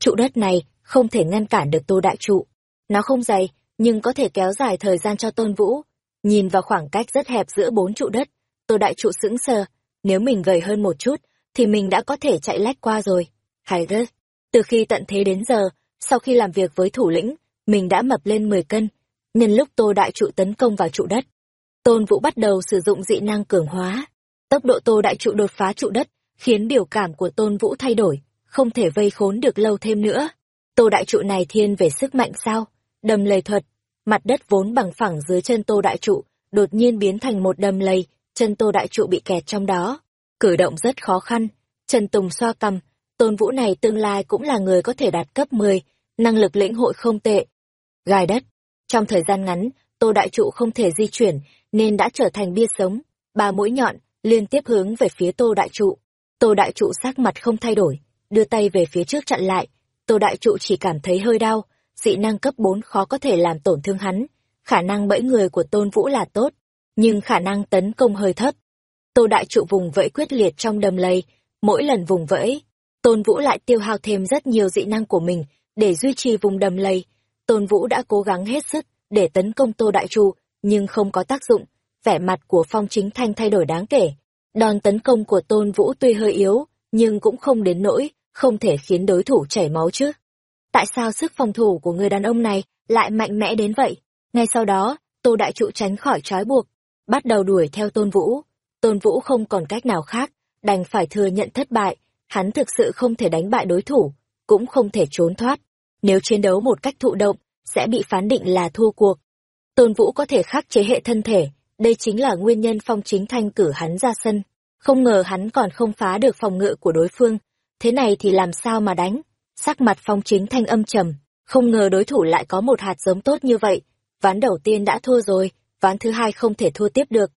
Trụ đất này không thể ngăn cản được Tô Đại Trụ. Nó không dày, nhưng có thể kéo dài thời gian cho Tôn Vũ. Nhìn vào khoảng cách rất hẹp giữa bốn trụ đất, Tô Đại Trụ sững sờ. Nếu mình gầy hơn một chút, thì mình đã có thể chạy lách qua rồi. Hay rớt, Từ khi tận thế đến giờ, sau khi làm việc với thủ lĩnh, mình đã mập lên 10 cân. Nhân lúc Tô Đại Trụ tấn công vào trụ đất, Tôn Vũ bắt đầu sử dụng dị năng cường hóa. Tốc độ Tô Đại Trụ đột phá trụ đất, khiến biểu cảm của Tôn Vũ thay đổi, không thể vây khốn được lâu thêm nữa. Tô Đại Trụ này thiên về sức mạnh sao? Đầm lầy thuật, mặt đất vốn bằng phẳng dưới chân Tô Đại Trụ, đột nhiên biến thành một đầm lầy, chân Tô Đại Trụ bị kẹt trong đó. Cử động rất khó khăn. Trần Tùng xoa cầm, Tôn Vũ này tương lai cũng là người có thể đạt cấp 10, năng lực lĩnh hội không tệ. Gai đất. Trong thời gian ngắn, Tô Đại Trụ không thể di chuyển, nên đã trở thành bia sống. Ba mũi nhọn, liên tiếp hướng về phía Tô Đại Trụ. Tô Đại Trụ sắc mặt không thay đổi, đưa tay về phía trước chặn lại. Tô Đại Trụ chỉ cảm thấy hơi đau, dị năng cấp 4 khó có thể làm tổn thương hắn. Khả năng bẫy người của Tôn Vũ là tốt, nhưng khả năng tấn công hơi thấp. Tô Đại Trụ vùng vẫy quyết liệt trong đầm lầy, mỗi lần vùng vẫy, Tôn Vũ lại tiêu hao thêm rất nhiều dị năng của mình để duy trì vùng đầm lầy. Tôn Vũ đã cố gắng hết sức để tấn công Tô Đại Trụ, nhưng không có tác dụng. Vẻ mặt của Phong Chính Thanh thay đổi đáng kể. Đòn tấn công của Tôn Vũ tuy hơi yếu, nhưng cũng không đến nỗi, không thể khiến đối thủ chảy máu chứ. Tại sao sức phòng thủ của người đàn ông này lại mạnh mẽ đến vậy? Ngay sau đó, Tô Đại Trụ tránh khỏi trói buộc, bắt đầu đuổi theo Tôn Vũ. Tôn Vũ không còn cách nào khác, đành phải thừa nhận thất bại, hắn thực sự không thể đánh bại đối thủ, cũng không thể trốn thoát. Nếu chiến đấu một cách thụ động, sẽ bị phán định là thua cuộc. Tôn Vũ có thể khắc chế hệ thân thể, đây chính là nguyên nhân phong chính thanh cử hắn ra sân. Không ngờ hắn còn không phá được phòng ngự của đối phương, thế này thì làm sao mà đánh? Sắc mặt phong chính thanh âm trầm, không ngờ đối thủ lại có một hạt giống tốt như vậy. Ván đầu tiên đã thua rồi, ván thứ hai không thể thua tiếp được.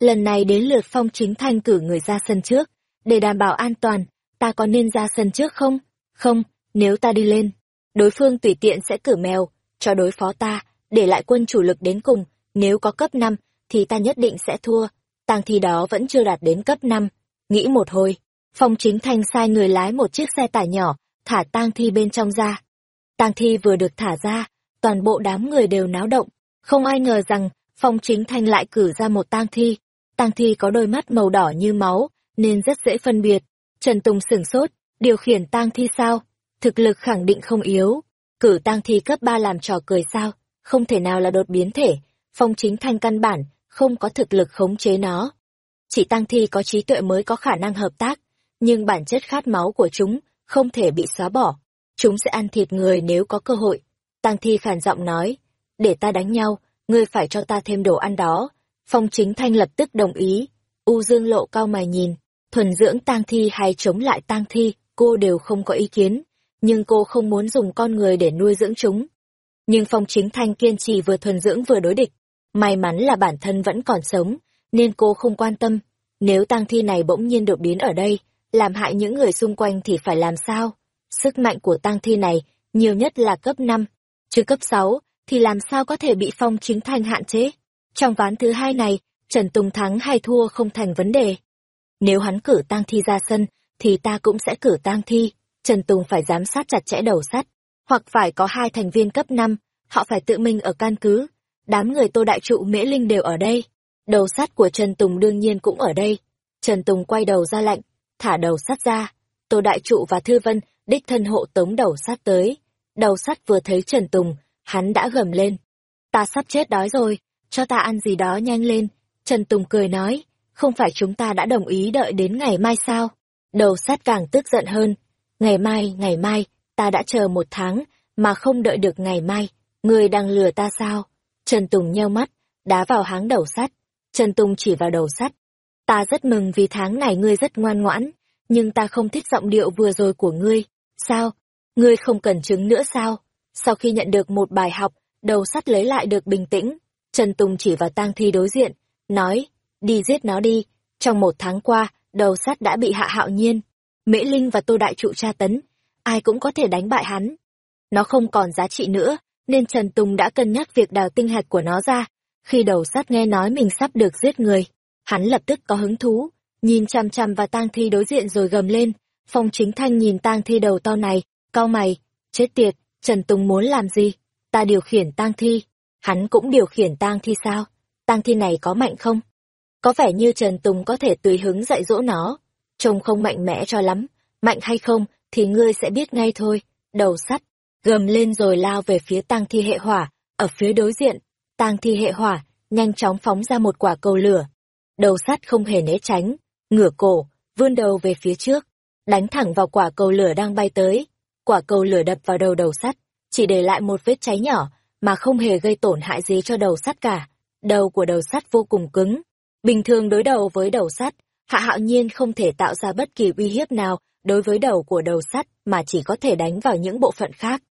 Lần này đến lượt phong chính thanh cử người ra sân trước, để đảm bảo an toàn, ta có nên ra sân trước không? Không, nếu ta đi lên, đối phương tùy tiện sẽ cử mèo, cho đối phó ta, để lại quân chủ lực đến cùng, nếu có cấp năm, thì ta nhất định sẽ thua. Tang thi đó vẫn chưa đạt đến cấp năm. Nghĩ một hồi, Phong Chính Thanh sai người lái một chiếc xe tải nhỏ, thả tang thi bên trong ra. Tang thi vừa được thả ra, toàn bộ đám người đều náo động, không ai ngờ rằng Phong Chính Thanh lại cử ra một tang thi. Tang thi có đôi mắt màu đỏ như máu, nên rất dễ phân biệt. Trần Tùng sửng sốt, điều khiển tang thi sao? Thực lực khẳng định không yếu. Cử tang thi cấp 3 làm trò cười sao? Không thể nào là đột biến thể. Phong chính thanh căn bản, không có thực lực khống chế nó. Chỉ tang thi có trí tuệ mới có khả năng hợp tác, nhưng bản chất khát máu của chúng không thể bị xóa bỏ. Chúng sẽ ăn thịt người nếu có cơ hội. Tăng thi khàn giọng nói, để ta đánh nhau, ngươi phải cho ta thêm đồ ăn đó. Phong chính thanh lập tức đồng ý. U dương lộ cao mày nhìn, thuần dưỡng tang thi hay chống lại tang thi, cô đều không có ý kiến, nhưng cô không muốn dùng con người để nuôi dưỡng chúng. Nhưng Phong Chính Thanh kiên trì vừa thuần dưỡng vừa đối địch, may mắn là bản thân vẫn còn sống, nên cô không quan tâm, nếu tang thi này bỗng nhiên đột biến ở đây, làm hại những người xung quanh thì phải làm sao? Sức mạnh của tang thi này nhiều nhất là cấp 5, chứ cấp 6 thì làm sao có thể bị Phong Chính thành hạn chế? Trong ván thứ hai này, Trần Tùng thắng hay thua không thành vấn đề. Nếu hắn cử tang thi ra sân, thì ta cũng sẽ cử tang thi. Trần Tùng phải giám sát chặt chẽ đầu sắt, hoặc phải có hai thành viên cấp 5, họ phải tự mình ở căn cứ. Đám người Tô Đại Trụ Mễ Linh đều ở đây. Đầu sắt của Trần Tùng đương nhiên cũng ở đây. Trần Tùng quay đầu ra lạnh, thả đầu sắt ra. Tô Đại Trụ và Thư Vân đích thân hộ tống đầu sắt tới. Đầu sắt vừa thấy Trần Tùng, hắn đã gầm lên. Ta sắp chết đói rồi, cho ta ăn gì đó nhanh lên. Trần Tùng cười nói, không phải chúng ta đã đồng ý đợi đến ngày mai sao? Đầu sắt càng tức giận hơn. Ngày mai, ngày mai, ta đã chờ một tháng, mà không đợi được ngày mai. người đang lừa ta sao? Trần Tùng nheo mắt, đá vào háng đầu sắt. Trần Tùng chỉ vào đầu sắt. Ta rất mừng vì tháng này ngươi rất ngoan ngoãn, nhưng ta không thích giọng điệu vừa rồi của ngươi. Sao? Ngươi không cần chứng nữa sao? Sau khi nhận được một bài học, đầu sắt lấy lại được bình tĩnh. Trần Tùng chỉ vào tang thi đối diện, nói, đi giết nó đi. Trong một tháng qua, đầu sắt đã bị hạ hạo nhiên. Mễ Linh và Tô Đại Trụ tra tấn, ai cũng có thể đánh bại hắn. Nó không còn giá trị nữa, nên Trần Tùng đã cân nhắc việc đào tinh hạch của nó ra. Khi đầu sắt nghe nói mình sắp được giết người, hắn lập tức có hứng thú, nhìn chằm chằm vào tang thi đối diện rồi gầm lên. Phong chính thanh nhìn tang thi đầu to này, cau mày, chết tiệt, Trần Tùng muốn làm gì? Ta điều khiển tang thi. Hắn cũng điều khiển tang thi sao? Tang thi này có mạnh không? Có vẻ như Trần Tùng có thể tùy hứng dạy dỗ nó. Trông không mạnh mẽ cho lắm. Mạnh hay không thì ngươi sẽ biết ngay thôi. Đầu sắt, gầm lên rồi lao về phía tang thi hệ hỏa, ở phía đối diện. Tang thi hệ hỏa, nhanh chóng phóng ra một quả cầu lửa. Đầu sắt không hề né tránh, ngửa cổ, vươn đầu về phía trước, đánh thẳng vào quả cầu lửa đang bay tới quả cầu lửa đập vào đầu đầu sắt, chỉ để lại một vết cháy nhỏ, mà không hề gây tổn hại gì cho đầu sắt cả. Đầu của đầu sắt vô cùng cứng. Bình thường đối đầu với đầu sắt, Hạ Hạo Nhiên không thể tạo ra bất kỳ uy hiếp nào đối với đầu của đầu sắt mà chỉ có thể đánh vào những bộ phận khác.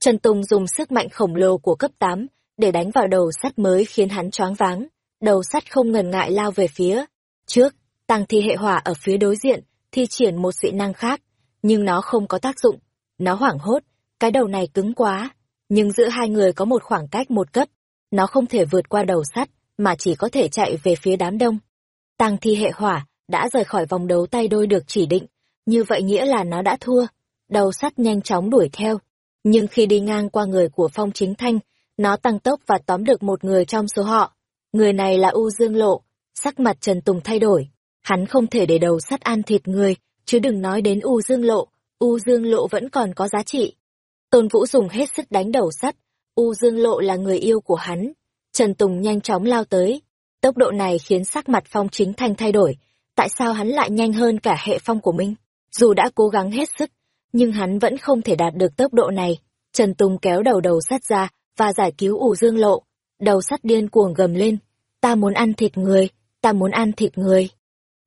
Trần Tùng dùng sức mạnh khổng lồ của cấp 8 để đánh vào đầu sắt mới khiến hắn choáng váng. Đầu sắt không ngần ngại lao về phía. Trước, tăng thi hệ hỏa ở phía đối diện, thi triển một dị năng khác, nhưng nó không có tác dụng nó hoảng hốt, cái đầu này cứng quá, nhưng giữa hai người có một khoảng cách một cấp, nó không thể vượt qua đầu sắt, mà chỉ có thể chạy về phía đám đông. Tăng thi hệ hỏa đã rời khỏi vòng đấu tay đôi được chỉ định, như vậy nghĩa là nó đã thua. Đầu sắt nhanh chóng đuổi theo, nhưng khi đi ngang qua người của Phong Chính Thanh, nó tăng tốc và tóm được một người trong số họ. Người này là U Dương Lộ, sắc mặt Trần Tùng thay đổi, hắn không thể để đầu sắt ăn thịt người, chứ đừng nói đến U Dương Lộ, U Dương Lộ vẫn còn có giá trị. Tôn Vũ dùng hết sức đánh đầu sắt, U Dương Lộ là người yêu của hắn. Trần Tùng nhanh chóng lao tới. Tốc độ này khiến sắc mặt Phong Chính Thanh thay đổi. Tại sao hắn lại nhanh hơn cả hệ phong của mình? Dù đã cố gắng hết sức, nhưng hắn vẫn không thể đạt được tốc độ này. Trần Tùng kéo đầu đầu sắt ra và giải cứu U Dương Lộ. Đầu sắt điên cuồng gầm lên. Ta muốn ăn thịt người, ta muốn ăn thịt người.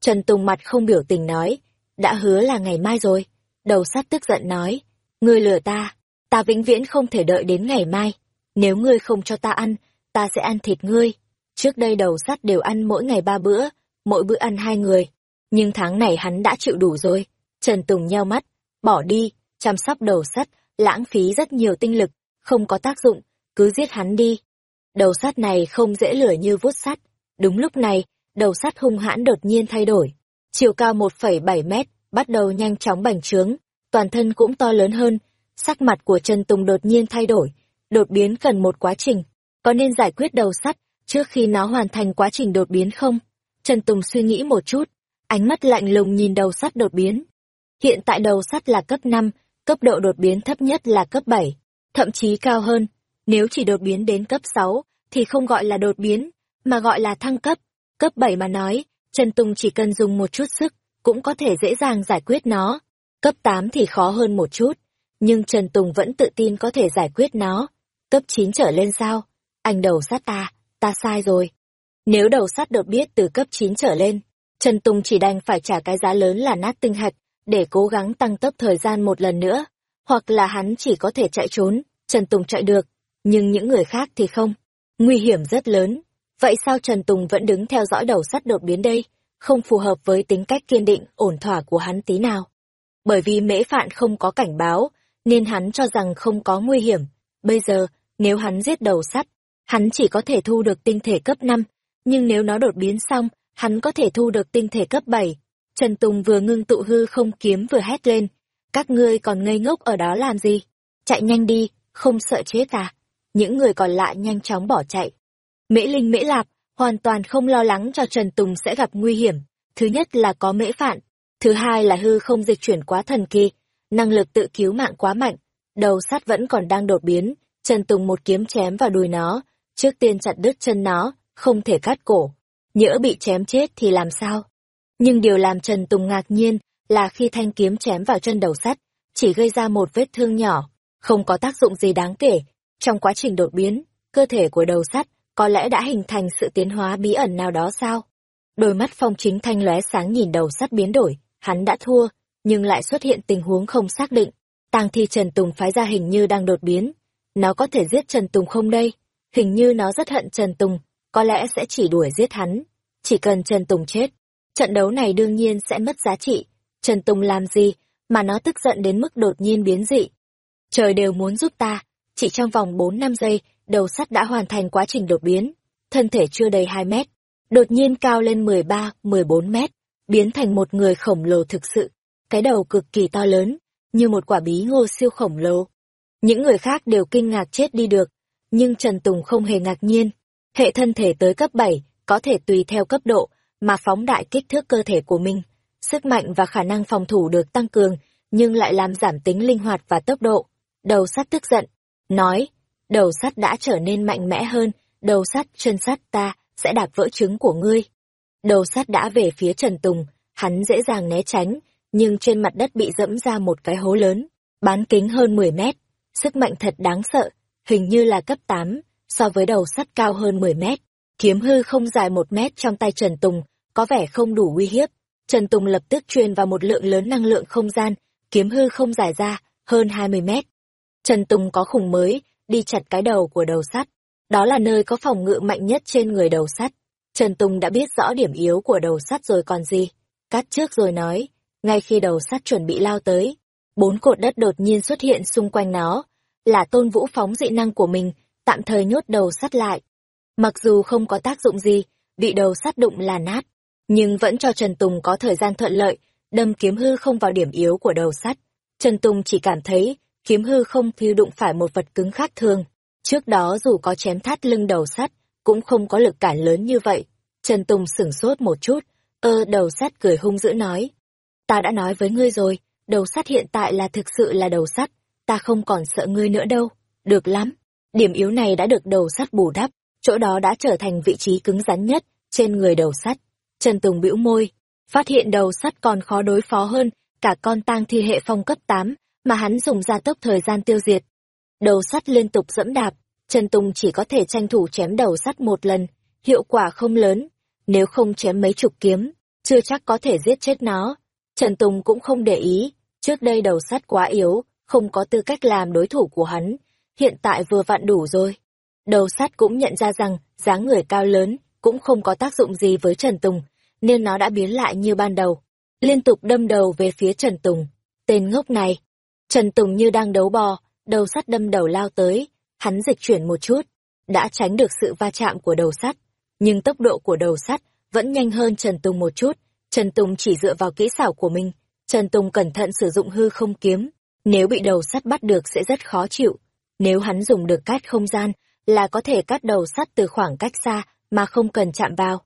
Trần Tùng mặt không biểu tình nói. Đã hứa là ngày mai rồi Đầu sắt tức giận nói, ngươi lừa ta, ta vĩnh viễn không thể đợi đến ngày mai. Nếu ngươi không cho ta ăn, ta sẽ ăn thịt ngươi. Trước đây đầu sắt đều ăn mỗi ngày ba bữa, mỗi bữa ăn hai người. Nhưng tháng này hắn đã chịu đủ rồi. Trần Tùng nheo mắt, bỏ đi, chăm sóc đầu sắt, lãng phí rất nhiều tinh lực, không có tác dụng, cứ giết hắn đi. Đầu sắt này không dễ lửa như vuốt sắt. Đúng lúc này, đầu sắt hung hãn đột nhiên thay đổi. Chiều cao 1,7 mét, bắt đầu nhanh chóng bành trướng, toàn thân cũng to lớn hơn, sắc mặt của Trần Tùng đột nhiên thay đổi, đột biến cần một quá trình, có nên giải quyết đầu sắt trước khi nó hoàn thành quá trình đột biến không? Trần Tùng suy nghĩ một chút, ánh mắt lạnh lùng nhìn đầu sắt đột biến. Hiện tại đầu sắt là cấp 5, cấp độ đột biến thấp nhất là cấp 7, thậm chí cao hơn. Nếu chỉ đột biến đến cấp 6, thì không gọi là đột biến, mà gọi là thăng cấp. Cấp 7 mà nói, Trần Tùng chỉ cần dùng một chút sức, cũng có thể dễ dàng giải quyết nó. Cấp 8 thì khó hơn một chút, nhưng Trần Tùng vẫn tự tin có thể giải quyết nó. Cấp 9 trở lên sao? Anh đầu sát ta, ta sai rồi. Nếu đầu sắt đột biết từ cấp 9 trở lên, Trần Tùng chỉ đành phải trả cái giá lớn là nát tinh hạch, để cố gắng tăng tốc thời gian một lần nữa. Hoặc là hắn chỉ có thể chạy trốn, Trần Tùng chạy được, nhưng những người khác thì không. Nguy hiểm rất lớn. Vậy sao Trần Tùng vẫn đứng theo dõi đầu sắt đột biến đây? không phù hợp với tính cách kiên định, ổn thỏa của hắn tí nào. Bởi vì mễ phạn không có cảnh báo, nên hắn cho rằng không có nguy hiểm. Bây giờ, nếu hắn giết đầu sắt, hắn chỉ có thể thu được tinh thể cấp 5, nhưng nếu nó đột biến xong, hắn có thể thu được tinh thể cấp 7. Trần Tùng vừa ngưng tụ hư không kiếm vừa hét lên. Các ngươi còn ngây ngốc ở đó làm gì? Chạy nhanh đi, không sợ chết à? Những người còn lại nhanh chóng bỏ chạy. Mễ Linh Mễ Lạp, hoàn toàn không lo lắng cho Trần Tùng sẽ gặp nguy hiểm. Thứ nhất là có mễ phạn, thứ hai là hư không dịch chuyển quá thần kỳ, năng lực tự cứu mạng quá mạnh, đầu sắt vẫn còn đang đột biến, Trần Tùng một kiếm chém vào đùi nó, trước tiên chặt đứt chân nó, không thể cắt cổ. Nhỡ bị chém chết thì làm sao? Nhưng điều làm Trần Tùng ngạc nhiên là khi thanh kiếm chém vào chân đầu sắt, chỉ gây ra một vết thương nhỏ, không có tác dụng gì đáng kể. Trong quá trình đột biến, cơ thể của đầu sắt có lẽ đã hình thành sự tiến hóa bí ẩn nào đó sao? Đôi mắt phong chính thanh lóe sáng nhìn đầu sắt biến đổi, hắn đã thua, nhưng lại xuất hiện tình huống không xác định. tang thi Trần Tùng phái ra hình như đang đột biến. Nó có thể giết Trần Tùng không đây? Hình như nó rất hận Trần Tùng, có lẽ sẽ chỉ đuổi giết hắn. Chỉ cần Trần Tùng chết, trận đấu này đương nhiên sẽ mất giá trị. Trần Tùng làm gì mà nó tức giận đến mức đột nhiên biến dị? Trời đều muốn giúp ta, chỉ trong vòng 4 năm giây, đầu sắt đã hoàn thành quá trình đột biến. Thân thể chưa đầy 2 mét, đột nhiên cao lên 13, 14 mét, biến thành một người khổng lồ thực sự. Cái đầu cực kỳ to lớn, như một quả bí ngô siêu khổng lồ. Những người khác đều kinh ngạc chết đi được, nhưng Trần Tùng không hề ngạc nhiên. Hệ thân thể tới cấp 7, có thể tùy theo cấp độ, mà phóng đại kích thước cơ thể của mình. Sức mạnh và khả năng phòng thủ được tăng cường, nhưng lại làm giảm tính linh hoạt và tốc độ. Đầu sắt tức giận, nói, đầu sắt đã trở nên mạnh mẽ hơn, đầu sắt, chân sắt ta, sẽ đạp vỡ trứng của ngươi. Đầu sắt đã về phía Trần Tùng, hắn dễ dàng né tránh, nhưng trên mặt đất bị dẫm ra một cái hố lớn, bán kính hơn 10 mét. Sức mạnh thật đáng sợ, hình như là cấp 8, so với đầu sắt cao hơn 10 mét. Kiếm hư không dài một mét trong tay Trần Tùng, có vẻ không đủ uy hiếp. Trần Tùng lập tức truyền vào một lượng lớn năng lượng không gian, kiếm hư không dài ra, hơn 20 mét. Trần Tùng có khủng mới, đi chặt cái đầu của đầu sắt. Đó là nơi có phòng ngự mạnh nhất trên người đầu sắt. Trần Tùng đã biết rõ điểm yếu của đầu sắt rồi còn gì. Cắt trước rồi nói, ngay khi đầu sắt chuẩn bị lao tới, bốn cột đất đột nhiên xuất hiện xung quanh nó, là tôn vũ phóng dị năng của mình, tạm thời nhốt đầu sắt lại. Mặc dù không có tác dụng gì, bị đầu sắt đụng là nát, nhưng vẫn cho Trần Tùng có thời gian thuận lợi, đâm kiếm hư không vào điểm yếu của đầu sắt. Trần Tùng chỉ cảm thấy kiếm hư không phiêu đụng phải một vật cứng khác thường. Trước đó dù có chém thắt lưng đầu sắt, cũng không có lực cản lớn như vậy. Trần Tùng sửng sốt một chút, ơ đầu sắt cười hung dữ nói. Ta đã nói với ngươi rồi, đầu sắt hiện tại là thực sự là đầu sắt, ta không còn sợ ngươi nữa đâu. Được lắm, điểm yếu này đã được đầu sắt bù đắp, chỗ đó đã trở thành vị trí cứng rắn nhất trên người đầu sắt. Trần Tùng bĩu môi, phát hiện đầu sắt còn khó đối phó hơn cả con tang thi hệ phong cấp 8 mà hắn dùng ra tốc thời gian tiêu diệt. Đầu sắt liên tục dẫm đạp, Trần Tùng chỉ có thể tranh thủ chém đầu sắt một lần, hiệu quả không lớn, nếu không chém mấy chục kiếm, chưa chắc có thể giết chết nó. Trần Tùng cũng không để ý, trước đây đầu sắt quá yếu, không có tư cách làm đối thủ của hắn, hiện tại vừa vặn đủ rồi. Đầu sắt cũng nhận ra rằng, dáng người cao lớn, cũng không có tác dụng gì với Trần Tùng, nên nó đã biến lại như ban đầu, liên tục đâm đầu về phía Trần Tùng. Tên ngốc này, Trần Tùng như đang đấu bò, đầu sắt đâm đầu lao tới, hắn dịch chuyển một chút, đã tránh được sự va chạm của đầu sắt, nhưng tốc độ của đầu sắt vẫn nhanh hơn Trần Tùng một chút, Trần Tùng chỉ dựa vào kỹ xảo của mình, Trần Tùng cẩn thận sử dụng hư không kiếm, nếu bị đầu sắt bắt được sẽ rất khó chịu, nếu hắn dùng được cát không gian, là có thể cắt đầu sắt từ khoảng cách xa mà không cần chạm vào.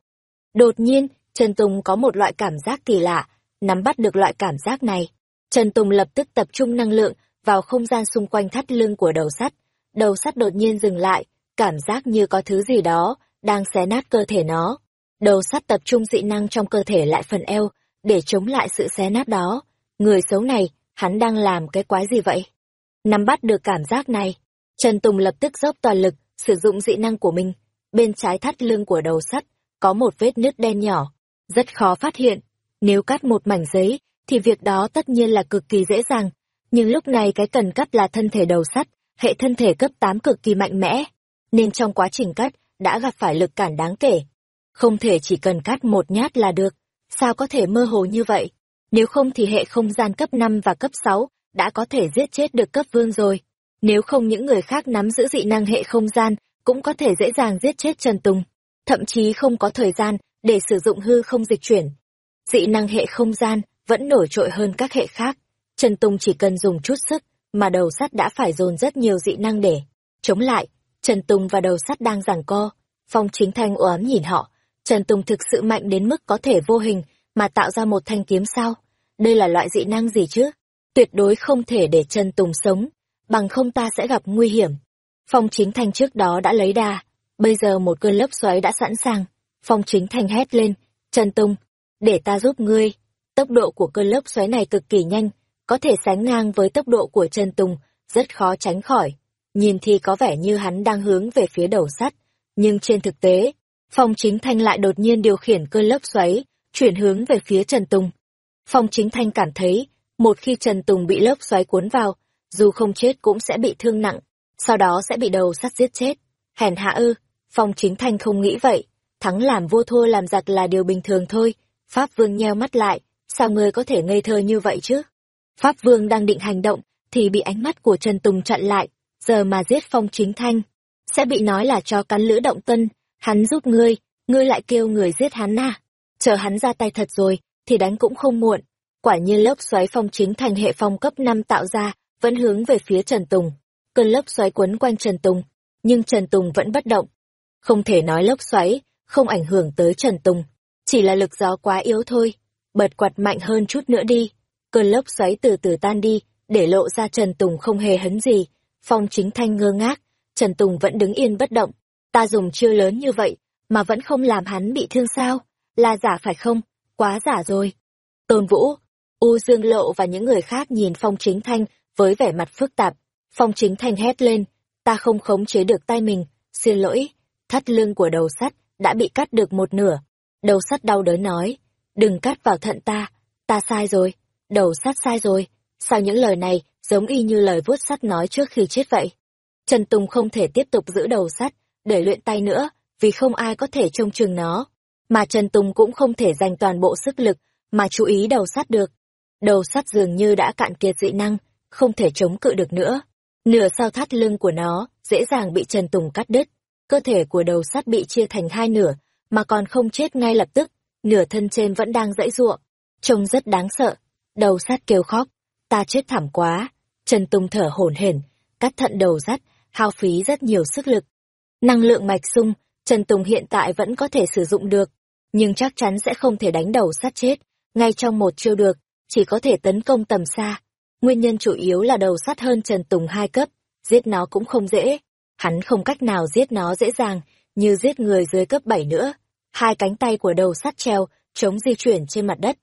Đột nhiên, Trần Tùng có một loại cảm giác kỳ lạ, nắm bắt được loại cảm giác này. Trần Tùng lập tức tập trung năng lượng vào không gian xung quanh thắt lưng của đầu sắt. Đầu sắt đột nhiên dừng lại, cảm giác như có thứ gì đó đang xé nát cơ thể nó. Đầu sắt tập trung dị năng trong cơ thể lại phần eo, để chống lại sự xé nát đó. Người xấu này, hắn đang làm cái quái gì vậy? Nắm bắt được cảm giác này, Trần Tùng lập tức dốc toàn lực, sử dụng dị năng của mình. Bên trái thắt lưng của đầu sắt, có một vết nứt đen nhỏ, rất khó phát hiện. Nếu cắt một mảnh giấy, thì việc đó tất nhiên là cực kỳ dễ dàng. Nhưng lúc này cái cần cắt là thân thể đầu sắt, hệ thân thể cấp 8 cực kỳ mạnh mẽ. Nên trong quá trình cắt, đã gặp phải lực cản đáng kể. Không thể chỉ cần cắt một nhát là được. Sao có thể mơ hồ như vậy? Nếu không thì hệ không gian cấp 5 và cấp 6 đã có thể giết chết được cấp vương rồi. Nếu không những người khác nắm giữ dị năng hệ không gian cũng có thể dễ dàng giết chết Trần Tùng. Thậm chí không có thời gian để sử dụng hư không dịch chuyển. Dị năng hệ không gian vẫn nổi trội hơn các hệ khác. Trần Tùng chỉ cần dùng chút sức, mà đầu sắt đã phải dồn rất nhiều dị năng để chống lại. Trần Tùng và đầu sắt đang giằng co. Phong chính thanh oám nhìn họ. Trần Tùng thực sự mạnh đến mức có thể vô hình mà tạo ra một thanh kiếm sao? Đây là loại dị năng gì chứ? Tuyệt đối không thể để Trần Tùng sống, bằng không ta sẽ gặp nguy hiểm. Phong chính thanh trước đó đã lấy đà, bây giờ một cơn lốc xoáy đã sẵn sàng. Phong chính thanh hét lên, Trần Tùng, để ta giúp ngươi. Tốc độ của cơn lốc xoáy này cực kỳ nhanh, có thể sánh ngang với tốc độ của Trần Tùng, rất khó tránh khỏi. Nhìn thì có vẻ như hắn đang hướng về phía đầu sắt, nhưng trên thực tế, Phong Chính Thanh lại đột nhiên điều khiển cơn lốc xoáy, chuyển hướng về phía Trần Tùng. Phong Chính Thanh cảm thấy, một khi Trần Tùng bị lốc xoáy cuốn vào, dù không chết cũng sẽ bị thương nặng, sau đó sẽ bị đầu sắt giết chết. Hèn hạ ư, Phong Chính Thanh không nghĩ vậy, thắng làm vua thua làm giặc là điều bình thường thôi. Pháp Vương nheo mắt lại, sao ngươi có thể ngây thơ như vậy chứ? Pháp Vương đang định hành động, thì bị ánh mắt của Trần Tùng chặn lại, giờ mà giết Phong Chính Thanh, sẽ bị nói là cho cắn lữ động tân, hắn giúp ngươi, ngươi lại kêu người giết hắn à. Chờ hắn ra tay thật rồi, thì đánh cũng không muộn. Quả nhiên lốc xoáy phong chính thành hệ phong cấp 5 tạo ra, vẫn hướng về phía Trần Tùng. Cơn lốc xoáy quấn quanh Trần Tùng, nhưng Trần Tùng vẫn bất động. Không thể nói lốc xoáy, không ảnh hưởng tới Trần Tùng. Chỉ là lực gió quá yếu thôi. Bật quạt mạnh hơn chút nữa đi. Cơn lốc xoáy từ từ tan đi, để lộ ra Trần Tùng không hề hấn gì. Phong chính thanh ngơ ngác, Trần Tùng vẫn đứng yên bất động. Ta dùng chiêu lớn như vậy, mà vẫn không làm hắn bị thương sao? Là giả phải không? Quá giả rồi. Tôn Vũ, U Dương Lộ và những người khác nhìn Phong Chính Thanh với vẻ mặt phức tạp. Phong Chính Thanh hét lên, ta không khống chế được tay mình, xin lỗi, thắt lưng của đầu sắt đã bị cắt được một nửa. Đầu sắt đau đớn nói, đừng cắt vào thận ta, ta sai rồi, đầu sắt sai rồi. Sao những lời này giống y như lời vuốt sắt nói trước khi chết vậy? Trần Tùng không thể tiếp tục giữ đầu sắt, để luyện tay nữa, vì không ai có thể trông chừng nó. Mà Trần Tùng cũng không thể dành toàn bộ sức lực, mà chú ý đầu sắt được. Đầu sắt dường như đã cạn kiệt dị năng, không thể chống cự được nữa. Nửa sau thắt lưng của nó, dễ dàng bị Trần Tùng cắt đứt. Cơ thể của đầu sắt bị chia thành hai nửa, mà còn không chết ngay lập tức, nửa thân trên vẫn đang dãy ruộng. Trông rất đáng sợ. Đầu sắt kêu khóc. Ta chết thảm quá. Trần Tùng thở hổn hển, cắt thận đầu sắt, hao phí rất nhiều sức lực. Năng lượng mạch sung, Trần Tùng hiện tại vẫn có thể sử dụng được, nhưng chắc chắn sẽ không thể đánh đầu sắt chết, ngay trong một chiêu được, chỉ có thể tấn công tầm xa. Nguyên nhân chủ yếu là đầu sắt hơn Trần Tùng hai cấp, giết nó cũng không dễ. Hắn không cách nào giết nó dễ dàng, như giết người dưới cấp 7 nữa. Hai cánh tay của đầu sắt treo, chống di chuyển trên mặt đất.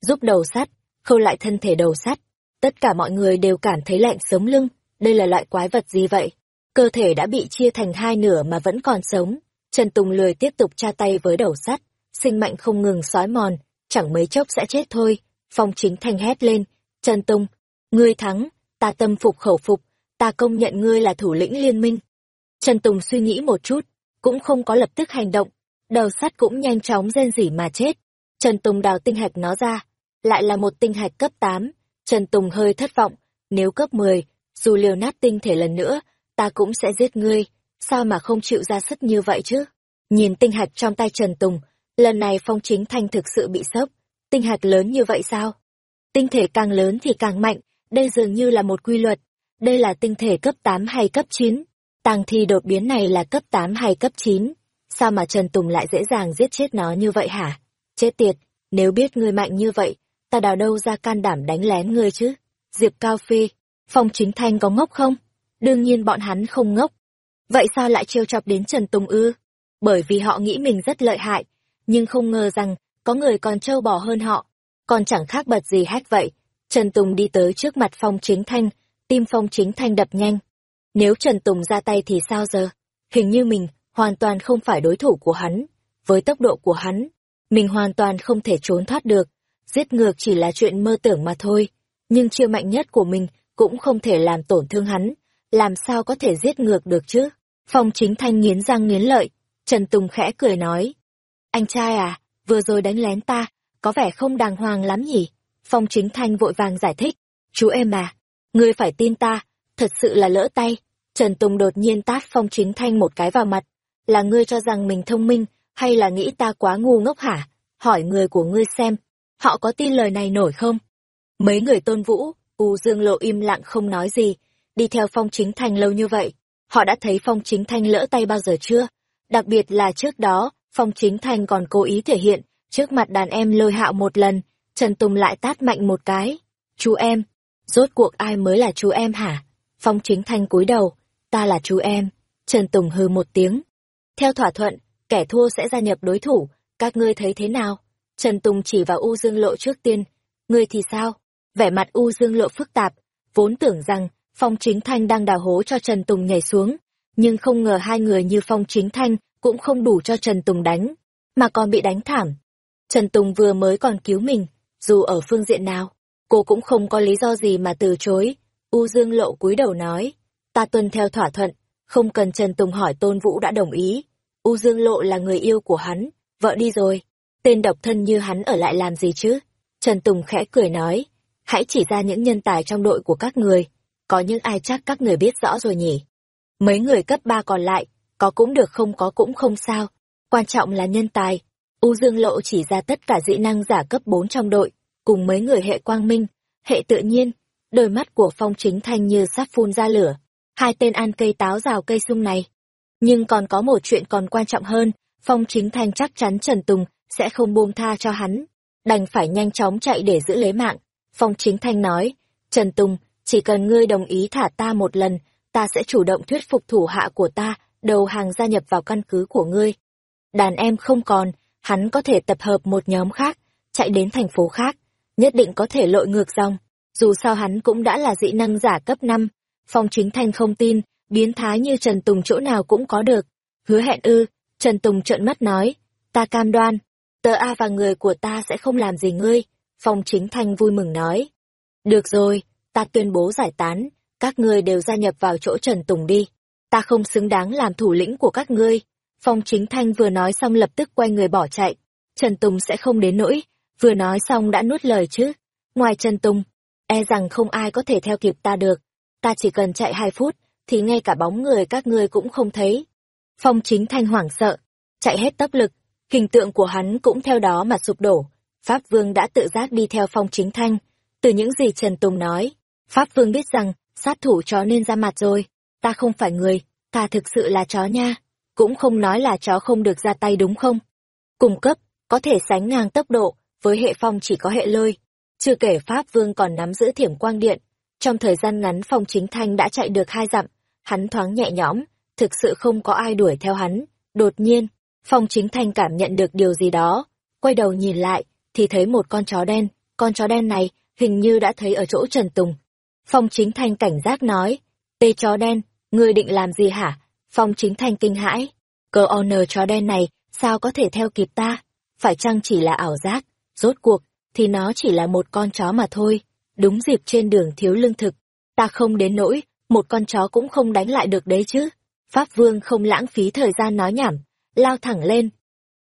Giúp đầu sắt, khâu lại thân thể đầu sắt. Tất cả mọi người đều cảm thấy lạnh sống lưng, đây là loại quái vật gì vậy? Cơ thể đã bị chia thành hai nửa mà vẫn còn sống. Trần Tùng lười tiếp tục tra tay với đầu sắt, sinh mệnh không ngừng sói mòn, chẳng mấy chốc sẽ chết thôi. Phong chính thanh hét lên, Trần Tùng, ngươi thắng, ta tâm phục khẩu phục, ta công nhận ngươi là thủ lĩnh liên minh. Trần Tùng suy nghĩ một chút, cũng không có lập tức hành động, đầu sắt cũng nhanh chóng rên rỉ mà chết. Trần Tùng đào tinh hạch nó ra, lại là một tinh hạch cấp 8, Trần Tùng hơi thất vọng, nếu cấp 10, dù liều nát tinh thể lần nữa, ta cũng sẽ giết ngươi, sao mà không chịu ra sức như vậy chứ? Nhìn tinh hạch trong tay Trần Tùng, lần này Phong Chính Thanh thực sự bị sốc, tinh hạch lớn như vậy sao? Tinh thể càng lớn thì càng mạnh, đây dường như là một quy luật, đây là tinh thể cấp 8 hay cấp 9, tàng thi đột biến này là cấp 8 hay cấp 9, sao mà Trần Tùng lại dễ dàng giết chết nó như vậy hả? Chết tiệt, nếu biết ngươi mạnh như vậy, ta đào đâu ra can đảm đánh lén ngươi chứ? Diệp Cao Phi, Phong Chính Thanh có ngốc không? Đương nhiên bọn hắn không ngốc. Vậy sao lại trêu chọc đến Trần Tùng ư? Bởi vì họ nghĩ mình rất lợi hại, nhưng không ngờ rằng có người còn trâu bò hơn họ. Còn chẳng khác bật gì hết vậy. Trần Tùng đi tới trước mặt Phong Chính Thanh, tim Phong Chính Thanh đập nhanh. Nếu Trần Tùng ra tay thì sao giờ? Hình như mình hoàn toàn không phải đối thủ của hắn. Với tốc độ của hắn, mình hoàn toàn không thể trốn thoát được. Giết ngược chỉ là chuyện mơ tưởng mà thôi. Nhưng chiêu mạnh nhất của mình cũng không thể làm tổn thương hắn làm sao có thể giết ngược được chứ? Phong chính thanh nghiến răng nghiến lợi, Trần Tùng khẽ cười nói. Anh trai à, vừa rồi đánh lén ta, có vẻ không đàng hoàng lắm nhỉ? Phong chính thanh vội vàng giải thích. Chú em à, ngươi phải tin ta, thật sự là lỡ tay. Trần Tùng đột nhiên tát Phong chính thanh một cái vào mặt. Là ngươi cho rằng mình thông minh, hay là nghĩ ta quá ngu ngốc hả? Hỏi người của ngươi xem, họ có tin lời này nổi không? Mấy người tôn vũ, U Dương Lộ im lặng không nói gì, đi theo Phong Chính Thanh lâu như vậy, họ đã thấy Phong Chính Thanh lỡ tay bao giờ chưa? Đặc biệt là trước đó, Phong Chính Thanh còn cố ý thể hiện, trước mặt đàn em lôi hạo một lần, Trần Tùng lại tát mạnh một cái. Chú em, rốt cuộc ai mới là chú em hả? Phong Chính Thanh cúi đầu, ta là chú em. Trần Tùng hư một tiếng. Theo thỏa thuận, kẻ thua sẽ gia nhập đối thủ, các ngươi thấy thế nào? Trần Tùng chỉ vào U Dương Lộ trước tiên. Ngươi thì sao? Vẻ mặt U Dương Lộ phức tạp, vốn tưởng rằng Phong Chính Thanh đang đào hố cho Trần Tùng nhảy xuống, nhưng không ngờ hai người như Phong Chính Thanh cũng không đủ cho Trần Tùng đánh, mà còn bị đánh thảm. Trần Tùng vừa mới còn cứu mình, dù ở phương diện nào, cô cũng không có lý do gì mà từ chối. U Dương Lộ cúi đầu nói, ta tuân theo thỏa thuận, không cần Trần Tùng hỏi Tôn Vũ đã đồng ý. U Dương Lộ là người yêu của hắn, vợ đi rồi. Tên độc thân như hắn ở lại làm gì chứ? Trần Tùng khẽ cười nói, hãy chỉ ra những nhân tài trong đội của các người. Có những ai chắc các người biết rõ rồi nhỉ? Mấy người cấp 3 còn lại, có cũng được không có cũng không sao. Quan trọng là nhân tài. U Dương Lộ chỉ ra tất cả dĩ năng giả cấp 4 trong đội, cùng mấy người hệ quang minh, hệ tự nhiên. Đôi mắt của Phong Chính Thanh như sắp phun ra lửa. Hai tên ăn cây táo rào cây sung này. Nhưng còn có một chuyện còn quan trọng hơn, Phong Chính Thanh chắc chắn Trần Tùng sẽ không buông tha cho hắn. Đành phải nhanh chóng chạy để giữ lấy mạng. Phong Chính Thanh nói, Trần Tùng, chỉ cần ngươi đồng ý thả ta một lần, ta sẽ chủ động thuyết phục thủ hạ của ta, đầu hàng gia nhập vào căn cứ của ngươi. Đàn em không còn, hắn có thể tập hợp một nhóm khác, chạy đến thành phố khác, nhất định có thể lội ngược dòng. Dù sao hắn cũng đã là dị năng giả cấp 5, Phong Chính Thanh không tin, biến thái như Trần Tùng chỗ nào cũng có được. Hứa hẹn ư, Trần Tùng trợn mắt nói, ta cam đoan, tờ A và người của ta sẽ không làm gì ngươi. Phong Chính Thanh vui mừng nói, được rồi, ta tuyên bố giải tán, các ngươi đều gia nhập vào chỗ Trần Tùng đi. Ta không xứng đáng làm thủ lĩnh của các ngươi. Phong Chính Thanh vừa nói xong lập tức quay người bỏ chạy. Trần Tùng sẽ không đến nỗi, vừa nói xong đã nuốt lời chứ. Ngoài Trần Tùng, e rằng không ai có thể theo kịp ta được. Ta chỉ cần chạy hai phút, thì ngay cả bóng người các ngươi cũng không thấy. Phong Chính Thanh hoảng sợ, chạy hết tốc lực, hình tượng của hắn cũng theo đó mà sụp đổ. Pháp Vương đã tự giác đi theo Phong Chính Thanh. Từ những gì Trần Tùng nói, Pháp Vương biết rằng sát thủ chó nên ra mặt rồi, ta không phải người, ta thực sự là chó nha, cũng không nói là chó không được ra tay đúng không? Cung cấp, có thể sánh ngang tốc độ, với hệ phong chỉ có hệ lôi, chưa kể Pháp Vương còn nắm giữ thiểm quang điện. Trong thời gian ngắn phong chính thanh đã chạy được hai dặm, hắn thoáng nhẹ nhõm, thực sự không có ai đuổi theo hắn. Đột nhiên, phong chính thanh cảm nhận được điều gì đó, quay đầu nhìn lại, thì thấy một con chó đen, con chó đen này hình như đã thấy ở chỗ Trần Tùng, Phong chính thanh cảnh giác nói, tê chó đen, ngươi định làm gì hả? Phong chính thanh kinh hãi, cơ honor chó đen này, sao có thể theo kịp ta? Phải chăng chỉ là ảo giác? Rốt cuộc, thì nó chỉ là một con chó mà thôi. Đúng dịp trên đường thiếu lương thực, ta không đến nỗi, một con chó cũng không đánh lại được đấy chứ. Pháp Vương không lãng phí thời gian nói nhảm, lao thẳng lên.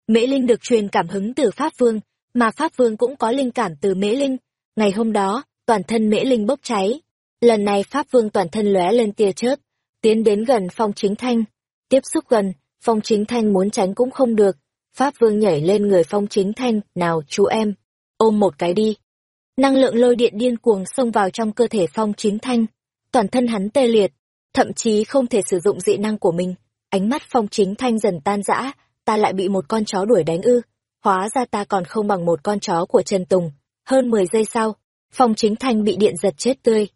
Mễ Linh được truyền cảm hứng từ Pháp Vương, mà Pháp Vương cũng có linh cảm từ Mễ Linh. Ngày hôm đó, toàn thân Mễ Linh bốc cháy, Lần này Pháp Vương toàn thân lóe lên tia chớp, tiến đến gần Phong Chính Thanh. Tiếp xúc gần, Phong Chính Thanh muốn tránh cũng không được. Pháp Vương nhảy lên người Phong Chính Thanh, nào chú em, ôm một cái đi. Năng lượng lôi điện điên cuồng xông vào trong cơ thể Phong Chính Thanh. Toàn thân hắn tê liệt, thậm chí không thể sử dụng dị năng của mình. Ánh mắt Phong Chính Thanh dần tan rã, ta lại bị một con chó đuổi đánh ư. Hóa ra ta còn không bằng một con chó của Trần Tùng. Hơn 10 giây sau, Phong Chính Thanh bị điện giật chết tươi.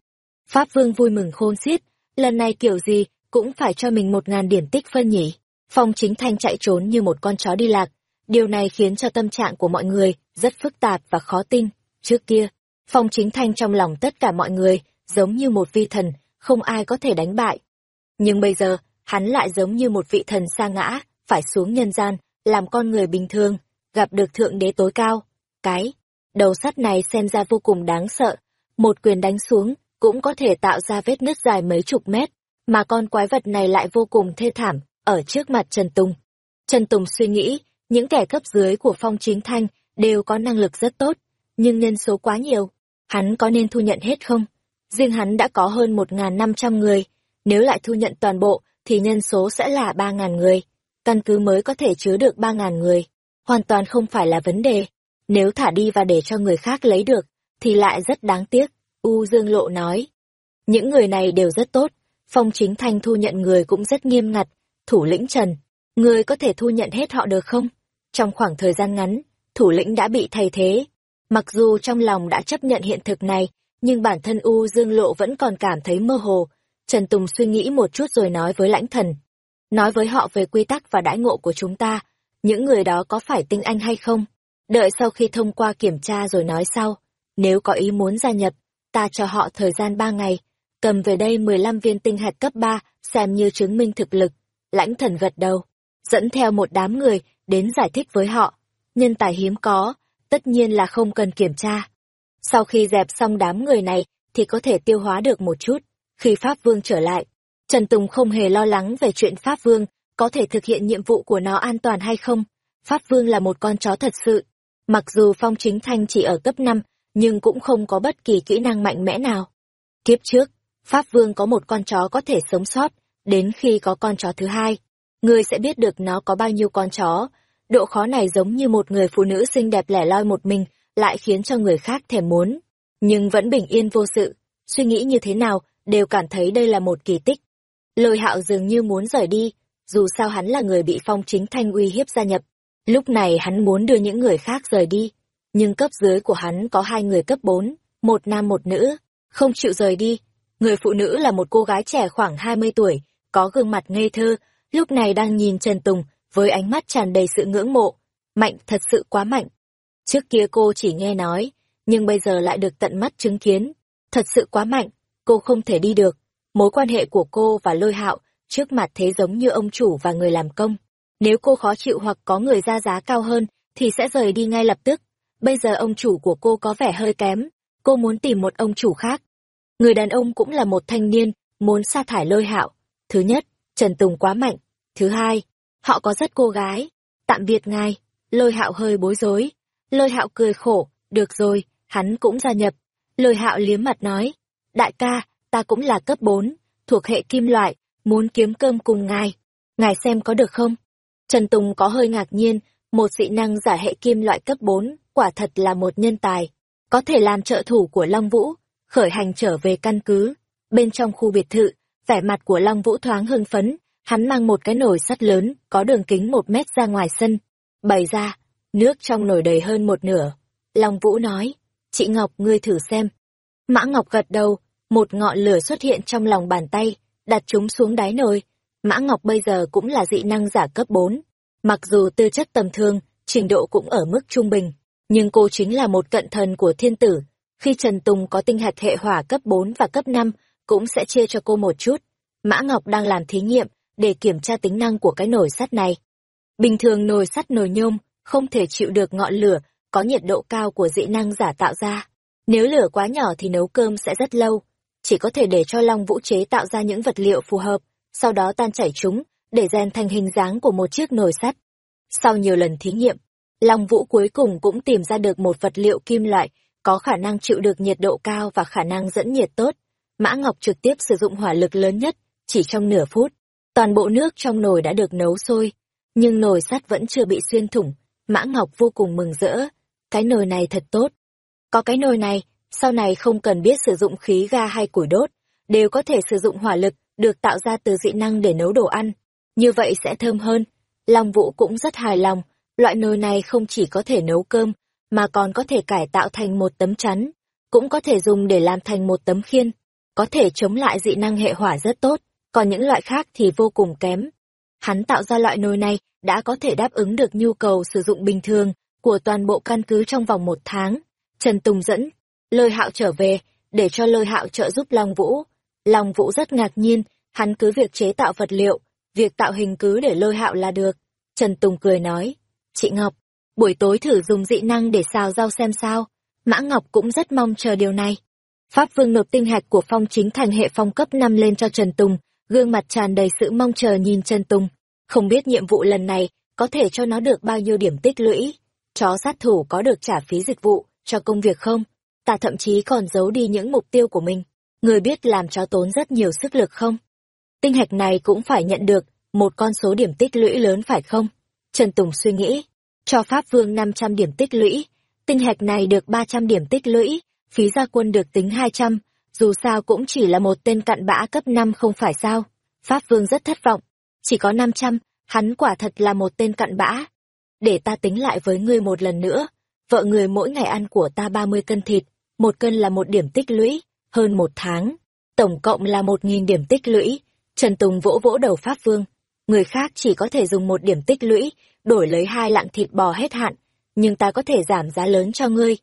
Pháp Vương vui mừng khôn xiết, lần này kiểu gì cũng phải cho mình một ngàn điểm tích phân nhỉ. Phong chính thanh chạy trốn như một con chó đi lạc, điều này khiến cho tâm trạng của mọi người rất phức tạp và khó tin. Trước kia, Phong chính thanh trong lòng tất cả mọi người giống như một vi thần, không ai có thể đánh bại. Nhưng bây giờ, hắn lại giống như một vị thần sa ngã, phải xuống nhân gian, làm con người bình thường, gặp được thượng đế tối cao. Cái, đầu sắt này xem ra vô cùng đáng sợ, một quyền đánh xuống, cũng có thể tạo ra vết nứt dài mấy chục mét, mà con quái vật này lại vô cùng thê thảm, ở trước mặt Trần Tùng. Trần Tùng suy nghĩ, những kẻ cấp dưới của Phong Chính Thanh đều có năng lực rất tốt, nhưng nhân số quá nhiều, hắn có nên thu nhận hết không? Riêng hắn đã có hơn 1.500 người, nếu lại thu nhận toàn bộ thì nhân số sẽ là 3.000 người, căn cứ mới có thể chứa được 3.000 người, hoàn toàn không phải là vấn đề. Nếu thả đi và để cho người khác lấy được, thì lại rất đáng tiếc. U Dương Lộ nói. Những người này đều rất tốt, Phong Chính Thanh thu nhận người cũng rất nghiêm ngặt, thủ lĩnh Trần, người có thể thu nhận hết họ được không? Trong khoảng thời gian ngắn, thủ lĩnh đã bị thay thế. Mặc dù trong lòng đã chấp nhận hiện thực này, nhưng bản thân U Dương Lộ vẫn còn cảm thấy mơ hồ. Trần Tùng suy nghĩ một chút rồi nói với lãnh thần. Nói với họ về quy tắc và đãi ngộ của chúng ta, những người đó có phải tinh anh hay không? Đợi sau khi thông qua kiểm tra rồi nói sau. Nếu có ý muốn gia nhập, ta cho họ thời gian ba ngày, cầm về đây 15 viên tinh hạt cấp 3, xem như chứng minh thực lực. Lãnh thần gật đầu, dẫn theo một đám người đến giải thích với họ. Nhân tài hiếm có, tất nhiên là không cần kiểm tra. Sau khi dẹp xong đám người này, thì có thể tiêu hóa được một chút. Khi Pháp Vương trở lại, Trần Tùng không hề lo lắng về chuyện Pháp Vương có thể thực hiện nhiệm vụ của nó an toàn hay không. Pháp Vương là một con chó thật sự. Mặc dù Phong Chính Thanh chỉ ở cấp 5, nhưng cũng không có bất kỳ kỹ năng mạnh mẽ nào. Kiếp trước, Pháp Vương có một con chó có thể sống sót, đến khi có con chó thứ hai, ngươi sẽ biết được nó có bao nhiêu con chó. Độ khó này giống như một người phụ nữ xinh đẹp lẻ loi một mình, lại khiến cho người khác thèm muốn. Nhưng vẫn bình yên vô sự, suy nghĩ như thế nào, đều cảm thấy đây là một kỳ tích. Lôi hạo dường như muốn rời đi, dù sao hắn là người bị phong chính thanh uy hiếp gia nhập. Lúc này hắn muốn đưa những người khác rời đi, nhưng cấp dưới của hắn có hai người cấp 4, một nam một nữ, không chịu rời đi. Người phụ nữ là một cô gái trẻ khoảng 20 tuổi, có gương mặt ngây thơ, lúc này đang nhìn Trần Tùng với ánh mắt tràn đầy sự ngưỡng mộ. Mạnh, thật sự quá mạnh. Trước kia cô chỉ nghe nói, nhưng bây giờ lại được tận mắt chứng kiến. Thật sự quá mạnh, cô không thể đi được. Mối quan hệ của cô và lôi hạo trước mặt thế giống như ông chủ và người làm công. Nếu cô khó chịu hoặc có người ra giá cao hơn, thì sẽ rời đi ngay lập tức. Bây giờ ông chủ của cô có vẻ hơi kém, cô muốn tìm một ông chủ khác. Người đàn ông cũng là một thanh niên, muốn sa thải lôi hạo. Thứ nhất, Trần Tùng quá mạnh. Thứ hai, họ có rất cô gái. Tạm biệt ngài. Lôi hạo hơi bối rối. Lôi hạo cười khổ. Được rồi, hắn cũng gia nhập. Lôi hạo liếm mặt nói. Đại ca, ta cũng là cấp 4, thuộc hệ kim loại, muốn kiếm cơm cùng ngài. Ngài xem có được không? Trần Tùng có hơi ngạc nhiên, một dị năng giả hệ kim loại cấp 4, quả thật là một nhân tài. Có thể làm trợ thủ của Long Vũ, khởi hành trở về căn cứ. Bên trong khu biệt thự, vẻ mặt của Long Vũ thoáng hưng phấn, hắn mang một cái nồi sắt lớn, có đường kính một mét ra ngoài sân. Bày ra, nước trong nồi đầy hơn một nửa. Long Vũ nói, chị Ngọc ngươi thử xem. Mã Ngọc gật đầu, một ngọn lửa xuất hiện trong lòng bàn tay, đặt chúng xuống đáy nồi. Mã Ngọc bây giờ cũng là dị năng giả cấp 4. Mặc dù tư chất tầm thường, trình độ cũng ở mức trung bình, nhưng cô chính là một cận thần của thiên tử. Khi Trần Tùng có tinh hạch hệ hỏa cấp 4 và cấp 5, cũng sẽ chia cho cô một chút. Mã Ngọc đang làm thí nghiệm để kiểm tra tính năng của cái nồi sắt này. Bình thường nồi sắt nồi nhôm không thể chịu được ngọn lửa có nhiệt độ cao của dị năng giả tạo ra. Nếu lửa quá nhỏ thì nấu cơm sẽ rất lâu, chỉ có thể để cho Long Vũ chế tạo ra những vật liệu phù hợp, sau đó tan chảy chúng, để rèn thành hình dáng của một chiếc nồi sắt. Sau nhiều lần thí nghiệm, Long Vũ cuối cùng cũng tìm ra được một vật liệu kim loại có khả năng chịu được nhiệt độ cao và khả năng dẫn nhiệt tốt. Mã Ngọc trực tiếp sử dụng hỏa lực lớn nhất, chỉ trong nửa phút. Toàn bộ nước trong nồi đã được nấu sôi, nhưng nồi sắt vẫn chưa bị xuyên thủng. Mã Ngọc vô cùng mừng rỡ. Cái nồi này thật tốt. Có cái nồi này, sau này không cần biết sử dụng khí ga hay củi đốt, đều có thể sử dụng hỏa lực được tạo ra từ dị năng để nấu đồ ăn. Như vậy sẽ thơm hơn. Long Vũ cũng rất hài lòng, loại nồi này không chỉ có thể nấu cơm, mà còn có thể cải tạo thành một tấm chắn, cũng có thể dùng để làm thành một tấm khiên, có thể chống lại dị năng hệ hỏa rất tốt, còn những loại khác thì vô cùng kém. Hắn tạo ra loại nồi này đã có thể đáp ứng được nhu cầu sử dụng bình thường của toàn bộ căn cứ trong vòng một tháng. Trần Tùng dẫn, lôi hạo trở về, để cho lôi hạo trợ giúp Long Vũ. Long Vũ rất ngạc nhiên, hắn cứ việc chế tạo vật liệu, việc tạo hình cứ để lôi hạo là được. Trần Tùng cười nói, chị Ngọc, buổi tối thử dùng dị năng để xào rau xem sao. Mã Ngọc cũng rất mong chờ điều này. Pháp Vương nộp tinh hạch của phong chính thành hệ phong cấp 5 lên cho Trần Tùng, gương mặt tràn đầy sự mong chờ nhìn Trần Tùng. Không biết nhiệm vụ lần này có thể cho nó được bao nhiêu điểm tích lũy. Chó sát thủ có được trả phí dịch vụ cho công việc không? Ta thậm chí còn giấu đi những mục tiêu của mình. Người biết làm chó tốn rất nhiều sức lực không? Tinh hạch này cũng phải nhận được một con số điểm tích lũy lớn phải không? Trần Tùng suy nghĩ, cho Pháp Vương 500 điểm tích lũy, tinh hạch này được 300 điểm tích lũy, phí gia quân được tính 200, dù sao cũng chỉ là một tên cặn bã cấp 5 không phải sao. Pháp Vương rất thất vọng, chỉ có 500, hắn quả thật là một tên cặn bã. Để ta tính lại với ngươi một lần nữa, vợ người mỗi ngày ăn của ta 30 cân thịt, một cân là một điểm tích lũy, hơn một tháng, tổng cộng là 1.000 điểm tích lũy. Trần Tùng vỗ vỗ đầu Pháp Vương, người khác chỉ có thể dùng một điểm tích lũy, đổi lấy hai lạng thịt bò hết hạn, nhưng ta có thể giảm giá lớn cho ngươi.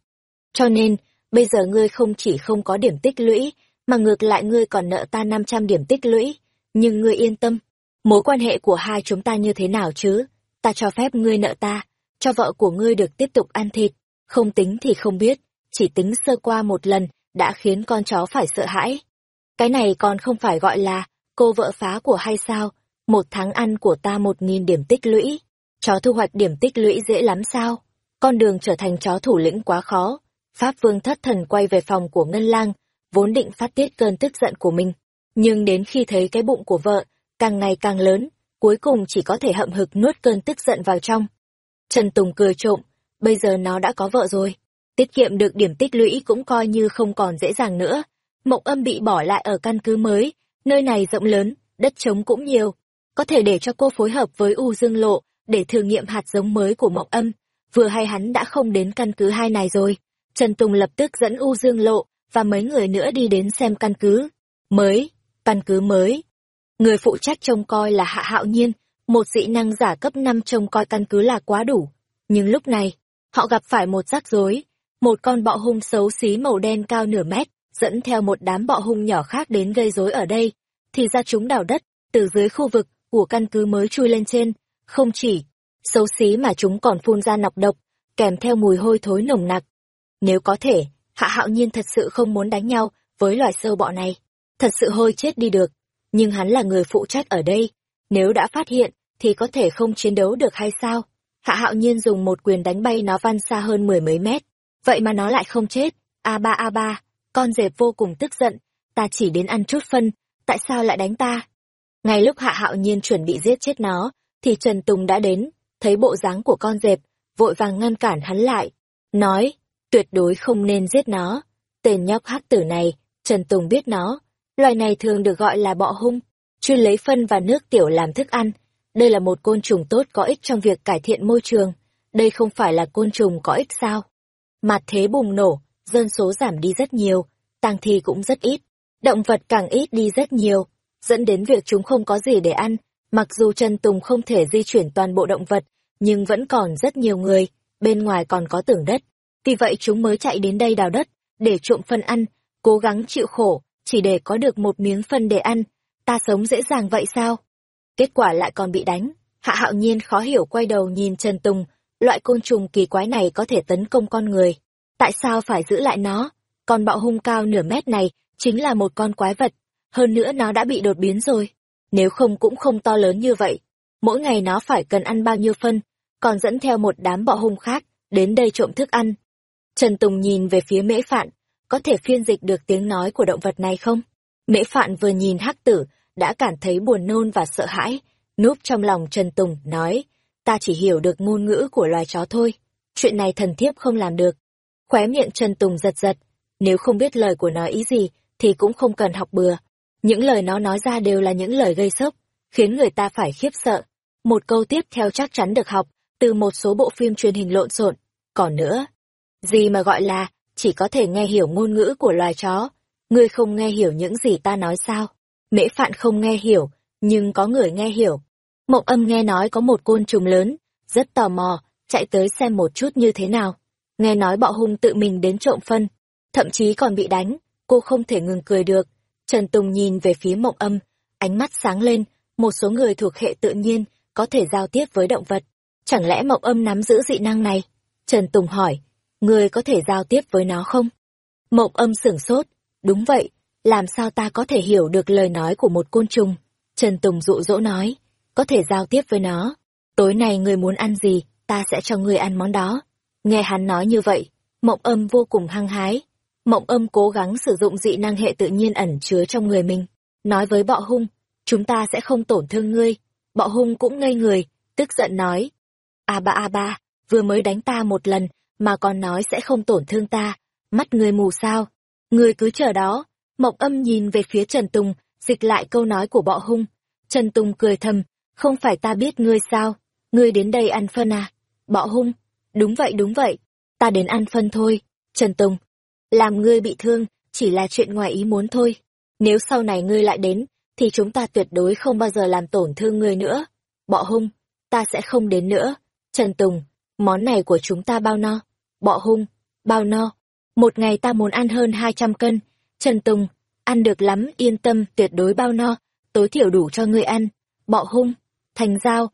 Cho nên, bây giờ ngươi không chỉ không có điểm tích lũy, mà ngược lại ngươi còn nợ ta 500 điểm tích lũy. Nhưng ngươi yên tâm, mối quan hệ của hai chúng ta như thế nào chứ? Ta cho phép ngươi nợ ta, cho vợ của ngươi được tiếp tục ăn thịt, không tính thì không biết, chỉ tính sơ qua một lần đã khiến con chó phải sợ hãi. Cái này còn không phải gọi là cô vợ phá của hay sao? Một tháng ăn của ta một nghìn điểm tích lũy. Chó thu hoạch điểm tích lũy dễ lắm sao? Con đường trở thành chó thủ lĩnh quá khó. Pháp vương thất thần quay về phòng của Ngân Lang, vốn định phát tiết cơn tức giận của mình. Nhưng đến khi thấy cái bụng của vợ, càng ngày càng lớn, cuối cùng chỉ có thể hậm hực nuốt cơn tức giận vào trong. Trần Tùng cười trộm, bây giờ nó đã có vợ rồi. Tiết kiệm được điểm tích lũy cũng coi như không còn dễ dàng nữa. Mộng âm bị bỏ lại ở căn cứ mới, nơi này rộng lớn, đất trống cũng nhiều. Có thể để cho cô phối hợp với U Dương Lộ để thử nghiệm hạt giống mới của mộng âm. Vừa hay hắn đã không đến căn cứ hai này rồi. Trần Tùng lập tức dẫn U Dương Lộ và mấy người nữa đi đến xem căn cứ. Mới, căn cứ mới. Người phụ trách trông coi là Hạ Hạo Nhiên, một dị năng giả cấp 5 trông coi căn cứ là quá đủ. Nhưng lúc này, họ gặp phải một rắc rối. Một con bọ hung xấu xí màu đen cao nửa mét, dẫn theo một đám bọ hung nhỏ khác đến gây rối ở đây. Thì ra chúng đào đất, từ dưới khu vực của căn cứ mới chui lên trên. Không chỉ xấu xí mà chúng còn phun ra nọc độc, kèm theo mùi hôi thối nồng nặc. Nếu có thể, Hạ Hạo Nhiên thật sự không muốn đánh nhau với loài sâu bọ này. Thật sự hôi chết đi được. Nhưng hắn là người phụ trách ở đây. Nếu đã phát hiện, thì có thể không chiến đấu được hay sao? Hạ Hạo Nhiên dùng một quyền đánh bay nó văn xa hơn mười mấy mét. Vậy mà nó lại không chết. a ba a ba con dẹp vô cùng tức giận. Ta chỉ đến ăn chút phân, tại sao lại đánh ta? Ngay lúc Hạ Hạo Nhiên chuẩn bị giết chết nó, thì Trần Tùng đã đến, thấy bộ dáng của con dẹp, vội vàng ngăn cản hắn lại. Nói, tuyệt đối không nên giết nó. Tên nhóc hắc tử này, Trần Tùng biết nó. Loài này thường được gọi là bọ hung, chuyên lấy phân và nước tiểu làm thức ăn. Đây là một côn trùng tốt có ích trong việc cải thiện môi trường. Đây không phải là côn trùng có ích sao? Mặt thế bùng nổ, dân số giảm đi rất nhiều, tang thi cũng rất ít. Động vật càng ít đi rất nhiều, dẫn đến việc chúng không có gì để ăn. Mặc dù Trần Tùng không thể di chuyển toàn bộ động vật, nhưng vẫn còn rất nhiều người, bên ngoài còn có tưởng đất. Vì vậy chúng mới chạy đến đây đào đất, để trộm phân ăn, cố gắng chịu khổ, chỉ để có được một miếng phân để ăn. Ta sống dễ dàng vậy sao? Kết quả lại còn bị đánh. Hạ hạo nhiên khó hiểu quay đầu nhìn Trần Tùng, loại côn trùng kỳ quái này có thể tấn công con người. Tại sao phải giữ lại nó? Con bạo hung cao nửa mét này chính là một con quái vật. Hơn nữa nó đã bị đột biến rồi. Nếu không cũng không to lớn như vậy. Mỗi ngày nó phải cần ăn bao nhiêu phân, còn dẫn theo một đám bọ hung khác, đến đây trộm thức ăn. Trần Tùng nhìn về phía mễ phạn, có thể phiên dịch được tiếng nói của động vật này không? Mễ phạn vừa nhìn hắc tử, đã cảm thấy buồn nôn và sợ hãi, núp trong lòng Trần Tùng, nói, ta chỉ hiểu được ngôn ngữ của loài chó thôi, chuyện này thần thiếp không làm được. Khóe miệng Trần Tùng giật giật, nếu không biết lời của nó ý gì, thì cũng không cần học bừa. Những lời nó nói ra đều là những lời gây sốc, khiến người ta phải khiếp sợ. Một câu tiếp theo chắc chắn được học, từ một số bộ phim truyền hình lộn xộn. Còn nữa, gì mà gọi là, chỉ có thể nghe hiểu ngôn ngữ của loài chó. Ngươi không nghe hiểu những gì ta nói sao? Mễ phạn không nghe hiểu, nhưng có người nghe hiểu. Mộng âm nghe nói có một côn trùng lớn, rất tò mò, chạy tới xem một chút như thế nào. Nghe nói bọ hung tự mình đến trộm phân, thậm chí còn bị đánh, cô không thể ngừng cười được. Trần Tùng nhìn về phía mộng âm, ánh mắt sáng lên, một số người thuộc hệ tự nhiên có thể giao tiếp với động vật. Chẳng lẽ mộng âm nắm giữ dị năng này? Trần Tùng hỏi, người có thể giao tiếp với nó không? Mộng âm sửng sốt, đúng vậy, làm sao ta có thể hiểu được lời nói của một côn trùng? Trần Tùng dụ dỗ nói, có thể giao tiếp với nó. Tối nay người muốn ăn gì, ta sẽ cho người ăn món đó. Nghe hắn nói như vậy, mộng âm vô cùng hăng hái. Mộng âm cố gắng sử dụng dị năng hệ tự nhiên ẩn chứa trong người mình. Nói với bọ hung, chúng ta sẽ không tổn thương ngươi. Bọ hung cũng ngây người, tức giận nói. A ba a ba, vừa mới đánh ta một lần, mà còn nói sẽ không tổn thương ta. Mắt người mù sao? người cứ chờ đó. mộc âm nhìn về phía Trần Tùng, dịch lại câu nói của bọ hung. Trần Tùng cười thầm, không phải ta biết ngươi sao? Ngươi đến đây ăn phân à? Bọ hung, đúng vậy đúng vậy, ta đến ăn phân thôi. Trần Tùng, làm ngươi bị thương, chỉ là chuyện ngoài ý muốn thôi. Nếu sau này ngươi lại đến, thì chúng ta tuyệt đối không bao giờ làm tổn thương ngươi nữa. Bọ hung, ta sẽ không đến nữa. Trần Tùng, món này của chúng ta bao no? Bọ hung, bao no. Một ngày ta muốn ăn hơn 200 cân. Trần Tùng, ăn được lắm, yên tâm, tuyệt đối bao no, tối thiểu đủ cho ngươi ăn. Bọ hung, thành giao.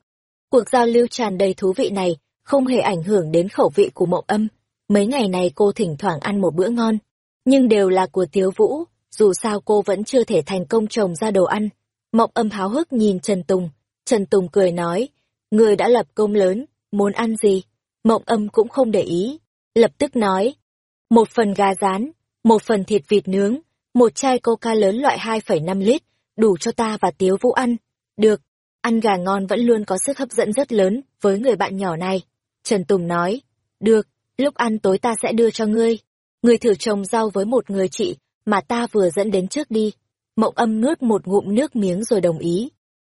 Cuộc giao lưu tràn đầy thú vị này, không hề ảnh hưởng đến khẩu vị của mộng âm. Mấy ngày này cô thỉnh thoảng ăn một bữa ngon, nhưng đều là của Tiếu Vũ, dù sao cô vẫn chưa thể thành công trồng ra đồ ăn. Mộng âm háo hức nhìn Trần Tùng, Trần Tùng cười nói, người đã lập công lớn, muốn ăn gì? Mộng âm cũng không để ý, lập tức nói, một phần gà rán, một phần thịt vịt nướng, một chai coca lớn loại 2,5 lít, đủ cho ta và Tiếu Vũ ăn. Được, ăn gà ngon vẫn luôn có sức hấp dẫn rất lớn với người bạn nhỏ này. Trần Tùng nói, được, lúc ăn tối ta sẽ đưa cho ngươi. Ngươi thử trồng rau với một người chị mà ta vừa dẫn đến trước đi. Mộng âm nuốt một ngụm nước miếng rồi đồng ý.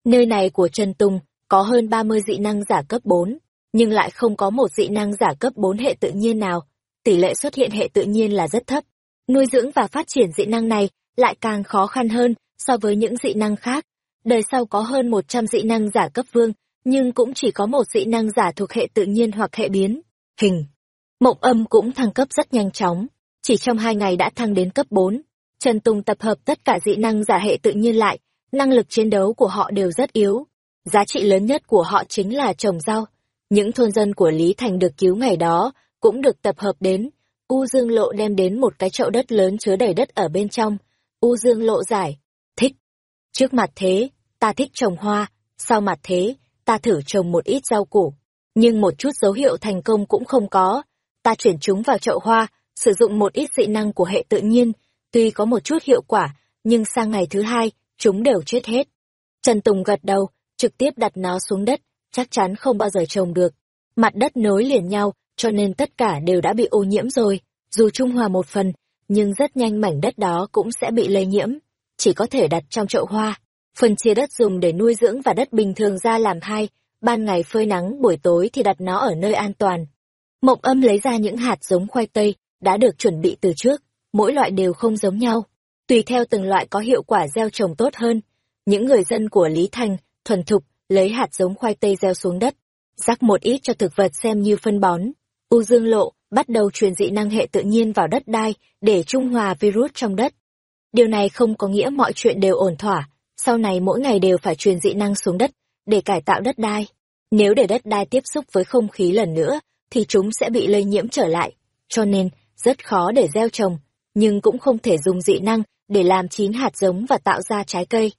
Nơi này của Trần Tùng có hơn 30 dị năng giả cấp 4, nhưng lại không có một dị năng giả cấp 4 hệ tự nhiên nào. Tỷ lệ xuất hiện hệ tự nhiên là rất thấp. Nuôi dưỡng và phát triển dị năng này lại càng khó khăn hơn so với những dị năng khác. Đời sau có hơn 100 dị năng giả cấp vương, nhưng cũng chỉ có một dị năng giả thuộc hệ tự nhiên hoặc hệ biến. Hình. Mộng âm cũng thăng cấp rất nhanh chóng, chỉ trong hai ngày đã thăng đến cấp 4. Trần Tùng tập hợp tất cả dị năng giả hệ tự nhiên lại, năng lực chiến đấu của họ đều rất yếu. Giá trị lớn nhất của họ chính là trồng rau. Những thôn dân của Lý Thành được cứu ngày đó cũng được tập hợp đến. U Dương Lộ đem đến một cái chậu đất lớn chứa đầy đất ở bên trong. U Dương Lộ giải, thích. Trước mặt thế, ta thích trồng hoa, sau mặt thế, ta thử trồng một ít rau củ. Nhưng một chút dấu hiệu thành công cũng không có. Ta chuyển chúng vào chậu hoa, sử dụng một ít dị năng của hệ tự nhiên, tuy có một chút hiệu quả, nhưng sang ngày thứ hai, chúng đều chết hết. Trần Tùng gật đầu, trực tiếp đặt nó xuống đất, chắc chắn không bao giờ trồng được. Mặt đất nối liền nhau, cho nên tất cả đều đã bị ô nhiễm rồi, dù trung hòa một phần, nhưng rất nhanh mảnh đất đó cũng sẽ bị lây nhiễm, chỉ có thể đặt trong chậu hoa. Phần chia đất dùng để nuôi dưỡng và đất bình thường ra làm hai, ban ngày phơi nắng, buổi tối thì đặt nó ở nơi an toàn. Mộng âm lấy ra những hạt giống khoai tây, đã được chuẩn bị từ trước, mỗi loại đều không giống nhau. Tùy theo từng loại có hiệu quả gieo trồng tốt hơn, những người dân của Lý Thành, thuần thục, lấy hạt giống khoai tây gieo xuống đất, rắc một ít cho thực vật xem như phân bón. U Dương Lộ bắt đầu truyền dị năng hệ tự nhiên vào đất đai để trung hòa virus trong đất. Điều này không có nghĩa mọi chuyện đều ổn thỏa, sau này mỗi ngày đều phải truyền dị năng xuống đất để cải tạo đất đai. Nếu để đất đai tiếp xúc với không khí lần nữa, thì chúng sẽ bị lây nhiễm trở lại. Cho nên, rất khó để gieo trồng, nhưng cũng không thể dùng dị năng để làm chín hạt giống và tạo ra trái cây.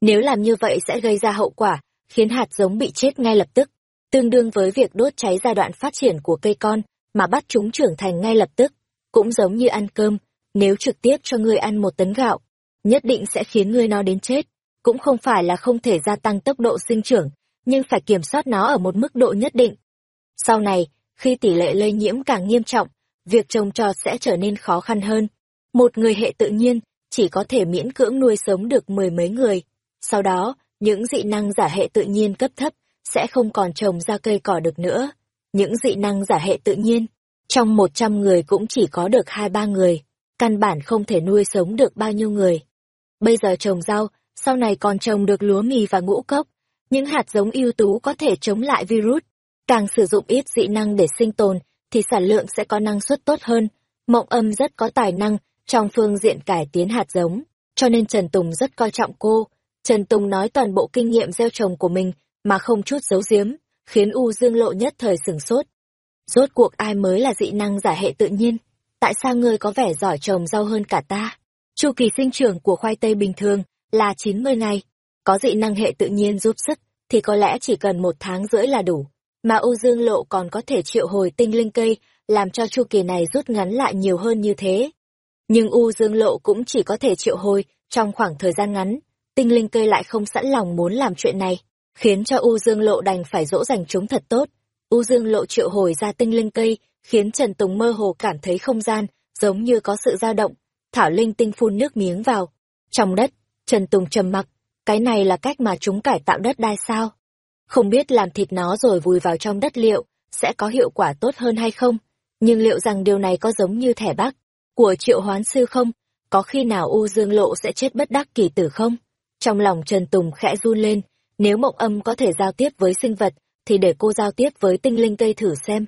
Nếu làm như vậy sẽ gây ra hậu quả, khiến hạt giống bị chết ngay lập tức, tương đương với việc đốt cháy giai đoạn phát triển của cây con, mà bắt chúng trưởng thành ngay lập tức. Cũng giống như ăn cơm, nếu trực tiếp cho ngươi ăn một tấn gạo, nhất định sẽ khiến ngươi nó đến chết. Cũng không phải là không thể gia tăng tốc độ sinh trưởng, nhưng phải kiểm soát nó ở một mức độ nhất định. Sau này, khi tỷ lệ lây nhiễm càng nghiêm trọng, việc trồng trọt sẽ trở nên khó khăn hơn. Một người hệ tự nhiên chỉ có thể miễn cưỡng nuôi sống được mười mấy người. Sau đó, những dị năng giả hệ tự nhiên cấp thấp sẽ không còn trồng ra cây cỏ được nữa. Những dị năng giả hệ tự nhiên, trong một trăm người cũng chỉ có được hai ba người, căn bản không thể nuôi sống được bao nhiêu người. Bây giờ trồng rau, sau này còn trồng được lúa mì và ngũ cốc. Những hạt giống ưu tú có thể chống lại virus. Càng sử dụng ít dị năng để sinh tồn, thì sản lượng sẽ có năng suất tốt hơn. Mộng âm rất có tài năng trong phương diện cải tiến hạt giống, cho nên Trần Tùng rất coi trọng cô. Trần Tùng nói toàn bộ kinh nghiệm gieo trồng của mình mà không chút giấu giếm, khiến U Dương Lộ nhất thời sửng sốt. Rốt cuộc ai mới là dị năng giả hệ tự nhiên? Tại sao ngươi có vẻ giỏi trồng rau hơn cả ta? Chu kỳ sinh trưởng của khoai tây bình thường là 90 ngày. Có dị năng hệ tự nhiên giúp sức, thì có lẽ chỉ cần một tháng rưỡi là đủ. Mà U Dương Lộ còn có thể triệu hồi tinh linh cây, làm cho chu kỳ này rút ngắn lại nhiều hơn như thế. Nhưng U Dương Lộ cũng chỉ có thể triệu hồi trong khoảng thời gian ngắn, tinh linh cây lại không sẵn lòng muốn làm chuyện này, khiến cho U Dương Lộ đành phải dỗ dành chúng thật tốt. U Dương Lộ triệu hồi ra tinh linh cây, khiến Trần Tùng mơ hồ cảm thấy không gian, giống như có sự dao động. Thảo Linh tinh phun nước miếng vào. Trong đất, Trần Tùng trầm mặc, cái này là cách mà chúng cải tạo đất đai sao? Không biết làm thịt nó rồi vùi vào trong đất liệu, sẽ có hiệu quả tốt hơn hay không? Nhưng liệu rằng điều này có giống như thẻ bác của triệu hoán sư không? Có khi nào U Dương Lộ sẽ chết bất đắc kỳ tử không? Trong lòng Trần Tùng khẽ run lên, nếu mộng âm có thể giao tiếp với sinh vật, thì để cô giao tiếp với tinh linh cây thử xem.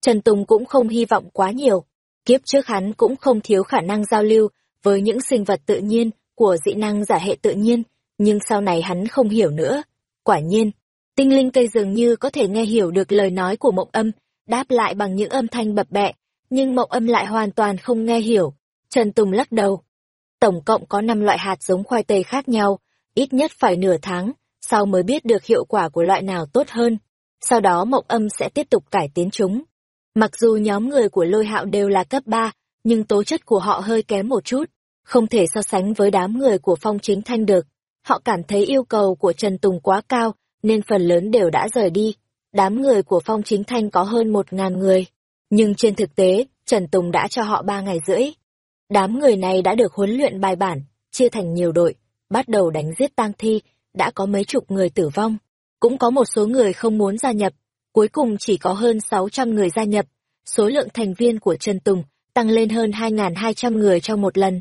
Trần Tùng cũng không hy vọng quá nhiều. Kiếp trước hắn cũng không thiếu khả năng giao lưu với những sinh vật tự nhiên của dị năng giả hệ tự nhiên, nhưng sau này hắn không hiểu nữa. Quả nhiên, tinh linh cây dường như có thể nghe hiểu được lời nói của mộng âm, đáp lại bằng những âm thanh bập bẹ, nhưng mộng âm lại hoàn toàn không nghe hiểu. Trần Tùng lắc đầu. Tổng cộng có 5 loại hạt giống khoai tây khác nhau, ít nhất phải nửa tháng, sau mới biết được hiệu quả của loại nào tốt hơn. Sau đó mộng âm sẽ tiếp tục cải tiến chúng. Mặc dù nhóm người của lôi hạo đều là cấp 3, nhưng tố chất của họ hơi kém một chút, không thể so sánh với đám người của phong chính thanh được. Họ cảm thấy yêu cầu của Trần Tùng quá cao, nên phần lớn đều đã rời đi. Đám người của phong chính thanh có hơn một ngàn người. Nhưng trên thực tế, Trần Tùng đã cho họ ba ngày rưỡi. Đám người này đã được huấn luyện bài bản, chia thành nhiều đội, bắt đầu đánh giết tang thi, đã có mấy chục người tử vong. Cũng có một số người không muốn gia nhập, cuối cùng chỉ có hơn 600 người gia nhập. Số lượng thành viên của Trần Tùng tăng lên hơn 2.200 người trong một lần.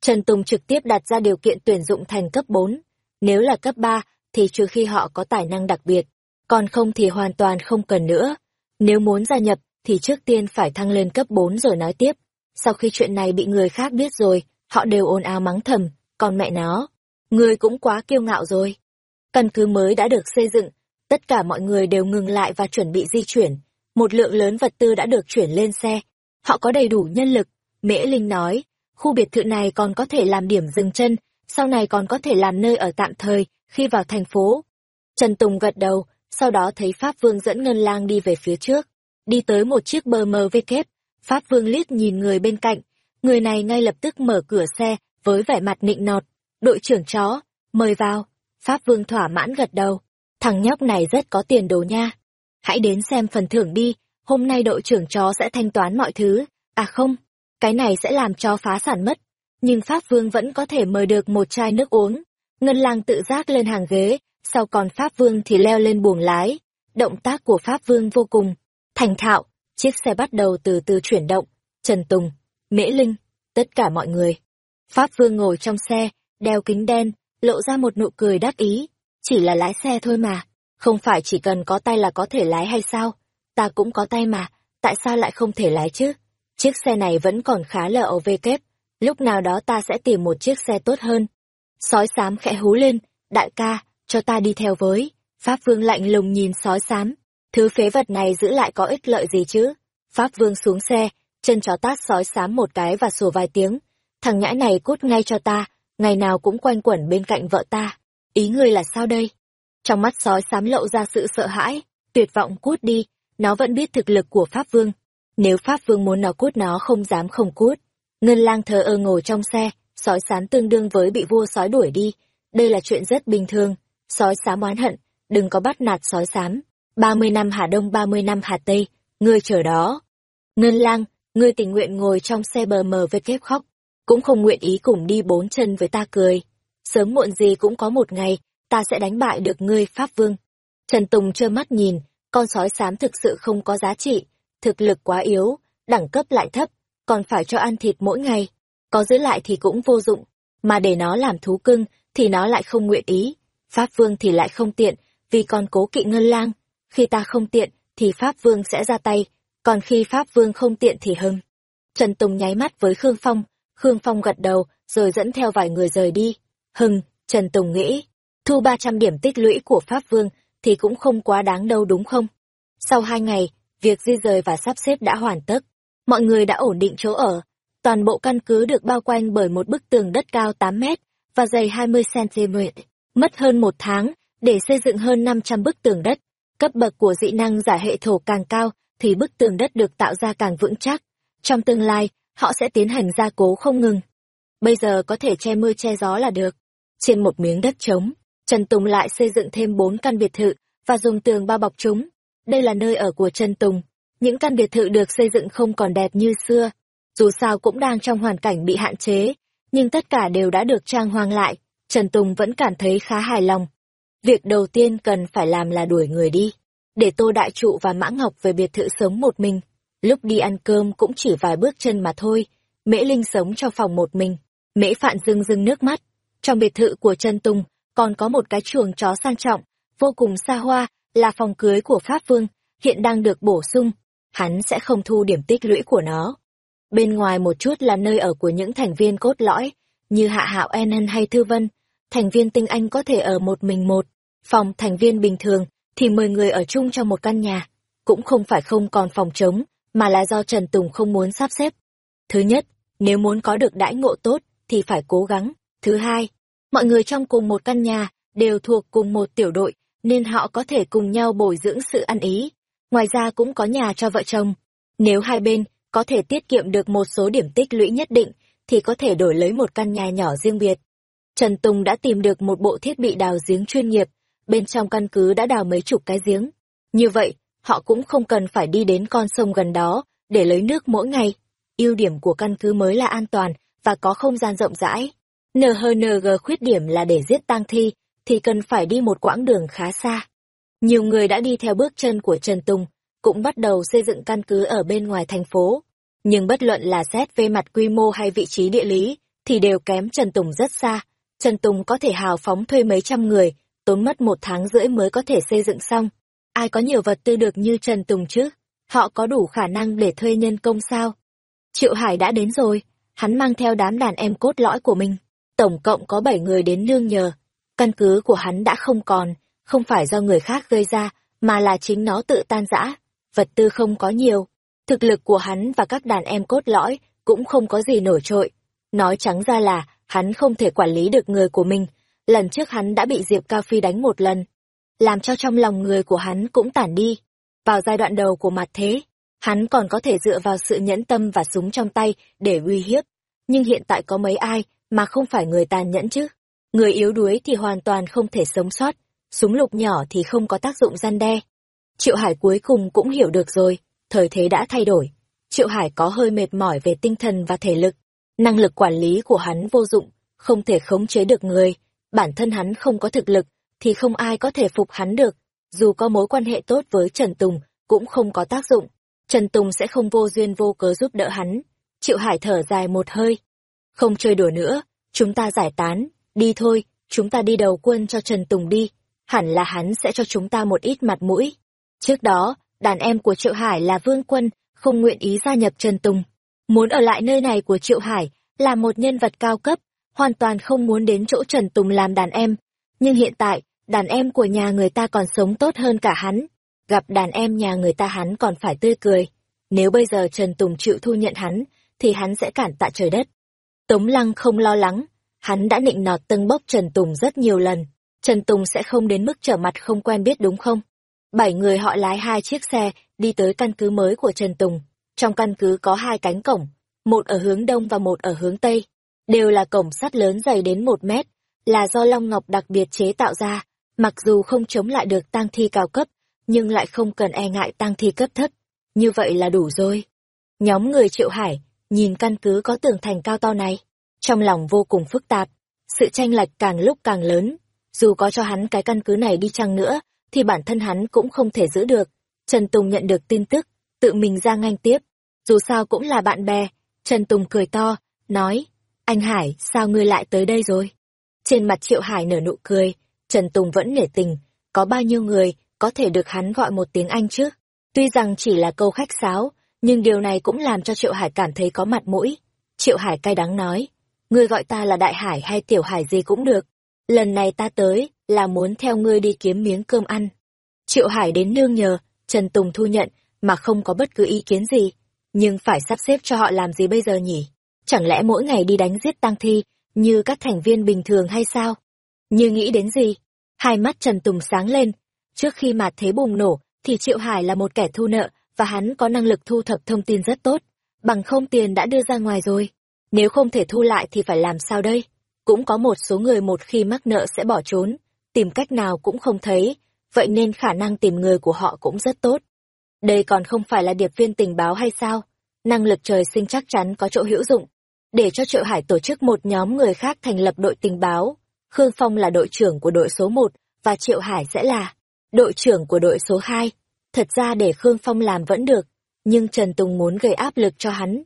Trần Tùng trực tiếp đặt ra điều kiện tuyển dụng thành cấp 4. Nếu là cấp 3, thì trừ khi họ có tài năng đặc biệt, còn không thì hoàn toàn không cần nữa. Nếu muốn gia nhập, thì trước tiên phải thăng lên cấp 4 rồi nói tiếp. Sau khi chuyện này bị người khác biết rồi, họ đều ồn ào mắng thầm, còn mẹ nó, người cũng quá kiêu ngạo rồi. Căn cứ mới đã được xây dựng, tất cả mọi người đều ngừng lại và chuẩn bị di chuyển. Một lượng lớn vật tư đã được chuyển lên xe. Họ có đầy đủ nhân lực. Mễ Linh nói, khu biệt thự này còn có thể làm điểm dừng chân, sau này còn có thể làm nơi ở tạm thời khi vào thành phố. Trần Tùng gật đầu, sau đó thấy Pháp Vương dẫn Ngân Lang đi về phía trước, đi tới một chiếc bờ mờ vê kép. Pháp Vương liếc nhìn người bên cạnh, người này ngay lập tức mở cửa xe với vẻ mặt nịnh nọt. Đội trưởng chó, mời vào. Pháp Vương thỏa mãn gật đầu. Thằng nhóc này rất có tiền đồ nha. Hãy đến xem phần thưởng đi, hôm nay đội trưởng chó sẽ thanh toán mọi thứ. À không, cái này sẽ làm cho phá sản mất. Nhưng Pháp Vương vẫn có thể mời được một chai nước uống. Ngân lang tự giác lên hàng ghế, sau còn Pháp Vương thì leo lên buồng lái. Động tác của Pháp Vương vô cùng thành thạo, chiếc xe bắt đầu từ từ chuyển động. Trần Tùng, Mễ Linh, tất cả mọi người. Pháp Vương ngồi trong xe, đeo kính đen, lộ ra một nụ cười đắc ý. Chỉ là lái xe thôi mà, không phải chỉ cần có tay là có thể lái hay sao? Ta cũng có tay mà, tại sao lại không thể lái chứ? Chiếc xe này vẫn còn khá là ov kép, lúc nào đó ta sẽ tìm một chiếc xe tốt hơn. Sói xám khẽ hú lên, đại ca, cho ta đi theo với. Pháp Vương lạnh lùng nhìn sói xám, thứ phế vật này giữ lại có ích lợi gì chứ? Pháp Vương xuống xe, chân chó tát sói xám một cái và sủa vài tiếng. Thằng nhãi này cút ngay cho ta, ngày nào cũng quanh quẩn bên cạnh vợ ta. Ý ngươi là sao đây? Trong mắt sói xám lộ ra sự sợ hãi, tuyệt vọng cút đi, nó vẫn biết thực lực của Pháp Vương. Nếu Pháp Vương muốn nó cút nó không dám không cút. Ngân lang thờ ơ ngồi trong xe, sói xám tương đương với bị vua sói đuổi đi. Đây là chuyện rất bình thường. Sói xám oán hận, đừng có bắt nạt sói xám. ba mươi năm Hà Đông ba mươi năm Hà Tây, ngươi chờ đó. Ngân lang, ngươi tình nguyện ngồi trong xe bờ mờ với kép khóc, cũng không nguyện ý cùng đi bốn chân với ta cười. Sớm muộn gì cũng có một ngày, ta sẽ đánh bại được ngươi Pháp Vương. Trần Tùng trơ mắt nhìn, con sói xám thực sự không có giá trị, thực lực quá yếu, đẳng cấp lại thấp, còn phải cho ăn thịt mỗi ngày. Có giữ lại thì cũng vô dụng, mà để nó làm thú cưng thì nó lại không nguyện ý. Pháp Vương thì lại không tiện, vì còn cố kỵ ngân lang. Khi ta không tiện, thì Pháp Vương sẽ ra tay, còn khi Pháp Vương không tiện thì hưng. Trần Tùng nháy mắt với Khương Phong, Khương Phong gật đầu, rồi dẫn theo vài người rời đi. Hừng, Trần Tùng nghĩ, thu 300 điểm tích lũy của Pháp Vương thì cũng không quá đáng đâu đúng không? Sau hai ngày, việc di rời và sắp xếp đã hoàn tất. Mọi người đã ổn định chỗ ở. Toàn bộ căn cứ được bao quanh bởi một bức tường đất cao 8 mét và dày 20cm. Mất hơn một tháng để xây dựng hơn 500 bức tường đất. Cấp bậc của dị năng giả hệ thổ càng cao thì bức tường đất được tạo ra càng vững chắc. Trong tương lai, họ sẽ tiến hành gia cố không ngừng. Bây giờ có thể che mưa che gió là được. Trên một miếng đất trống, Trần Tùng lại xây dựng thêm bốn căn biệt thự và dùng tường bao bọc chúng. Đây là nơi ở của Trần Tùng. Những căn biệt thự được xây dựng không còn đẹp như xưa. Dù sao cũng đang trong hoàn cảnh bị hạn chế, nhưng tất cả đều đã được trang hoàng lại. Trần Tùng vẫn cảm thấy khá hài lòng. Việc đầu tiên cần phải làm là đuổi người đi. Để Tô Đại Trụ và Mã Ngọc về biệt thự sống một mình. Lúc đi ăn cơm cũng chỉ vài bước chân mà thôi. Mễ Linh sống trong phòng một mình. Mễ Phạn rưng rưng nước mắt. Trong biệt thự của Trần Tùng còn có một cái chuồng chó sang trọng, vô cùng xa hoa, là phòng cưới của Pháp Vương, hiện đang được bổ sung. Hắn sẽ không thu điểm tích lũy của nó. Bên ngoài một chút là nơi ở của những thành viên cốt lõi, như Hạ Hạo Enan hay Thư Vân. Thành viên tinh anh có thể ở một mình một. Phòng thành viên bình thường thì mười người ở chung trong một căn nhà. Cũng không phải không còn phòng trống, mà là do Trần Tùng không muốn sắp xếp. Thứ nhất, nếu muốn có được đãi ngộ tốt thì phải cố gắng. Thứ hai, mọi người trong cùng một căn nhà đều thuộc cùng một tiểu đội, nên họ có thể cùng nhau bồi dưỡng sự ăn ý. Ngoài ra cũng có nhà cho vợ chồng. Nếu hai bên có thể tiết kiệm được một số điểm tích lũy nhất định, thì có thể đổi lấy một căn nhà nhỏ riêng biệt. Trần Tùng đã tìm được một bộ thiết bị đào giếng chuyên nghiệp, bên trong căn cứ đã đào mấy chục cái giếng. Như vậy, họ cũng không cần phải đi đến con sông gần đó để lấy nước mỗi ngày. Ưu điểm của căn cứ mới là an toàn và có không gian rộng rãi. NHNG khuyết điểm là để giết tang thi thì cần phải đi một quãng đường khá xa. Nhiều người đã đi theo bước chân của Trần Tùng, cũng bắt đầu xây dựng căn cứ ở bên ngoài thành phố. Nhưng bất luận là xét về mặt quy mô hay vị trí địa lý, thì đều kém Trần Tùng rất xa. Trần Tùng có thể hào phóng thuê mấy trăm người, tốn mất một tháng rưỡi mới có thể xây dựng xong. Ai có nhiều vật tư được như Trần Tùng chứ? Họ có đủ khả năng để thuê nhân công sao? Triệu Hải đã đến rồi, hắn mang theo đám đàn em cốt lõi của mình. Tổng cộng có bảy người đến nương nhờ. Căn cứ của hắn đã không còn, không phải do người khác gây ra, mà là chính nó tự tan rã. Vật tư không có nhiều. Thực lực của hắn và các đàn em cốt lõi cũng không có gì nổi trội. Nói trắng ra là, hắn không thể quản lý được người của mình. Lần trước hắn đã bị Diệp Cao Phi đánh một lần. Làm cho trong lòng người của hắn cũng tản đi. Vào giai đoạn đầu của mặt thế, hắn còn có thể dựa vào sự nhẫn tâm và súng trong tay để uy hiếp. Nhưng hiện tại có mấy ai mà không phải người tàn nhẫn chứ? Người yếu đuối thì hoàn toàn không thể sống sót, súng lục nhỏ thì không có tác dụng gian đe. Triệu Hải cuối cùng cũng hiểu được rồi, thời thế đã thay đổi. Triệu Hải có hơi mệt mỏi về tinh thần và thể lực. Năng lực quản lý của hắn vô dụng, không thể khống chế được người. Bản thân hắn không có thực lực, thì không ai có thể phục hắn được. Dù có mối quan hệ tốt với Trần Tùng, cũng không có tác dụng. Trần Tùng sẽ không vô duyên vô cớ giúp đỡ hắn. Triệu Hải thở dài một hơi. Không chơi đùa nữa, chúng ta giải tán, đi thôi, chúng ta đi đầu quân cho Trần Tùng đi. Hẳn là hắn sẽ cho chúng ta một ít mặt mũi. Trước đó, đàn em của Triệu Hải là Vương Quân, không nguyện ý gia nhập Trần Tùng. Muốn ở lại nơi này của Triệu Hải, là một nhân vật cao cấp, hoàn toàn không muốn đến chỗ Trần Tùng làm đàn em. Nhưng hiện tại, đàn em của nhà người ta còn sống tốt hơn cả hắn. Gặp đàn em nhà người ta hắn còn phải tươi cười. Nếu bây giờ Trần Tùng chịu thu nhận hắn, thì hắn sẽ cản tạ trời đất. Tống Lăng không lo lắng, hắn đã nịnh nọt tân bốc Trần Tùng rất nhiều lần. Trần Tùng sẽ không đến mức trở mặt không quen biết đúng không? Bảy người họ lái hai chiếc xe đi tới căn cứ mới của Trần Tùng. Trong căn cứ có hai cánh cổng, một ở hướng đông và một ở hướng tây. Đều là cổng sắt lớn dày đến một mét, là do Long Ngọc đặc biệt chế tạo ra, mặc dù không chống lại được tang thi cao cấp, nhưng lại không cần e ngại tang thi cấp thấp. Như vậy là đủ rồi. Nhóm người Triệu Hải, nhìn căn cứ có tường thành cao to này, trong lòng vô cùng phức tạp. Sự tranh lệch càng lúc càng lớn, dù có cho hắn cái căn cứ này đi chăng nữa, thì bản thân hắn cũng không thể giữ được. Trần Tùng nhận được tin tức, tự mình ra ngang tiếp. Dù sao cũng là bạn bè. Trần Tùng cười to, nói, anh Hải, sao ngươi lại tới đây rồi? Trên mặt Triệu Hải nở nụ cười, Trần Tùng vẫn nể tình, có bao nhiêu người có thể được hắn gọi một tiếng Anh chứ? Tuy rằng chỉ là câu khách sáo, nhưng điều này cũng làm cho Triệu Hải cảm thấy có mặt mũi. Triệu Hải cay đắng nói, ngươi gọi ta là Đại Hải hay Tiểu Hải gì cũng được. Lần này ta tới, là muốn theo ngươi đi kiếm miếng cơm ăn. Triệu Hải đến nương nhờ, Trần Tùng thu nhận, mà không có bất cứ ý kiến gì. Nhưng phải sắp xếp cho họ làm gì bây giờ nhỉ? Chẳng lẽ mỗi ngày đi đánh giết tang thi, như các thành viên bình thường hay sao? Như nghĩ đến gì? Hai mắt Trần Tùng sáng lên. Trước khi mà thế bùng nổ, thì Triệu Hải là một kẻ thu nợ, và hắn có năng lực thu thập thông tin rất tốt. Bằng không tiền đã đưa ra ngoài rồi. Nếu không thể thu lại thì phải làm sao đây? Cũng có một số người một khi mắc nợ sẽ bỏ trốn, tìm cách nào cũng không thấy, vậy nên khả năng tìm người của họ cũng rất tốt. Đây còn không phải là điệp viên tình báo hay sao? Năng lực trời sinh chắc chắn có chỗ hữu dụng. Để cho Triệu Hải tổ chức một nhóm người khác thành lập đội tình báo, Khương Phong là đội trưởng của đội số 1 và Triệu Hải sẽ là đội trưởng của đội số 2. Thật ra để Khương Phong làm vẫn được, nhưng Trần Tùng muốn gây áp lực cho hắn.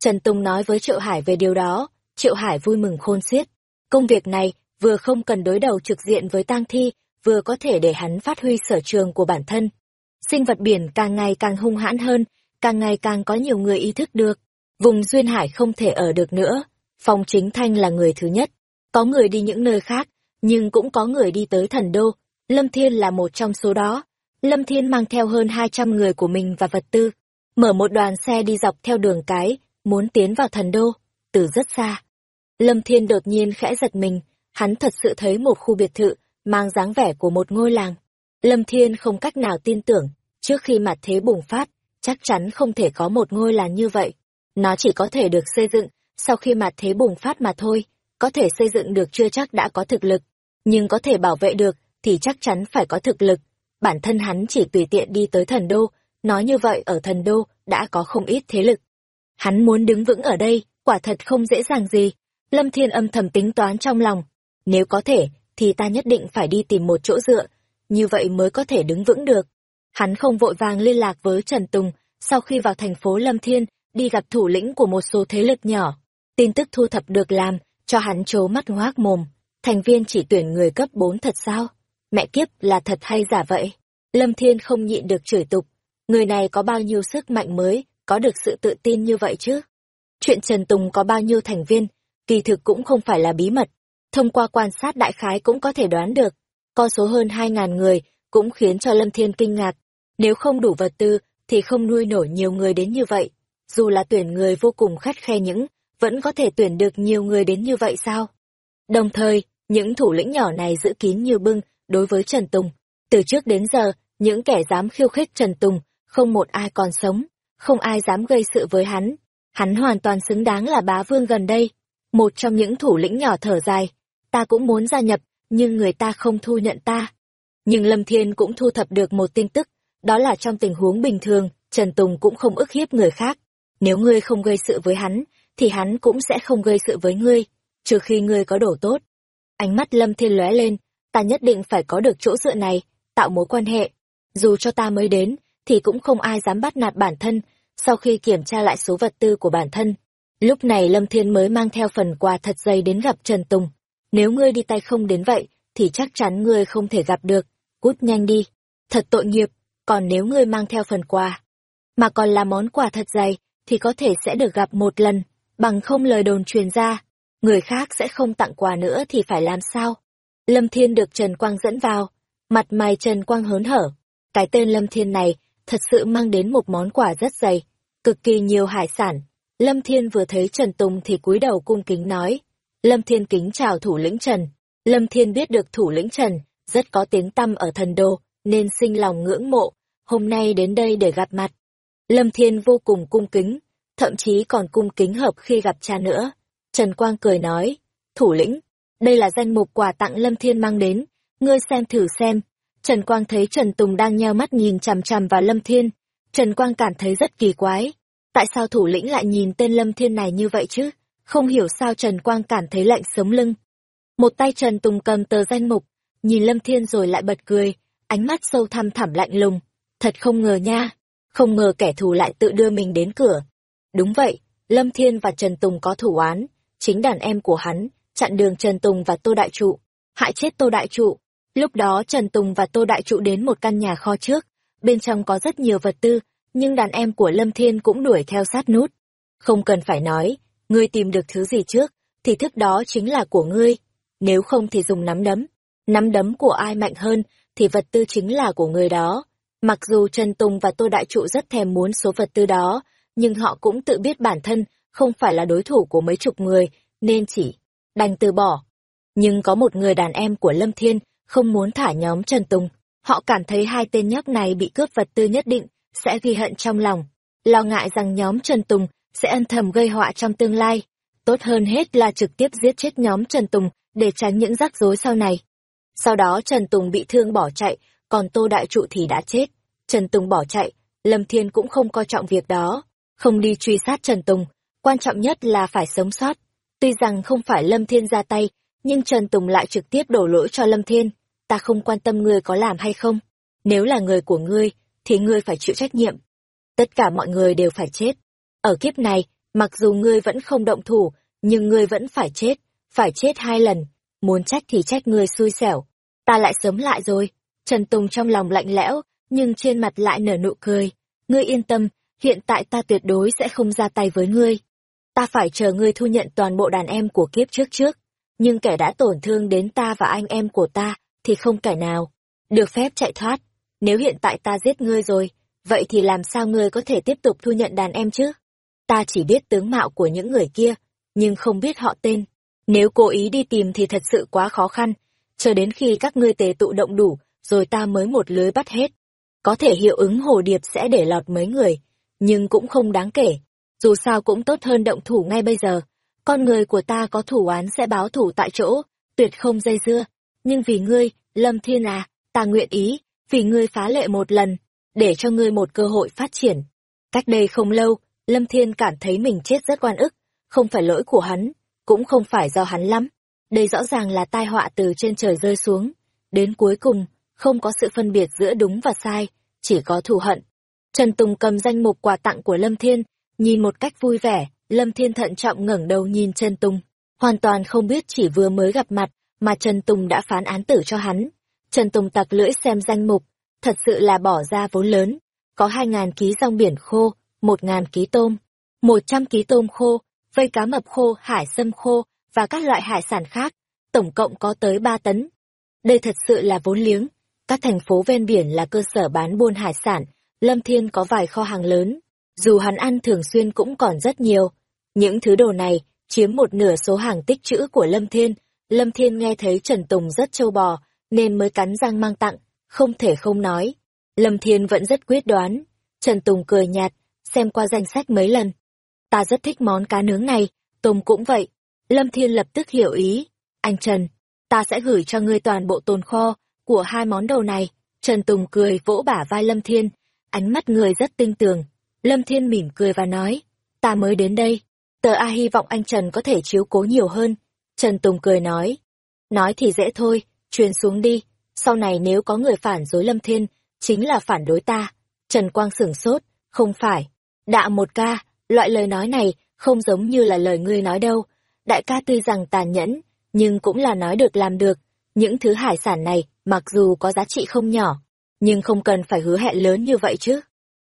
Trần Tùng nói với Triệu Hải về điều đó, Triệu Hải vui mừng khôn xiết. Công việc này vừa không cần đối đầu trực diện với tang thi, vừa có thể để hắn phát huy sở trường của bản thân. Sinh vật biển càng ngày càng hung hãn hơn, càng ngày càng có nhiều người ý thức được. Vùng Duyên Hải không thể ở được nữa. Phong Chính Thanh là người thứ nhất. Có người đi những nơi khác, nhưng cũng có người đi tới thần đô. Lâm Thiên là một trong số đó. Lâm Thiên mang theo hơn 200 người của mình và vật tư. Mở một đoàn xe đi dọc theo đường cái, muốn tiến vào thần đô. từ rất xa. Lâm Thiên đột nhiên khẽ giật mình, hắn thật sự thấy một khu biệt thự, mang dáng vẻ của một ngôi làng. Lâm Thiên không cách nào tin tưởng, trước khi mặt thế bùng phát, chắc chắn không thể có một ngôi làng như vậy. Nó chỉ có thể được xây dựng sau khi mặt thế bùng phát mà thôi, có thể xây dựng được chưa chắc đã có thực lực, nhưng có thể bảo vệ được thì chắc chắn phải có thực lực. Bản thân hắn chỉ tùy tiện đi tới thần đô, nói như vậy ở thần đô đã có không ít thế lực. Hắn muốn đứng vững ở đây, quả thật không dễ dàng gì. Lâm Thiên âm thầm tính toán trong lòng. Nếu có thể, thì ta nhất định phải đi tìm một chỗ dựa, như vậy mới có thể đứng vững được. Hắn không vội vàng liên lạc với Trần Tùng, sau khi vào thành phố Lâm Thiên, đi gặp thủ lĩnh của một số thế lực nhỏ. Tin tức thu thập được làm, cho hắn trố mắt ngoác mồm. Thành viên chỉ tuyển người cấp 4 thật sao? Mẹ kiếp là thật hay giả vậy? Lâm Thiên không nhịn được chửi tục. Người này có bao nhiêu sức mạnh mới, có được sự tự tin như vậy chứ? Chuyện Trần Tùng có bao nhiêu thành viên, kỳ thực cũng không phải là bí mật. Thông qua quan sát đại khái cũng có thể đoán được. Con số hơn 2.000 người cũng khiến cho Lâm Thiên kinh ngạc. Nếu không đủ vật tư, thì không nuôi nổi nhiều người đến như vậy. Dù là tuyển người vô cùng khắt khe những, vẫn có thể tuyển được nhiều người đến như vậy sao? Đồng thời, những thủ lĩnh nhỏ này giữ kín như bưng đối với Trần Tùng. Từ trước đến giờ, những kẻ dám khiêu khích Trần Tùng, không một ai còn sống, không ai dám gây sự với hắn. Hắn hoàn toàn xứng đáng là bá vương gần đây. Một trong những thủ lĩnh nhỏ thở dài, ta cũng muốn gia nhập, nhưng người ta không thu nhận ta. Nhưng Lâm Thiên cũng thu thập được một tin tức, đó là trong tình huống bình thường, Trần Tùng cũng không ức hiếp người khác. Nếu ngươi không gây sự với hắn, thì hắn cũng sẽ không gây sự với ngươi, trừ khi ngươi có đổ tốt. Ánh mắt Lâm Thiên lóe lên, ta nhất định phải có được chỗ dựa này, tạo mối quan hệ. Dù cho ta mới đến, thì cũng không ai dám bắt nạt bản thân, sau khi kiểm tra lại số vật tư của bản thân. Lúc này Lâm Thiên mới mang theo phần quà thật dày đến gặp Trần Tùng. Nếu ngươi đi tay không đến vậy, thì chắc chắn ngươi không thể gặp được. Cút nhanh đi. Thật tội nghiệp, còn nếu ngươi mang theo phần quà, mà còn là món quà thật dày, thì có thể sẽ được gặp một lần, bằng không lời đồn truyền ra. Người khác sẽ không tặng quà nữa thì phải làm sao? Lâm Thiên được Trần Quang dẫn vào, mặt mày Trần Quang hớn hở. Cái tên Lâm Thiên này thật sự mang đến một món quà rất dày, cực kỳ nhiều hải sản. Lâm Thiên vừa thấy Trần Tùng thì cúi đầu cung kính nói. Lâm Thiên kính chào thủ lĩnh Trần. Lâm Thiên biết được thủ lĩnh Trần, rất có tiếng tăm ở thần đô, nên sinh lòng ngưỡng mộ, hôm nay đến đây để gặp mặt. Lâm Thiên vô cùng cung kính, thậm chí còn cung kính hợp khi gặp cha nữa. Trần Quang cười nói, thủ lĩnh, đây là danh mục quà tặng Lâm Thiên mang đến, ngươi xem thử xem. Trần Quang thấy Trần Tùng đang nheo mắt nhìn chằm chằm vào Lâm Thiên. Trần Quang cảm thấy rất kỳ quái. Tại sao thủ lĩnh lại nhìn tên Lâm Thiên này như vậy chứ? Không hiểu sao Trần Quang cảm thấy lạnh sống lưng. Một tay Trần Tùng cầm tờ danh mục, nhìn Lâm Thiên rồi lại bật cười, ánh mắt sâu thăm thẳm lạnh lùng. Thật không ngờ nha, không ngờ kẻ thù lại tự đưa mình đến cửa. Đúng vậy, Lâm Thiên và Trần Tùng có thủ án, chính đàn em của hắn, chặn đường Trần Tùng và Tô Đại Trụ, hại chết Tô Đại Trụ. Lúc đó Trần Tùng và Tô Đại Trụ đến một căn nhà kho trước, bên trong có rất nhiều vật tư, nhưng đàn em của Lâm Thiên cũng đuổi theo sát nút. Không cần phải nói, ngươi tìm được thứ gì trước, thì thức đó chính là của ngươi. Nếu không thì dùng nắm đấm. Nắm đấm của ai mạnh hơn, thì vật tư chính là của người đó. Mặc dù Trần Tùng và Tô Đại Trụ rất thèm muốn số vật tư đó, nhưng họ cũng tự biết bản thân không phải là đối thủ của mấy chục người, nên chỉ đành từ bỏ. Nhưng có một người đàn em của Lâm Thiên không muốn thả nhóm Trần Tùng. Họ cảm thấy hai tên nhóc này bị cướp vật tư nhất định, sẽ ghi hận trong lòng. Lo ngại rằng nhóm Trần Tùng sẽ ân thầm gây họa trong tương lai. Tốt hơn hết là trực tiếp giết chết nhóm Trần Tùng để tránh những rắc rối sau này. Sau đó Trần Tùng bị thương bỏ chạy, còn Tô Đại Trụ thì đã chết. Trần Tùng bỏ chạy, Lâm Thiên cũng không coi trọng việc đó, không đi truy sát Trần Tùng, quan trọng nhất là phải sống sót. Tuy rằng không phải Lâm Thiên ra tay, nhưng Trần Tùng lại trực tiếp đổ lỗi cho Lâm Thiên, ta không quan tâm ngươi có làm hay không. Nếu là người của ngươi, thì ngươi phải chịu trách nhiệm. Tất cả mọi người đều phải chết. Ở kiếp này, mặc dù ngươi vẫn không động thủ, nhưng ngươi vẫn phải chết, phải chết hai lần. Muốn trách thì trách ngươi xui xẻo. Ta lại sớm lại rồi. Trần Tùng trong lòng lạnh lẽo, nhưng trên mặt lại nở nụ cười. Ngươi yên tâm, hiện tại ta tuyệt đối sẽ không ra tay với ngươi. Ta phải chờ ngươi thu nhận toàn bộ đàn em của kiếp trước trước. Nhưng kẻ đã tổn thương đến ta và anh em của ta, thì không kẻ nào. Được phép chạy thoát. Nếu hiện tại ta giết ngươi rồi, vậy thì làm sao ngươi có thể tiếp tục thu nhận đàn em chứ? Ta chỉ biết tướng mạo của những người kia, nhưng không biết họ tên. Nếu cố ý đi tìm thì thật sự quá khó khăn, chờ đến khi các ngươi tề tụ động đủ, rồi ta mới một lưới bắt hết. Có thể hiệu ứng hồ điệp sẽ để lọt mấy người, nhưng cũng không đáng kể. Dù sao cũng tốt hơn động thủ ngay bây giờ. Con người của ta có thủ án sẽ báo thủ tại chỗ, tuyệt không dây dưa. Nhưng vì ngươi, Lâm Thiên à, ta nguyện ý, vì ngươi phá lệ một lần, để cho ngươi một cơ hội phát triển. Cách đây không lâu, Lâm Thiên cảm thấy mình chết rất oan ức, không phải lỗi của hắn, cũng không phải do hắn lắm. Đây rõ ràng là tai họa từ trên trời rơi xuống. Đến cuối cùng, không có sự phân biệt giữa đúng và sai, chỉ có thù hận. Trần Tùng cầm danh mục quà tặng của Lâm Thiên, nhìn một cách vui vẻ, Lâm Thiên thận trọng ngẩng đầu nhìn Trần Tùng, hoàn toàn không biết chỉ vừa mới gặp mặt, mà Trần Tùng đã phán án tử cho hắn. Trần Tùng tặc lưỡi xem danh mục, thật sự là bỏ ra vốn lớn, có hai ngàn ký rong biển khô, một ngàn ký tôm, một trăm ký tôm khô, vây cá mập khô, hải sâm khô và các loại hải sản khác, tổng cộng có tới ba tấn. Đây thật sự là vốn liếng, các thành phố ven biển là cơ sở bán buôn hải sản, Lâm Thiên có vài kho hàng lớn, dù hắn ăn thường xuyên cũng còn rất nhiều. Những thứ đồ này chiếm một nửa số hàng tích trữ của Lâm Thiên. Lâm Thiên nghe thấy Trần Tùng rất trâu bò, nên mới cắn răng mang tặng, không thể không nói. Lâm Thiên vẫn rất quyết đoán. Trần Tùng cười nhạt, xem qua danh sách mấy lần. Ta rất thích món cá nướng này, Tùng cũng vậy. Lâm Thiên lập tức hiểu ý. Anh Trần, ta sẽ gửi cho ngươi toàn bộ tồn kho của hai món đồ này. Trần Tùng cười vỗ bả vai Lâm Thiên, ánh mắt người rất tinh tường. Lâm Thiên mỉm cười và nói, ta mới đến đây. Tờ A hy vọng anh Trần có thể chiếu cố nhiều hơn. Trần Tùng cười nói, nói thì dễ thôi, truyền xuống đi. Sau này nếu có người phản dối Lâm Thiên, chính là phản đối ta. Trần Quang sửng sốt, không phải. Đạ một ca, loại lời nói này không giống như là lời ngươi nói đâu. Đại ca tuy rằng tàn nhẫn, nhưng cũng là nói được làm được. Những thứ hải sản này, mặc dù có giá trị không nhỏ, nhưng không cần phải hứa hẹn lớn như vậy chứ.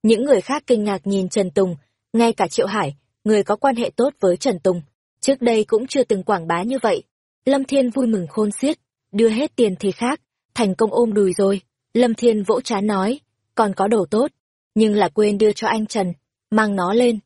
Những người khác kinh ngạc nhìn Trần Tùng, ngay cả Triệu Hải, người có quan hệ tốt với Trần Tùng, trước đây cũng chưa từng quảng bá như vậy. Lâm Thiên vui mừng khôn xiết, đưa hết tiền thì khác, thành công ôm đùi rồi. Lâm Thiên vỗ chán nói, còn có đồ tốt, nhưng là quên đưa cho anh Trần, mang nó lên.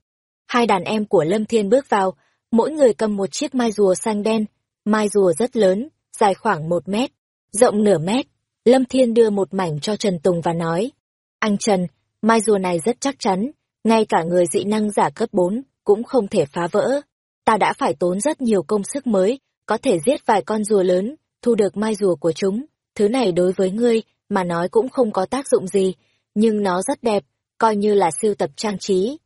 Hai đàn em của Lâm Thiên bước vào, mỗi người cầm một chiếc mai rùa xanh đen, mai rùa rất lớn, dài khoảng một mét, rộng nửa mét. Lâm Thiên đưa một mảnh cho Trần Tùng và nói, anh Trần, mai rùa này rất chắc chắn, ngay cả người dị năng giả cấp 4 cũng không thể phá vỡ. Ta đã phải tốn rất nhiều công sức mới, có thể giết vài con rùa lớn, thu được mai rùa của chúng. Thứ này đối với ngươi, mà nói cũng không có tác dụng gì, nhưng nó rất đẹp, coi như là siêu tập trang trí.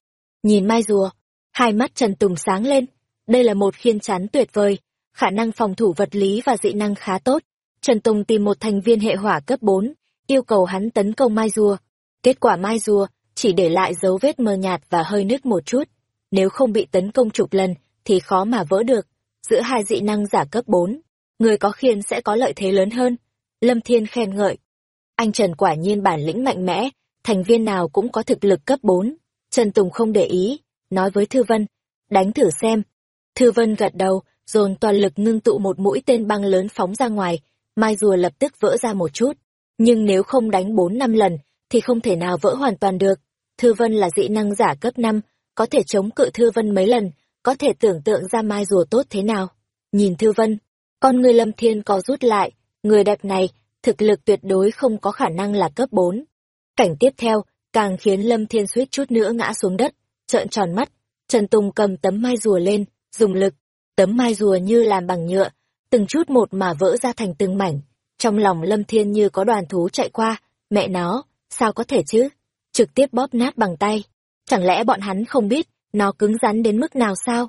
Nhìn mai rùa, hai mắt Trần Tùng sáng lên, đây là một khiên chắn tuyệt vời, khả năng phòng thủ vật lý và dị năng khá tốt. Trần Tùng tìm một thành viên hệ hỏa cấp 4, yêu cầu hắn tấn công mai rùa. Kết quả mai rùa chỉ để lại dấu vết mờ nhạt và hơi nứt một chút. Nếu không bị tấn công chục lần thì khó mà vỡ được. Giữa hai dị năng giả cấp 4, người có khiên sẽ có lợi thế lớn hơn. Lâm Thiên khen ngợi. Anh Trần quả nhiên bản lĩnh mạnh mẽ, thành viên nào cũng có thực lực cấp 4. Trần Tùng không để ý, nói với Thư Vân, đánh thử xem. Thư Vân gật đầu, dồn toàn lực ngưng tụ một mũi tên băng lớn phóng ra ngoài, mai rùa lập tức vỡ ra một chút. Nhưng nếu không đánh 4 năm lần, thì không thể nào vỡ hoàn toàn được. Thư Vân là dị năng giả cấp 5, có thể chống cự Thư Vân mấy lần, có thể tưởng tượng ra mai rùa tốt thế nào. Nhìn Thư Vân, con người Lâm Thiên có rút lại, người đẹp này, thực lực tuyệt đối không có khả năng là cấp 4. Cảnh tiếp theo, càng khiến Lâm Thiên suýt chút nữa ngã xuống đất, trợn tròn mắt, Trần Tùng cầm tấm mai rùa lên, dùng lực, tấm mai rùa như làm bằng nhựa, từng chút một mà vỡ ra thành từng mảnh. Trong lòng Lâm Thiên như có đoàn thú chạy qua, mẹ nó, sao có thể chứ? Trực tiếp bóp nát bằng tay. Chẳng lẽ bọn hắn không biết, nó cứng rắn đến mức nào sao?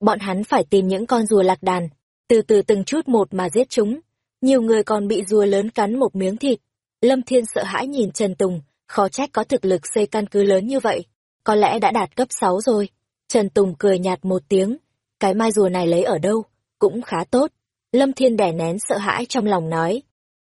Bọn hắn phải tìm những con rùa lạc đàn, từ từ từng chút một mà giết chúng. Nhiều người còn bị rùa lớn cắn một miếng thịt. Lâm Thiên sợ hãi nhìn Trần Tùng, khó trách có thực lực xây căn cứ lớn như vậy. Có lẽ đã đạt cấp 6 rồi. Trần Tùng cười nhạt một tiếng. Cái mai rùa này lấy ở đâu? Cũng khá tốt. Lâm Thiên đẻ nén sợ hãi trong lòng nói.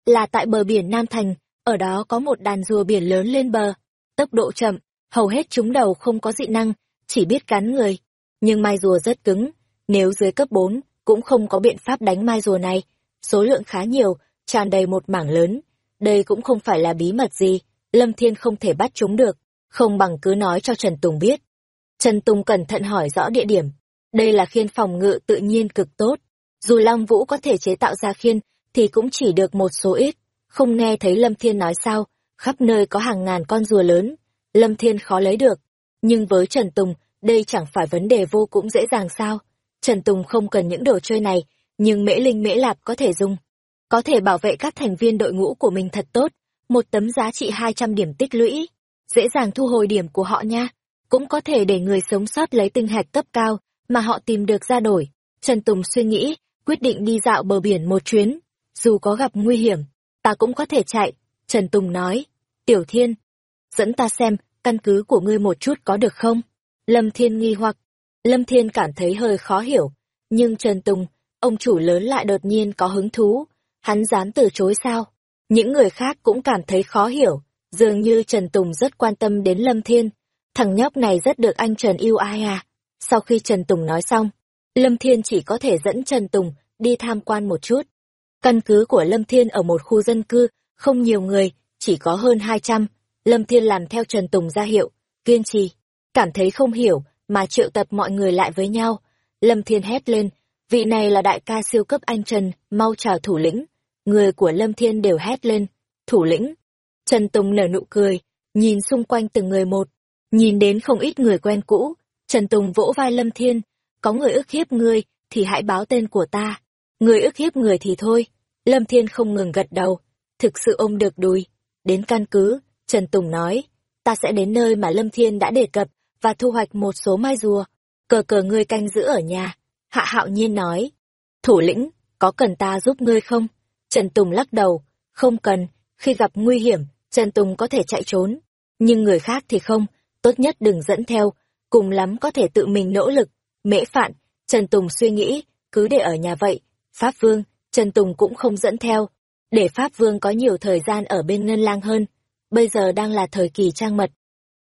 Là tại bờ biển Nam Thành, ở đó có một đàn rùa biển lớn lên bờ. Tốc độ chậm, hầu hết chúng đầu không có dị năng, chỉ biết cắn người. Nhưng mai rùa rất cứng, nếu dưới cấp 4, cũng không có biện pháp đánh mai rùa này. Số lượng khá nhiều, tràn đầy một mảng lớn. Đây cũng không phải là bí mật gì, Lâm Thiên không thể bắt chúng được, không bằng cứ nói cho Trần Tùng biết. Trần Tùng cẩn thận hỏi rõ địa điểm. Đây là khiên phòng ngự tự nhiên cực tốt. Dù Long Vũ có thể chế tạo ra khiên, thì cũng chỉ được một số ít. Không nghe thấy Lâm Thiên nói sao, khắp nơi có hàng ngàn con rùa lớn. Lâm Thiên khó lấy được. Nhưng với Trần Tùng, đây chẳng phải vấn đề vô cũng dễ dàng sao. Trần Tùng không cần những đồ chơi này, nhưng Mễ Linh Mễ Lạp có thể dùng. Có thể bảo vệ các thành viên đội ngũ của mình thật tốt, một tấm giá trị 200 điểm tích lũy. Dễ dàng thu hồi điểm của họ nha. Cũng có thể để người sống sót lấy tinh hạch cấp cao mà họ tìm được ra đổi. Trần Tùng suy nghĩ, quyết định đi dạo bờ biển một chuyến. Dù có gặp nguy hiểm, ta cũng có thể chạy. Trần Tùng nói, Tiểu Thiên, dẫn ta xem căn cứ của ngươi một chút có được không? Lâm Thiên nghi hoặc, Lâm Thiên cảm thấy hơi khó hiểu, nhưng Trần Tùng, ông chủ lớn lại đột nhiên có hứng thú, hắn dám từ chối sao? Những người khác cũng cảm thấy khó hiểu, dường như Trần Tùng rất quan tâm đến Lâm Thiên, thằng nhóc này rất được anh Trần yêu ai à? Sau khi Trần Tùng nói xong, Lâm Thiên chỉ có thể dẫn Trần Tùng đi tham quan một chút. Căn cứ của Lâm Thiên ở một khu dân cư, không nhiều người, chỉ có hơn 200. Lâm Thiên làm theo Trần Tùng ra hiệu, kiên trì, cảm thấy không hiểu, mà triệu tập mọi người lại với nhau. Lâm Thiên hét lên, vị này là đại ca siêu cấp anh Trần, mau chào thủ lĩnh. Người của Lâm Thiên đều hét lên, thủ lĩnh. Trần Tùng nở nụ cười, nhìn xung quanh từng người một, nhìn đến không ít người quen cũ. Trần Tùng vỗ vai Lâm Thiên, có người ức hiếp ngươi, thì hãy báo tên của ta. Người ức hiếp người thì thôi. Lâm Thiên không ngừng gật đầu, thực sự ôm được đùi. Đến căn cứ, Trần Tùng nói, ta sẽ đến nơi mà Lâm Thiên đã đề cập, và thu hoạch một số mai rùa. Cờ cờ ngươi canh giữ ở nhà. Hạ hạo nhiên nói, thủ lĩnh, có cần ta giúp ngươi không? Trần Tùng lắc đầu, không cần, khi gặp nguy hiểm, Trần Tùng có thể chạy trốn. Nhưng người khác thì không, tốt nhất đừng dẫn theo, cùng lắm có thể tự mình nỗ lực. Mễ phạn, Trần Tùng suy nghĩ, cứ để ở nhà vậy. Pháp Vương, Trần Tùng cũng không dẫn theo, để Pháp Vương có nhiều thời gian ở bên ngân lang hơn. Bây giờ đang là thời kỳ trang mật.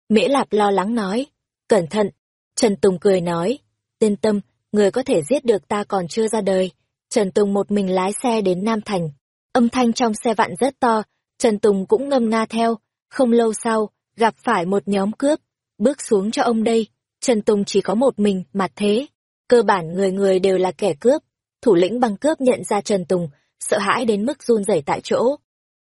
Mễ Lạp lo lắng nói, cẩn thận. Trần Tùng cười nói, yên tâm, người có thể giết được ta còn chưa ra đời. Trần Tùng một mình lái xe đến Nam Thành. Âm thanh trong xe vặn rất to, Trần Tùng cũng ngâm nga theo. Không lâu sau, gặp phải một nhóm cướp. Bước xuống cho ông đây, Trần Tùng chỉ có một mình, mặt thế. Cơ bản người người đều là kẻ cướp. Thủ lĩnh băng cướp nhận ra Trần Tùng, sợ hãi đến mức run rẩy tại chỗ.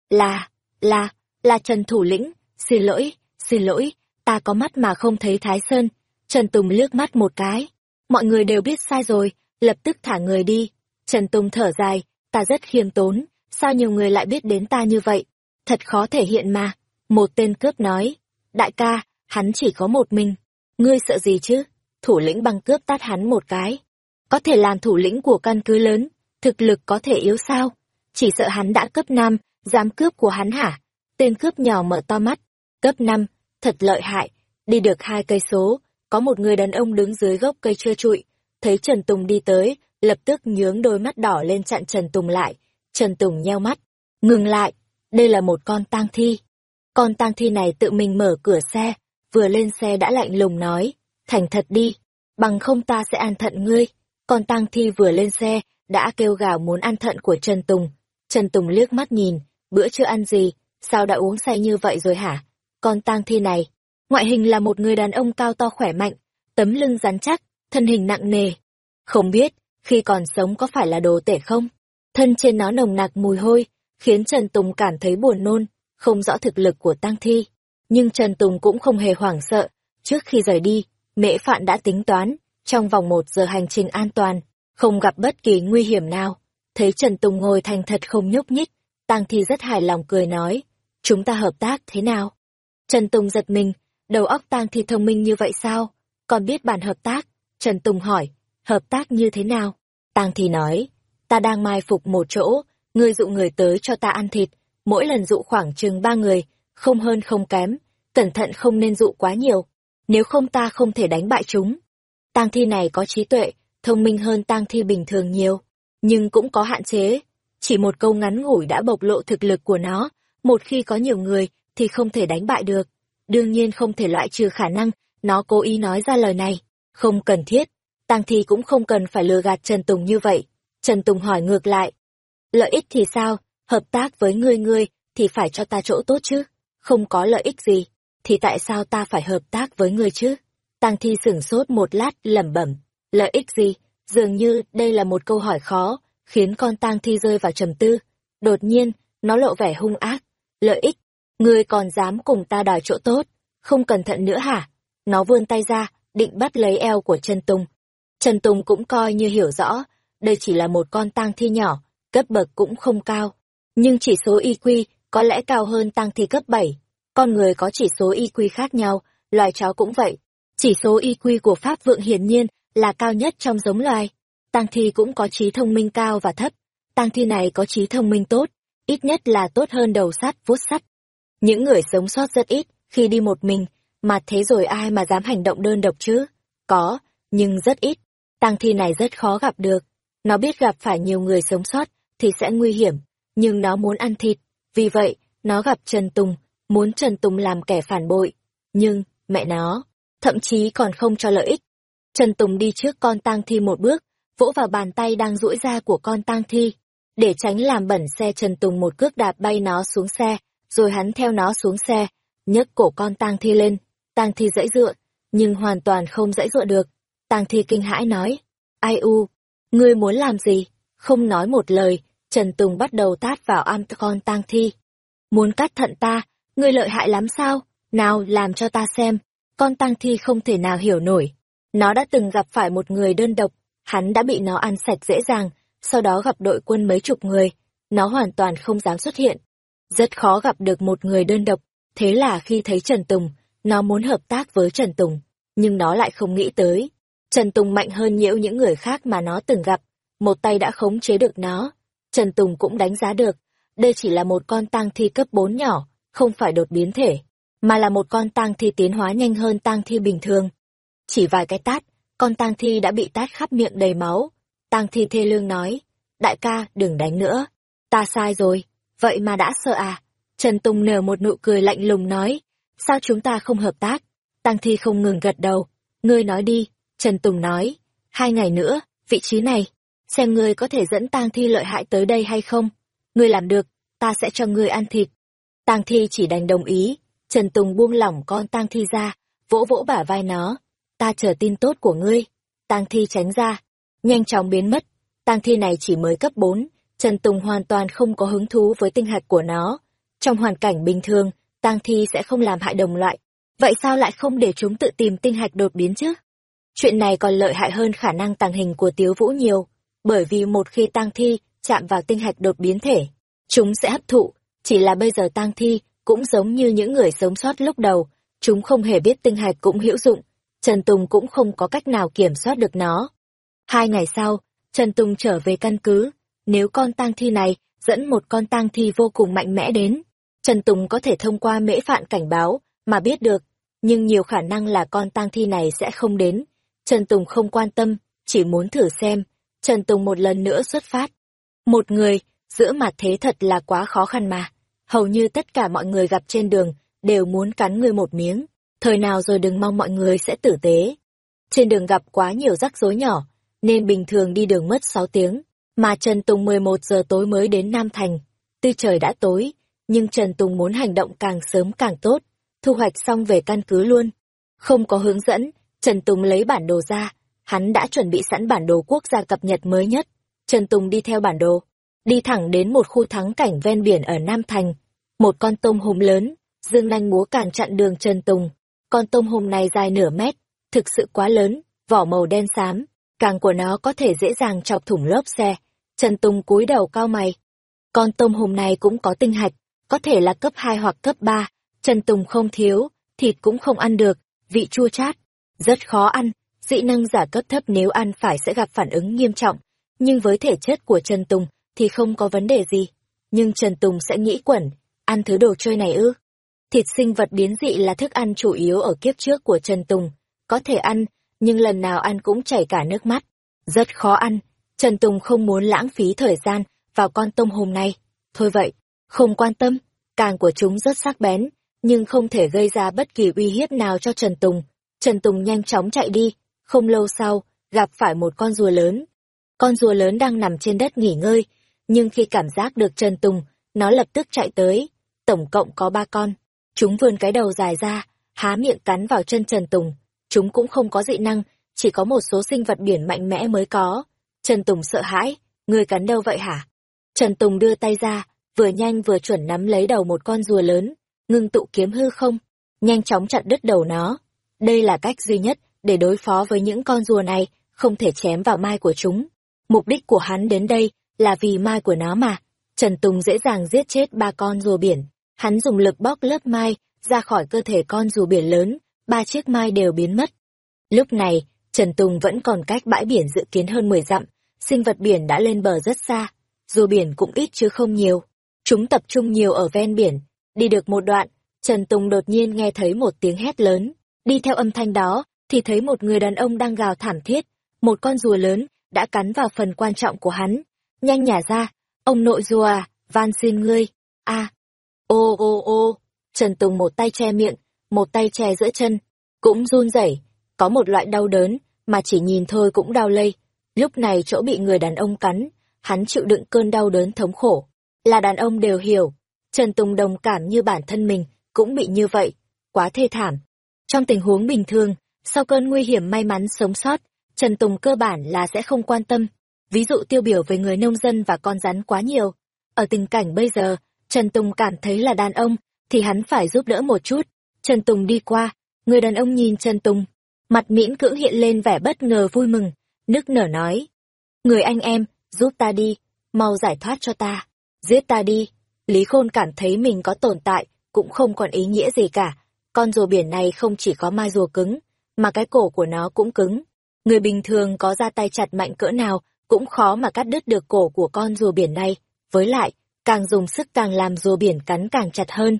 Là, là, là Trần thủ lĩnh, xin lỗi, xin lỗi, ta có mắt mà không thấy Thái Sơn. Trần Tùng liếc mắt một cái. Mọi người đều biết sai rồi, lập tức thả người đi. Trần Tùng thở dài, ta rất khiêm tốn, sao nhiều người lại biết đến ta như vậy? Thật khó thể hiện mà. Một tên cướp nói, đại ca, hắn chỉ có một mình. Ngươi sợ gì chứ? Thủ lĩnh băng cướp tát hắn một cái. Có thể làm thủ lĩnh của căn cứ lớn, thực lực có thể yếu sao? Chỉ sợ hắn đã cấp 5, dám cướp của hắn hả? Tên cướp nhỏ mở to mắt. Cấp 5, thật lợi hại. Đi được hai cây số, có một người đàn ông đứng dưới gốc cây trơ trụi. Thấy Trần Tùng đi tới, lập tức nhướng đôi mắt đỏ lên chặn Trần Tùng lại. Trần Tùng nheo mắt. Ngừng lại, đây là một con tang thi. Con tang thi này tự mình mở cửa xe, vừa lên xe đã lạnh lùng nói, thành thật đi, bằng không ta sẽ an thận ngươi. còn tang thi vừa lên xe, đã kêu gào muốn ăn thận của Trần Tùng. Trần Tùng liếc mắt nhìn, bữa chưa ăn gì, sao đã uống say như vậy rồi hả? Con tang thi này, ngoại hình là một người đàn ông cao to khỏe mạnh, tấm lưng rắn chắc, thân hình nặng nề. Không biết, khi còn sống có phải là đồ tể không? Thân trên nó nồng nặc mùi hôi, khiến Trần Tùng cảm thấy buồn nôn, không rõ thực lực của tang thi. Nhưng Trần Tùng cũng không hề hoảng sợ, trước khi rời đi, mễ phạn đã tính toán, trong vòng một giờ hành trình an toàn, không gặp bất kỳ nguy hiểm nào. Thấy Trần Tùng ngồi thành thật không nhúc nhích, Tang Thi rất hài lòng cười nói, chúng ta hợp tác thế nào? Trần Tùng giật mình, đầu óc Tang Thi thông minh như vậy sao? Còn biết bản hợp tác? Trần Tùng hỏi, hợp tác như thế nào? Tang Thi nói, ta đang mai phục một chỗ, ngươi dụ người tới cho ta ăn thịt, mỗi lần dụ khoảng chừng ba người, không hơn không kém, cẩn thận không nên dụ quá nhiều, nếu không ta không thể đánh bại chúng. Tang Thi này có trí tuệ, thông minh hơn tang thi bình thường nhiều, nhưng cũng có hạn chế. Chỉ một câu ngắn ngủi đã bộc lộ thực lực của nó, một khi có nhiều người thì không thể đánh bại được. Đương nhiên không thể loại trừ khả năng nó cố ý nói ra lời này, không cần thiết. Tang thi cũng không cần phải lừa gạt Trần Tùng như vậy. Trần Tùng hỏi ngược lại. Lợi ích thì sao? Hợp tác với ngươi ngươi thì phải cho ta chỗ tốt chứ. Không có lợi ích gì, thì tại sao ta phải hợp tác với ngươi chứ? Tang thi sửng sốt một lát lẩm bẩm Lợi ích gì? Dường như đây là một câu hỏi khó, khiến con tang thi rơi vào trầm tư. Đột nhiên, nó lộ vẻ hung ác. Lợi ích? Ngươi còn dám cùng ta đòi chỗ tốt? Không cẩn thận nữa hả? Nó vươn tay ra, định bắt lấy eo của Trần Tùng. Trần Tùng cũng coi như hiểu rõ, đây chỉ là một con tang thi nhỏ, cấp bậc cũng không cao. Nhưng chỉ số IQ có lẽ cao hơn tang thi cấp 7. Con người có chỉ số IQ khác nhau, loài chó cũng vậy. Chỉ số IQ của Pháp Vượng hiển nhiên là cao nhất trong giống loài. Tang thi cũng có trí thông minh cao và thấp. Tang thi này có trí thông minh tốt, ít nhất là tốt hơn đầu sắt vuốt sắt. Những người sống sót rất ít khi đi một mình, mà thế rồi ai mà dám hành động đơn độc chứ? Có, nhưng rất ít. Tang thi này rất khó gặp được. Nó biết gặp phải nhiều người sống sót thì sẽ nguy hiểm, nhưng nó muốn ăn thịt. Vì vậy, nó gặp Trần Tùng, muốn Trần Tùng làm kẻ phản bội. Nhưng, mẹ nó, thậm chí còn không cho lợi ích. Trần Tùng đi trước con tang thi một bước, vỗ vào bàn tay đang duỗi ra của con tang thi. Để tránh làm bẩn xe Trần Tùng một cước đạp bay nó xuống xe, rồi hắn theo nó xuống xe, nhấc cổ con tang thi lên. Tang thi dãy dựa, nhưng hoàn toàn không dãy dựa được. Tang thi kinh hãi nói, ai u, ngươi muốn làm gì? Không nói một lời, Trần Tùng bắt đầu tát vào am con tang thi. Muốn cắt thận ta, ngươi lợi hại lắm sao? Nào làm cho ta xem. Con tang thi không thể nào hiểu nổi. Nó đã từng gặp phải một người đơn độc, hắn đã bị nó ăn sạch dễ dàng, sau đó gặp đội quân mấy chục người, nó hoàn toàn không dám xuất hiện. Rất khó gặp được một người đơn độc, thế là khi thấy Trần Tùng, nó muốn hợp tác với Trần Tùng, nhưng nó lại không nghĩ tới. Trần Tùng mạnh hơn nhiễu những người khác mà nó từng gặp, một tay đã khống chế được nó. Trần Tùng cũng đánh giá được, đây chỉ là một con tang thi cấp 4 nhỏ, không phải đột biến thể, mà là một con tang thi tiến hóa nhanh hơn tang thi bình thường. Chỉ vài cái tát, con tang thi đã bị tát khắp miệng đầy máu. Tang thi thê lương nói, đại ca, đừng đánh nữa. Ta sai rồi, vậy mà đã sợ à? Trần Tùng nở một nụ cười lạnh lùng nói, sao chúng ta không hợp tác? Tang thi không ngừng gật đầu, ngươi nói đi, Trần Tùng nói, hai ngày nữa, vị trí này, xem ngươi có thể dẫn tang thi lợi hại tới đây hay không. Ngươi làm được, ta sẽ cho ngươi ăn thịt. Tang thi chỉ đành đồng ý, Trần Tùng buông lỏng con tang thi ra, vỗ vỗ bả vai nó. Ta chờ tin tốt của ngươi. Tang thi tránh ra, nhanh chóng biến mất. Tang thi này chỉ mới cấp bốn, Trần Tùng hoàn toàn không có hứng thú với tinh hạch của nó. Trong hoàn cảnh bình thường, tang thi sẽ không làm hại đồng loại. Vậy sao lại không để chúng tự tìm tinh hạch đột biến chứ? Chuyện này còn lợi hại hơn khả năng tàng hình của Tiếu Vũ nhiều, bởi vì một khi tang thi chạm vào tinh hạch đột biến thể, chúng sẽ hấp thụ, chỉ là bây giờ tang thi cũng giống như những người sống sót lúc đầu, chúng không hề biết tinh hạch cũng hữu dụng, Trần Tùng cũng không có cách nào kiểm soát được nó. Hai ngày sau, Trần Tùng trở về căn cứ, nếu con tang thi này dẫn một con tang thi vô cùng mạnh mẽ đến, Trần Tùng có thể thông qua mễ phạn cảnh báo mà biết được, nhưng nhiều khả năng là con tang thi này sẽ không đến. Trần Tùng không quan tâm, chỉ muốn thử xem. Trần Tùng một lần nữa xuất phát. Một người, giữa mặt thế thật là quá khó khăn mà. Hầu như tất cả mọi người gặp trên đường đều muốn cắn người một miếng. Thời nào rồi đừng mong mọi người sẽ tử tế. Trên đường gặp quá nhiều rắc rối nhỏ, nên bình thường đi đường mất 6 tiếng, mà Trần Tùng 11 giờ tối mới đến Nam Thành. Tuy trời đã tối, nhưng Trần Tùng muốn hành động càng sớm càng tốt, thu hoạch xong về căn cứ luôn. Không có hướng dẫn, Trần Tùng lấy bản đồ ra, hắn đã chuẩn bị sẵn bản đồ quốc gia cập nhật mới nhất. Trần Tùng đi theo bản đồ, đi thẳng đến một khu thắng cảnh ven biển ở Nam Thành. Một con tôm hùm lớn, dương nanh múa cản chặn đường Trần Tùng. Con tôm hùm này dài nửa mét, thực sự quá lớn, vỏ màu đen xám, càng của nó có thể dễ dàng chọc thủng lốp xe. Trần Tùng cúi đầu cao mày. Con tôm hùm này cũng có tinh hạch, có thể là cấp 2 hoặc cấp 3. Trần Tùng không thiếu, thịt cũng không ăn được, vị chua chát, rất khó ăn, dị năng giả cấp thấp nếu ăn phải sẽ gặp phản ứng nghiêm trọng, nhưng với thể chất của Trần Tùng thì không có vấn đề gì. Nhưng Trần Tùng sẽ nghĩ quẩn, ăn thứ đồ chơi này ư? Thịt sinh vật biến dị là thức ăn chủ yếu ở kiếp trước của Trần Tùng, có thể ăn, nhưng lần nào ăn cũng chảy cả nước mắt. Rất khó ăn, Trần Tùng không muốn lãng phí thời gian vào con tôm hùm này. Thôi vậy, không quan tâm, càng của chúng rất sắc bén, nhưng không thể gây ra bất kỳ uy hiếp nào cho Trần Tùng. Trần Tùng nhanh chóng chạy đi, không lâu sau, gặp phải một con rùa lớn. Con rùa lớn đang nằm trên đất nghỉ ngơi, nhưng khi cảm giác được Trần Tùng, nó lập tức chạy tới. Tổng cộng có ba con. Chúng vươn cái đầu dài ra, há miệng cắn vào chân Trần Tùng. Chúng cũng không có dị năng, chỉ có một số sinh vật biển mạnh mẽ mới có. Trần Tùng sợ hãi, người cắn đâu vậy hả? Trần Tùng đưa tay ra, vừa nhanh vừa chuẩn nắm lấy đầu một con rùa lớn, ngưng tụ kiếm hư không, nhanh chóng chặn đứt đầu nó. Đây là cách duy nhất để đối phó với những con rùa này, không thể chém vào mai của chúng. Mục đích của hắn đến đây là vì mai của nó mà. Trần Tùng dễ dàng giết chết ba con rùa biển. Hắn dùng lực bóc lớp mai ra khỏi cơ thể con rùa biển lớn, ba chiếc mai đều biến mất. Lúc này, Trần Tùng vẫn còn cách bãi biển dự kiến hơn 10 dặm, sinh vật biển đã lên bờ rất xa, rùa biển cũng ít chứ không nhiều. Chúng tập trung nhiều ở ven biển, đi được một đoạn, Trần Tùng đột nhiên nghe thấy một tiếng hét lớn, đi theo âm thanh đó, thì thấy một người đàn ông đang gào thảm thiết, một con rùa lớn đã cắn vào phần quan trọng của hắn. Nhanh nhả ra, ông nội rùa à, van xin ngươi. a ô ô ô, Trần Tùng một tay che miệng, một tay che giữa chân, cũng run rẩy, có một loại đau đớn, mà chỉ nhìn thôi cũng đau lây. Lúc này chỗ bị người đàn ông cắn, hắn chịu đựng cơn đau đớn thống khổ. Là đàn ông đều hiểu, Trần Tùng đồng cảm như bản thân mình, cũng bị như vậy, quá thê thảm. Trong tình huống bình thường, sau cơn nguy hiểm may mắn sống sót, Trần Tùng cơ bản là sẽ không quan tâm. Ví dụ tiêu biểu về người nông dân và con rắn quá nhiều. Ở tình cảnh bây giờ, Trần Tùng cảm thấy là đàn ông, thì hắn phải giúp đỡ một chút. Trần Tùng đi qua, người đàn ông nhìn Trần Tùng, mặt miễn cưỡng hiện lên vẻ bất ngờ vui mừng, nước nở nói. Người anh em, giúp ta đi, mau giải thoát cho ta, giết ta đi. Lý Khôn cảm thấy mình có tồn tại, cũng không còn ý nghĩa gì cả. Con rùa biển này không chỉ có mai rùa cứng, mà cái cổ của nó cũng cứng. Người bình thường có ra tay chặt mạnh cỡ nào cũng khó mà cắt đứt được cổ của con rùa biển này. Với lại, càng dùng sức càng làm rùa biển cắn càng chặt hơn.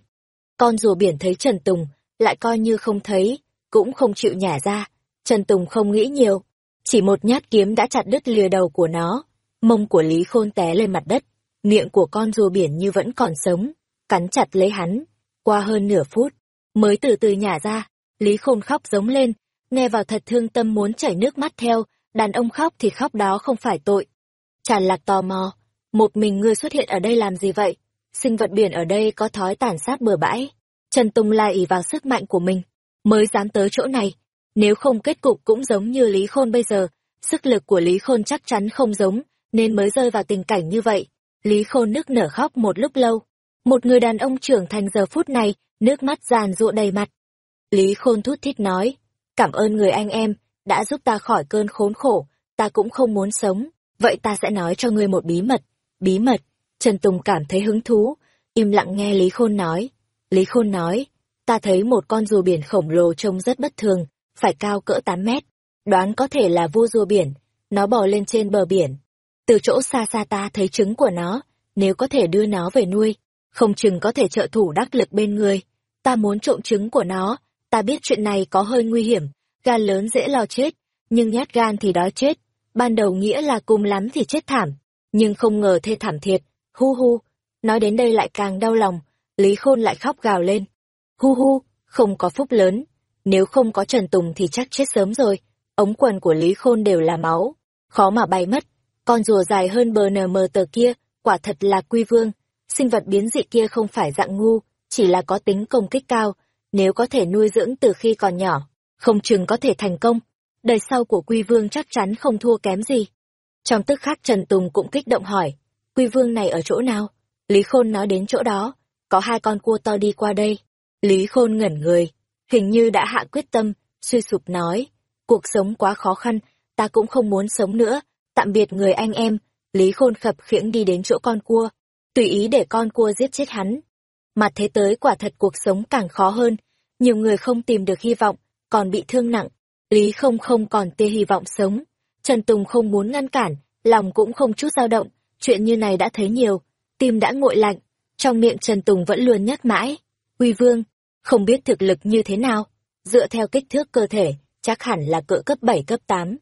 Con rùa biển thấy Trần Tùng, lại coi như không thấy, cũng không chịu nhả ra. Trần Tùng không nghĩ nhiều, chỉ một nhát kiếm đã chặt đứt lìa đầu của nó. Mông của Lý Khôn té lên mặt đất, miệng của con rùa biển như vẫn còn sống, cắn chặt lấy hắn. Qua hơn nửa phút, mới từ từ nhả ra, Lý Khôn khóc giống lên, nghe vào thật thương tâm muốn chảy nước mắt theo, đàn ông khóc thì khóc đó không phải tội. Tràn lạc tò mò, một mình ngươi xuất hiện ở đây làm gì vậy? Sinh vật biển ở đây có thói tàn sát bừa bãi. Trần Tùng lai ỉ vào sức mạnh của mình, mới dám tới chỗ này. Nếu không kết cục cũng giống như Lý Khôn bây giờ, sức lực của Lý Khôn chắc chắn không giống, nên mới rơi vào tình cảnh như vậy. Lý Khôn nức nở khóc một lúc lâu. Một người đàn ông trưởng thành giờ phút này, nước mắt giàn rụa đầy mặt. Lý Khôn thút thít nói, cảm ơn người anh em, đã giúp ta khỏi cơn khốn khổ, ta cũng không muốn sống, vậy ta sẽ nói cho ngươi một bí mật. Bí mật, Trần Tùng cảm thấy hứng thú, im lặng nghe Lý Khôn nói. Lý Khôn nói, ta thấy một con rùa biển khổng lồ trông rất bất thường, phải cao cỡ 8 mét. Đoán có thể là vua rùa biển, nó bò lên trên bờ biển. Từ chỗ xa xa ta thấy trứng của nó, nếu có thể đưa nó về nuôi, không chừng có thể trợ thủ đắc lực bên người. Ta muốn trộm trứng của nó, ta biết chuyện này có hơi nguy hiểm, gan lớn dễ lo chết, nhưng nhát gan thì đói chết. Ban đầu nghĩa là cùng lắm thì chết thảm, nhưng không ngờ thê thảm thiệt, hu hu. Nói đến đây lại càng đau lòng, Lý Khôn lại khóc gào lên. Hu hu, không có phúc lớn, nếu không có Trần Tùng thì chắc chết sớm rồi. Ống quần của Lý Khôn đều là máu, khó mà bay mất. Con rùa dài hơn bờ nờ mờ tờ kia, quả thật là quy vương. Sinh vật biến dị kia không phải dạng ngu, chỉ là có tính công kích cao. Nếu có thể nuôi dưỡng từ khi còn nhỏ, không chừng có thể thành công. Đời sau của quy vương chắc chắn không thua kém gì. Trong tức khắc Trần Tùng cũng kích động hỏi, quy vương này ở chỗ nào? Lý Khôn nói đến chỗ đó, có hai con cua to đi qua đây. Lý Khôn ngẩn người, hình như đã hạ quyết tâm, suy sụp nói, cuộc sống quá khó khăn, ta cũng không muốn sống nữa, tạm biệt người anh em, Lý Khôn khập khiễng đi đến chỗ con cua, tùy ý để con cua giết chết hắn. Mặt thế tới quả thật cuộc sống càng khó hơn, nhiều người không tìm được hy vọng, còn bị thương nặng, Lý không không còn tia hy vọng sống. Trần Tùng không muốn ngăn cản, lòng cũng không chút dao động, chuyện như này đã thấy nhiều, tim đã nguội lạnh, trong miệng Trần Tùng vẫn luôn nhắc mãi. Uy Vương, không biết thực lực như thế nào, dựa theo kích thước cơ thể, chắc hẳn là cỡ cấp 7 cấp 8.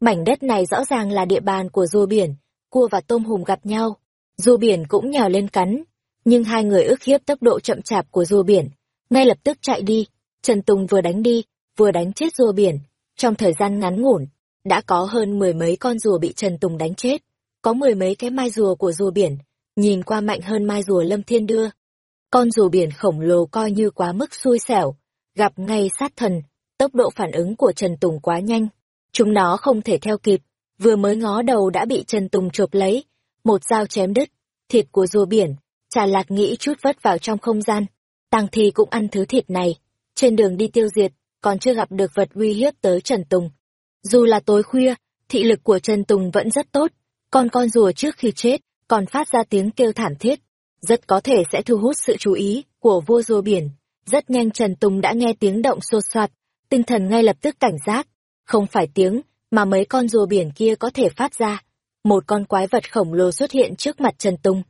Mảnh đất này rõ ràng là địa bàn của rùa biển, cua và tôm hùm gặp nhau. Rùa biển cũng nhào lên cắn, nhưng hai người ước hiếp tốc độ chậm chạp của rùa biển, ngay lập tức chạy đi. Trần Tùng vừa đánh đi, vừa đánh chết rùa biển. Trong thời gian ngắn ngủn, đã có hơn mười mấy con rùa bị Trần Tùng đánh chết. Có mười mấy cái mai rùa của rùa biển, nhìn qua mạnh hơn mai rùa lâm thiên đưa. Con rùa biển khổng lồ coi như quá mức xui xẻo, gặp ngay sát thần, tốc độ phản ứng của Trần Tùng quá nhanh. Chúng nó không thể theo kịp, vừa mới ngó đầu đã bị Trần Tùng chộp lấy, một dao chém đứt, thịt của rùa biển, trà lạc nghĩ chút vất vào trong không gian. Tăng thì cũng ăn thứ thịt này, trên đường đi tiêu diệt, còn chưa gặp được vật uy hiếp tới Trần Tùng. Dù là tối khuya, thị lực của Trần Tùng vẫn rất tốt, còn con rùa trước khi chết, còn phát ra tiếng kêu thảm thiết, rất có thể sẽ thu hút sự chú ý của vua rùa biển. Rất nhanh Trần Tùng đã nghe tiếng động xô soạt, tinh thần ngay lập tức cảnh giác, không phải tiếng mà mấy con rùa biển kia có thể phát ra. Một con quái vật khổng lồ xuất hiện trước mặt Trần Tùng.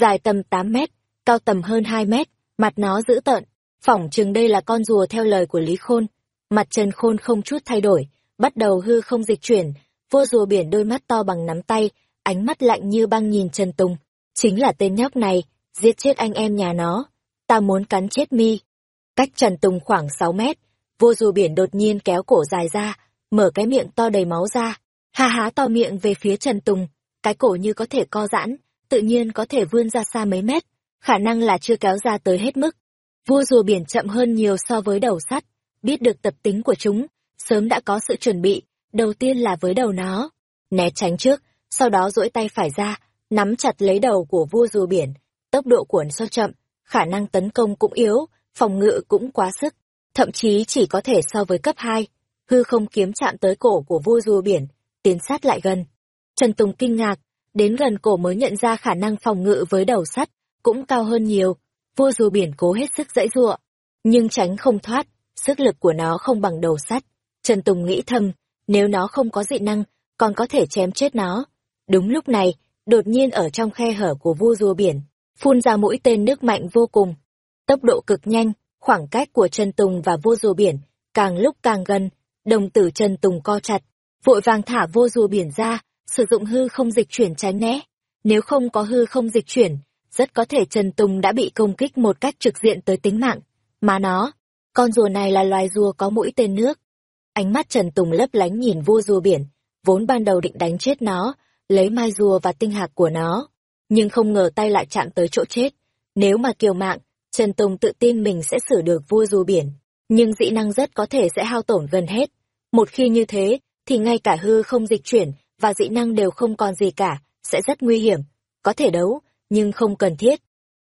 Dài tầm 8 mét, cao tầm hơn 2 mét, mặt nó dữ tợn. Phỏng chừng đây là con rùa theo lời của Lý Khôn. Mặt Trần Khôn không chút thay đổi, bắt đầu hư không dịch chuyển, vô rùa biển đôi mắt to bằng nắm tay, ánh mắt lạnh như băng nhìn Trần Tùng. Chính là tên nhóc này, giết chết anh em nhà nó. Ta muốn cắn chết mi. Cách Trần Tùng khoảng 6 mét, vô rùa biển đột nhiên kéo cổ dài ra, mở cái miệng to đầy máu ra, ha há to miệng về phía Trần Tùng, cái cổ như có thể co giãn, tự nhiên có thể vươn ra xa mấy mét, khả năng là chưa kéo ra tới hết mức. Vua rùa biển chậm hơn nhiều so với đầu sắt, biết được tập tính của chúng, sớm đã có sự chuẩn bị, đầu tiên là với đầu nó, né tránh trước, sau đó duỗi tay phải ra, nắm chặt lấy đầu của vua rùa biển, tốc độ của nó chậm, khả năng tấn công cũng yếu, phòng ngự cũng quá sức, thậm chí chỉ có thể so với cấp 2 hư không kiếm chạm tới cổ của vua rùa biển, tiến sát lại gần. Trần Tùng kinh ngạc, đến gần cổ mới nhận ra khả năng phòng ngự với đầu sắt, cũng cao hơn nhiều. Vua rùa biển cố hết sức dãy giụa, nhưng tránh không thoát, sức lực của nó không bằng đầu sắt. Trần Tùng nghĩ thầm, nếu nó không có dị năng, còn có thể chém chết nó. Đúng lúc này, đột nhiên ở trong khe hở của vua rùa biển, phun ra mũi tên nước mạnh vô cùng. Tốc độ cực nhanh, khoảng cách của Trần Tùng và vua rùa biển, càng lúc càng gần, Đồng tử Trần Tùng co chặt, vội vàng thả vua rùa biển ra, sử dụng hư không dịch chuyển tránh né. Nếu không có hư không dịch chuyển, rất có thể Trần Tùng đã bị công kích một cách trực diện tới tính mạng. Mà nó, con rùa này là loài rùa có mũi tên nước. Ánh mắt Trần Tùng lấp lánh nhìn vua rùa biển, vốn ban đầu định đánh chết nó, lấy mai rùa và tinh hạc của nó. Nhưng không ngờ tay lại chạm tới chỗ chết. Nếu mà kiều mạng, Trần Tùng tự tin mình sẽ xử được vua rùa biển nhưng dị năng rất có thể sẽ hao tổn gần hết. Một khi như thế, thì ngay cả hư không dịch chuyển và dị năng đều không còn gì cả, sẽ rất nguy hiểm. Có thể đấu, nhưng không cần thiết.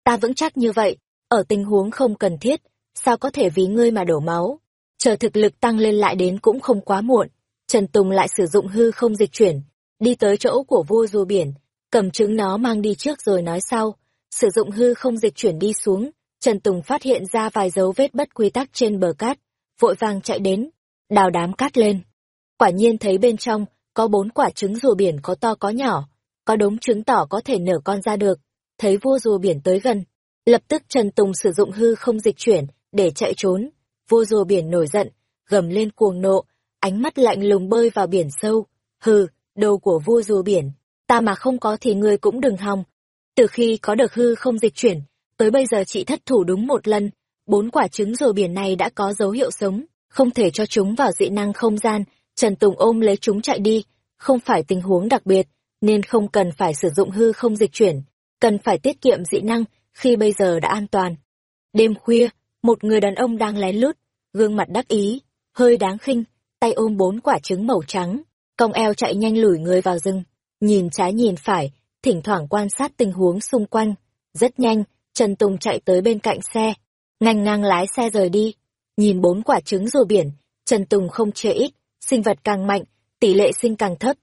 Ta vững chắc như vậy, ở tình huống không cần thiết, sao có thể vì ngươi mà đổ máu. Chờ thực lực tăng lên lại đến cũng không quá muộn. Trần Tùng lại sử dụng hư không dịch chuyển, đi tới chỗ của vua rùa biển, cầm trứng nó mang đi trước rồi nói sau. Sử dụng hư không dịch chuyển đi xuống, Trần Tùng phát hiện ra vài dấu vết bất quy tắc trên bờ cát, vội vàng chạy đến, đào đám cát lên. Quả nhiên thấy bên trong, có bốn quả trứng rùa biển có to có nhỏ, có đống trứng tỏ có thể nở con ra được. Thấy vua rùa biển tới gần, lập tức Trần Tùng sử dụng hư không dịch chuyển, để chạy trốn. Vua rùa biển nổi giận, gầm lên cuồng nộ, ánh mắt lạnh lùng bơi vào biển sâu. Hừ, đầu của vua rùa biển, ta mà không có thì ngươi cũng đừng hòng. Từ khi có được hư không dịch chuyển, tới bây giờ chị thất thủ đúng một lần, bốn quả trứng rùa biển này đã có dấu hiệu sống, không thể cho chúng vào dị năng không gian, Trần Tùng ôm lấy chúng chạy đi, không phải tình huống đặc biệt, nên không cần phải sử dụng hư không dịch chuyển, cần phải tiết kiệm dị năng khi bây giờ đã an toàn. Đêm khuya, một người đàn ông đang lén lút, gương mặt đắc ý, hơi đáng khinh, tay ôm bốn quả trứng màu trắng, cong eo chạy nhanh lủi người vào rừng, nhìn trái nhìn phải, thỉnh thoảng quan sát tình huống xung quanh. Rất nhanh, Trần Tùng chạy tới bên cạnh xe, ngành ngang lái xe rời đi. Nhìn bốn quả trứng rùa biển, Trần Tùng không chê ít, sinh vật càng mạnh, tỷ lệ sinh càng thấp.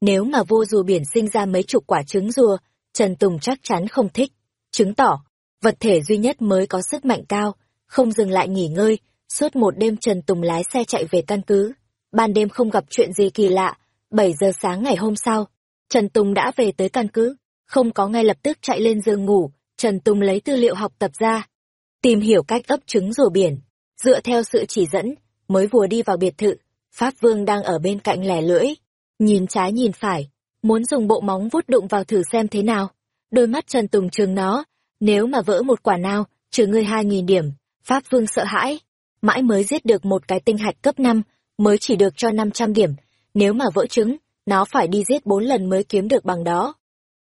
Nếu mà vô rùa biển sinh ra mấy chục quả trứng rùa, Trần Tùng chắc chắn không thích. Chứng tỏ, vật thể duy nhất mới có sức mạnh cao, không dừng lại nghỉ ngơi, suốt một đêm Trần Tùng lái xe chạy về căn cứ. Ban đêm không gặp chuyện gì kỳ lạ, 7 giờ sáng ngày hôm sau, Trần Tùng đã về tới căn cứ, không có ngay lập tức chạy lên giường ngủ, Trần Tùng lấy tư liệu học tập ra, tìm hiểu cách ấp trứng rùa biển, dựa theo sự chỉ dẫn, mới vừa đi vào biệt thự, Pháp Vương đang ở bên cạnh lẻ lưỡi, nhìn trái nhìn phải, muốn dùng bộ móng vuốt đụng vào thử xem thế nào. Đôi mắt Trần Tùng trường nó, nếu mà vỡ một quả nào, trừ ngươi hai nghìn điểm, Pháp Vương sợ hãi, mãi mới giết được một cái tinh hạch cấp 5, mới chỉ được cho 500 điểm, nếu mà vỡ trứng, nó phải đi giết bốn lần mới kiếm được bằng đó.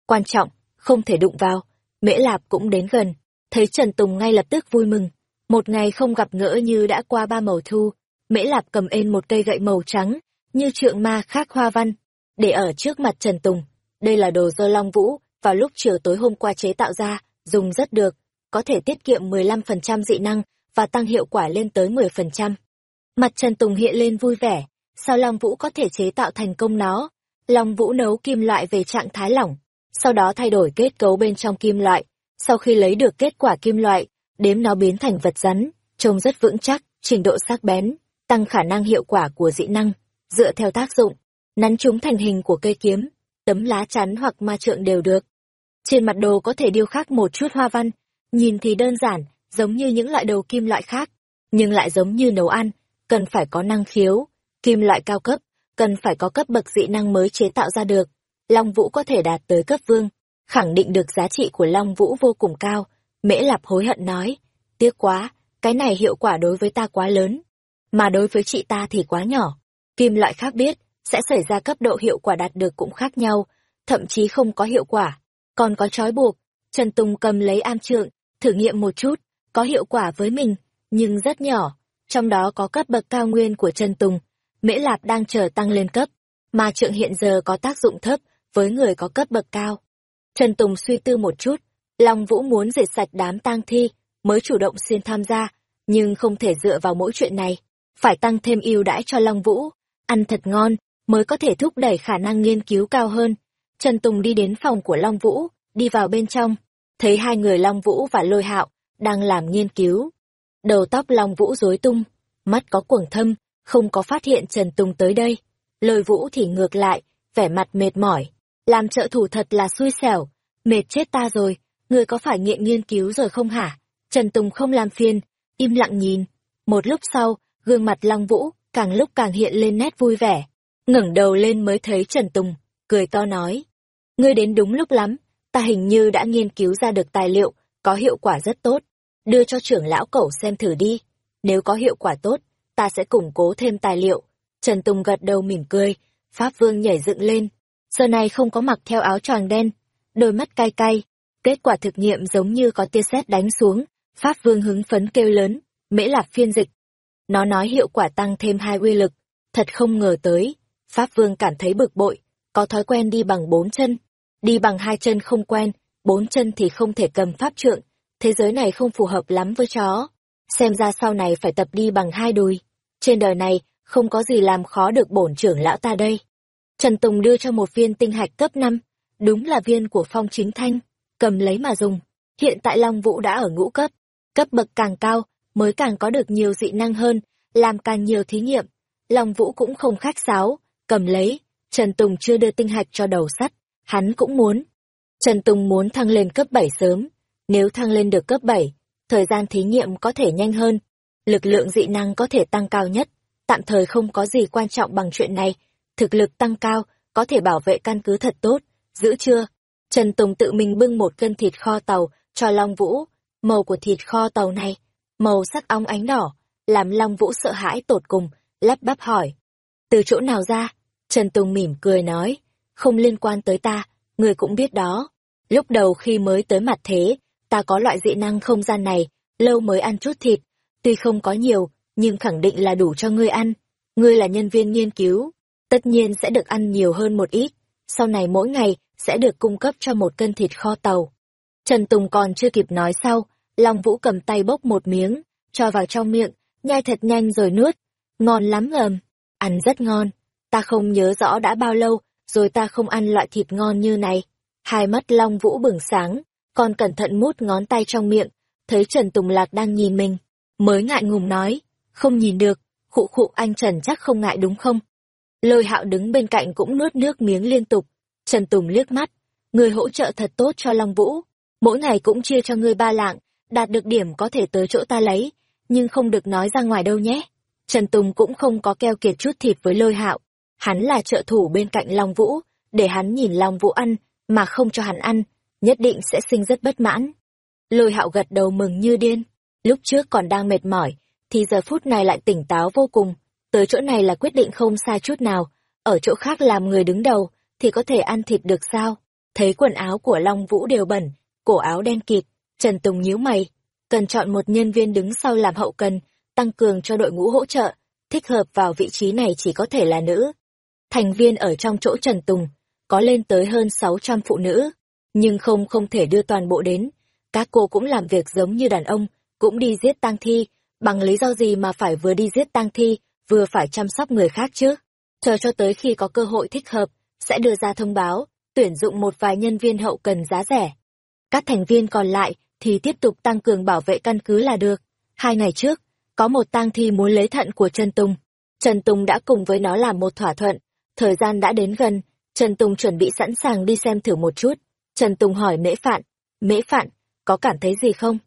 Quan trọng, không thể đụng vào, Mễ Lạp cũng đến gần, thấy Trần Tùng ngay lập tức vui mừng. Một ngày không gặp ngỡ như đã qua ba màu thu, Mễ Lạp cầm ên một cây gậy màu trắng, như trượng ma khác hoa văn, để ở trước mặt Trần Tùng. Đây là đồ do Long Vũ vào lúc chiều tối hôm qua chế tạo ra, dùng rất được, có thể tiết kiệm 15% dị năng và tăng hiệu quả lên tới 10%. Mặt Trần Tùng hiện lên vui vẻ, sao Long Vũ có thể chế tạo thành công nó? Long Vũ nấu kim loại về trạng thái lỏng, sau đó thay đổi kết cấu bên trong kim loại. Sau khi lấy được kết quả kim loại, đếm nó biến thành vật rắn, trông rất vững chắc, trình độ sắc bén, tăng khả năng hiệu quả của dị năng, dựa theo tác dụng, nắn chúng thành hình của cây kiếm, tấm lá chắn hoặc ma trượng đều được. Trên mặt đồ có thể điêu khắc một chút hoa văn, nhìn thì đơn giản, giống như những loại đầu kim loại khác, nhưng lại giống như nấu ăn, cần phải có năng khiếu, kim loại cao cấp, cần phải có cấp bậc dị năng mới chế tạo ra được. Long Vũ có thể đạt tới cấp vương, khẳng định được giá trị của Long Vũ vô cùng cao. Mễ Lạp hối hận nói, tiếc quá, cái này hiệu quả đối với ta quá lớn, mà đối với chị ta thì quá nhỏ. Kim loại khác biết, sẽ xảy ra cấp độ hiệu quả đạt được cũng khác nhau, thậm chí không có hiệu quả. Còn có trói buộc, Trần Tùng cầm lấy am trượng, thử nghiệm một chút, có hiệu quả với mình, nhưng rất nhỏ, trong đó có cấp bậc cao nguyên của Trần Tùng. Mễ Lạp đang chờ tăng lên cấp, mà trượng hiện giờ có tác dụng thấp với người có cấp bậc cao. Trần Tùng suy tư một chút, Long Vũ muốn diệt sạch đám tang thi, mới chủ động xin tham gia, nhưng không thể dựa vào mỗi chuyện này, phải tăng thêm ưu đãi cho Long Vũ, ăn thật ngon, mới có thể thúc đẩy khả năng nghiên cứu cao hơn. Trần Tùng đi đến phòng của Long Vũ, đi vào bên trong, thấy hai người Long Vũ và Lôi Hạo đang làm nghiên cứu. Đầu tóc Long Vũ rối tung, mắt có quầng thâm, không có phát hiện Trần Tùng tới đây. Lôi Vũ thì ngược lại, vẻ mặt mệt mỏi. Làm trợ thủ thật là xui xẻo, mệt chết ta rồi, người có phải nghiện nghiên cứu rồi không hả? Trần Tùng không làm phiền, im lặng nhìn. Một lúc sau, gương mặt Long Vũ càng lúc càng hiện lên nét vui vẻ. ngẩng đầu lên mới thấy Trần Tùng, cười to nói. Ngươi đến đúng lúc lắm, ta hình như đã nghiên cứu ra được tài liệu, có hiệu quả rất tốt. Đưa cho trưởng lão cẩu xem thử đi. Nếu có hiệu quả tốt, ta sẽ củng cố thêm tài liệu. Trần Tùng gật đầu mỉm cười, Pháp Vương nhảy dựng lên. Giờ này không có mặc theo áo choàng đen, đôi mắt cay cay. Kết quả thực nghiệm giống như có tia sét đánh xuống. Pháp Vương hứng phấn kêu lớn, mễ lạp phiên dịch. Nó nói hiệu quả tăng thêm hai uy lực. Thật không ngờ tới. Pháp Vương cảm thấy bực bội, có thói quen đi bằng bốn chân. Đi bằng hai chân không quen, bốn chân thì không thể cầm pháp trượng. Thế giới này không phù hợp lắm với chó. Xem ra sau này phải tập đi bằng hai đùi. Trên đời này, không có gì làm khó được bổn trưởng lão ta đây. Trần Tùng đưa cho một viên tinh hạch cấp 5, đúng là viên của Phong Chính Thanh, cầm lấy mà dùng. Hiện tại Long Vũ đã ở ngũ cấp, cấp bậc càng cao, mới càng có được nhiều dị năng hơn, làm càng nhiều thí nghiệm. Long Vũ cũng không khách sáo, cầm lấy, Trần Tùng chưa đưa tinh hạch cho đầu sắt, hắn cũng muốn. Trần Tùng muốn thăng lên cấp 7 sớm, nếu thăng lên được cấp 7, thời gian thí nghiệm có thể nhanh hơn, lực lượng dị năng có thể tăng cao nhất, tạm thời không có gì quan trọng bằng chuyện này, thực lực tăng cao, có thể bảo vệ căn cứ thật tốt, giữ chưa? Trần Tùng tự mình bưng một cân thịt kho tàu cho Long Vũ, màu của thịt kho tàu này, màu sắc óng ánh đỏ, làm Long Vũ sợ hãi tột cùng, lắp bắp hỏi. Từ chỗ nào ra? Trần Tùng mỉm cười nói, không liên quan tới ta, người cũng biết đó. Lúc đầu khi mới tới mặt thế, ta có loại dị năng không gian này, lâu mới ăn chút thịt, tuy không có nhiều, nhưng khẳng định là đủ cho ngươi ăn. Ngươi là nhân viên nghiên cứu, tất nhiên sẽ được ăn nhiều hơn một ít, sau này mỗi ngày sẽ được cung cấp cho một cân thịt kho tàu. Trần Tùng còn chưa kịp nói sau, Long Vũ cầm tay bốc một miếng, cho vào trong miệng, nhai thật nhanh rồi nuốt. Ngon lắm ngầm, ăn rất ngon. Ta không nhớ rõ đã bao lâu, rồi ta không ăn loại thịt ngon như này. Hai mắt Long Vũ bừng sáng, còn cẩn thận mút ngón tay trong miệng, thấy Trần Tùng Lạc đang nhìn mình, mới ngại ngùng nói, không nhìn được, khụ khụ anh Trần chắc không ngại đúng không? Lôi hạo đứng bên cạnh cũng nuốt nước miếng liên tục, Trần Tùng liếc mắt, người hỗ trợ thật tốt cho Long Vũ, mỗi ngày cũng chia cho ngươi ba lạng, đạt được điểm có thể tới chỗ ta lấy, nhưng không được nói ra ngoài đâu nhé. Trần Tùng cũng không có keo kiệt chút thịt với lôi hạo, hắn là trợ thủ bên cạnh Long Vũ, để hắn nhìn Long Vũ ăn, mà không cho hắn ăn, nhất định sẽ sinh rất bất mãn. Lôi hạo gật đầu mừng như điên, lúc trước còn đang mệt mỏi, thì giờ phút này lại tỉnh táo vô cùng, tới chỗ này là quyết định không sai chút nào, ở chỗ khác làm người đứng đầu, thì có thể ăn thịt được sao? Thấy quần áo của Long Vũ đều bẩn, cổ áo đen kịt, Trần Tùng nhíu mày, cần chọn một nhân viên đứng sau làm hậu cần, tăng cường cho đội ngũ hỗ trợ, thích hợp vào vị trí này chỉ có thể là nữ. thành viên ở trong chỗ Trần Tùng, có lên tới hơn 600 phụ nữ, nhưng không không thể đưa toàn bộ đến. Các cô cũng làm việc giống như đàn ông, cũng đi giết tang thi, bằng lý do gì mà phải vừa đi giết tang thi, vừa phải chăm sóc người khác chứ? Chờ cho tới khi có cơ hội thích hợp, sẽ đưa ra thông báo, tuyển dụng một vài nhân viên hậu cần giá rẻ. Các thành viên còn lại thì tiếp tục tăng cường bảo vệ căn cứ là được. Hai ngày trước, có một tang thi muốn lấy thận của Trần Tùng. Trần Tùng đã cùng với nó làm một thỏa thuận. Thời gian đã đến gần, Trần Tùng chuẩn bị sẵn sàng đi xem thử một chút. Trần Tùng hỏi Mễ Phạn, Mễ Phạn, có cảm thấy gì không?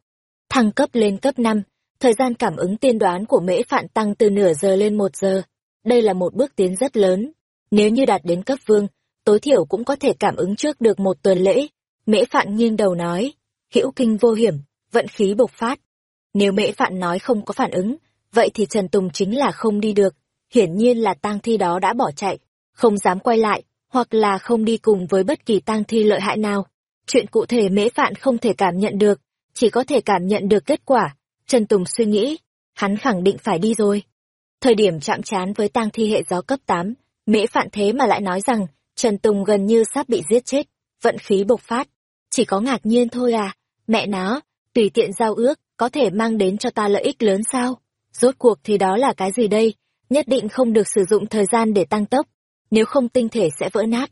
Thăng cấp lên cấp 5, thời gian cảm ứng tiên đoán của Mễ Phạn tăng từ nửa giờ lên một giờ. Đây là một bước tiến rất lớn. Nếu như đạt đến cấp vương, tối thiểu cũng có thể cảm ứng trước được một tuần lễ. Mễ Phạn nghiêng đầu nói, hữu kinh vô hiểm, vận khí bộc phát. Nếu Mễ Phạn nói không có phản ứng, vậy thì Trần Tùng chính là không đi được. Hiển nhiên là tang thi đó đã bỏ chạy, không dám quay lại, hoặc là không đi cùng với bất kỳ tang thi lợi hại nào. Chuyện cụ thể Mễ Phạn không thể cảm nhận được, chỉ có thể cảm nhận được kết quả. Trần Tùng suy nghĩ, hắn khẳng định phải đi rồi. Thời điểm chạm trán với tang thi hệ gió cấp 8, Mễ Phạn thế mà lại nói rằng Trần Tùng gần như sắp bị giết chết, vận khí bộc phát. Chỉ có ngạc nhiên thôi à, mẹ nó, tùy tiện giao ước, có thể mang đến cho ta lợi ích lớn sao? Rốt cuộc thì đó là cái gì đây? Nhất định không được sử dụng thời gian để tăng tốc, nếu không tinh thể sẽ vỡ nát.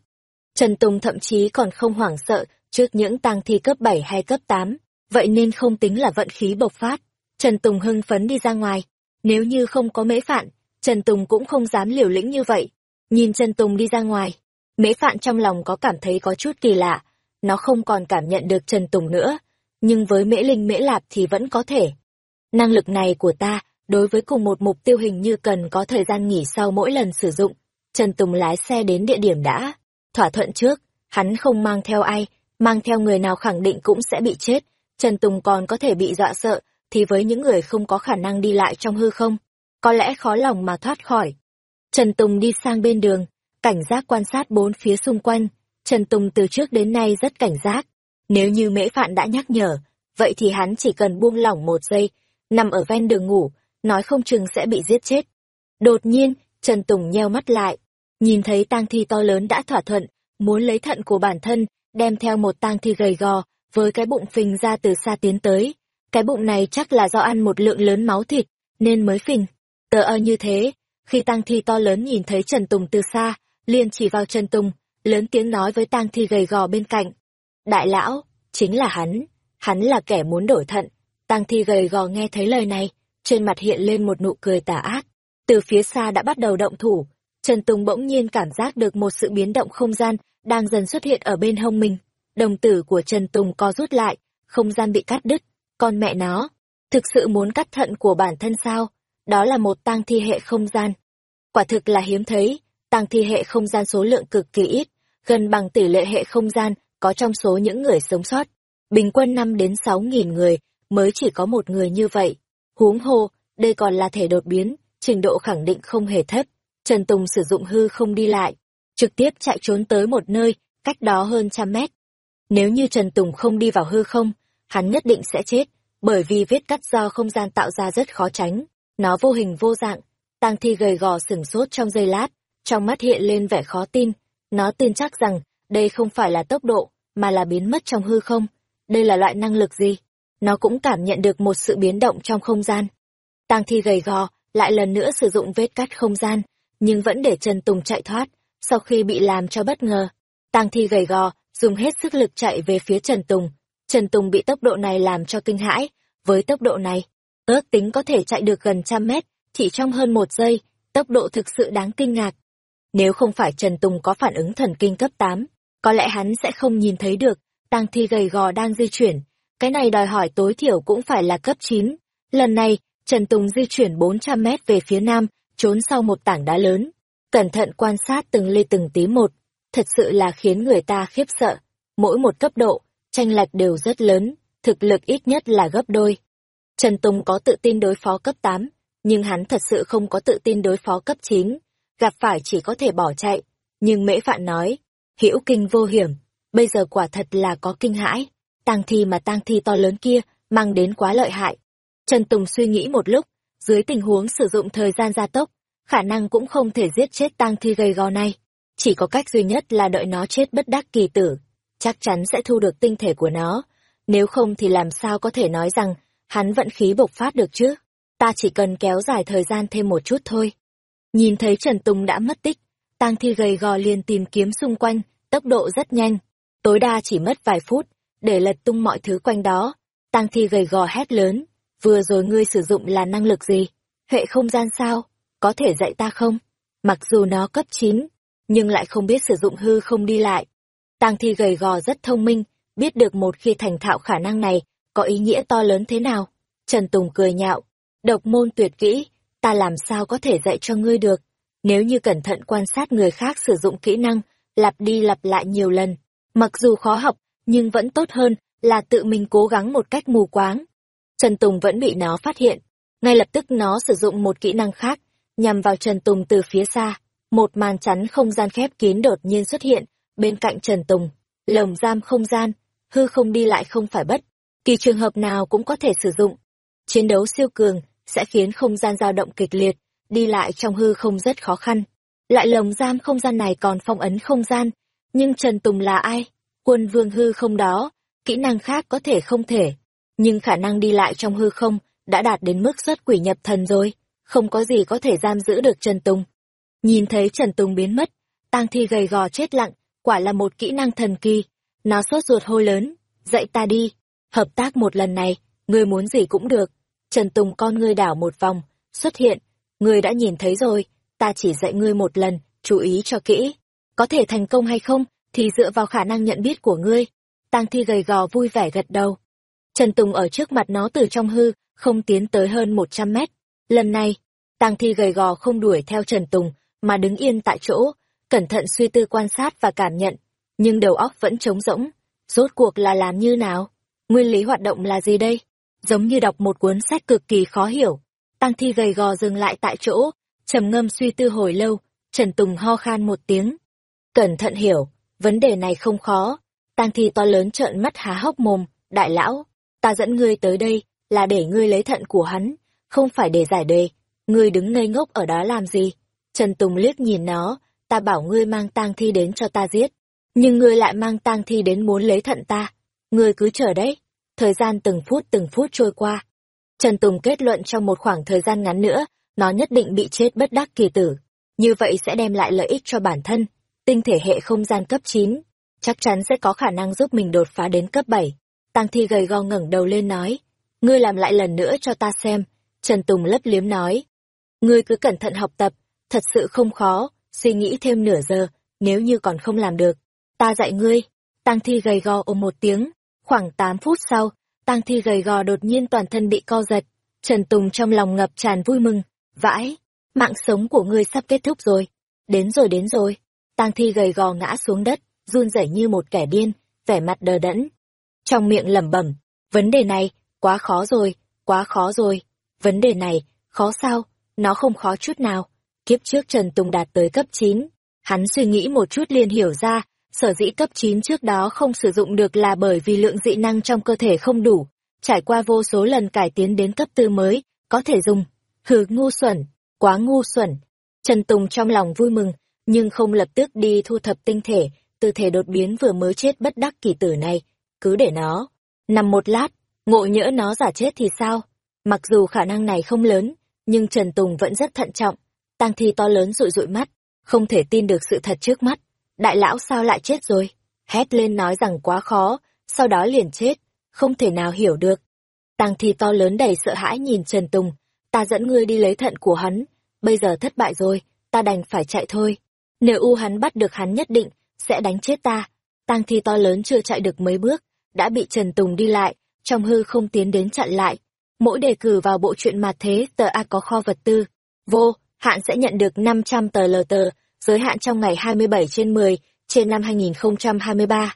Trần Tùng thậm chí còn không hoảng sợ trước những tăng thi cấp 7 hay cấp 8, vậy nên không tính là vận khí bộc phát. Trần Tùng hưng phấn đi ra ngoài, nếu như không có mễ phạn, Trần Tùng cũng không dám liều lĩnh như vậy. Nhìn Trần Tùng đi ra ngoài, mễ phạn trong lòng có cảm thấy có chút kỳ lạ, nó không còn cảm nhận được Trần Tùng nữa, nhưng với mễ linh mễ lạp thì vẫn có thể. Năng lực này của ta, đối với cùng một mục tiêu hình như cần có thời gian nghỉ sau mỗi lần sử dụng. Trần Tùng lái xe đến địa điểm đã. Thỏa thuận trước, hắn không mang theo ai, mang theo người nào khẳng định cũng sẽ bị chết. Trần Tùng còn có thể bị dọa sợ, thì với những người không có khả năng đi lại trong hư không, có lẽ khó lòng mà thoát khỏi. Trần Tùng đi sang bên đường, cảnh giác quan sát bốn phía xung quanh. Trần Tùng từ trước đến nay rất cảnh giác. Nếu như mễ phạn đã nhắc nhở, vậy thì hắn chỉ cần buông lỏng một giây, nằm ở ven đường ngủ, nói không chừng sẽ bị giết chết. Đột nhiên, Trần Tùng nheo mắt lại, nhìn thấy tang thi to lớn đã thỏa thuận, muốn lấy thận của bản thân, đem theo một tang thi gầy gò, với cái bụng phình ra từ xa tiến tới. Cái bụng này chắc là do ăn một lượng lớn máu thịt, nên mới phình. Tờ ơ như thế, khi tang thi to lớn nhìn thấy Trần Tùng từ xa, liền chỉ vào Trần Tùng, lớn tiếng nói với tang thi gầy gò bên cạnh. Đại lão, chính là hắn, hắn là kẻ muốn đổi thận. Tang thi gầy gò nghe thấy lời này, trên mặt hiện lên một nụ cười tà ác. Từ phía xa đã bắt đầu động thủ, Trần Tùng bỗng nhiên cảm giác được một sự biến động không gian đang dần xuất hiện ở bên hông mình. Đồng tử của Trần Tùng co rút lại, không gian bị cắt đứt. Con mẹ nó, thực sự muốn cắt thận của bản thân sao? Đó là một tang thi hệ không gian. Quả thực là hiếm thấy, tang thi hệ không gian số lượng cực kỳ ít, gần bằng tỷ lệ hệ không gian có trong số những người sống sót. Bình quân 5 đến 6 nghìn người mới chỉ có một người như vậy. Huống hồ, đây còn là thể đột biến, trình độ khẳng định không hề thấp. Trần Tùng sử dụng hư không đi lại, trực tiếp chạy trốn tới một nơi, cách đó hơn trăm mét. Nếu như Trần Tùng không đi vào hư không, hắn nhất định sẽ chết, bởi vì vết cắt do không gian tạo ra rất khó tránh. Nó vô hình vô dạng, tang thi gầy gò sửng sốt trong giây lát, trong mắt hiện lên vẻ khó tin. Nó tin chắc rằng, đây không phải là tốc độ, mà là biến mất trong hư không. Đây là loại năng lực gì? Nó cũng cảm nhận được một sự biến động trong không gian. Tang thi gầy gò, lại lần nữa sử dụng vết cắt không gian, nhưng vẫn để Trần Tùng chạy thoát, sau khi bị làm cho bất ngờ. Tang thi gầy gò, dùng hết sức lực chạy về phía Trần Tùng. Trần Tùng bị tốc độ này làm cho kinh hãi, với tốc độ này, ước tính có thể chạy được gần trăm mét, chỉ trong hơn một giây, tốc độ thực sự đáng kinh ngạc. Nếu không phải Trần Tùng có phản ứng thần kinh cấp 8, có lẽ hắn sẽ không nhìn thấy được, tang thi gầy gò đang di chuyển. Cái này đòi hỏi tối thiểu cũng phải là cấp chín Lần này, Trần Tùng di chuyển 400 mét về phía nam, trốn sau một tảng đá lớn. Cẩn thận quan sát từng lê từng tí một, thật sự là khiến người ta khiếp sợ. Mỗi một cấp độ, tranh lệch đều rất lớn, thực lực ít nhất là gấp đôi. Trần Tùng có tự tin đối phó cấp tám nhưng hắn thật sự không có tự tin đối phó cấp chín Gặp phải chỉ có thể bỏ chạy. Nhưng Mễ Phạn nói, hữu kinh vô hiểm, bây giờ quả thật là có kinh hãi. Tang thi mà tang thi to lớn kia, mang đến quá lợi hại. Trần Tùng suy nghĩ một lúc, dưới tình huống sử dụng thời gian gia tốc, khả năng cũng không thể giết chết tang thi gây gò này. chỉ có cách duy nhất là đợi nó chết bất đắc kỳ tử, chắc chắn sẽ thu được tinh thể của nó, nếu không thì làm sao có thể nói rằng hắn vận khí bộc phát được chứ? Ta chỉ cần kéo dài thời gian thêm một chút thôi. Nhìn thấy Trần Tùng đã mất tích, tang thi gầy gò liền tìm kiếm xung quanh, tốc độ rất nhanh, tối đa chỉ mất vài phút, để lật tung mọi thứ quanh đó. Tang thi gầy gò hét lớn, vừa rồi ngươi sử dụng là năng lực gì? Hệ không gian sao? Có thể dạy ta không? Mặc dù nó cấp chín, nhưng lại không biết sử dụng hư không đi lại. Tang thi gầy gò rất thông minh, biết được một khi thành thạo khả năng này, có ý nghĩa to lớn thế nào. Trần Tùng cười nhạo, độc môn tuyệt kỹ, ta làm sao có thể dạy cho ngươi được. Nếu như cẩn thận quan sát người khác sử dụng kỹ năng, lặp đi lặp lại nhiều lần, mặc dù khó học, nhưng vẫn tốt hơn là tự mình cố gắng một cách mù quáng. Trần Tùng vẫn bị nó phát hiện, ngay lập tức nó sử dụng một kỹ năng khác, nhằm vào Trần Tùng từ phía xa. Một màn chắn không gian khép kín đột nhiên xuất hiện, bên cạnh Trần Tùng, lồng giam không gian, hư không đi lại không phải bất, kỳ trường hợp nào cũng có thể sử dụng. Chiến đấu siêu cường sẽ khiến không gian dao động kịch liệt, đi lại trong hư không rất khó khăn. Lại lồng giam không gian này còn phong ấn không gian, nhưng Trần Tùng là ai? Quân vương hư không đó, kỹ năng khác có thể không thể, nhưng khả năng đi lại trong hư không đã đạt đến mức xuất quỷ nhập thần rồi, không có gì có thể giam giữ được Trần Tùng. Nhìn thấy Trần Tùng biến mất, tang thi gầy gò chết lặng, quả là một kỹ năng thần kỳ. Nó sốt ruột hôi lớn, dậy ta đi, hợp tác một lần này, ngươi muốn gì cũng được. Trần Tùng con ngươi đảo một vòng, xuất hiện, ngươi đã nhìn thấy rồi, ta chỉ dạy ngươi một lần, chú ý cho kỹ. Có thể thành công hay không, thì dựa vào khả năng nhận biết của ngươi. Tang thi gầy gò vui vẻ gật đầu. Trần Tùng ở trước mặt nó từ trong hư, không tiến tới hơn một trăm mét. Lần này, Tang thi gầy gò không đuổi theo Trần Tùng, mà đứng yên tại chỗ, cẩn thận suy tư quan sát và cảm nhận, nhưng đầu óc vẫn trống rỗng. Rốt cuộc là làm như nào? Nguyên lý hoạt động là gì đây? Giống như đọc một cuốn sách cực kỳ khó hiểu. Tăng thi gầy gò dừng lại tại chỗ, trầm ngâm suy tư hồi lâu, Trần Tùng ho khan một tiếng. Cẩn thận hiểu, vấn đề này không khó. Tăng thi to lớn trợn mắt há hốc mồm, đại lão, ta dẫn ngươi tới đây, là để ngươi lấy thận của hắn, không phải để giải đề. Ngươi đứng ngây ngốc ở đó làm gì? Trần Tùng liếc nhìn nó, ta bảo ngươi mang tang thi đến cho ta giết. Nhưng ngươi lại mang tang thi đến muốn lấy thận ta. Ngươi cứ chờ đấy. Thời gian từng phút từng phút trôi qua. Trần Tùng kết luận trong một khoảng thời gian ngắn nữa, nó nhất định bị chết bất đắc kỳ tử. Như vậy sẽ đem lại lợi ích cho bản thân. Tinh thể hệ không gian cấp 9, chắc chắn sẽ có khả năng giúp mình đột phá đến cấp 7. Tăng thi gầy go ngẩng đầu lên nói, ngươi làm lại lần nữa cho ta xem. Trần Tùng lấp liếm nói, ngươi cứ cẩn thận học tập, thật sự không khó, suy nghĩ thêm nửa giờ, nếu như còn không làm được, ta dạy ngươi. Tăng thi gầy gò ôm một tiếng, khoảng 8 phút sau, Tang thi gầy gò đột nhiên toàn thân bị co giật, Trần Tùng trong lòng ngập tràn vui mừng, vãi, mạng sống của ngươi sắp kết thúc rồi, đến rồi đến rồi. Tang thi gầy gò ngã xuống đất, run rẩy như một kẻ điên, vẻ mặt đờ đẫn. Trong miệng lẩm bẩm, vấn đề này, quá khó rồi, quá khó rồi, vấn đề này, khó sao, nó không khó chút nào Kiếp trước Trần Tùng đạt tới cấp chín, Hắn suy nghĩ một chút liền hiểu ra, sở dĩ cấp 9 trước đó không sử dụng được là bởi vì lượng dị năng trong cơ thể không đủ. Trải qua vô số lần cải tiến đến cấp tư mới, có thể dùng. Hừ ngu xuẩn, quá ngu xuẩn. Trần Tùng trong lòng vui mừng, nhưng không lập tức đi thu thập tinh thể, từ thể đột biến vừa mới chết bất đắc kỳ tử này. Cứ để nó. Nằm một lát, ngộ nhỡ nó giả chết thì sao? Mặc dù khả năng này không lớn, nhưng Trần Tùng vẫn rất thận trọng tang thi to lớn rụi rụi mắt không thể tin được sự thật trước mắt đại lão sao lại chết rồi? Hét lên nói rằng quá khó sau đó liền chết không thể nào hiểu được. Tang thi to lớn đầy sợ hãi nhìn trần tùng ta dẫn ngươi đi lấy thận của hắn bây giờ thất bại rồi ta đành phải chạy thôi. Nếu u hắn bắt được hắn nhất định sẽ đánh chết ta. Tang thi to lớn chưa chạy được mấy bước đã bị trần tùng đi lại trong hư không tiến đến chặn lại. Mỗi đề cử vào bộ truyện mà thế tờ a có kho vật tư. Vô hạn sẽ nhận được 500 tờ lờ tờ, giới hạn trong ngày 27 trên 10, trên năm 2023.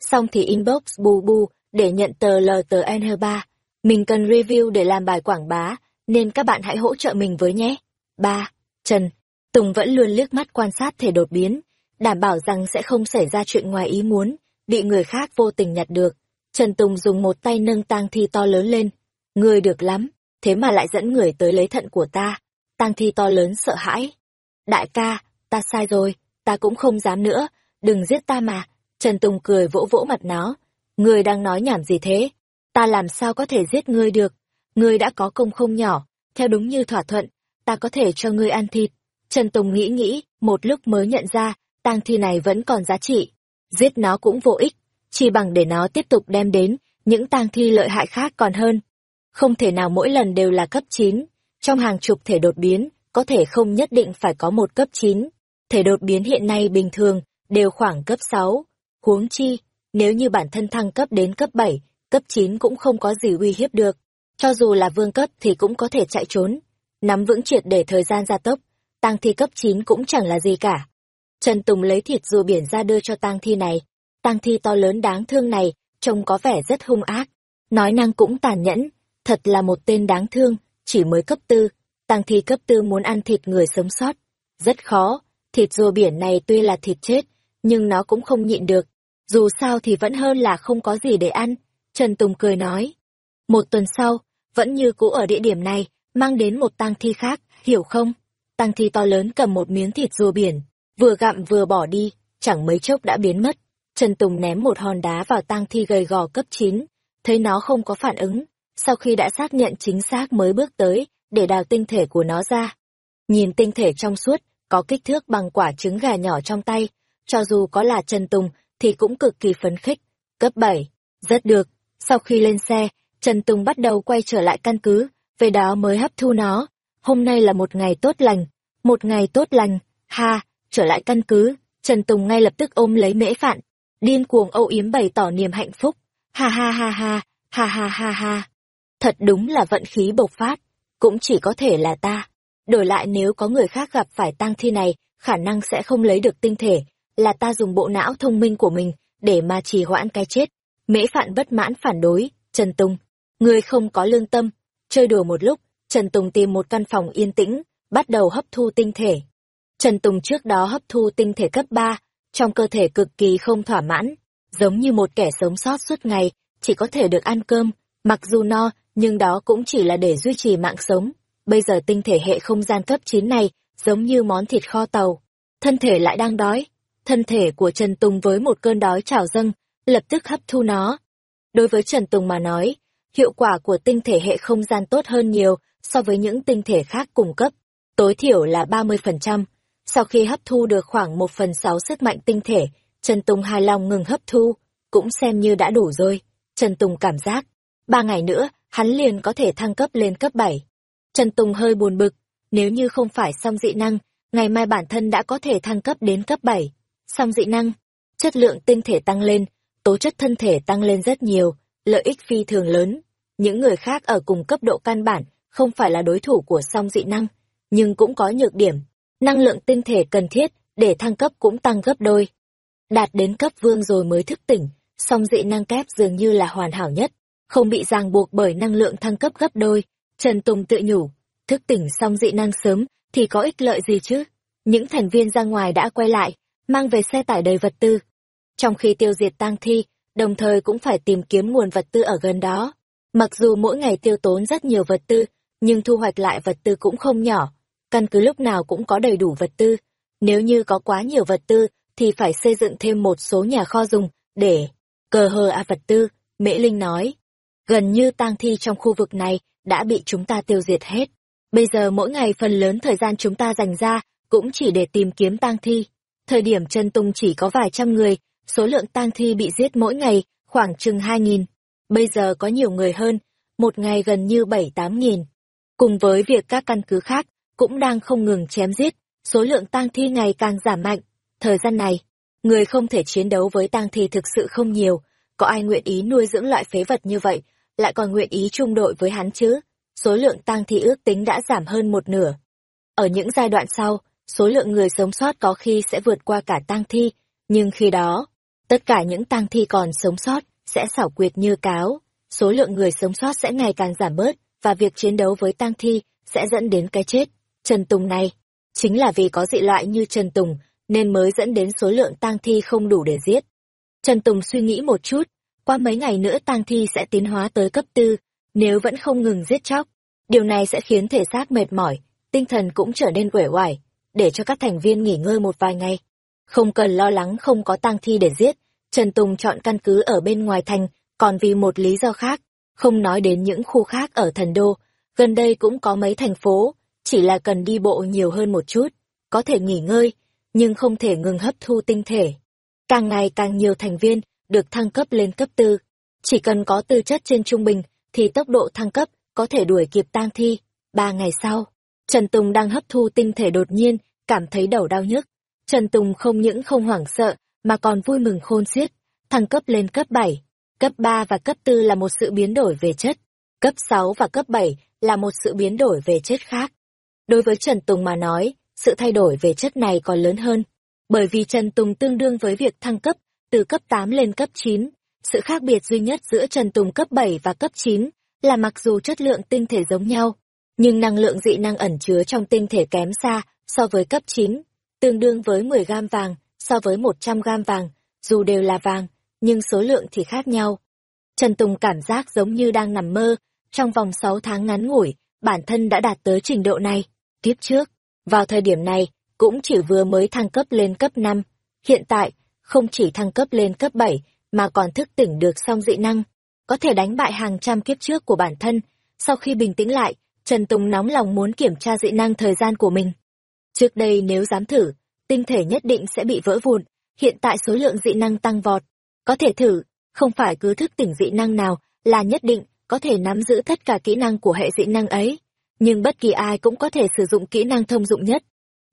Xong thì inbox bù bù để nhận tờ lờ tờ N3. Mình cần review để làm bài quảng bá, nên các bạn hãy hỗ trợ mình với nhé. 3. Trần. Tùng vẫn luôn liếc mắt quan sát thể đột biến, đảm bảo rằng sẽ không xảy ra chuyện ngoài ý muốn, bị người khác vô tình nhặt được. Trần Tùng dùng một tay nâng tang thi to lớn lên. Người được lắm, thế mà lại dẫn người tới lấy thận của ta tang thi to lớn sợ hãi. Đại ca, ta sai rồi, ta cũng không dám nữa, đừng giết ta mà. Trần Tùng cười vỗ vỗ mặt nó. Ngươi đang nói nhảm gì thế? Ta làm sao có thể giết ngươi được? Ngươi đã có công không nhỏ, theo đúng như thỏa thuận, ta có thể cho ngươi ăn thịt. Trần Tùng nghĩ nghĩ, một lúc mới nhận ra, tang thi này vẫn còn giá trị. Giết nó cũng vô ích, chỉ bằng để nó tiếp tục đem đến những tang thi lợi hại khác còn hơn. Không thể nào mỗi lần đều là cấp 9, trong hàng chục thể đột biến, có thể không nhất định phải có một cấp 9. Thể đột biến hiện nay bình thường, đều khoảng cấp 6. Huống chi, nếu như bản thân thăng cấp đến cấp 7, cấp 9 cũng không có gì uy hiếp được. Cho dù là vương cấp thì cũng có thể chạy trốn. Nắm vững triệt để thời gian gia tốc, tang thi cấp 9 cũng chẳng là gì cả. Trần Tùng lấy thịt rùa biển ra đưa cho tang thi này. Tang thi to lớn đáng thương này, trông có vẻ rất hung ác. Nói năng cũng tàn nhẫn, thật là một tên đáng thương, chỉ mới cấp tư. Tang thi cấp tư muốn ăn thịt người sống sót. Rất khó, thịt rùa biển này tuy là thịt chết, nhưng nó cũng không nhịn được. Dù sao thì vẫn hơn là không có gì để ăn. Trần Tùng cười nói. Một tuần sau, vẫn như cũ ở địa điểm này, mang đến một tang thi khác, hiểu không? Tang thi to lớn cầm một miếng thịt rùa biển, vừa gặm vừa bỏ đi, chẳng mấy chốc đã biến mất. Trần Tùng ném một hòn đá vào tang thi gầy gò cấp 9, thấy nó không có phản ứng, sau khi đã xác nhận chính xác mới bước tới, để đào tinh thể của nó ra. Nhìn tinh thể trong suốt, có kích thước bằng quả trứng gà nhỏ trong tay, cho dù có là Trần Tùng, thì cũng cực kỳ phấn khích. Cấp 7, rất được. Sau khi lên xe, Trần Tùng bắt đầu quay trở lại căn cứ, về đó mới hấp thu nó. Hôm nay là một ngày tốt lành, một ngày tốt lành, ha, trở lại căn cứ, Trần Tùng ngay lập tức ôm lấy mễ phạn, điên cuồng âu yếm bày tỏ niềm hạnh phúc, ha ha ha ha, ha ha ha ha. Thật đúng là vận khí bộc phát, cũng chỉ có thể là ta. Đổi lại nếu có người khác gặp phải tang thi này, khả năng sẽ không lấy được tinh thể, là ta dùng bộ não thông minh của mình để mà trì hoãn cái chết. Mễ Phạn bất mãn phản đối, Trần Tùng, người không có lương tâm. Chơi đùa một lúc, Trần Tùng tìm một căn phòng yên tĩnh, bắt đầu hấp thu tinh thể. Trần Tùng trước đó hấp thu tinh thể cấp 3, trong cơ thể cực kỳ không thỏa mãn, giống như một kẻ sống sót suốt ngày, chỉ có thể được ăn cơm, mặc dù no, nhưng đó cũng chỉ là để duy trì mạng sống. Bây giờ tinh thể hệ không gian cấp 9 này, giống như món thịt kho tàu. Thân thể lại đang đói. Thân thể của Trần Tùng với một cơn đói trào dâng, lập tức hấp thu nó. Đối với Trần Tùng mà nói, hiệu quả của tinh thể hệ không gian tốt hơn nhiều so với những tinh thể khác cung cấp, tối thiểu là 30%. Sau khi hấp thu được khoảng một phần sáu sức mạnh tinh thể, Trần Tùng hài lòng ngừng hấp thu, cũng xem như đã đủ rồi. Trần Tùng cảm giác, ba ngày nữa, hắn liền có thể thăng cấp lên cấp 7. Trần Tùng hơi buồn bực, nếu như không phải song dị năng, ngày mai bản thân đã có thể thăng cấp đến cấp 7. Song dị năng, chất lượng tinh thể tăng lên, tố chất thân thể tăng lên rất nhiều, lợi ích phi thường lớn. Những người khác ở cùng cấp độ căn bản không phải là đối thủ của song dị năng, nhưng cũng có nhược điểm. Năng lượng tinh thể cần thiết để thăng cấp cũng tăng gấp đôi. Đạt đến cấp vương rồi mới thức tỉnh, song dị năng kép dường như là hoàn hảo nhất, không bị ràng buộc bởi năng lượng thăng cấp gấp đôi. Trần Tùng tự nhủ, thức tỉnh xong dị năng sớm thì có ích lợi gì chứ? Những thành viên ra ngoài đã quay lại, mang về xe tải đầy vật tư. Trong khi tiêu diệt tang thi, đồng thời cũng phải tìm kiếm nguồn vật tư ở gần đó. Mặc dù mỗi ngày tiêu tốn rất nhiều vật tư, nhưng thu hoạch lại vật tư cũng không nhỏ. Căn cứ lúc nào cũng có đầy đủ vật tư. Nếu như có quá nhiều vật tư, thì phải xây dựng thêm một số nhà kho dùng, để cờ hờ a vật tư, Mễ Linh nói. Gần như tang thi trong khu vực này đã bị chúng ta tiêu diệt hết. Bây giờ mỗi ngày phần lớn thời gian chúng ta dành ra cũng chỉ để tìm kiếm tang thi. Thời điểm chân tung chỉ có vài trăm người, số lượng tang thi bị giết mỗi ngày khoảng chừng hai nghìn. Bây giờ có nhiều người hơn, một ngày gần như bảy tám nghìn. Cùng với việc các căn cứ khác cũng đang không ngừng chém giết, số lượng tang thi ngày càng giảm mạnh. Thời gian này, người không thể chiến đấu với tang thi thực sự không nhiều, có ai nguyện ý nuôi dưỡng loại phế vật như vậy, lại còn nguyện ý chung đội với hắn chứ? Số lượng tang thi ước tính đã giảm hơn một nửa. Ở những giai đoạn sau, số lượng người sống sót có khi sẽ vượt qua cả tang thi, nhưng khi đó, tất cả những tang thi còn sống sót sẽ xảo quyệt như cáo, số lượng người sống sót sẽ ngày càng giảm bớt và việc chiến đấu với tang thi sẽ dẫn đến cái chết. Trần Tùng này, chính là vì có dị loại như Trần Tùng nên mới dẫn đến số lượng tang thi không đủ để giết. Trần Tùng suy nghĩ một chút, qua mấy ngày nữa tang thi sẽ tiến hóa tới cấp tư, nếu vẫn không ngừng giết chóc, điều này sẽ khiến thể xác mệt mỏi, tinh thần cũng trở nên uể oải, để cho các thành viên nghỉ ngơi một vài ngày. Không cần lo lắng không có tang thi để giết, Trần Tùng chọn căn cứ ở bên ngoài thành, còn vì một lý do khác, không nói đến những khu khác ở thần đô, gần đây cũng có mấy thành phố, chỉ là cần đi bộ nhiều hơn một chút, có thể nghỉ ngơi, nhưng không thể ngừng hấp thu tinh thể. Càng ngày càng nhiều thành viên được thăng cấp lên cấp tư, chỉ cần có tư chất trên trung bình thì tốc độ thăng cấp có thể đuổi kịp tang thi. Ba ngày sau, Trần Tùng đang hấp thu tinh thể đột nhiên, cảm thấy đầu đau nhức. Trần Tùng không những không hoảng sợ, mà còn vui mừng khôn xiết, thăng cấp lên cấp 7. Cấp 3 và cấp 4 là một sự biến đổi về chất, cấp 6 và cấp 7 là một sự biến đổi về chất khác. Đối với Trần Tùng mà nói, sự thay đổi về chất này còn lớn hơn, bởi vì Trần Tùng tương đương với việc thăng cấp từ cấp 8 lên cấp 9. Sự khác biệt duy nhất giữa Trần Tùng cấp 7 và cấp 9 là mặc dù chất lượng tinh thể giống nhau, nhưng năng lượng dị năng ẩn chứa trong tinh thể kém xa so với cấp 9, tương đương với 10 gam vàng so với 100 gam vàng, dù đều là vàng, nhưng số lượng thì khác nhau. Trần Tùng cảm giác giống như đang nằm mơ, trong vòng 6 tháng ngắn ngủi, bản thân đã đạt tới trình độ này. Tiếp trước, vào thời điểm này, cũng chỉ vừa mới thăng cấp lên cấp 5. Hiện tại, không chỉ thăng cấp lên cấp 7, mà còn thức tỉnh được song dị năng, có thể đánh bại hàng trăm kiếp trước của bản thân. Sau khi bình tĩnh lại, Trần Tùng nóng lòng muốn kiểm tra dị năng thời gian của mình. Trước đây nếu dám thử, tinh thể nhất định sẽ bị vỡ vụn, hiện tại số lượng dị năng tăng vọt. Có thể thử, không phải cứ thức tỉnh dị năng nào là nhất định có thể nắm giữ tất cả kỹ năng của hệ dị năng ấy. Nhưng bất kỳ ai cũng có thể sử dụng kỹ năng thông dụng nhất.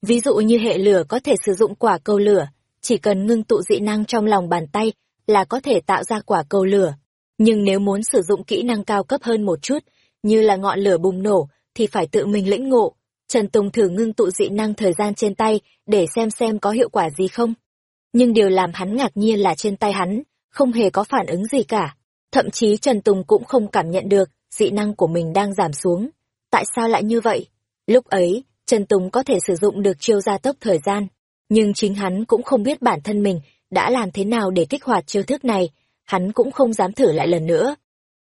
Ví dụ như hệ lửa có thể sử dụng quả cầu lửa, chỉ cần ngưng tụ dị năng trong lòng bàn tay là có thể tạo ra quả cầu lửa. Nhưng nếu muốn sử dụng kỹ năng cao cấp hơn một chút, như là ngọn lửa bùng nổ, thì phải tự mình lĩnh ngộ. Trần Tùng thử ngưng tụ dị năng thời gian trên tay để xem xem có hiệu quả gì không. Nhưng điều làm hắn ngạc nhiên là trên tay hắn, không hề có phản ứng gì cả. Thậm chí Trần Tùng cũng không cảm nhận được dị năng của mình đang giảm xuống. Tại sao lại như vậy? Lúc ấy, Trần Tùng có thể sử dụng được chiêu gia tốc thời gian, nhưng chính hắn cũng không biết bản thân mình đã làm thế nào để kích hoạt chiêu thức này, hắn cũng không dám thử lại lần nữa.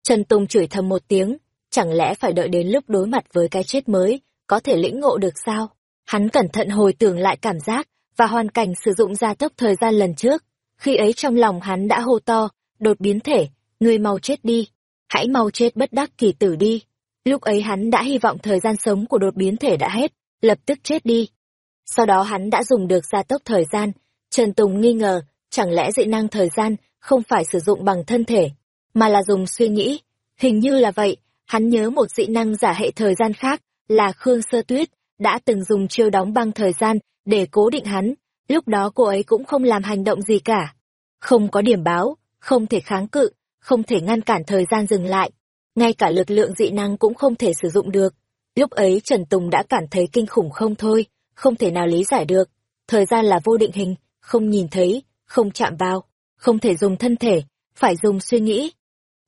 Trần Tùng chửi thầm một tiếng, chẳng lẽ phải đợi đến lúc đối mặt với cái chết mới, có thể lĩnh ngộ được sao? Hắn cẩn thận hồi tưởng lại cảm giác và hoàn cảnh sử dụng gia tốc thời gian lần trước. Khi ấy trong lòng hắn đã hô to, đột biến thể, người mau chết đi, hãy mau chết bất đắc kỳ tử đi. Lúc ấy hắn đã hy vọng thời gian sống của đột biến thể đã hết, lập tức chết đi. Sau đó hắn đã dùng được gia tốc thời gian, Trần Tùng nghi ngờ, chẳng lẽ dị năng thời gian không phải sử dụng bằng thân thể, mà là dùng suy nghĩ. Hình như là vậy, hắn nhớ một dị năng giả hệ thời gian khác, là Khương Sơ Tuyết, đã từng dùng chiêu đóng băng thời gian để cố định hắn, lúc đó cô ấy cũng không làm hành động gì cả. Không có điểm báo, không thể kháng cự, không thể ngăn cản thời gian dừng lại. Ngay cả lực lượng dị năng cũng không thể sử dụng được. Lúc ấy Trần Tùng đã cảm thấy kinh khủng không thôi, không thể nào lý giải được. Thời gian là vô định hình, không nhìn thấy, không chạm vào, không thể dùng thân thể, phải dùng suy nghĩ.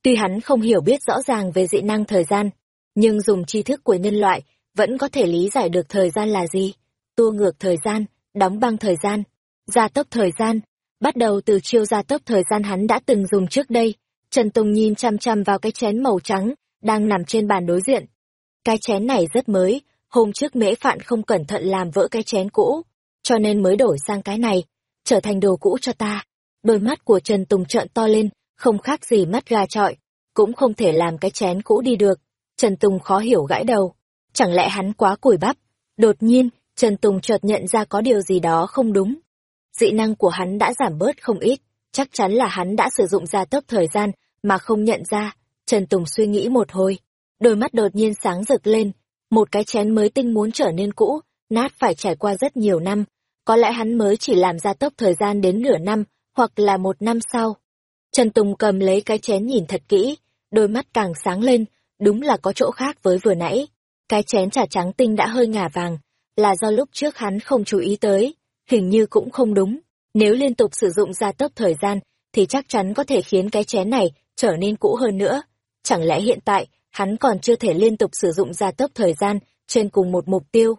Tuy hắn không hiểu biết rõ ràng về dị năng thời gian, nhưng dùng tri thức của nhân loại vẫn có thể lý giải được thời gian là gì. Tua ngược thời gian, đóng băng thời gian, gia tốc thời gian. Bắt đầu từ chiêu gia tốc thời gian hắn đã từng dùng trước đây, Trần Tùng nhìn chăm chăm vào cái chén màu trắng, đang nằm trên bàn đối diện. Cái chén này rất mới, hôm trước mễ phạn không cẩn thận làm vỡ cái chén cũ, cho nên mới đổi sang cái này, trở thành đồ cũ cho ta. Đôi mắt của Trần Tùng trợn to lên, không khác gì mắt gà trọi, cũng không thể làm cái chén cũ đi được. Trần Tùng khó hiểu gãi đầu, chẳng lẽ hắn quá củi bắp. Đột nhiên, Trần Tùng chợt nhận ra có điều gì đó không đúng. Dị năng của hắn đã giảm bớt không ít, chắc chắn là hắn đã sử dụng gia tốc thời gian mà không nhận ra. Trần Tùng suy nghĩ một hồi, đôi mắt đột nhiên sáng rực lên, một cái chén mới tinh muốn trở nên cũ, nát phải trải qua rất nhiều năm, có lẽ hắn mới chỉ làm gia tốc thời gian đến nửa năm, hoặc là một năm sau. Trần Tùng cầm lấy cái chén nhìn thật kỹ, đôi mắt càng sáng lên, đúng là có chỗ khác với vừa nãy. Cái chén trà trắng tinh đã hơi ngả vàng, là do lúc trước hắn không chú ý tới, hình như cũng không đúng. Nếu liên tục sử dụng gia tốc thời gian, thì chắc chắn có thể khiến cái chén này trở nên cũ hơn nữa. Chẳng lẽ hiện tại, hắn còn chưa thể liên tục sử dụng gia tốc thời gian trên cùng một mục tiêu?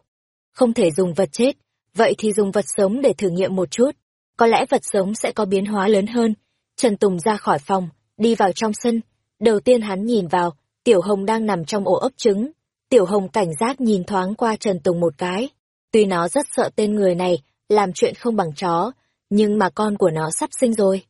Không thể dùng vật chết, vậy thì dùng vật sống để thử nghiệm một chút. Có lẽ vật sống sẽ có biến hóa lớn hơn. Trần Tùng ra khỏi phòng, đi vào trong sân. Đầu tiên hắn nhìn vào, Tiểu Hồng đang nằm trong ổ ấp trứng. Tiểu Hồng cảnh giác nhìn thoáng qua Trần Tùng một cái. Tuy nó rất sợ tên người này, làm chuyện không bằng chó, nhưng mà con của nó sắp sinh rồi.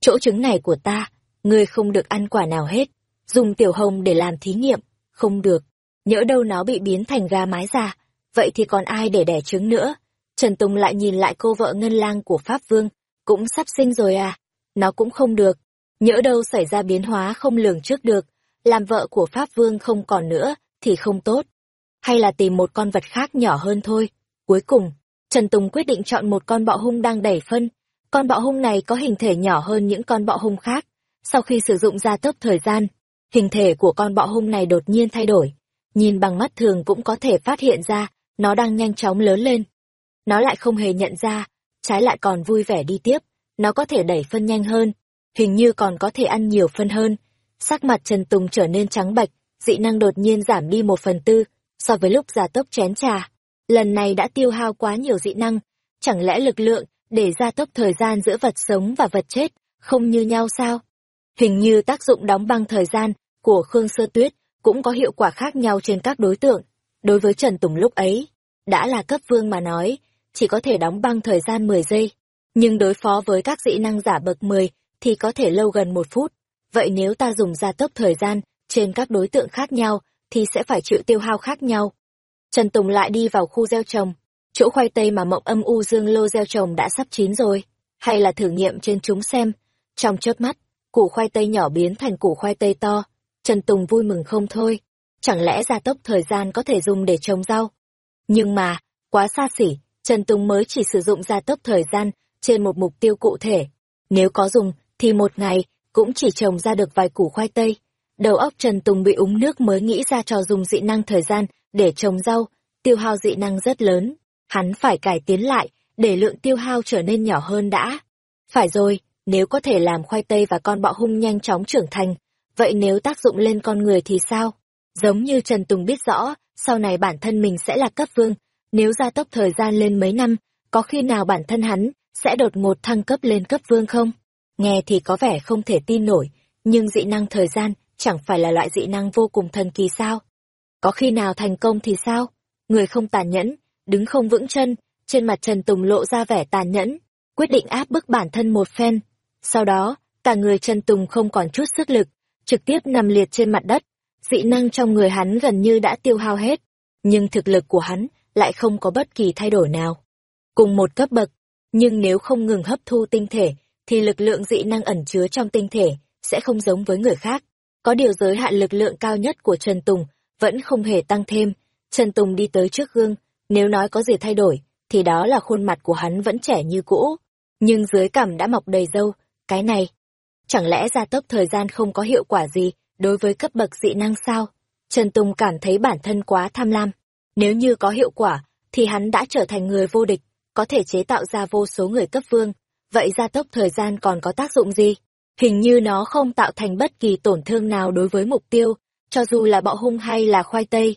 Chỗ trứng này của ta, ngươi không được ăn quả nào hết, dùng tiểu hồng để làm thí nghiệm, không được. Nhỡ đâu nó bị biến thành gà mái già, vậy thì còn ai để đẻ trứng nữa? Trần Tùng lại nhìn lại cô vợ ngân lang của Pháp Vương, cũng sắp sinh rồi à, nó cũng không được. Nhỡ đâu xảy ra biến hóa không lường trước được, làm vợ của Pháp Vương không còn nữa, thì không tốt. Hay là tìm một con vật khác nhỏ hơn thôi. Cuối cùng, Trần Tùng quyết định chọn một con bọ hung đang đẩy phân. Con bọ hung này có hình thể nhỏ hơn những con bọ hung khác. Sau khi sử dụng gia tốc thời gian, hình thể của con bọ hung này đột nhiên thay đổi. Nhìn bằng mắt thường cũng có thể phát hiện ra, nó đang nhanh chóng lớn lên. Nó lại không hề nhận ra, trái lại còn vui vẻ đi tiếp, nó có thể đẩy phân nhanh hơn, hình như còn có thể ăn nhiều phân hơn. Sắc mặt Trần Tùng trở nên trắng bạch, dị năng đột nhiên giảm đi một phần tư, so với lúc gia tốc chén trà. Lần này đã tiêu hao quá nhiều dị năng, chẳng lẽ lực lượng để gia tốc thời gian giữa vật sống và vật chết không như nhau sao? Hình như tác dụng đóng băng thời gian của Khương Sơ Tuyết cũng có hiệu quả khác nhau trên các đối tượng. Đối với Trần Tùng lúc ấy, đã là cấp vương mà nói, chỉ có thể đóng băng thời gian 10 giây, nhưng đối phó với các dị năng giả bậc 10 thì có thể lâu gần một phút. Vậy nếu ta dùng gia tốc thời gian trên các đối tượng khác nhau thì sẽ phải chịu tiêu hao khác nhau. Trần Tùng lại đi vào khu gieo trồng, chỗ khoai tây mà mộng âm u dương lô gieo trồng đã sắp chín rồi, hay là thử nghiệm trên chúng xem. Trong chớp mắt, củ khoai tây nhỏ biến thành củ khoai tây to, Trần Tùng vui mừng không thôi. Chẳng lẽ gia tốc thời gian có thể dùng để trồng rau? Nhưng mà, quá xa xỉ, Trần Tùng mới chỉ sử dụng gia tốc thời gian trên một mục tiêu cụ thể. Nếu có dùng, thì một ngày cũng chỉ trồng ra được vài củ khoai tây. Đầu óc Trần Tùng bị úng nước mới nghĩ ra trò dùng dị năng thời gian để trồng rau, tiêu hao dị năng rất lớn. Hắn phải cải tiến lại, để lượng tiêu hao trở nên nhỏ hơn đã. Phải rồi, nếu có thể làm khoai tây và con bọ hung nhanh chóng trưởng thành, vậy nếu tác dụng lên con người thì sao? Giống như Trần Tùng biết rõ, sau này bản thân mình sẽ là cấp vương, nếu gia tốc thời gian lên mấy năm, có khi nào bản thân hắn sẽ đột ngột thăng cấp lên cấp vương không? Nghe thì có vẻ không thể tin nổi, nhưng dị năng thời gian chẳng phải là loại dị năng vô cùng thần kỳ sao? Có khi nào thành công thì sao? Người không tàn nhẫn, đứng không vững chân, trên mặt Trần Tùng lộ ra vẻ tàn nhẫn, quyết định áp bức bản thân một phen. Sau đó, cả người Trần Tùng không còn chút sức lực, trực tiếp nằm liệt trên mặt đất. Dị năng trong người hắn gần như đã tiêu hao hết, nhưng thực lực của hắn lại không có bất kỳ thay đổi nào. Cùng một cấp bậc, nhưng nếu không ngừng hấp thu tinh thể, thì lực lượng dị năng ẩn chứa trong tinh thể sẽ không giống với người khác. Có điều giới hạn lực lượng cao nhất của Trần Tùng vẫn không hề tăng thêm. Trần Tùng đi tới trước gương, nếu nói có gì thay đổi, thì đó là khuôn mặt của hắn vẫn trẻ như cũ. Nhưng dưới cằm đã mọc đầy râu, cái này. Chẳng lẽ gia tốc thời gian không có hiệu quả gì đối với cấp bậc dị năng sao? Trần Tùng cảm thấy bản thân quá tham lam. Nếu như có hiệu quả, thì hắn đã trở thành người vô địch, có thể chế tạo ra vô số người cấp vương. Vậy gia tốc thời gian còn có tác dụng gì? Hình như nó không tạo thành bất kỳ tổn thương nào đối với mục tiêu, cho dù là bọ hung hay là khoai tây.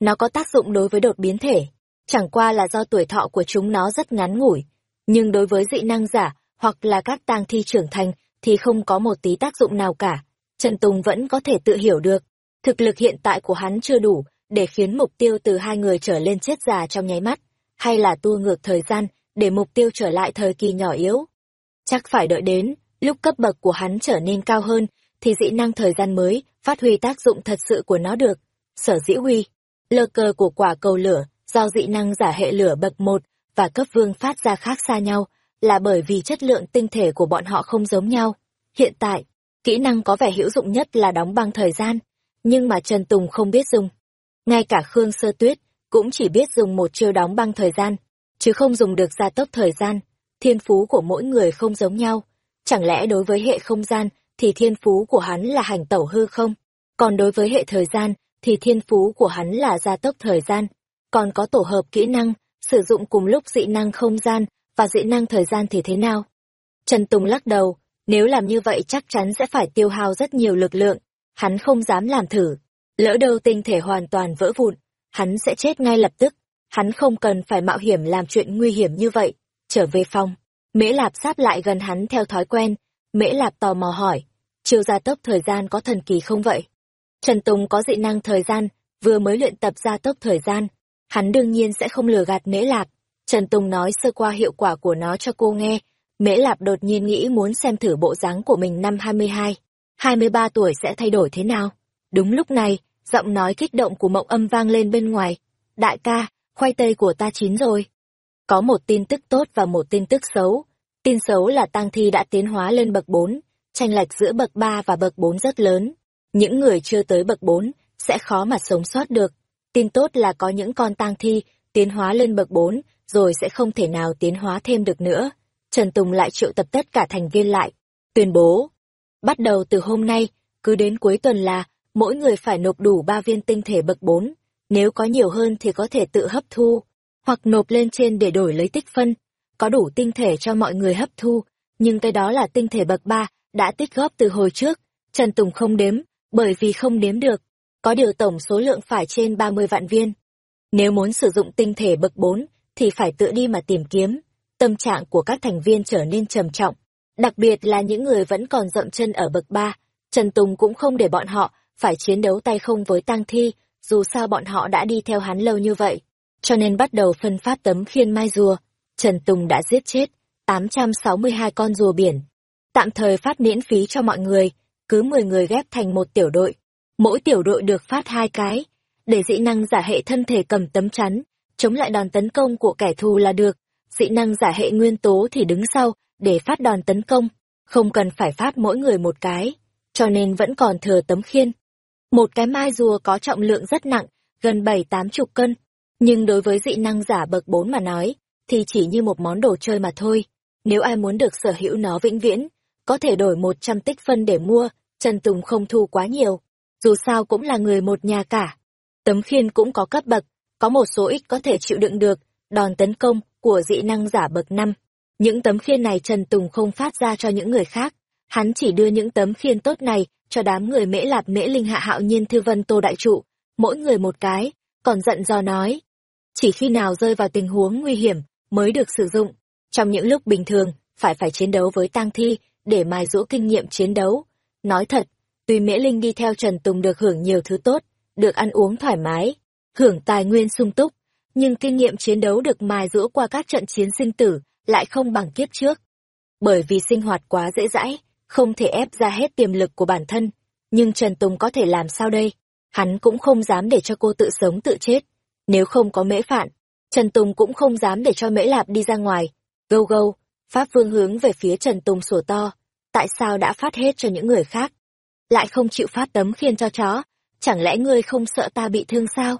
Nó có tác dụng đối với đột biến thể, chẳng qua là do tuổi thọ của chúng nó rất ngắn ngủi. Nhưng đối với dị năng giả, hoặc là các tang thi trưởng thành, thì không có một tí tác dụng nào cả. Trần Tùng vẫn có thể tự hiểu được. Thực lực hiện tại của hắn chưa đủ, để khiến mục tiêu từ hai người trở lên chết già trong nháy mắt, hay là tua ngược thời gian, để mục tiêu trở lại thời kỳ nhỏ yếu. Chắc phải đợi đến, lúc cấp bậc của hắn trở nên cao hơn, thì dị năng thời gian mới phát huy tác dụng thật sự của nó được. Sở dĩ huy, lơ cơ của quả cầu lửa, do dị năng giả hệ lửa bậc một và cấp vương phát ra khác xa nhau, là bởi vì chất lượng tinh thể của bọn họ không giống nhau. Hiện tại, kỹ năng có vẻ hữu dụng nhất là đóng băng thời gian, nhưng mà Trần Tùng không biết dùng. Ngay cả Khương Sơ Tuyết cũng chỉ biết dùng một chiêu đóng băng thời gian, chứ không dùng được gia tốc thời gian. Thiên phú của mỗi người không giống nhau. Chẳng lẽ đối với hệ không gian thì thiên phú của hắn là hành tẩu hư không? Còn đối với hệ thời gian thì thiên phú của hắn là gia tốc thời gian. Còn có tổ hợp kỹ năng, sử dụng cùng lúc dị năng không gian và dị năng thời gian thì thế nào? Trần Tùng lắc đầu, nếu làm như vậy chắc chắn sẽ phải tiêu hao rất nhiều lực lượng. Hắn không dám làm thử, Lỡ đâu tinh thể hoàn toàn vỡ vụn, hắn sẽ chết ngay lập tức. Hắn không cần phải mạo hiểm làm chuyện nguy hiểm như vậy. Trở về phòng, Mễ Lạp sát lại gần hắn theo thói quen. Mễ Lạp tò mò hỏi, chiều gia tốc thời gian có thần kỳ không vậy? Trần Tùng có dị năng thời gian, vừa mới luyện tập gia tốc thời gian. Hắn đương nhiên sẽ không lừa gạt Mễ Lạp. Trần Tùng nói sơ qua hiệu quả của nó cho cô nghe, Mễ Lạp đột nhiên nghĩ muốn xem thử bộ dáng của mình năm 22, 23 tuổi sẽ thay đổi thế nào. Đúng lúc này, giọng nói kích động của mộng âm vang lên bên ngoài. Đại ca, khoai tây của ta chín rồi. Có một tin tức tốt và một tin tức xấu. Tin xấu là tang thi đã tiến hóa lên bậc 4, tranh lệch giữa bậc 3 và bậc 4 rất lớn. Những người chưa tới bậc 4 sẽ khó mà sống sót được. Tin tốt là có những con tang thi tiến hóa lên bậc 4 rồi sẽ không thể nào tiến hóa thêm được nữa. Trần Tùng lại triệu tập tất cả thành viên lại, tuyên bố. Bắt đầu từ hôm nay, cứ đến cuối tuần là mỗi người phải nộp đủ 3 viên tinh thể bậc 4, nếu có nhiều hơn thì có thể tự hấp thu, hoặc nộp lên trên để đổi lấy tích phân. Có đủ tinh thể cho mọi người hấp thu, nhưng cái đó là tinh thể bậc 3 đã tích góp từ hồi trước. Trần Tùng không đếm, bởi vì không đếm được. Có điều tổng số lượng phải trên 30 vạn viên. Nếu muốn sử dụng tinh thể bậc 4, thì phải tự đi mà tìm kiếm. Tâm trạng của các thành viên trở nên trầm trọng, đặc biệt là những người vẫn còn dậm chân ở bậc 3. Trần Tùng cũng không để bọn họ phải chiến đấu tay không với tang thi, dù sao bọn họ đã đi theo hắn lâu như vậy. Cho nên bắt đầu phân phát tấm khiên mai rùa. Trần Tùng đã giết chết 862 con rùa biển. Tạm thời phát miễn phí cho mọi người, cứ 10 người ghép thành một tiểu đội. Mỗi tiểu đội được phát hai cái, để dĩ năng giả hệ thân thể cầm tấm chắn, chống lại đòn tấn công của kẻ thù là được. Dị năng giả hệ nguyên tố thì đứng sau, để phát đòn tấn công, không cần phải phát mỗi người một cái, cho nên vẫn còn thừa tấm khiên. Một cái mai rùa có trọng lượng rất nặng, gần bảy tám chục cân, nhưng đối với dị năng giả bậc 4 mà nói, thì chỉ như một món đồ chơi mà thôi. Nếu ai muốn được sở hữu nó vĩnh viễn, có thể đổi 100 tích phân để mua, Trần Tùng không thu quá nhiều. Dù sao cũng là người một nhà cả. Tấm khiên cũng có cấp bậc, có một số ít có thể chịu đựng được, đòn tấn công của dị năng giả bậc năm Những tấm khiên này Trần Tùng không phát ra cho những người khác, hắn chỉ đưa những tấm khiên tốt này cho đám người mễ lạp mễ linh hạ hạo nhiên thư vân tô đại trụ, mỗi người một cái, còn giận do nói. Chỉ khi nào rơi vào tình huống nguy hiểm mới được sử dụng, trong những lúc bình thường, phải phải chiến đấu với tang thi để mài dỗ kinh nghiệm chiến đấu. Nói thật, tuy mễ linh đi theo Trần Tùng được hưởng nhiều thứ tốt, được ăn uống thoải mái, hưởng tài nguyên sung túc, nhưng kinh nghiệm chiến đấu được mài rũa qua các trận chiến sinh tử lại không bằng kiếp trước. Bởi vì sinh hoạt quá dễ dãi, không thể ép ra hết tiềm lực của bản thân, nhưng Trần Tùng có thể làm sao đây? Hắn cũng không dám để cho cô tự sống tự chết. Nếu không có mễ phạn, Trần Tùng cũng không dám để cho mễ lạp đi ra ngoài. Gâu gâu, Pháp Vương hướng về phía Trần Tùng sủa to. Tại sao đã phát hết cho những người khác? Lại không chịu phát tấm khiên cho chó? Chẳng lẽ ngươi không sợ ta bị thương sao?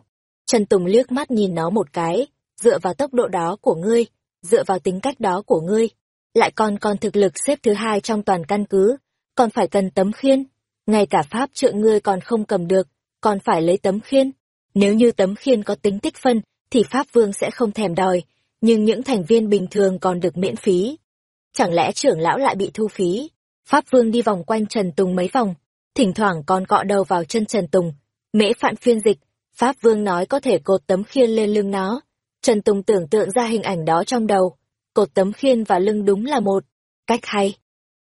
Trần Tùng liếc mắt nhìn nó một cái, dựa vào tốc độ đó của ngươi, dựa vào tính cách đó của ngươi, lại còn còn thực lực xếp thứ hai trong toàn căn cứ, còn phải cần tấm khiên. Ngay cả pháp trượng ngươi còn không cầm được, còn phải lấy tấm khiên. Nếu như tấm khiên có tính tích phân, thì Pháp Vương sẽ không thèm đòi, nhưng những thành viên bình thường còn được miễn phí. Chẳng lẽ trưởng lão lại bị thu phí? Pháp Vương đi vòng quanh Trần Tùng mấy vòng, thỉnh thoảng còn cọ đầu vào chân Trần Tùng. Mễ phạn phiên dịch, Pháp Vương nói có thể cột tấm khiên lên lưng nó. Trần Tùng tưởng tượng ra hình ảnh đó trong đầu. Cột tấm khiên và lưng đúng là một. Cách hay.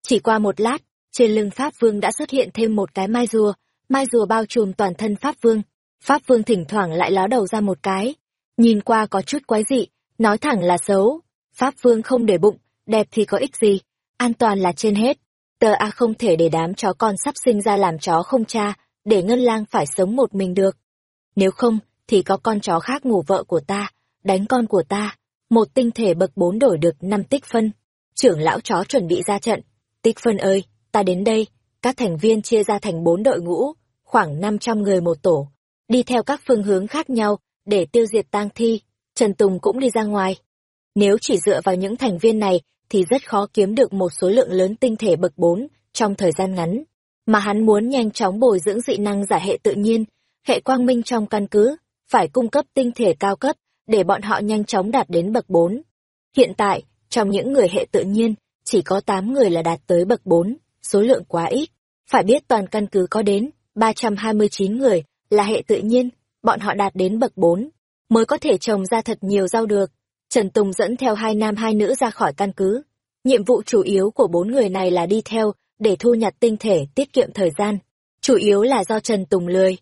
Chỉ qua một lát, trên lưng Pháp Vương đã xuất hiện thêm một cái mai rùa. Mai rùa bao trùm toàn thân Pháp Vương. Pháp Vương thỉnh thoảng lại ló đầu ra một cái. Nhìn qua có chút quái dị, nói thẳng là xấu. Pháp Vương không để bụng, đẹp thì có ích gì. An toàn là trên hết. Tờ A không thể để đám chó con sắp sinh ra làm chó không cha, để Ngân Lang phải sống một mình được. Nếu không, thì có con chó khác ngủ vợ của ta, đánh con của ta. Một tinh thể bậc bốn đổi được năm tích phân. Trưởng lão chó chuẩn bị ra trận. Tích phân ơi, ta đến đây. Các thành viên chia ra thành bốn đội ngũ, khoảng năm trăm người một tổ. Đi theo các phương hướng khác nhau, để tiêu diệt tang thi. Trần Tùng cũng đi ra ngoài. Nếu chỉ dựa vào những thành viên này, thì rất khó kiếm được một số lượng lớn tinh thể bậc bốn trong thời gian ngắn. Mà hắn muốn nhanh chóng bồi dưỡng dị năng giả hệ tự nhiên, hệ quang minh trong căn cứ, phải cung cấp tinh thể cao cấp, để bọn họ nhanh chóng đạt đến bậc 4. Hiện tại, trong những người hệ tự nhiên, chỉ có 8 người là đạt tới bậc 4, số lượng quá ít. Phải biết toàn căn cứ có đến 329 người là hệ tự nhiên, bọn họ đạt đến bậc 4, mới có thể trồng ra thật nhiều rau được. Trần Tùng dẫn theo hai nam hai nữ ra khỏi căn cứ. Nhiệm vụ chủ yếu của bốn người này là đi theo, để thu nhặt tinh thể tiết kiệm thời gian. Chủ yếu là do Trần Tùng lười,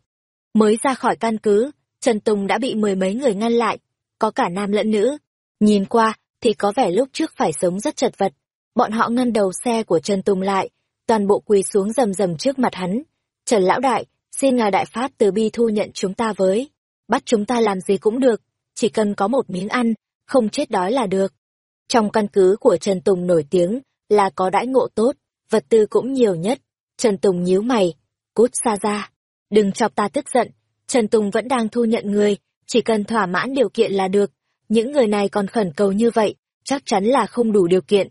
Mới ra khỏi căn cứ, Trần Tùng đã bị mười mấy người ngăn lại, có cả nam lẫn nữ. Nhìn qua, thì có vẻ lúc trước phải sống rất chật vật. Bọn họ ngăn đầu xe của Trần Tùng lại, toàn bộ quỳ xuống rầm rầm trước mặt hắn. Trần Lão Đại, xin ngài đại phát từ bi thu nhận chúng ta với. Bắt chúng ta làm gì cũng được, chỉ cần có một miếng ăn, không chết đói là được. Trong căn cứ của Trần Tùng nổi tiếng là có đãi ngộ tốt, vật tư cũng nhiều nhất. Trần Tùng nhíu mày, cút xa ra. Đừng chọc ta tức giận, Trần Tùng vẫn đang thu nhận người, chỉ cần thỏa mãn điều kiện là được. Những người này còn khẩn cầu như vậy, chắc chắn là không đủ điều kiện.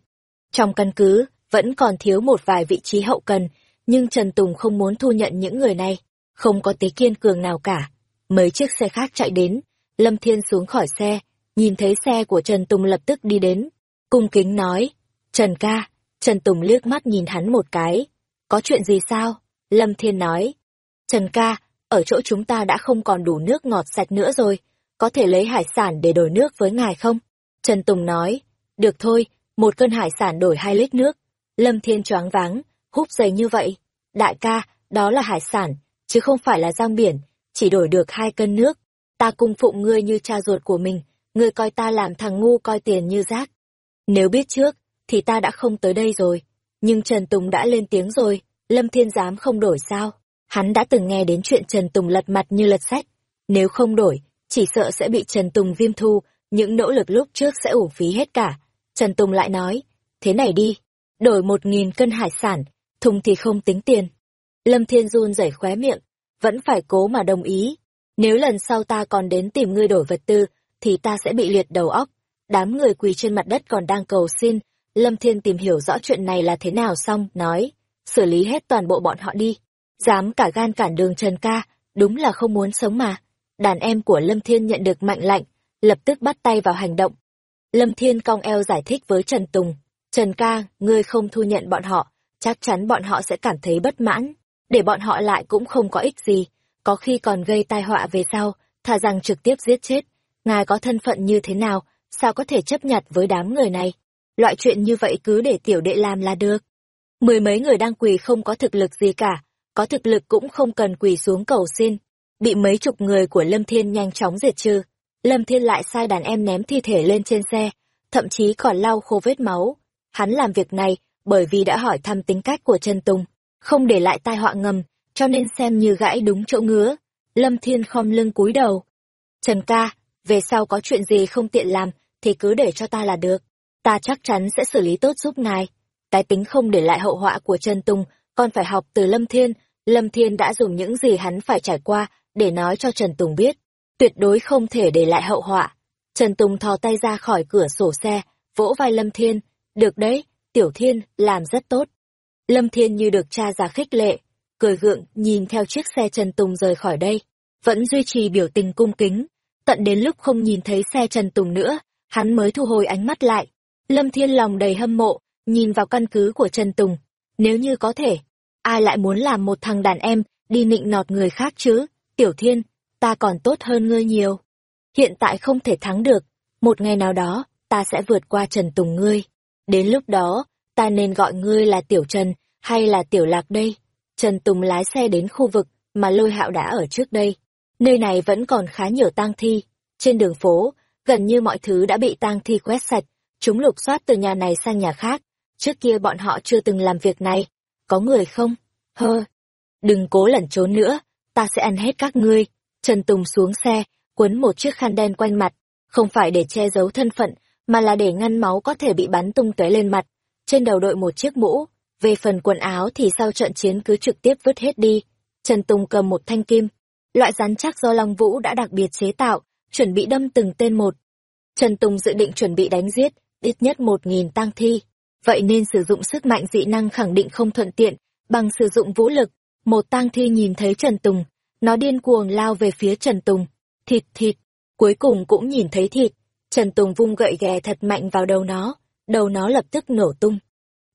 Trong căn cứ, vẫn còn thiếu một vài vị trí hậu cần, nhưng Trần Tùng không muốn thu nhận những người này, không có tí kiên cường nào cả. Mấy chiếc xe khác chạy đến, Lâm Thiên xuống khỏi xe, nhìn thấy xe của Trần Tùng lập tức đi đến, cung kính nói, Trần ca, Trần Tùng liếc mắt nhìn hắn một cái, có chuyện gì sao? Lâm Thiên nói, Trần ca, ở chỗ chúng ta đã không còn đủ nước ngọt sạch nữa rồi, có thể lấy hải sản để đổi nước với ngài không? Trần Tùng nói, được thôi, một cân hải sản đổi hai lít nước. Lâm Thiên choáng váng, húp dày như vậy. Đại ca, đó là hải sản, chứ không phải là giang biển, chỉ đổi được hai cân nước. Ta cung phụng ngươi như cha ruột của mình, ngươi coi ta làm thằng ngu coi tiền như rác. Nếu biết trước, thì ta đã không tới đây rồi. Nhưng Trần Tùng đã lên tiếng rồi, Lâm Thiên dám không đổi sao? Hắn đã từng nghe đến chuyện Trần Tùng lật mặt như lật sách. Nếu không đổi, chỉ sợ sẽ bị Trần Tùng viêm thu, những nỗ lực lúc trước sẽ uổng phí hết cả. Trần Tùng lại nói, thế này đi, đổi một nghìn cân hải sản, thùng thì không tính tiền. Lâm Thiên run rẩy khóe miệng, vẫn phải cố mà đồng ý. Nếu lần sau ta còn đến tìm ngươi đổi vật tư, thì ta sẽ bị liệt đầu óc. Đám người quỳ trên mặt đất còn đang cầu xin, Lâm Thiên tìm hiểu rõ chuyện này là thế nào xong, nói, xử lý hết toàn bộ bọn họ đi. Dám cả gan cản đường Trần ca, đúng là không muốn sống mà. Đàn em của Lâm Thiên nhận được mạnh lạnh, lập tức bắt tay vào hành động. Lâm Thiên cong eo giải thích với Trần Tùng, Trần ca, ngươi không thu nhận bọn họ, chắc chắn bọn họ sẽ cảm thấy bất mãn, để bọn họ lại cũng không có ích gì, có khi còn gây tai họa về sau, thà rằng trực tiếp giết chết. Ngài có thân phận như thế nào, sao có thể chấp nhận với đám người này? Loại chuyện như vậy cứ để tiểu đệ làm là được. Mười mấy người đang quỳ không có thực lực gì cả, có thực lực cũng không cần quỳ xuống cầu xin. Bị mấy chục người của Lâm Thiên nhanh chóng diệt trừ. Lâm Thiên lại sai đàn em ném thi thể lên trên xe, thậm chí còn lau khô vết máu. Hắn làm việc này bởi vì đã hỏi thăm tính cách của Trần Tùng, không để lại tai họa ngầm, cho nên xem như gãi đúng chỗ ngứa. Lâm Thiên khom lưng cúi đầu. Trần ca, về sau có chuyện gì không tiện làm thì cứ để cho ta là được. Ta chắc chắn sẽ xử lý tốt giúp ngài. Cái tính không để lại hậu họa của Trần Tùng, còn phải học từ Lâm Thiên. Lâm Thiên đã dùng những gì hắn phải trải qua để nói cho Trần Tùng biết tuyệt đối không thể để lại hậu họa. Trần Tùng thò tay ra khỏi cửa sổ xe, vỗ vai Lâm Thiên, được đấy, Tiểu Thiên, làm rất tốt. Lâm Thiên như được cha già khích lệ, cười gượng nhìn theo chiếc xe Trần Tùng rời khỏi đây, vẫn duy trì biểu tình cung kính, tận đến lúc không nhìn thấy xe Trần Tùng nữa, hắn mới thu hồi ánh mắt lại. Lâm Thiên lòng đầy hâm mộ, nhìn vào căn cứ của Trần Tùng, nếu như có thể, ai lại muốn làm một thằng đàn em đi nịnh nọt người khác chứ? Tiểu Thiên, ta còn tốt hơn ngươi nhiều. Hiện tại không thể thắng được, một ngày nào đó, ta sẽ vượt qua Trần Tùng ngươi. Đến lúc đó, ta nên gọi ngươi là Tiểu Trần, hay là Tiểu Lạc đây? Trần Tùng lái xe đến khu vực mà lôi hạo đã ở trước đây. Nơi này vẫn còn khá nhiều tang thi. Trên đường phố, gần như mọi thứ đã bị tang thi quét sạch, chúng lục soát từ nhà này sang nhà khác. Trước kia bọn họ chưa từng làm việc này. Có người không? Hơ. Đừng cố lẩn trốn nữa, ta sẽ ăn hết các ngươi. Trần Tùng xuống xe, quấn một chiếc khăn đen quanh mặt, không phải để che giấu thân phận, mà là để ngăn máu có thể bị bắn tung tóe lên mặt. Trên đầu đội một chiếc mũ, về phần quần áo thì sau trận chiến cứ trực tiếp vứt hết đi. Trần Tùng cầm một thanh kim, loại rắn chắc do Long Vũ đã đặc biệt chế tạo, chuẩn bị đâm từng tên một. Trần Tùng dự định chuẩn bị đánh giết, ít nhất một nghìn tang thi. Vậy nên sử dụng sức mạnh dị năng khẳng định không thuận tiện, bằng sử dụng vũ lực. Một tang thi nhìn thấy Trần Tùng, nó điên cuồng lao về phía Trần Tùng. Thịt thịt, cuối cùng cũng nhìn thấy thịt. Trần Tùng vung gậy ghè thật mạnh vào đầu nó, đầu nó lập tức nổ tung.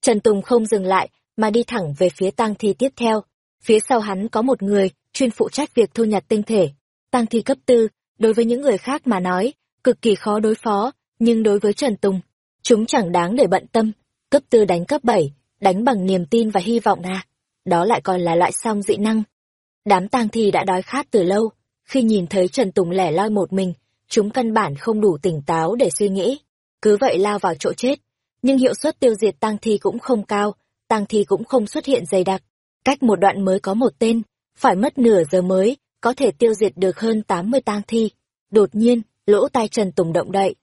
Trần Tùng không dừng lại, mà đi thẳng về phía tang thi tiếp theo. Phía sau hắn có một người, chuyên phụ trách việc thu nhặt tinh thể. Tang thi cấp tư, đối với những người khác mà nói, cực kỳ khó đối phó, nhưng đối với Trần Tùng, chúng chẳng đáng để bận tâm. Cấp tư đánh cấp bảy đánh bằng niềm tin và hy vọng à. Đó lại còn là loại song dị năng, Đám tang thi đã đói khát từ lâu, khi nhìn thấy Trần Tùng lẻ loi một mình, chúng căn bản không đủ tỉnh táo để suy nghĩ. Cứ vậy lao vào chỗ chết. nhưng hiệu suất tiêu diệt tang thi cũng không cao, tang thi cũng không xuất hiện dày đặc. Cách một đoạn mới có một tên, phải mất nửa giờ mới, có thể tiêu diệt được hơn 80 tang thi. Đột nhiên, lỗ tai Trần Tùng động đậy.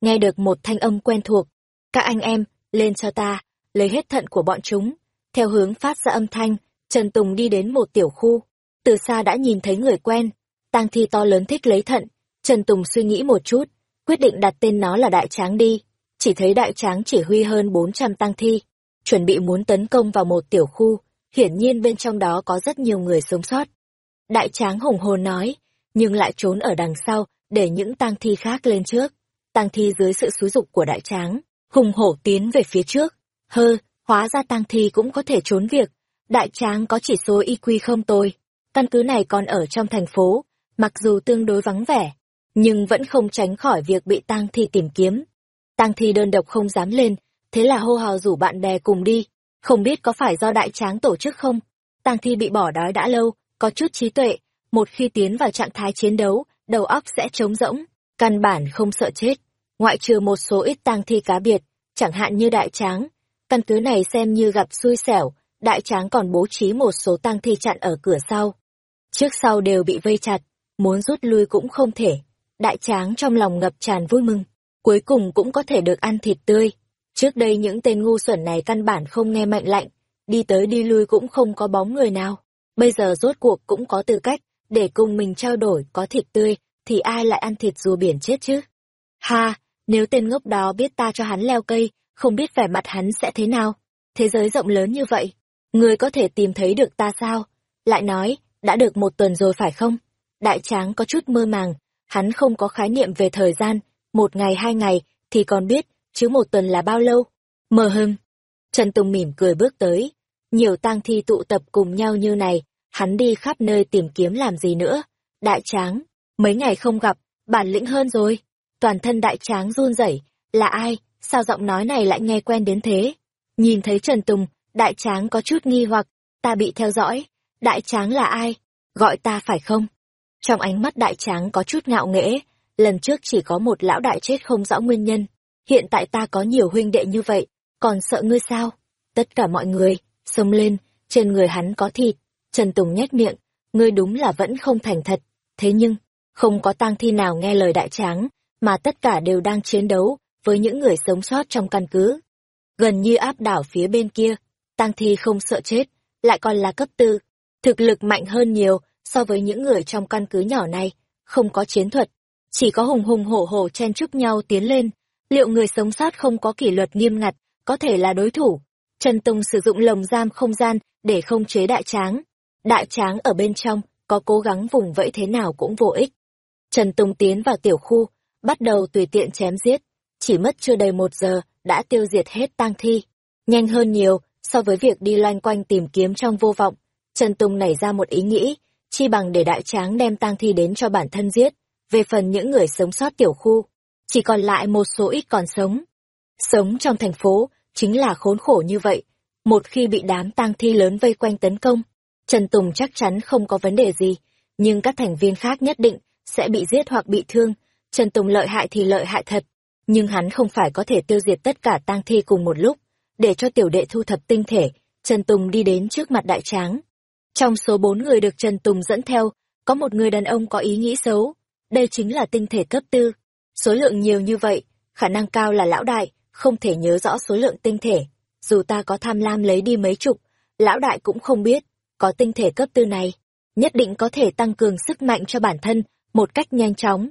Nghe được một thanh âm quen thuộc. Các anh em, lên cho ta, lấy hết thận của bọn chúng. Theo hướng phát ra âm thanh, Trần Tùng đi đến một tiểu khu. Từ xa đã nhìn thấy người quen. tang thi to lớn thích lấy thận. Trần Tùng suy nghĩ một chút, quyết định đặt tên nó là Đại Tráng đi. Chỉ thấy Đại Tráng chỉ huy hơn 400 tang thi, chuẩn bị muốn tấn công vào một tiểu khu, hiển nhiên bên trong đó có rất nhiều người sống sót. Đại Tráng hùng hồn nói, nhưng lại trốn ở đằng sau, để những tang thi khác lên trước. Tang thi dưới sự xúi dục của Đại Tráng, hùng hổ tiến về phía trước. Hơ, hóa ra tang thi cũng có thể trốn việc. Đại Tráng có chỉ số IQ không tồi. Căn cứ này còn ở trong thành phố, mặc dù tương đối vắng vẻ, nhưng vẫn không tránh khỏi việc bị tang thi tìm kiếm. Tang thi đơn độc không dám lên, thế là hô hào rủ bạn bè cùng đi. Không biết có phải do đại tráng tổ chức không? Tang thi bị bỏ đói đã lâu, có chút trí tuệ, một khi tiến vào trạng thái chiến đấu, đầu óc sẽ trống rỗng, căn bản không sợ chết. Ngoại trừ một số ít tang thi cá biệt, chẳng hạn như đại tráng. Căn cứ này xem như gặp xui xẻo, đại tráng còn bố trí một số tang thi chặn ở cửa sau. Trước sau đều bị vây chặt, muốn rút lui cũng không thể đại tráng trong lòng ngập tràn vui mừng, cuối cùng cũng có thể được ăn thịt tươi. Trước đây những tên ngu xuẩn này căn bản không nghe mệnh lệnh, đi tới đi lui cũng không có bóng người nào. Bây giờ rốt cuộc cũng có tư cách, để cùng mình trao đổi có thịt tươi, thì ai lại ăn thịt rùa biển chết chứ? Ha, nếu tên ngốc đó biết ta cho hắn leo cây, không biết vẻ mặt hắn sẽ thế nào? Thế giới rộng lớn như vậy, người có thể tìm thấy được ta sao? Lại nói, đã được một tuần rồi phải không? Đại tráng có chút mơ màng, Hắn không có khái niệm về thời gian, một ngày hai ngày thì còn biết, chứ một tuần là bao lâu. Mờ hưng. Trần Tùng mỉm cười bước tới. Nhiều tang thi tụ tập cùng nhau như này, hắn đi khắp nơi tìm kiếm làm gì nữa. Đại tráng, mấy ngày không gặp, bản lĩnh hơn rồi. Toàn thân đại tráng run rẩy là ai, sao giọng nói này lại nghe quen đến thế? Nhìn thấy Trần Tùng, đại tráng có chút nghi hoặc, ta bị theo dõi. Đại tráng là ai? Gọi ta phải không? Trong ánh mắt đại tráng có chút ngạo nghễ, lần trước chỉ có một lão đại chết không rõ nguyên nhân. Hiện tại ta có nhiều huynh đệ như vậy, còn sợ ngươi sao? Tất cả mọi người, xông lên, trên người hắn có thịt. Trần Tùng nhếch miệng, ngươi đúng là vẫn không thành thật. Thế nhưng, không có tang thi nào nghe lời đại tráng, mà tất cả đều đang chiến đấu với những người sống sót trong căn cứ. Gần như áp đảo phía bên kia, tang thi không sợ chết, lại còn là cấp tư. Thực lực mạnh hơn nhiều so với những người trong căn cứ nhỏ này, không có chiến thuật, chỉ có hùng hùng hổ hổ chen chúc nhau tiến lên. Liệu người sống sót không có kỷ luật nghiêm ngặt, có thể là đối thủ? Trần Tùng sử dụng lồng giam không gian để không chế đại tráng. Đại tráng ở bên trong, có cố gắng vùng vẫy thế nào cũng vô ích. Trần Tùng tiến vào tiểu khu, bắt đầu tùy tiện chém giết. Chỉ mất chưa đầy một giờ, đã tiêu diệt hết tang thi. Nhanh hơn nhiều, so với việc đi loanh quanh tìm kiếm trong vô vọng. Trần Tùng nảy ra một ý nghĩ, chi bằng để đại tráng đem tang thi đến cho bản thân giết, về phần những người sống sót tiểu khu, chỉ còn lại một số ít còn sống. Sống trong thành phố, chính là khốn khổ như vậy, một khi bị đám tang thi lớn vây quanh tấn công, Trần Tùng chắc chắn không có vấn đề gì, nhưng các thành viên khác nhất định sẽ bị giết hoặc bị thương, Trần Tùng lợi hại thì lợi hại thật, nhưng hắn không phải có thể tiêu diệt tất cả tang thi cùng một lúc, để cho tiểu đệ thu thập tinh thể, Trần Tùng đi đến trước mặt đại tráng, trong số bốn người được Trần Tùng dẫn theo, có một người đàn ông có ý nghĩ xấu. Đây chính là tinh thể cấp tư. Số lượng nhiều như vậy, khả năng cao là lão đại, không thể nhớ rõ số lượng tinh thể. Dù ta có tham lam lấy đi mấy chục, lão đại cũng không biết, có tinh thể cấp tư này. Nhất định có thể tăng cường sức mạnh cho bản thân, một cách nhanh chóng.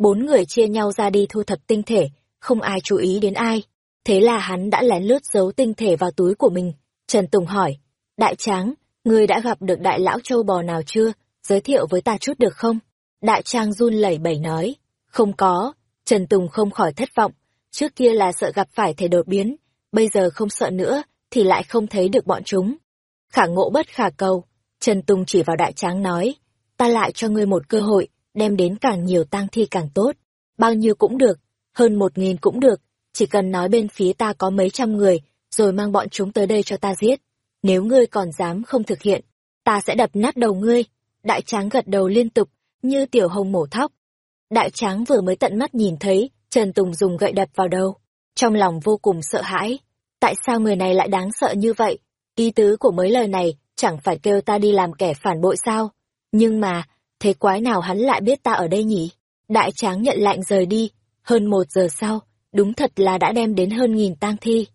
Bốn người chia nhau ra đi thu thập tinh thể, không ai chú ý đến ai. Thế là hắn đã lén lướt giấu tinh thể vào túi của mình. Trần Tùng hỏi, đại tráng, Ngươi đã gặp được đại lão châu bò nào chưa? Giới thiệu với ta chút được không? Đại trang run lẩy bẩy nói. Không có. Trần Tùng không khỏi thất vọng. Trước kia là sợ gặp phải thể đột biến. Bây giờ không sợ nữa, thì lại không thấy được bọn chúng. Khả ngộ bất khả cầu. Trần Tùng chỉ vào đại tráng nói. Ta lại cho ngươi một cơ hội, đem đến càng nhiều tang thi càng tốt. Bao nhiêu cũng được, hơn một nghìn cũng được. Chỉ cần nói bên phía ta có mấy trăm người, rồi mang bọn chúng tới đây cho ta giết nếu ngươi còn dám không thực hiện, ta sẽ đập nát đầu ngươi. Đại tráng gật đầu liên tục, như tiểu hồng mổ thóc. Đại tráng vừa mới tận mắt nhìn thấy, Trần Tùng dùng gậy đập vào đầu. trong lòng vô cùng sợ hãi. Tại sao người này lại đáng sợ như vậy? Ý tứ của mấy lời này chẳng phải kêu ta đi làm kẻ phản bội sao? Nhưng mà, thế quái nào hắn lại biết ta ở đây nhỉ? Đại tráng nhận lạnh rời đi, hơn một giờ sau, đúng thật là đã đem đến hơn nghìn tang thi.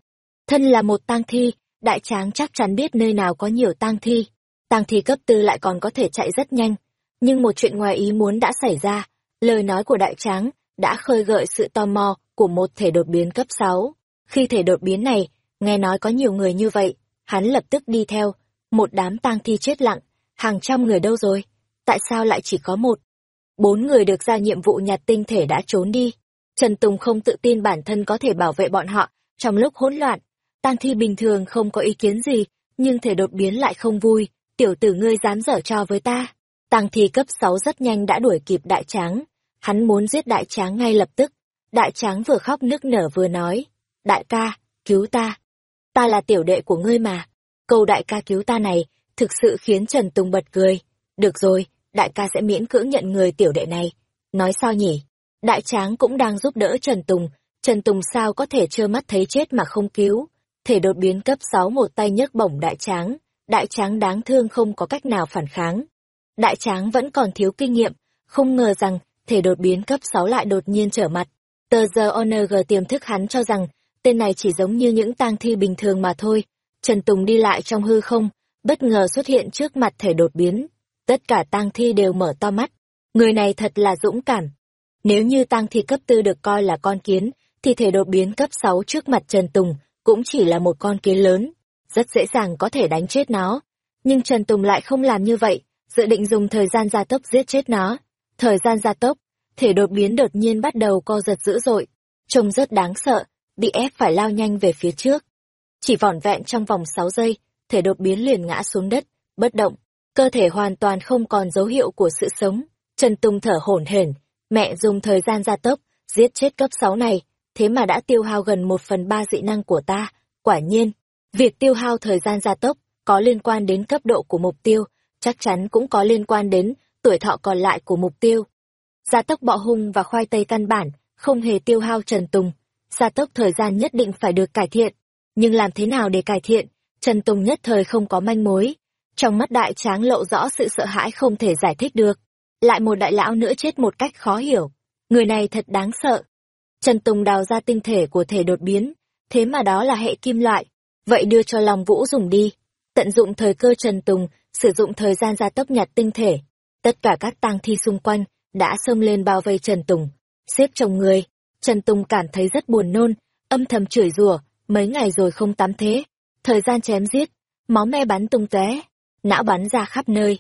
Thân là một tang thi, đại tráng chắc chắn biết nơi nào có nhiều tang thi. Tang thi cấp tư lại còn có thể chạy rất nhanh. Nhưng một chuyện ngoài ý muốn đã xảy ra, lời nói của đại tráng đã khơi gợi sự tò mò của một thể đột biến cấp 6. Khi thể đột biến này, nghe nói có nhiều người như vậy, hắn lập tức đi theo, một đám tang thi chết lặng, hàng trăm người đâu rồi? Tại sao lại chỉ có một? Bốn người được ra nhiệm vụ nhặt tinh thể đã trốn đi. Trần Tùng không tự tin bản thân có thể bảo vệ bọn họ trong lúc hỗn loạn. Tang thi bình thường không có ý kiến gì, nhưng thể đột biến lại không vui. Tiểu tử ngươi dám dở trò với ta. Tang thi cấp 6 rất nhanh đã đuổi kịp đại tráng. Hắn muốn giết đại tráng ngay lập tức. Đại tráng vừa khóc nức nở vừa nói. Đại ca, cứu ta. Ta là tiểu đệ của ngươi mà. Câu đại ca cứu ta này, thực sự khiến Trần Tùng bật cười. Được rồi, đại ca sẽ miễn cưỡng nhận người tiểu đệ này. Nói sao nhỉ? Đại tráng cũng đang giúp đỡ Trần Tùng. Trần Tùng sao có thể trơ mắt thấy chết mà không cứu. Thể đột biến cấp 6 một tay nhấc bổng đại tráng. Đại tráng đáng thương không có cách nào phản kháng. Đại tráng vẫn còn thiếu kinh nghiệm, không ngờ rằng thể đột biến cấp 6 lại đột nhiên trở mặt. Tờ giờ ONG tiềm thức hắn cho rằng tên này chỉ giống như những tang thi bình thường mà thôi. Trần Tùng đi lại trong hư không, bất ngờ xuất hiện trước mặt thể đột biến. Tất cả tang thi đều mở to mắt. Người này thật là dũng cảm. Nếu như tang thi cấp tư được coi là con kiến, thì thể đột biến cấp 6 trước mặt Trần Tùng cũng chỉ là một con kiến lớn. Rất dễ dàng có thể đánh chết nó. Nhưng Trần Tùng lại không làm như vậy, dự định dùng thời gian gia tốc giết chết nó. Thời gian gia tốc, thể đột biến đột nhiên bắt đầu co giật dữ dội. Trông rất đáng sợ, bị ép phải lao nhanh về phía trước. Chỉ vỏn vẹn trong vòng 6 giây, thể đột biến liền ngã xuống đất, bất động, cơ thể hoàn toàn không còn dấu hiệu của sự sống. Trần Tùng thở hổn hển, mẹ dùng thời gian gia tốc, giết chết cấp 6 này, thế mà đã tiêu hao gần một phần ba dị năng của ta. Quả nhiên, việc tiêu hao thời gian gia tốc có liên quan đến cấp độ của mục tiêu, chắc chắn cũng có liên quan đến tuổi thọ còn lại của mục tiêu. Gia tốc bọ hung và khoai tây căn bản, không hề tiêu hao Trần Tùng. Gia tốc thời gian nhất định phải được cải thiện. Nhưng làm thế nào để cải thiện? Trần Tùng nhất thời không có manh mối. Trong mắt đại tráng lộ rõ sự sợ hãi không thể giải thích được. Lại một đại lão nữa chết một cách khó hiểu. Người này thật đáng sợ. Trần Tùng đào ra tinh thể của thể đột biến, thế mà đó là hệ kim loại. Vậy đưa cho lòng Vũ dùng đi. Tận dụng thời cơ Trần Tùng, sử dụng thời gian gia tốc nhặt tinh thể. Tất cả các tang thi xung quanh đã xông lên bao vây Trần Tùng. Xếp chồng người, Trần Tùng cảm thấy rất buồn nôn, âm thầm chửi rủa mấy ngày rồi không tắm thế. Thời gian chém giết, máu me bắn tung tóe, não bắn ra khắp nơi.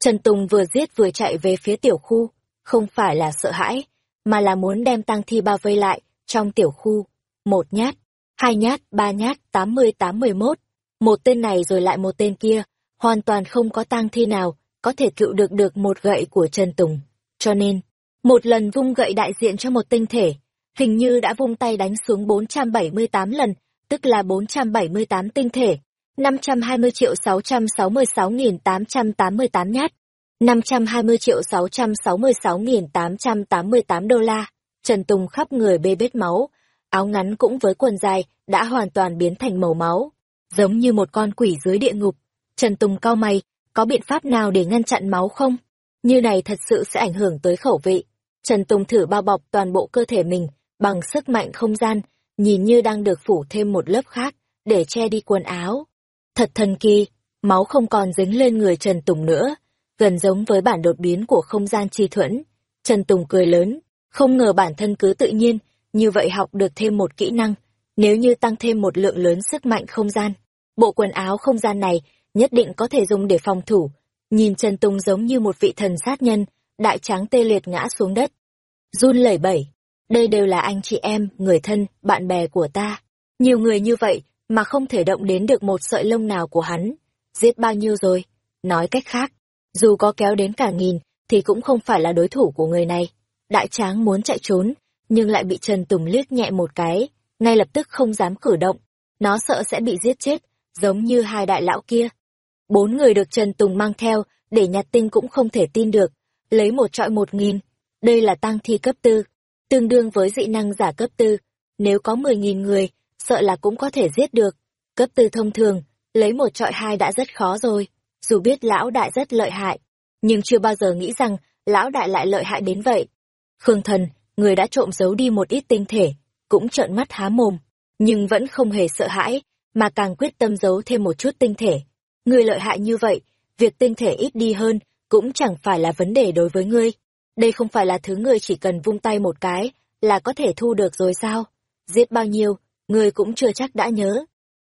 Trần Tùng vừa giết vừa chạy về phía tiểu khu, không phải là sợ hãi, mà là muốn đem tang thi bao vây lại trong tiểu khu. Một nhát, hai nhát, ba nhát, tám mươi tám mười mốt. Một tên này rồi lại một tên kia, hoàn toàn không có tang thi nào có thể cựu được được một gậy của Trần Tùng. Cho nên, một lần vung gậy đại diện cho một tinh thể, hình như đã vung tay đánh xuống 478 lần, tức là 478 tinh thể, 520 triệu 666.888 nhát, 520 triệu 666.888 đô la. Trần Tùng khắp người bê bết máu, áo ngắn cũng với quần dài đã hoàn toàn biến thành màu máu, giống như một con quỷ dưới địa ngục. Trần Tùng cao mày, có biện pháp nào để ngăn chặn máu không? Như này thật sự sẽ ảnh hưởng tới khẩu vị. Trần Tùng thử bao bọc toàn bộ cơ thể mình bằng sức mạnh không gian, nhìn như đang được phủ thêm một lớp khác để che đi quần áo. Thật thần kỳ, máu không còn dính lên người Trần Tùng nữa, gần giống với bản đột biến của không gian chi thuẫn. Trần Tùng cười lớn, không ngờ bản thân cứ tự nhiên, như vậy học được thêm một kỹ năng, nếu như tăng thêm một lượng lớn sức mạnh không gian. Bộ quần áo không gian này nhất định có thể dùng để phòng thủ. Nhìn Trần Tùng giống như một vị thần sát nhân, đại tráng tê liệt ngã xuống đất. Run lẩy bẩy. Đây đều là anh chị em, người thân, bạn bè của ta. Nhiều người như vậy mà không thể động đến được một sợi lông nào của hắn. Giết bao nhiêu rồi? Nói cách khác, dù có kéo đến cả nghìn, thì cũng không phải là đối thủ của người này. Đại tráng muốn chạy trốn, nhưng lại bị Trần Tùng liếc nhẹ một cái, ngay lập tức không dám cử động. Nó sợ sẽ bị giết chết, giống như hai đại lão kia. Bốn người được Trần Tùng mang theo, để nhặt tinh cũng không thể tin được. Lấy một trọi một nghìn. Đây là tăng thi cấp tư, tương đương với dị năng giả cấp tư. nếu có 10.000 người, sợ là cũng có thể giết được. Cấp tư thông thường, lấy một trọi hai đã rất khó rồi, dù biết lão đại rất lợi hại, nhưng chưa bao giờ nghĩ rằng lão đại lại lợi hại đến vậy. Khương thần, người đã trộm giấu đi một ít tinh thể, cũng trợn mắt há mồm, nhưng vẫn không hề sợ hãi, mà càng quyết tâm giấu thêm một chút tinh thể. Người lợi hại như vậy, việc tinh thể ít đi hơn, cũng chẳng phải là vấn đề đối với ngươi. Đây không phải là thứ ngươi chỉ cần vung tay một cái, là có thể thu được rồi sao? Giết bao nhiêu, ngươi cũng chưa chắc đã nhớ.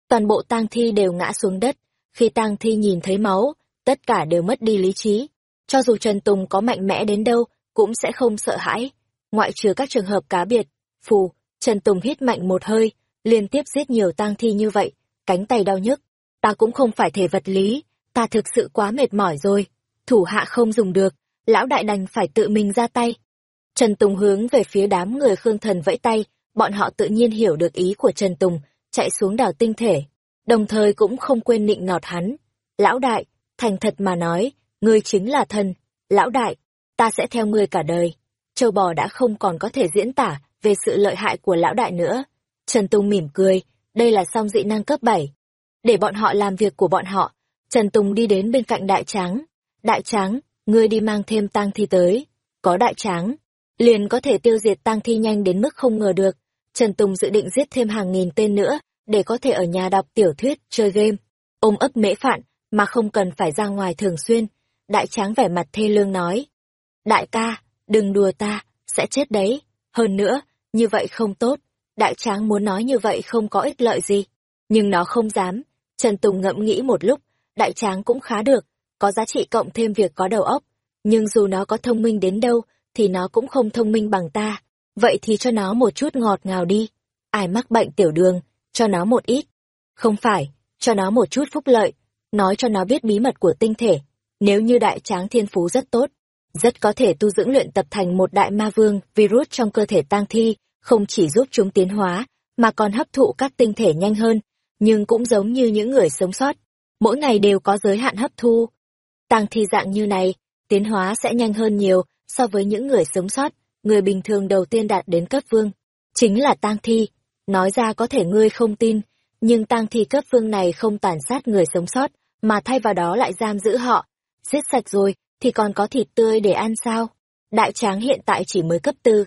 Toàn bộ tang thi đều ngã xuống đất, khi tang thi nhìn thấy máu, tất cả đều mất đi lý trí. Cho dù Trần Tùng có mạnh mẽ đến đâu, cũng sẽ không sợ hãi. Ngoại trừ các trường hợp cá biệt, phù, Trần Tùng hít mạnh một hơi, liên tiếp giết nhiều tang thi như vậy, cánh tay đau nhức. Ta cũng không phải thể vật lý, ta thực sự quá mệt mỏi rồi. Thủ hạ không dùng được, lão đại đành phải tự mình ra tay. Trần Tùng hướng về phía đám người Khương Thần vẫy tay, bọn họ tự nhiên hiểu được ý của Trần Tùng, chạy xuống đảo tinh thể, đồng thời cũng không quên nịnh nọt hắn. Lão đại, thành thật mà nói, ngươi chính là thần. Lão đại, ta sẽ theo ngươi cả đời. Châu bò đã không còn có thể diễn tả về sự lợi hại của lão đại nữa. Trần Tùng mỉm cười, đây là song dị năng cấp 7. Để bọn họ làm việc của bọn họ, Trần Tùng đi đến bên cạnh đại tráng. Đại tráng, ngươi đi mang thêm tang thi tới. Có đại tráng, liền có thể tiêu diệt tang thi nhanh đến mức không ngờ được. Trần Tùng dự định giết thêm hàng nghìn tên nữa, để có thể ở nhà đọc tiểu thuyết, chơi game, ôm ấp mễ phạn, mà không cần phải ra ngoài thường xuyên. Đại tráng vẻ mặt thê lương nói. Đại ca, đừng đùa ta, sẽ chết đấy. Hơn nữa, như vậy không tốt. Đại tráng muốn nói như vậy không có ích lợi gì. Nhưng nó không dám. Trần Tùng ngẫm nghĩ một lúc, đại tráng cũng khá được, có giá trị cộng thêm việc có đầu óc. Nhưng dù nó có thông minh đến đâu, thì nó cũng không thông minh bằng ta. Vậy thì cho nó một chút ngọt ngào đi. Ai mắc bệnh tiểu đường, cho nó một ít. Không phải, cho nó một chút phúc lợi, nói cho nó biết bí mật của tinh thể. Nếu như đại tráng thiên phú rất tốt, rất có thể tu dưỡng luyện tập thành một đại ma vương, virus trong cơ thể tang thi, không chỉ giúp chúng tiến hóa, mà còn hấp thụ các tinh thể nhanh hơn, nhưng cũng giống như những người sống sót, mỗi ngày đều có giới hạn hấp thu. Tang thi dạng như này, tiến hóa sẽ nhanh hơn nhiều so với những người sống sót, người bình thường đầu tiên đạt đến cấp vương, chính là tang thi. Nói ra có thể ngươi không tin, nhưng tang thi cấp vương này không tàn sát người sống sót, mà thay vào đó lại giam giữ họ. Giết sạch rồi, thì còn có thịt tươi để ăn sao? Đại tráng hiện tại chỉ mới cấp tư.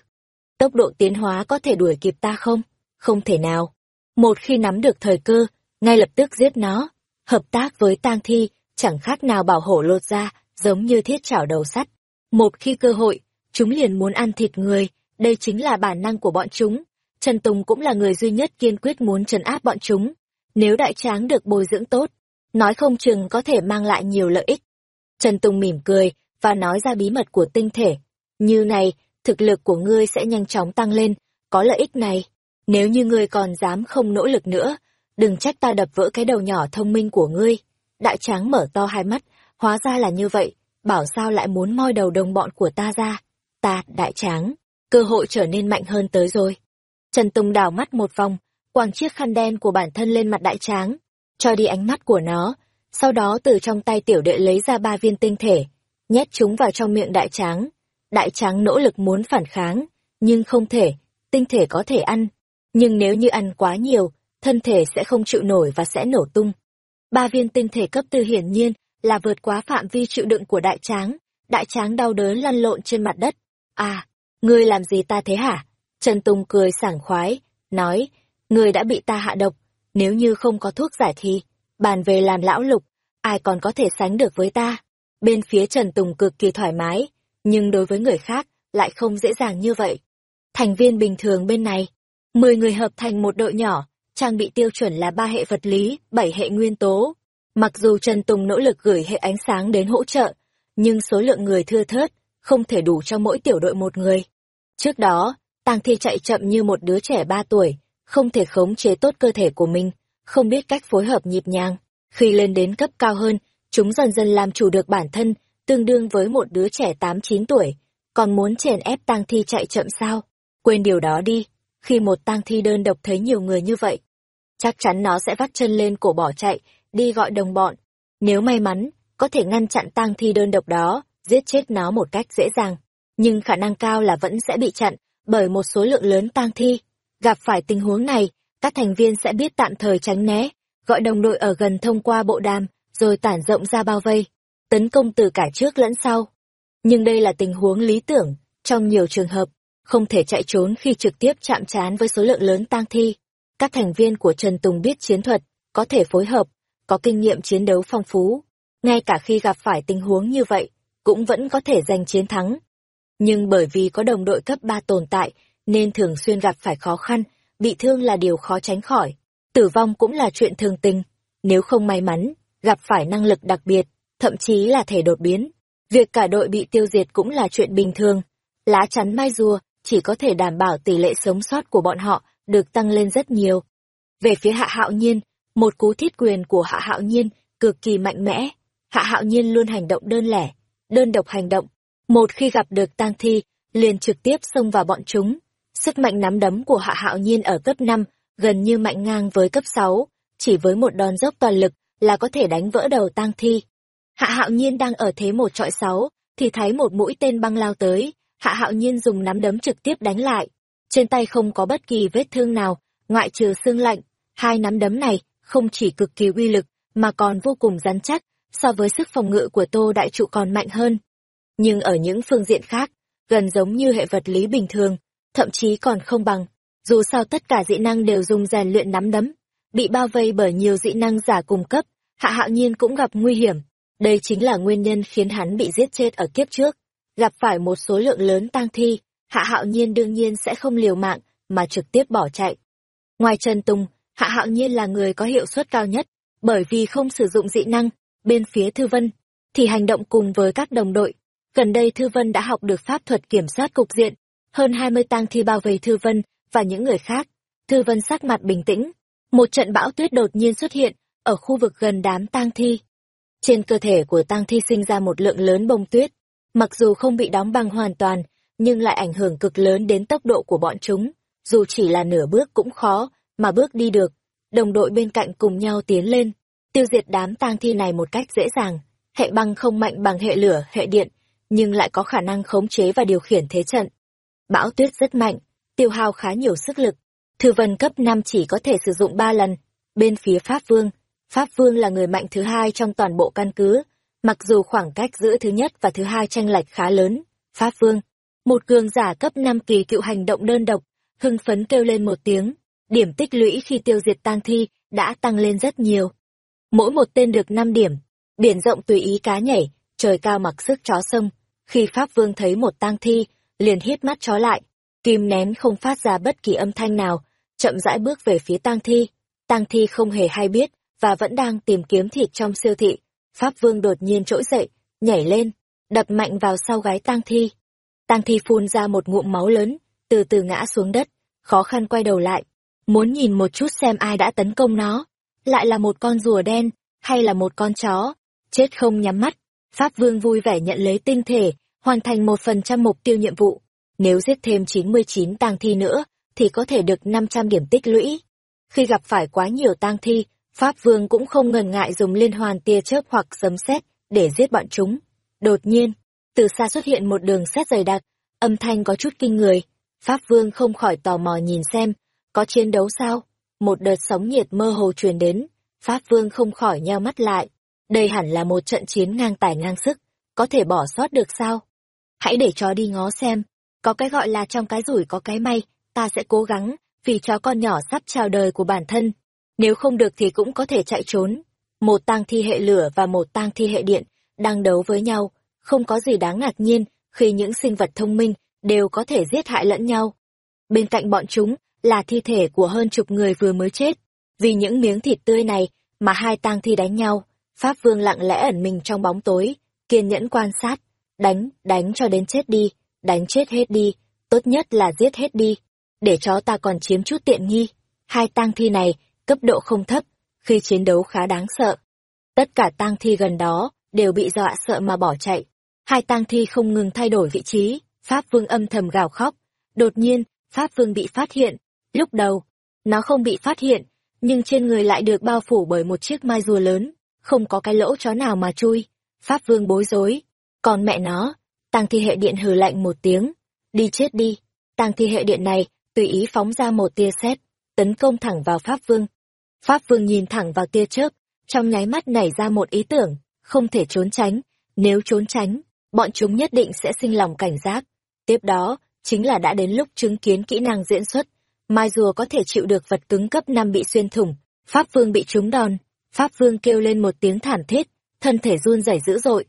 Tốc độ tiến hóa có thể đuổi kịp ta không? Không thể nào. Một khi nắm được thời cơ, ngay lập tức giết nó. Hợp tác với tang thi, chẳng khác nào bảo hộ lột ra, giống như thiết chảo đầu sắt. Một khi cơ hội, chúng liền muốn ăn thịt người, đây chính là bản năng của bọn chúng. Trần Tùng cũng là người duy nhất kiên quyết muốn trấn áp bọn chúng. Nếu đại tráng được bồi dưỡng tốt, nói không chừng có thể mang lại nhiều lợi ích. Trần Tùng mỉm cười, và nói ra bí mật của tinh thể. Như này, thực lực của ngươi sẽ nhanh chóng tăng lên, có lợi ích này. Nếu như ngươi còn dám không nỗ lực nữa, đừng trách ta đập vỡ cái đầu nhỏ thông minh của ngươi. Đại tráng mở to hai mắt, hóa ra là như vậy, bảo sao lại muốn moi đầu đồng bọn của ta ra. Ta, đại tráng, cơ hội trở nên mạnh hơn tới rồi. Trần Tùng đảo mắt một vòng, quàng chiếc khăn đen của bản thân lên mặt đại tráng, cho đi ánh mắt của nó, sau đó từ trong tay tiểu đệ lấy ra ba viên tinh thể, nhét chúng vào trong miệng đại tráng. Đại tráng nỗ lực muốn phản kháng, nhưng không thể, tinh thể có thể ăn, nhưng nếu như ăn quá nhiều, thân thể sẽ không chịu nổi và sẽ nổ tung. Ba viên tinh thể cấp tư hiển nhiên là vượt quá phạm vi chịu đựng của đại tráng, đại tráng đau đớn lăn lộn trên mặt đất. À, ngươi làm gì ta thế hả? Trần Tùng cười sảng khoái, nói, ngươi đã bị ta hạ độc, nếu như không có thuốc giải thì, bàn về làm lão lục, ai còn có thể sánh được với ta. Bên phía Trần Tùng cực kỳ thoải mái, nhưng đối với người khác, lại không dễ dàng như vậy. Thành viên bình thường bên này, 10 người hợp thành một đội nhỏ, trang bị tiêu chuẩn là ba hệ vật lý, bảy hệ nguyên tố. Mặc dù Trần Tùng nỗ lực gửi hệ ánh sáng đến hỗ trợ, nhưng số lượng người thưa thớt, không thể đủ cho mỗi tiểu đội một người. Trước đó, Tang Thi chạy chậm như một đứa trẻ ba tuổi, không thể khống chế tốt cơ thể của mình, không biết cách phối hợp nhịp nhàng. Khi lên đến cấp cao hơn, chúng dần dần làm chủ được bản thân, tương đương với một đứa trẻ 8-9 tuổi, còn muốn chèn ép tang thi chạy chậm sao? Quên điều đó đi, khi một tang thi đơn độc thấy nhiều người như vậy, chắc chắn nó sẽ vắt chân lên cổ bỏ chạy, đi gọi đồng bọn. Nếu may mắn, có thể ngăn chặn tang thi đơn độc đó, giết chết nó một cách dễ dàng. Nhưng khả năng cao là vẫn sẽ bị chặn bởi một số lượng lớn tang thi. Gặp phải tình huống này, các thành viên sẽ biết tạm thời tránh né, gọi đồng đội ở gần thông qua bộ đàm, rồi tản rộng ra bao vây, tấn công từ cả trước lẫn sau. Nhưng đây là tình huống lý tưởng, trong nhiều trường hợp, không thể chạy trốn khi trực tiếp chạm trán với số lượng lớn tang thi. Các thành viên của Trần Tùng biết chiến thuật, có thể phối hợp, có kinh nghiệm chiến đấu phong phú. Ngay cả khi gặp phải tình huống như vậy, cũng vẫn có thể giành chiến thắng. Nhưng bởi vì có đồng đội cấp 3 tồn tại, nên thường xuyên gặp phải khó khăn, bị thương là điều khó tránh khỏi. Tử vong cũng là chuyện thường tình. Nếu không may mắn, gặp phải năng lực đặc biệt, thậm chí là thể đột biến. Việc cả đội bị tiêu diệt cũng là chuyện bình thường. Lá chắn mai rùa chỉ có thể đảm bảo tỷ lệ sống sót của bọn họ được tăng lên rất nhiều. Về phía hạ hạo nhiên, một cú thiết quyền của hạ hạo nhiên cực kỳ mạnh mẽ. Hạ hạo nhiên luôn hành động đơn lẻ, đơn độc hành động. Một khi gặp được tang thi, liền trực tiếp xông vào bọn chúng. Sức mạnh nắm đấm của hạ hạo nhiên ở cấp 5 gần như mạnh ngang với cấp 6, chỉ với một đòn dốc toàn lực là có thể đánh vỡ đầu tang thi. Hạ hạo nhiên đang ở thế một trọi sáu, thì thấy một mũi tên băng lao tới, hạ hạo nhiên dùng nắm đấm trực tiếp đánh lại. Trên tay không có bất kỳ vết thương nào, ngoại trừ xương lạnh. Hai nắm đấm này không chỉ cực kỳ uy lực, mà còn vô cùng rắn chắc, so với sức phòng ngự của Tô Đại Trụ còn mạnh hơn. Nhưng ở những phương diện khác, gần giống như hệ vật lý bình thường, thậm chí còn không bằng. Dù sao tất cả dị năng đều dùng rèn luyện nắm đấm, bị bao vây bởi nhiều dị năng giả cùng cấp, hạ hạo nhiên cũng gặp nguy hiểm. Đây chính là nguyên nhân khiến hắn bị giết chết ở kiếp trước. Gặp phải một số lượng lớn tang thi, hạ hạo nhiên đương nhiên sẽ không liều mạng, mà trực tiếp bỏ chạy. Ngoài Trần Tùng, hạ hạo nhiên là người có hiệu suất cao nhất, bởi vì không sử dụng dị năng, bên phía Thư Vân, thì hành động cùng với các đồng đội. Gần đây Thư Vân đã học được pháp thuật kiểm soát cục diện, hơn 20 tang thi bao vây Thư Vân và những người khác. Thư Vân sắc mặt bình tĩnh, một trận bão tuyết đột nhiên xuất hiện ở khu vực gần đám tang thi. Trên cơ thể của tang thi sinh ra một lượng lớn bông tuyết, mặc dù không bị đóng băng hoàn toàn, nhưng lại ảnh hưởng cực lớn đến tốc độ của bọn chúng, dù chỉ là nửa bước cũng khó mà bước đi được. Đồng đội bên cạnh cùng nhau tiến lên, tiêu diệt đám tang thi này một cách dễ dàng. Hệ băng không mạnh bằng hệ lửa, hệ điện, nhưng lại có khả năng khống chế và điều khiển thế trận. Bão tuyết rất mạnh, tiêu hao khá nhiều sức lực. Thư vân cấp 5 chỉ có thể sử dụng 3 lần. Bên phía Pháp Vương, Pháp Vương là người mạnh thứ hai trong toàn bộ căn cứ, mặc dù khoảng cách giữa thứ nhất và thứ hai tranh lệch khá lớn. Pháp Vương, một cường giả cấp 5 kỳ cựu hành động đơn độc, hưng phấn kêu lên một tiếng, điểm tích lũy khi tiêu diệt tang thi đã tăng lên rất nhiều. Mỗi một tên được năm điểm, biển rộng tùy ý cá nhảy, trời cao mặc sức chó sông. Khi Pháp Vương thấy một tang thi, liền hít mắt chó lại, kim nén không phát ra bất kỳ âm thanh nào, chậm rãi bước về phía tang thi. Tang thi không hề hay biết, và vẫn đang tìm kiếm thịt trong siêu thị. Pháp Vương đột nhiên trỗi dậy, nhảy lên, đập mạnh vào sau gái tang thi. Tang thi phun ra một ngụm máu lớn, từ từ ngã xuống đất, khó khăn quay đầu lại, muốn nhìn một chút xem ai đã tấn công nó. Lại là một con rùa đen, hay là một con chó, chết không nhắm mắt. Pháp Vương vui vẻ nhận lấy tinh thể, hoàn thành một phần trăm mục tiêu nhiệm vụ. Nếu giết thêm 99 tang thi nữa, thì có thể được 500 điểm tích lũy. Khi gặp phải quá nhiều tang thi, Pháp Vương cũng không ngần ngại dùng liên hoàn tia chớp hoặc sấm sét để giết bọn chúng. Đột nhiên, từ xa xuất hiện một đường sét dày đặc, âm thanh có chút kinh người. Pháp Vương không khỏi tò mò nhìn xem, có chiến đấu sao? Một đợt sóng nhiệt mơ hồ truyền đến, Pháp Vương không khỏi nheo mắt lại. Đây hẳn là một trận chiến ngang tài ngang sức, có thể bỏ sót được sao? Hãy để chó đi ngó xem, có cái gọi là trong cái rủi có cái may, ta sẽ cố gắng, vì chó con nhỏ sắp chào đời của bản thân. Nếu không được thì cũng có thể chạy trốn. Một tang thi hệ lửa và một tang thi hệ điện đang đấu với nhau, không có gì đáng ngạc nhiên khi những sinh vật thông minh đều có thể giết hại lẫn nhau. Bên cạnh bọn chúng là thi thể của hơn chục người vừa mới chết. Vì những miếng thịt tươi này mà hai tang thi đánh nhau, Pháp Vương lặng lẽ ẩn mình trong bóng tối, kiên nhẫn quan sát, đánh, đánh cho đến chết đi, đánh chết hết đi, tốt nhất là giết hết đi, để chó ta còn chiếm chút tiện nghi. Hai tang thi này, cấp độ không thấp, khi chiến đấu khá đáng sợ. Tất cả tang thi gần đó, đều bị dọa sợ mà bỏ chạy. Hai tang thi không ngừng thay đổi vị trí, Pháp Vương âm thầm gào khóc. Đột nhiên, Pháp Vương bị phát hiện. Lúc đầu, nó không bị phát hiện, nhưng trên người lại được bao phủ bởi một chiếc mai rùa lớn, không có cái lỗ chó nào mà chui. Pháp Vương bối rối. Còn mẹ nó, tang thi hệ điện hừ lạnh một tiếng. Đi chết đi. Tang thi hệ điện này tùy ý phóng ra một tia sét, tấn công thẳng vào Pháp Vương. Pháp Vương nhìn thẳng vào tia chớp, trong nháy mắt nảy ra một ý tưởng, không thể trốn tránh, nếu trốn tránh, bọn chúng nhất định sẽ sinh lòng cảnh giác. Tiếp đó, chính là đã đến lúc chứng kiến kỹ năng diễn xuất, mai rùa có thể chịu được vật cứng cấp 5 bị xuyên thủng, Pháp Vương bị trúng đòn, Pháp Vương kêu lên một tiếng thảm thiết, thân thể run rẩy dữ dội.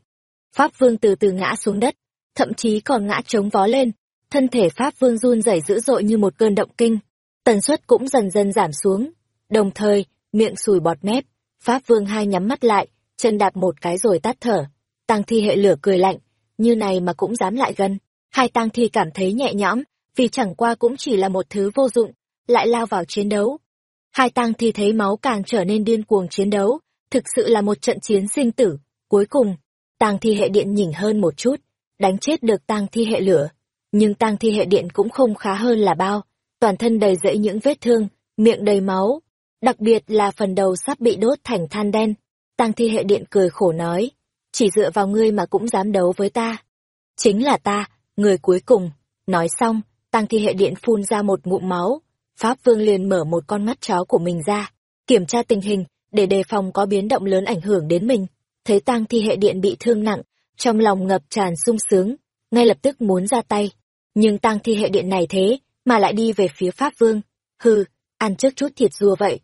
Pháp Vương từ từ ngã xuống đất, thậm chí còn ngã chống vó lên, thân thể Pháp Vương run rẩy dữ dội như một cơn động kinh, tần suất cũng dần dần giảm xuống. Đồng thời, miệng sùi bọt mép, Pháp Vương hai nhắm mắt lại, chân đạp một cái rồi tắt thở. Tăng thi hệ lửa cười lạnh, như này mà cũng dám lại gần. Hai tăng thi cảm thấy nhẹ nhõm, vì chẳng qua cũng chỉ là một thứ vô dụng, lại lao vào chiến đấu. Hai tang thi thấy máu càng trở nên điên cuồng chiến đấu, thực sự là một trận chiến sinh tử. Cuối cùng, tang thi hệ điện nhỉnh hơn một chút, đánh chết được tang thi hệ lửa. Nhưng tang thi hệ điện cũng không khá hơn là bao, toàn thân đầy rẫy những vết thương, miệng đầy máu, đặc biệt là phần đầu sắp bị đốt thành than đen. Tang thi hệ điện cười khổ nói, chỉ dựa vào ngươi mà cũng dám đấu với ta. Chính là ta, người cuối cùng. Nói xong, Tang thi hệ điện phun ra một ngụm máu. Pháp Vương liền mở một con mắt chó của mình ra, kiểm tra tình hình, để đề phòng có biến động lớn ảnh hưởng đến mình. Thấy Tang thi hệ điện bị thương nặng, trong lòng ngập tràn sung sướng, ngay lập tức muốn ra tay. Nhưng Tang thi hệ điện này thế, mà lại đi về phía Pháp Vương. Hừ, ăn trước chút thịt rùa vậy.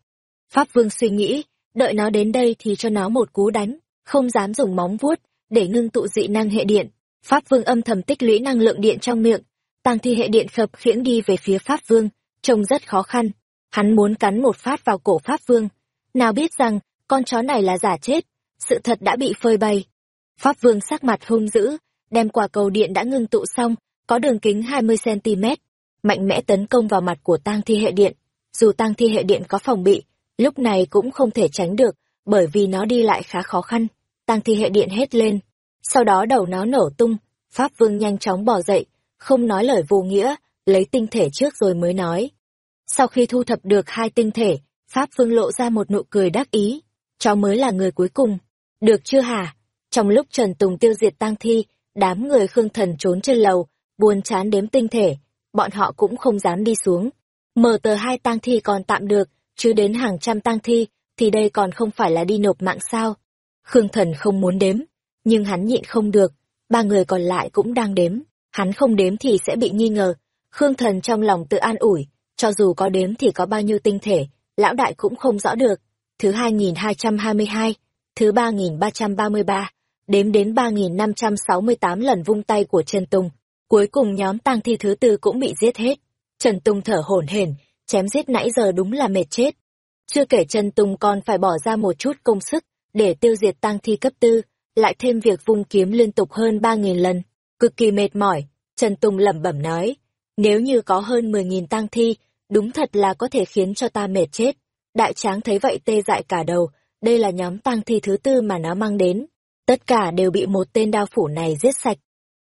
Pháp Vương suy nghĩ, đợi nó đến đây thì cho nó một cú đánh, không dám dùng móng vuốt để ngưng tụ dị năng hệ điện. Pháp Vương âm thầm tích lũy năng lượng điện trong miệng, Tang thi hệ điện khập khiễng đi về phía Pháp Vương, trông rất khó khăn. Hắn muốn cắn một phát vào cổ Pháp Vương. Nào biết rằng, con chó này là giả chết, sự thật đã bị phơi bày. Pháp Vương sắc mặt hung dữ, đem quả cầu điện đã ngưng tụ xong, có đường kính 20cm, mạnh mẽ tấn công vào mặt của tang thi hệ điện. Dù tang thi hệ điện có phòng bị, lúc này cũng không thể tránh được, bởi vì nó đi lại khá khó khăn. Tang thi hệ điện hết lên, sau đó đầu nó nổ tung, Pháp Vương nhanh chóng bỏ dậy, không nói lời vô nghĩa, lấy tinh thể trước rồi mới nói. Sau khi thu thập được hai tinh thể, Pháp Vương lộ ra một nụ cười đắc ý. Cháu mới là người cuối cùng. Được chưa hả? Trong lúc Trần Tùng tiêu diệt tang thi, đám người Khương Thần trốn trên lầu, buồn chán đếm tinh thể. Bọn họ cũng không dám đi xuống. Mở tờ hai tang thi còn tạm được, chứ đến hàng trăm tang thi, thì đây còn không phải là đi nộp mạng sao. Khương Thần không muốn đếm, nhưng hắn nhịn không được, ba người còn lại cũng đang đếm hắn không đếm thì sẽ bị nghi ngờ. Khương Thần trong lòng tự an ủi, cho dù có đếm thì có bao nhiêu tinh thể, lão đại cũng không rõ được. Thứ 2222, thứ 3333, đếm đến 3568 lần vung tay của Trần Tùng. Cuối cùng nhóm tang thi thứ tư cũng bị giết hết. Trần Tùng thở hổn hển, chém giết nãy giờ đúng là mệt chết. Chưa kể Trần Tùng còn phải bỏ ra một chút công sức để tiêu diệt tang thi cấp tư, lại thêm việc vung kiếm liên tục hơn 3.000 lần cực kỳ mệt mỏi, Trần Tùng lẩm bẩm nói, nếu như có hơn 10.000 tang thi, đúng thật là có thể khiến cho ta mệt chết. Đại tráng thấy vậy tê dại cả đầu, đây là nhóm tang thi thứ tư mà nó mang đến. Tất cả đều bị một tên đao phủ này giết sạch.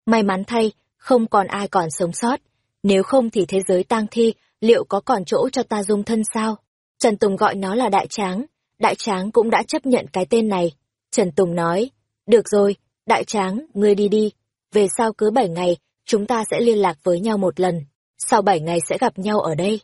May mắn thay, không còn ai còn sống sót. Nếu không thì thế giới tang thi, liệu có còn chỗ cho ta dung thân sao? Trần Tùng gọi nó là đại tráng. Đại tráng cũng đã chấp nhận cái tên này. Trần Tùng nói, được rồi, đại tráng, ngươi đi đi, về sau cứ bảy ngày, chúng ta sẽ liên lạc với nhau một lần, sau bảy ngày sẽ gặp nhau ở đây.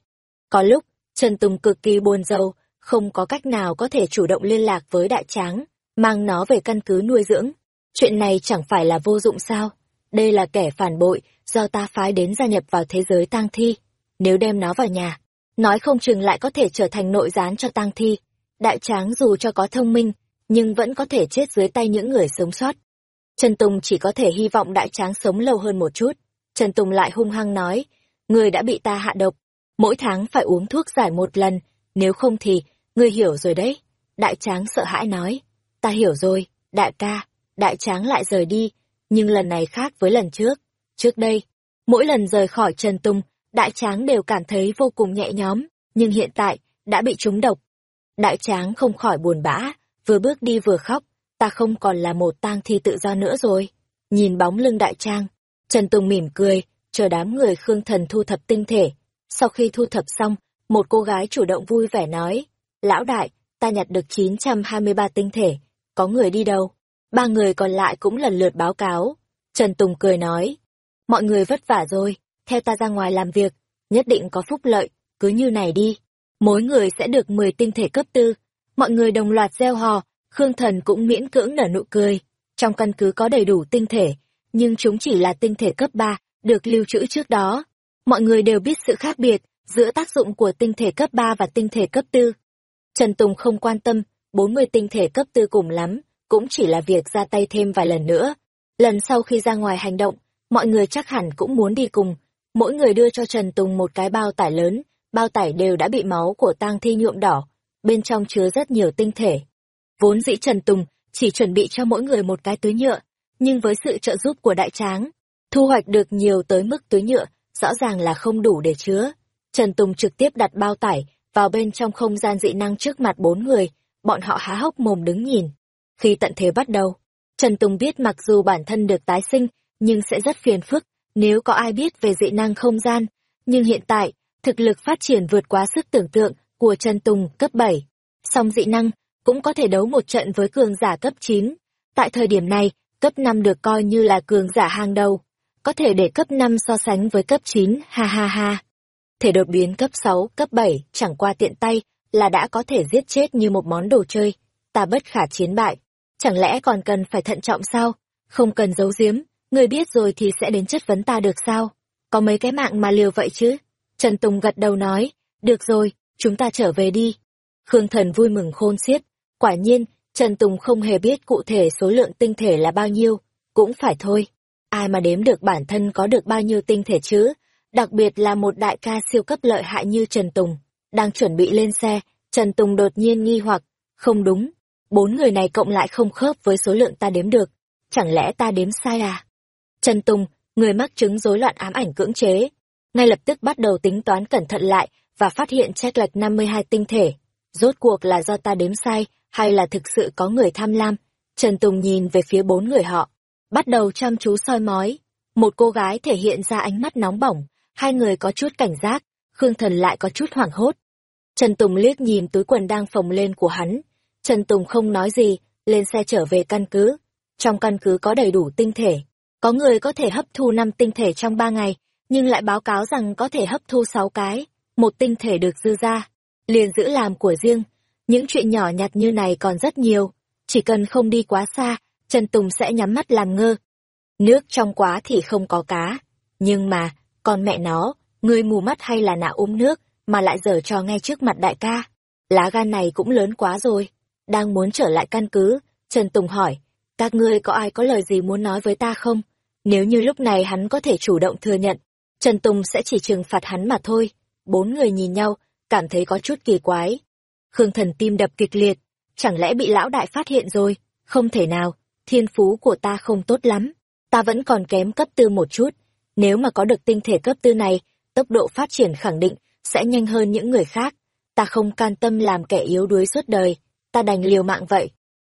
Có lúc, Trần Tùng cực kỳ buồn rầu, không có cách nào có thể chủ động liên lạc với đại tráng, mang nó về căn cứ nuôi dưỡng. Chuyện này chẳng phải là vô dụng sao? Đây là kẻ phản bội, do ta phái đến gia nhập vào thế giới tang thi. Nếu đem nó vào nhà, nói không chừng lại có thể trở thành nội gián cho tang thi. Đại tráng dù cho có thông minh, nhưng vẫn có thể chết dưới tay những người sống sót. Trần Tùng chỉ có thể hy vọng đại tráng sống lâu hơn một chút. Trần Tùng lại hung hăng nói, người đã bị ta hạ độc, mỗi tháng phải uống thuốc giải một lần, nếu không thì, người hiểu rồi đấy. Đại tráng sợ hãi nói, ta hiểu rồi, đại ca, đại tráng lại rời đi, nhưng lần này khác với lần trước. Trước đây, mỗi lần rời khỏi Trần Tùng, đại tráng đều cảm thấy vô cùng nhẹ nhõm, nhưng hiện tại, đã bị trúng độc. Đại tráng không khỏi buồn bã, vừa bước đi vừa khóc, ta không còn là một tang thi tự do nữa rồi. Nhìn bóng lưng đại trang, Trần Tùng mỉm cười, chờ đám người Khương Thần thu thập tinh thể. Sau khi thu thập xong, một cô gái chủ động vui vẻ nói, Lão đại, ta nhặt được 923 tinh thể, có người đi đâu? Ba người còn lại cũng lần lượt báo cáo. Trần Tùng cười nói, mọi người vất vả rồi, theo ta ra ngoài làm việc. nhất định có phúc lợi, cứ như này đi. Mỗi người sẽ được 10 tinh thể cấp tư. Mọi người đồng loạt gieo hò, Khương Thần cũng miễn cưỡng nở nụ cười. Trong căn cứ có đầy đủ tinh thể, nhưng chúng chỉ là tinh thể cấp 3, được lưu trữ trước đó. Mọi người đều biết sự khác biệt giữa tác dụng của tinh thể cấp 3 và tinh thể cấp 4. Trần Tùng không quan tâm, 40 tinh thể cấp 4 cùng lắm, cũng chỉ là việc ra tay thêm vài lần nữa. Lần sau khi ra ngoài hành động, mọi người chắc hẳn cũng muốn đi cùng. Mỗi người đưa cho Trần Tùng một cái bao tải lớn, bao tải đều đã bị máu của tang thi nhuộm đỏ, bên trong chứa rất nhiều tinh thể. Vốn dĩ Trần Tùng chỉ chuẩn bị cho mỗi người một cái túi nhựa, nhưng với sự trợ giúp của đại tráng, thu hoạch được nhiều tới mức túi nhựa, rõ ràng là không đủ để chứa. Trần Tùng trực tiếp đặt bao tải vào bên trong không gian dị năng trước mặt bốn người, bọn họ há hốc mồm đứng nhìn. Khi tận thế bắt đầu, Trần Tùng biết mặc dù bản thân được tái sinh, nhưng sẽ rất phiền phức nếu có ai biết về dị năng không gian. Nhưng hiện tại, thực lực phát triển vượt quá sức tưởng tượng của Trần Tùng cấp 7. Song dị năng cũng có thể đấu một trận với cường giả cấp 9. Tại thời điểm này, cấp 5 được coi như là cường giả hàng đầu. Có thể để cấp 5 so sánh với cấp 9, ha ha ha. Thể đột biến cấp 6, cấp 7, chẳng qua tiện tay, là đã có thể giết chết như một món đồ chơi. Ta bất khả chiến bại. Chẳng lẽ còn cần phải thận trọng sao? Không cần giấu giếm, người biết rồi thì sẽ đến chất vấn ta được sao? Có mấy cái mạng mà liều vậy chứ? Trần Tùng gật đầu nói, được rồi, chúng ta trở về đi. Khương Thần vui mừng khôn xiết. Quả nhiên, Trần Tùng không hề biết cụ thể số lượng tinh thể là bao nhiêu, cũng phải thôi. Ai mà đếm được bản thân có được bao nhiêu tinh thể chứ? Đặc biệt là một đại ca siêu cấp lợi hại như Trần Tùng. Đang chuẩn bị lên xe, Trần Tùng đột nhiên nghi hoặc, không đúng, bốn người này cộng lại không khớp với số lượng ta đếm được. Chẳng lẽ ta đếm sai à? Trần Tùng, người mắc chứng rối loạn ám ảnh cưỡng chế, ngay lập tức bắt đầu tính toán cẩn thận lại và phát hiện check lệch 52 tinh thể. Rốt cuộc là do ta đếm sai hay là thực sự có người tham lam? Trần Tùng nhìn về phía bốn người họ, bắt đầu chăm chú soi mói. Một cô gái thể hiện ra ánh mắt nóng bỏng, hai người có chút cảnh giác, Khương Thần lại có chút hoảng hốt. Trần Tùng liếc nhìn túi quần đang phồng lên của hắn. Trần Tùng không nói gì, lên xe trở về căn cứ. Trong căn cứ có đầy đủ tinh thể. Có người có thể hấp thu 5 tinh thể trong 3 ngày, nhưng lại báo cáo rằng có thể hấp thu 6 cái, một tinh thể được dư ra. Liền giữ làm của riêng. Những chuyện nhỏ nhặt như này còn rất nhiều. Chỉ cần không đi quá xa, Trần Tùng sẽ nhắm mắt làm ngơ. Nước trong quá thì không có cá. Nhưng mà, con mẹ nó, người mù mắt hay là nạ uống nước, mà lại dở cho ngay trước mặt đại ca. Lá gan này cũng lớn quá rồi. Đang muốn trở lại căn cứ, Trần Tùng hỏi, các ngươi có ai có lời gì muốn nói với ta không? Nếu như lúc này hắn có thể chủ động thừa nhận, Trần Tùng sẽ chỉ trừng phạt hắn mà thôi. Bốn người nhìn nhau, cảm thấy có chút kỳ quái. Khương thần tim đập kịch liệt, chẳng lẽ bị lão đại phát hiện rồi? Không thể nào, thiên phú của ta không tốt lắm. Ta vẫn còn kém cấp tư một chút. Nếu mà có được tinh thể cấp tư này, tốc độ phát triển khẳng định sẽ nhanh hơn những người khác. Ta không can tâm làm kẻ yếu đuối suốt đời, ta đành liều mạng vậy.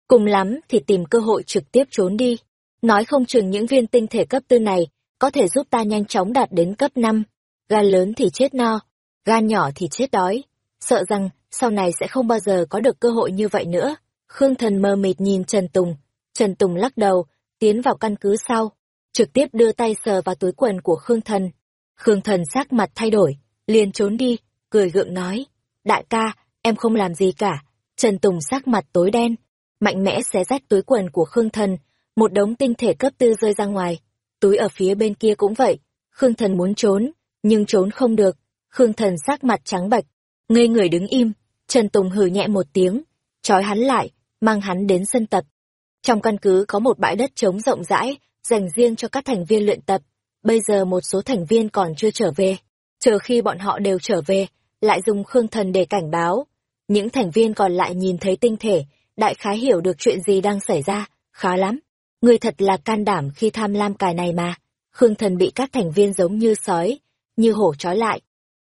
Cùng lắm thì tìm cơ hội trực tiếp trốn đi. Nói không chừng những viên tinh thể cấp tư này có thể giúp ta nhanh chóng đạt đến cấp 5. Gan lớn thì chết no, gan nhỏ thì chết đói. Sợ rằng sau này sẽ không bao giờ có được cơ hội như vậy nữa. Khương Thần mơ mịt nhìn Trần Tùng. Trần Tùng lắc đầu, tiến vào căn cứ sau. Trực tiếp đưa tay sờ vào túi quần của Khương Thần. Khương Thần sắc mặt thay đổi, liền trốn đi, cười gượng nói. Đại ca, em không làm gì cả. Trần Tùng sắc mặt tối đen, mạnh mẽ xé rách túi quần của Khương Thần. Một đống tinh thể cấp tư rơi ra ngoài túi ở phía bên kia cũng vậy. Khương Thần muốn trốn, nhưng trốn không được. Khương Thần sắc mặt trắng bạch, ngây người đứng im. Trần Tùng hừ nhẹ một tiếng, trói hắn lại, mang hắn đến sân tập. Trong căn cứ có một bãi đất trống rộng rãi, dành riêng cho các thành viên luyện tập. Bây giờ một số thành viên còn chưa trở về. Chờ khi bọn họ đều trở về, lại dùng Khương Thần để cảnh báo. Những thành viên còn lại nhìn thấy tinh thể, đại khái hiểu được chuyện gì đang xảy ra, khá lắm. Người thật là can đảm khi tham lam cài này mà. Khương thần bị các thành viên giống như sói, như hổ trói lại.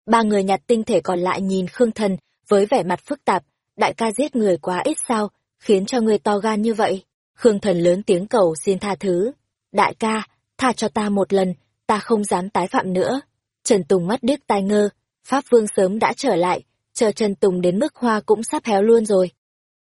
Ba người nhặt tinh thể còn lại nhìn Khương thần với vẻ mặt phức tạp. Đại ca giết người quá ít sao, khiến cho người to gan như vậy. Khương thần lớn tiếng cầu xin tha thứ. Đại ca, tha cho ta một lần, ta không dám tái phạm nữa. Trần Tùng mắt điếc tai ngơ, Pháp Vương sớm đã trở lại, chờ Trần Tùng đến mức hoa cũng sắp héo luôn rồi.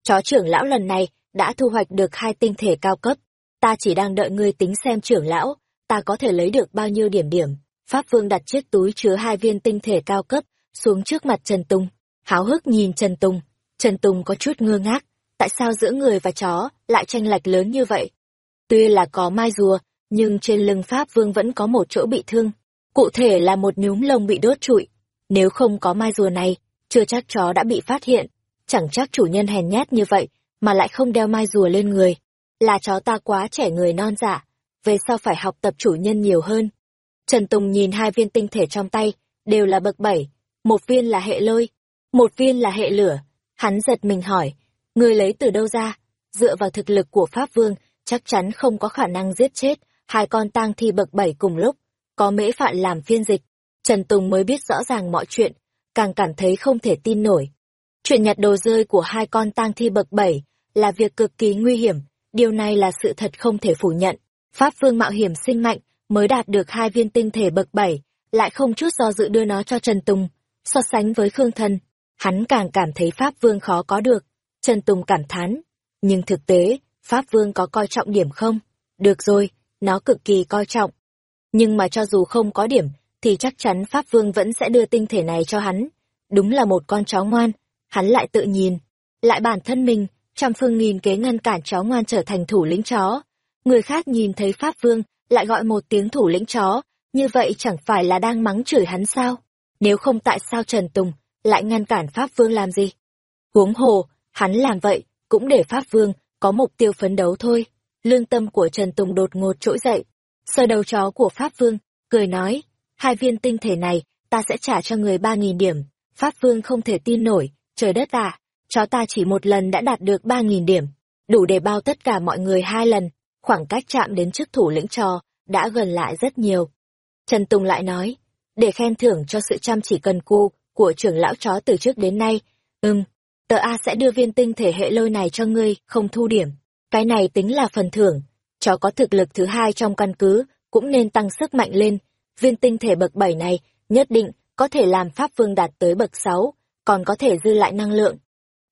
Chó trưởng lão lần này đã thu hoạch được hai tinh thể cao cấp, ta chỉ đang đợi ngươi tính xem trưởng lão, ta có thể lấy được bao nhiêu điểm điểm. Pháp Vương đặt chiếc túi chứa hai viên tinh thể cao cấp xuống trước mặt Trần Tùng. Háo hức nhìn Trần Tùng. Trần Tùng có chút ngơ ngác. Tại sao giữa người và chó lại tranh lệch lớn như vậy? Tuy là có mai rùa, nhưng trên lưng Pháp Vương vẫn có một chỗ bị thương. Cụ thể là một nhúm lông bị đốt trụi. Nếu không có mai rùa này, chưa chắc chó đã bị phát hiện. Chẳng chắc chủ nhân hèn nhát như vậy, mà lại không đeo mai rùa lên người. Là chó ta quá trẻ người non dạ, về sau phải học tập chủ nhân nhiều hơn. Trần Tùng nhìn hai viên tinh thể trong tay, đều là bậc bảy, một viên là hệ lôi, một viên là hệ lửa. Hắn giật mình hỏi, người lấy từ đâu ra? Dựa vào thực lực của Pháp Vương, chắc chắn không có khả năng giết chết hai con tang thi bậc bảy cùng lúc. Có mễ phạn làm phiên dịch, Trần Tùng mới biết rõ ràng mọi chuyện, càng cảm thấy không thể tin nổi. Chuyện nhặt đồ rơi của hai con tang thi bậc bảy là việc cực kỳ nguy hiểm, điều này là sự thật không thể phủ nhận. Pháp Vương mạo hiểm sinh mạnh, mới đạt được hai viên tinh thể bậc bảy, lại không chút do dự đưa nó cho Trần Tùng. So sánh với Khương Thần, hắn càng cảm thấy Pháp Vương khó có được. Trần Tùng cảm thán. Nhưng thực tế, Pháp Vương có coi trọng điểm không? Được rồi, nó cực kỳ coi trọng. Nhưng mà cho dù không có điểm, thì chắc chắn Pháp Vương vẫn sẽ đưa tinh thể này cho hắn. Đúng là một con chó ngoan, hắn lại tự nhìn. Lại bản thân mình, trăm phương nghìn kế ngăn cản chó ngoan trở thành thủ lĩnh chó. Người khác nhìn thấy Pháp Vương, lại gọi một tiếng thủ lĩnh chó, như vậy chẳng phải là đang mắng chửi hắn sao? Nếu không tại sao Trần Tùng lại ngăn cản Pháp Vương làm gì? Huống hồ, hắn làm vậy, cũng để Pháp Vương có mục tiêu phấn đấu thôi. Lương tâm của Trần Tùng đột ngột trỗi dậy. Sơ đầu chó của Pháp Vương, cười nói, hai viên tinh thể này, ta sẽ trả cho người ba nghìn điểm. Pháp Vương không thể tin nổi, trời đất à, chó ta chỉ một lần đã đạt được ba nghìn điểm, đủ để bao tất cả mọi người hai lần, khoảng cách chạm đến chức thủ lĩnh trò, đã gần lại rất nhiều. Trần Tùng lại nói, để khen thưởng cho sự chăm chỉ cần cù của trưởng lão chó từ trước đến nay, ừm, tờ A sẽ đưa viên tinh thể hệ lôi này cho ngươi, không thu điểm. Cái này tính là phần thưởng, chó có thực lực thứ hai trong căn cứ, cũng nên tăng sức mạnh lên. Viên tinh thể bậc 7 này, nhất định, có thể làm Pháp Vương đạt tới bậc 6, còn có thể dư lại năng lượng.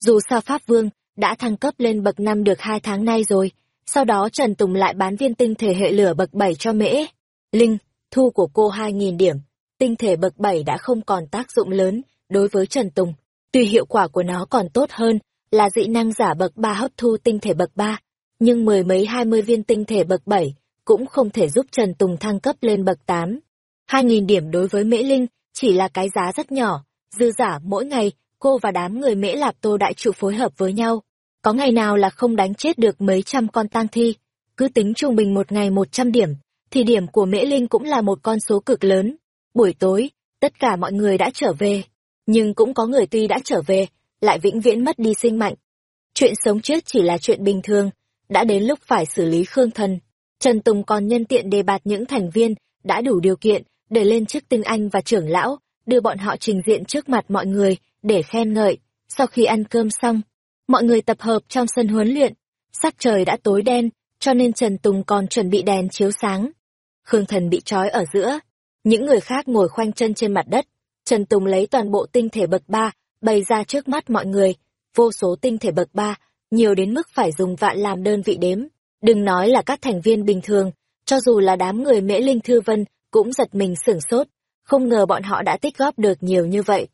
Dù sao Pháp Vương, đã thăng cấp lên bậc 5 được 2 tháng nay rồi, sau đó Trần Tùng lại bán viên tinh thể hệ lửa bậc 7 cho Mễ. Linh, thu của cô 2.000 điểm. Tinh thể bậc 7 đã không còn tác dụng lớn đối với Trần Tùng. Tuy hiệu quả của nó còn tốt hơn là dị năng giả bậc 3 hấp thu tinh thể bậc 3, nhưng mười mấy hai mươi viên tinh thể bậc 7 cũng không thể giúp Trần Tùng thăng cấp lên bậc 8. 2.000 điểm đối với Mễ Linh chỉ là cái giá rất nhỏ, dư giả mỗi ngày cô và đám người Mễ Lạp Tô Đại Trụ phối hợp với nhau, có ngày nào là không đánh chết được mấy trăm con tang thi, cứ tính trung bình một ngày một trăm điểm, thì điểm của Mễ Linh cũng là một con số cực lớn. Buổi tối, tất cả mọi người đã trở về, nhưng cũng có người tuy đã trở về, lại vĩnh viễn mất đi sinh mạnh. Chuyện sống chết chỉ là chuyện bình thường, đã đến lúc phải xử lý Khương Thần. Trần Tùng còn nhân tiện đề bạt những thành viên đã đủ điều kiện để lên chức tinh anh và trưởng lão, đưa bọn họ trình diện trước mặt mọi người để khen ngợi. Sau khi ăn cơm xong, Mọi người tập hợp trong sân huấn luyện, sắc trời đã tối đen, cho nên Trần Tùng còn chuẩn bị đèn chiếu sáng. Khương Thần bị trói ở giữa, những người khác ngồi khoanh chân trên mặt đất. Trần Tùng lấy toàn bộ tinh thể bậc ba bày ra trước mắt mọi người, vô số tinh thể bậc ba nhiều đến mức phải dùng vạn làm đơn vị đếm. Đừng nói là các thành viên bình thường, cho dù là đám người mễ linh thư vân cũng giật mình sửng sốt, không ngờ bọn họ đã tích góp được nhiều như vậy.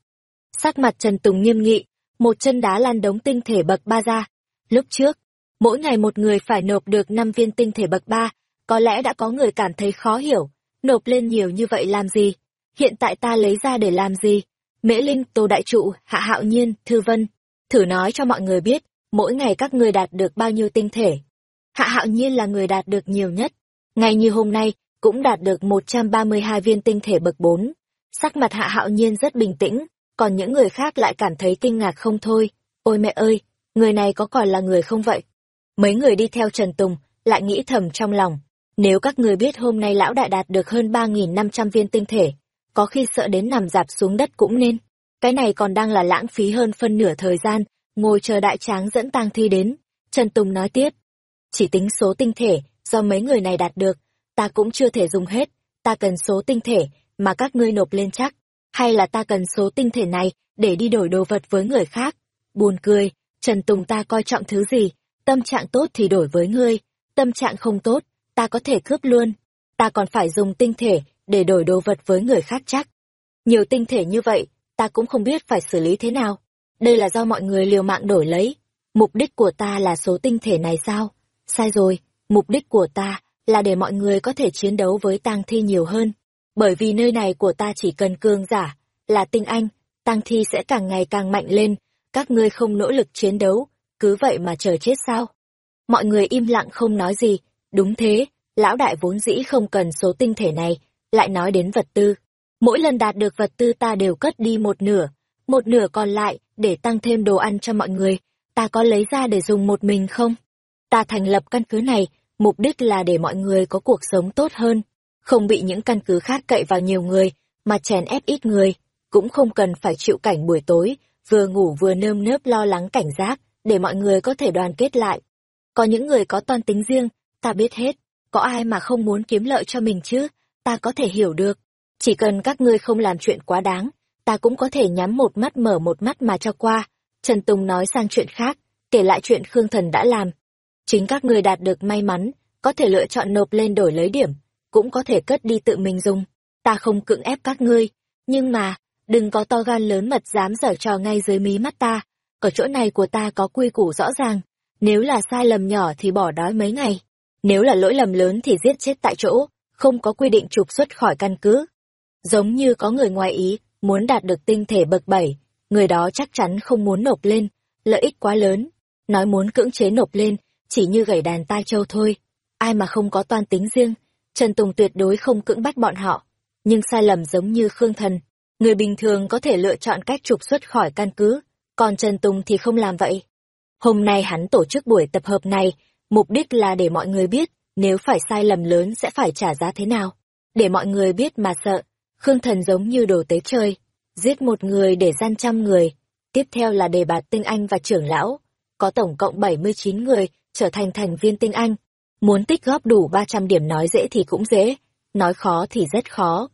Sắc mặt Trần Tùng nghiêm nghị, một chân đá lan đống tinh thể bậc ba ra. Lúc trước, mỗi ngày một người phải nộp được năm viên tinh thể bậc ba, có lẽ đã có người cảm thấy khó hiểu, nộp lên nhiều như vậy làm gì? Hiện tại ta lấy ra để làm gì? Mễ Linh, Tô Đại Trụ, Hạ Hạo Nhiên, Thư Vân, thử nói cho mọi người biết, mỗi ngày các người đạt được bao nhiêu tinh thể. Hạ Hạo Nhiên là người đạt được nhiều nhất, ngày như hôm nay, cũng đạt được 132 viên tinh thể bậc 4. Sắc mặt Hạ Hạo Nhiên rất bình tĩnh, còn những người khác lại cảm thấy kinh ngạc không thôi. Ôi mẹ ơi, người này có còn là người không vậy? Mấy người đi theo Trần Tùng, lại nghĩ thầm trong lòng. Nếu các người biết hôm nay lão đại đạt được hơn 3.500 viên tinh thể, có khi sợ đến nằm dạp xuống đất cũng nên. Cái này còn đang là lãng phí hơn phân nửa thời gian, ngồi chờ đại tráng dẫn tang thi đến. Trần Tùng nói tiếp, chỉ tính số tinh thể do mấy người này đạt được, ta cũng chưa thể dùng hết, ta cần số tinh thể mà các ngươi nộp lên chắc hay là ta cần số tinh thể này để đi đổi đồ vật với người khác. Buồn cười, Trần Tùng ta coi trọng thứ gì, tâm trạng tốt thì đổi với ngươi, tâm trạng không tốt, ta có thể cướp luôn. Ta còn phải dùng tinh thể để đổi đồ vật với người khác chắc. Nhiều tinh thể như vậy, ta cũng không biết phải xử lý thế nào. Đây là do mọi người liều mạng đổi lấy. Mục đích của ta là số tinh thể này sao? Sai rồi, mục đích của ta là để mọi người có thể chiến đấu với tang thi nhiều hơn. Bởi vì nơi này của ta chỉ cần cương giả, là tinh anh, tang thi sẽ càng ngày càng mạnh lên, các ngươi không nỗ lực chiến đấu, cứ vậy mà chờ chết sao? Mọi người im lặng không nói gì, đúng thế, lão đại vốn dĩ không cần số tinh thể này, lại nói đến vật tư. Mỗi lần đạt được vật tư ta đều cất đi một nửa, một nửa còn lại để tăng thêm đồ ăn cho mọi người, ta có lấy ra để dùng một mình không? Ta thành lập căn cứ này, mục đích là để mọi người có cuộc sống tốt hơn, không bị những căn cứ khác cậy vào nhiều người, mà chèn ép ít người, cũng không cần phải chịu cảnh buổi tối, vừa ngủ vừa nơm nớp lo lắng cảnh giác, để mọi người có thể đoàn kết lại. Có những người có toan tính riêng, ta biết hết, có ai mà không muốn kiếm lợi cho mình chứ, ta có thể hiểu được. Chỉ cần các ngươi không làm chuyện quá đáng, ta cũng có thể nhắm một mắt mở một mắt mà cho qua. Trần Tùng nói sang chuyện khác, kể lại chuyện Khương Thần đã làm. Chính các ngươi đạt được may mắn, có thể lựa chọn nộp lên đổi lấy điểm, cũng có thể cất đi tự mình dùng. Ta không cưỡng ép các ngươi, nhưng mà, đừng có to gan lớn mật dám giở trò ngay dưới mí mắt ta. Ở chỗ này của ta có quy củ rõ ràng, nếu là sai lầm nhỏ thì bỏ đói mấy ngày. Nếu là lỗi lầm lớn thì giết chết tại chỗ, không có quy định trục xuất khỏi căn cứ. Giống như có người ngoài ý, muốn đạt được tinh thể bậc bảy, người đó chắc chắn không muốn nộp lên, lợi ích quá lớn. Nói muốn cưỡng chế nộp lên, chỉ như gảy đàn tai châu thôi. Ai mà không có toan tính riêng, Trần Tùng tuyệt đối không cưỡng bắt bọn họ. Nhưng sai lầm giống như Khương Thần, người bình thường có thể lựa chọn cách trục xuất khỏi căn cứ, còn Trần Tùng thì không làm vậy. Hôm nay hắn tổ chức buổi tập hợp này, mục đích là để mọi người biết, nếu phải sai lầm lớn sẽ phải trả giá thế nào. Để mọi người biết mà sợ, Khương Thần giống như đồ tế chơi, giết một người để gian trăm người. Tiếp theo là đề bạt tinh anh và trưởng lão, có tổng cộng 79 người trở thành thành viên tinh anh. Muốn tích góp đủ 300 điểm nói dễ thì cũng dễ, nói khó thì rất khó.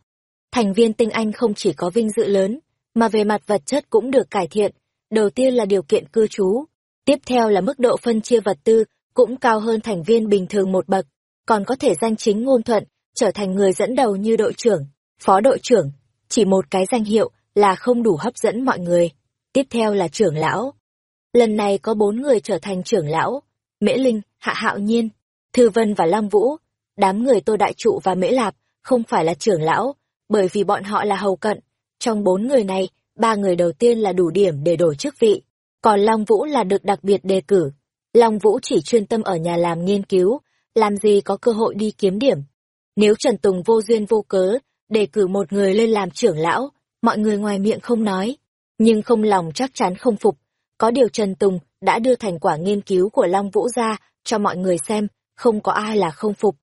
Thành viên tinh anh không chỉ có vinh dự lớn, mà về mặt vật chất cũng được cải thiện. Đầu tiên là điều kiện cư trú, tiếp theo là mức độ phân chia vật tư cũng cao hơn thành viên bình thường một bậc, còn có thể danh chính ngôn thuận, trở thành người dẫn đầu như đội trưởng, phó đội trưởng, chỉ một cái danh hiệu là không đủ hấp dẫn mọi người. Tiếp theo là trưởng lão. Lần này có bốn người trở thành trưởng lão, Mễ Linh, Hạ Hạo Nhiên, Thư Vân và Long Vũ. Đám người Tô Đại Trụ và Mễ Lạp không phải là trưởng lão, bởi vì bọn họ là hầu cận. Trong bốn người này, ba người đầu tiên là đủ điểm để đổi chức vị, còn Long Vũ là được đặc biệt đề cử. Long Vũ chỉ chuyên tâm ở nhà làm nghiên cứu, làm gì có cơ hội đi kiếm điểm. Nếu Trần Tùng vô duyên vô cớ, đề cử một người lên làm trưởng lão, mọi người ngoài miệng không nói, nhưng không lòng chắc chắn không phục. Có điều Trần Tùng đã đưa thành quả nghiên cứu của Long Vũ ra cho mọi người xem, không có ai là không phục.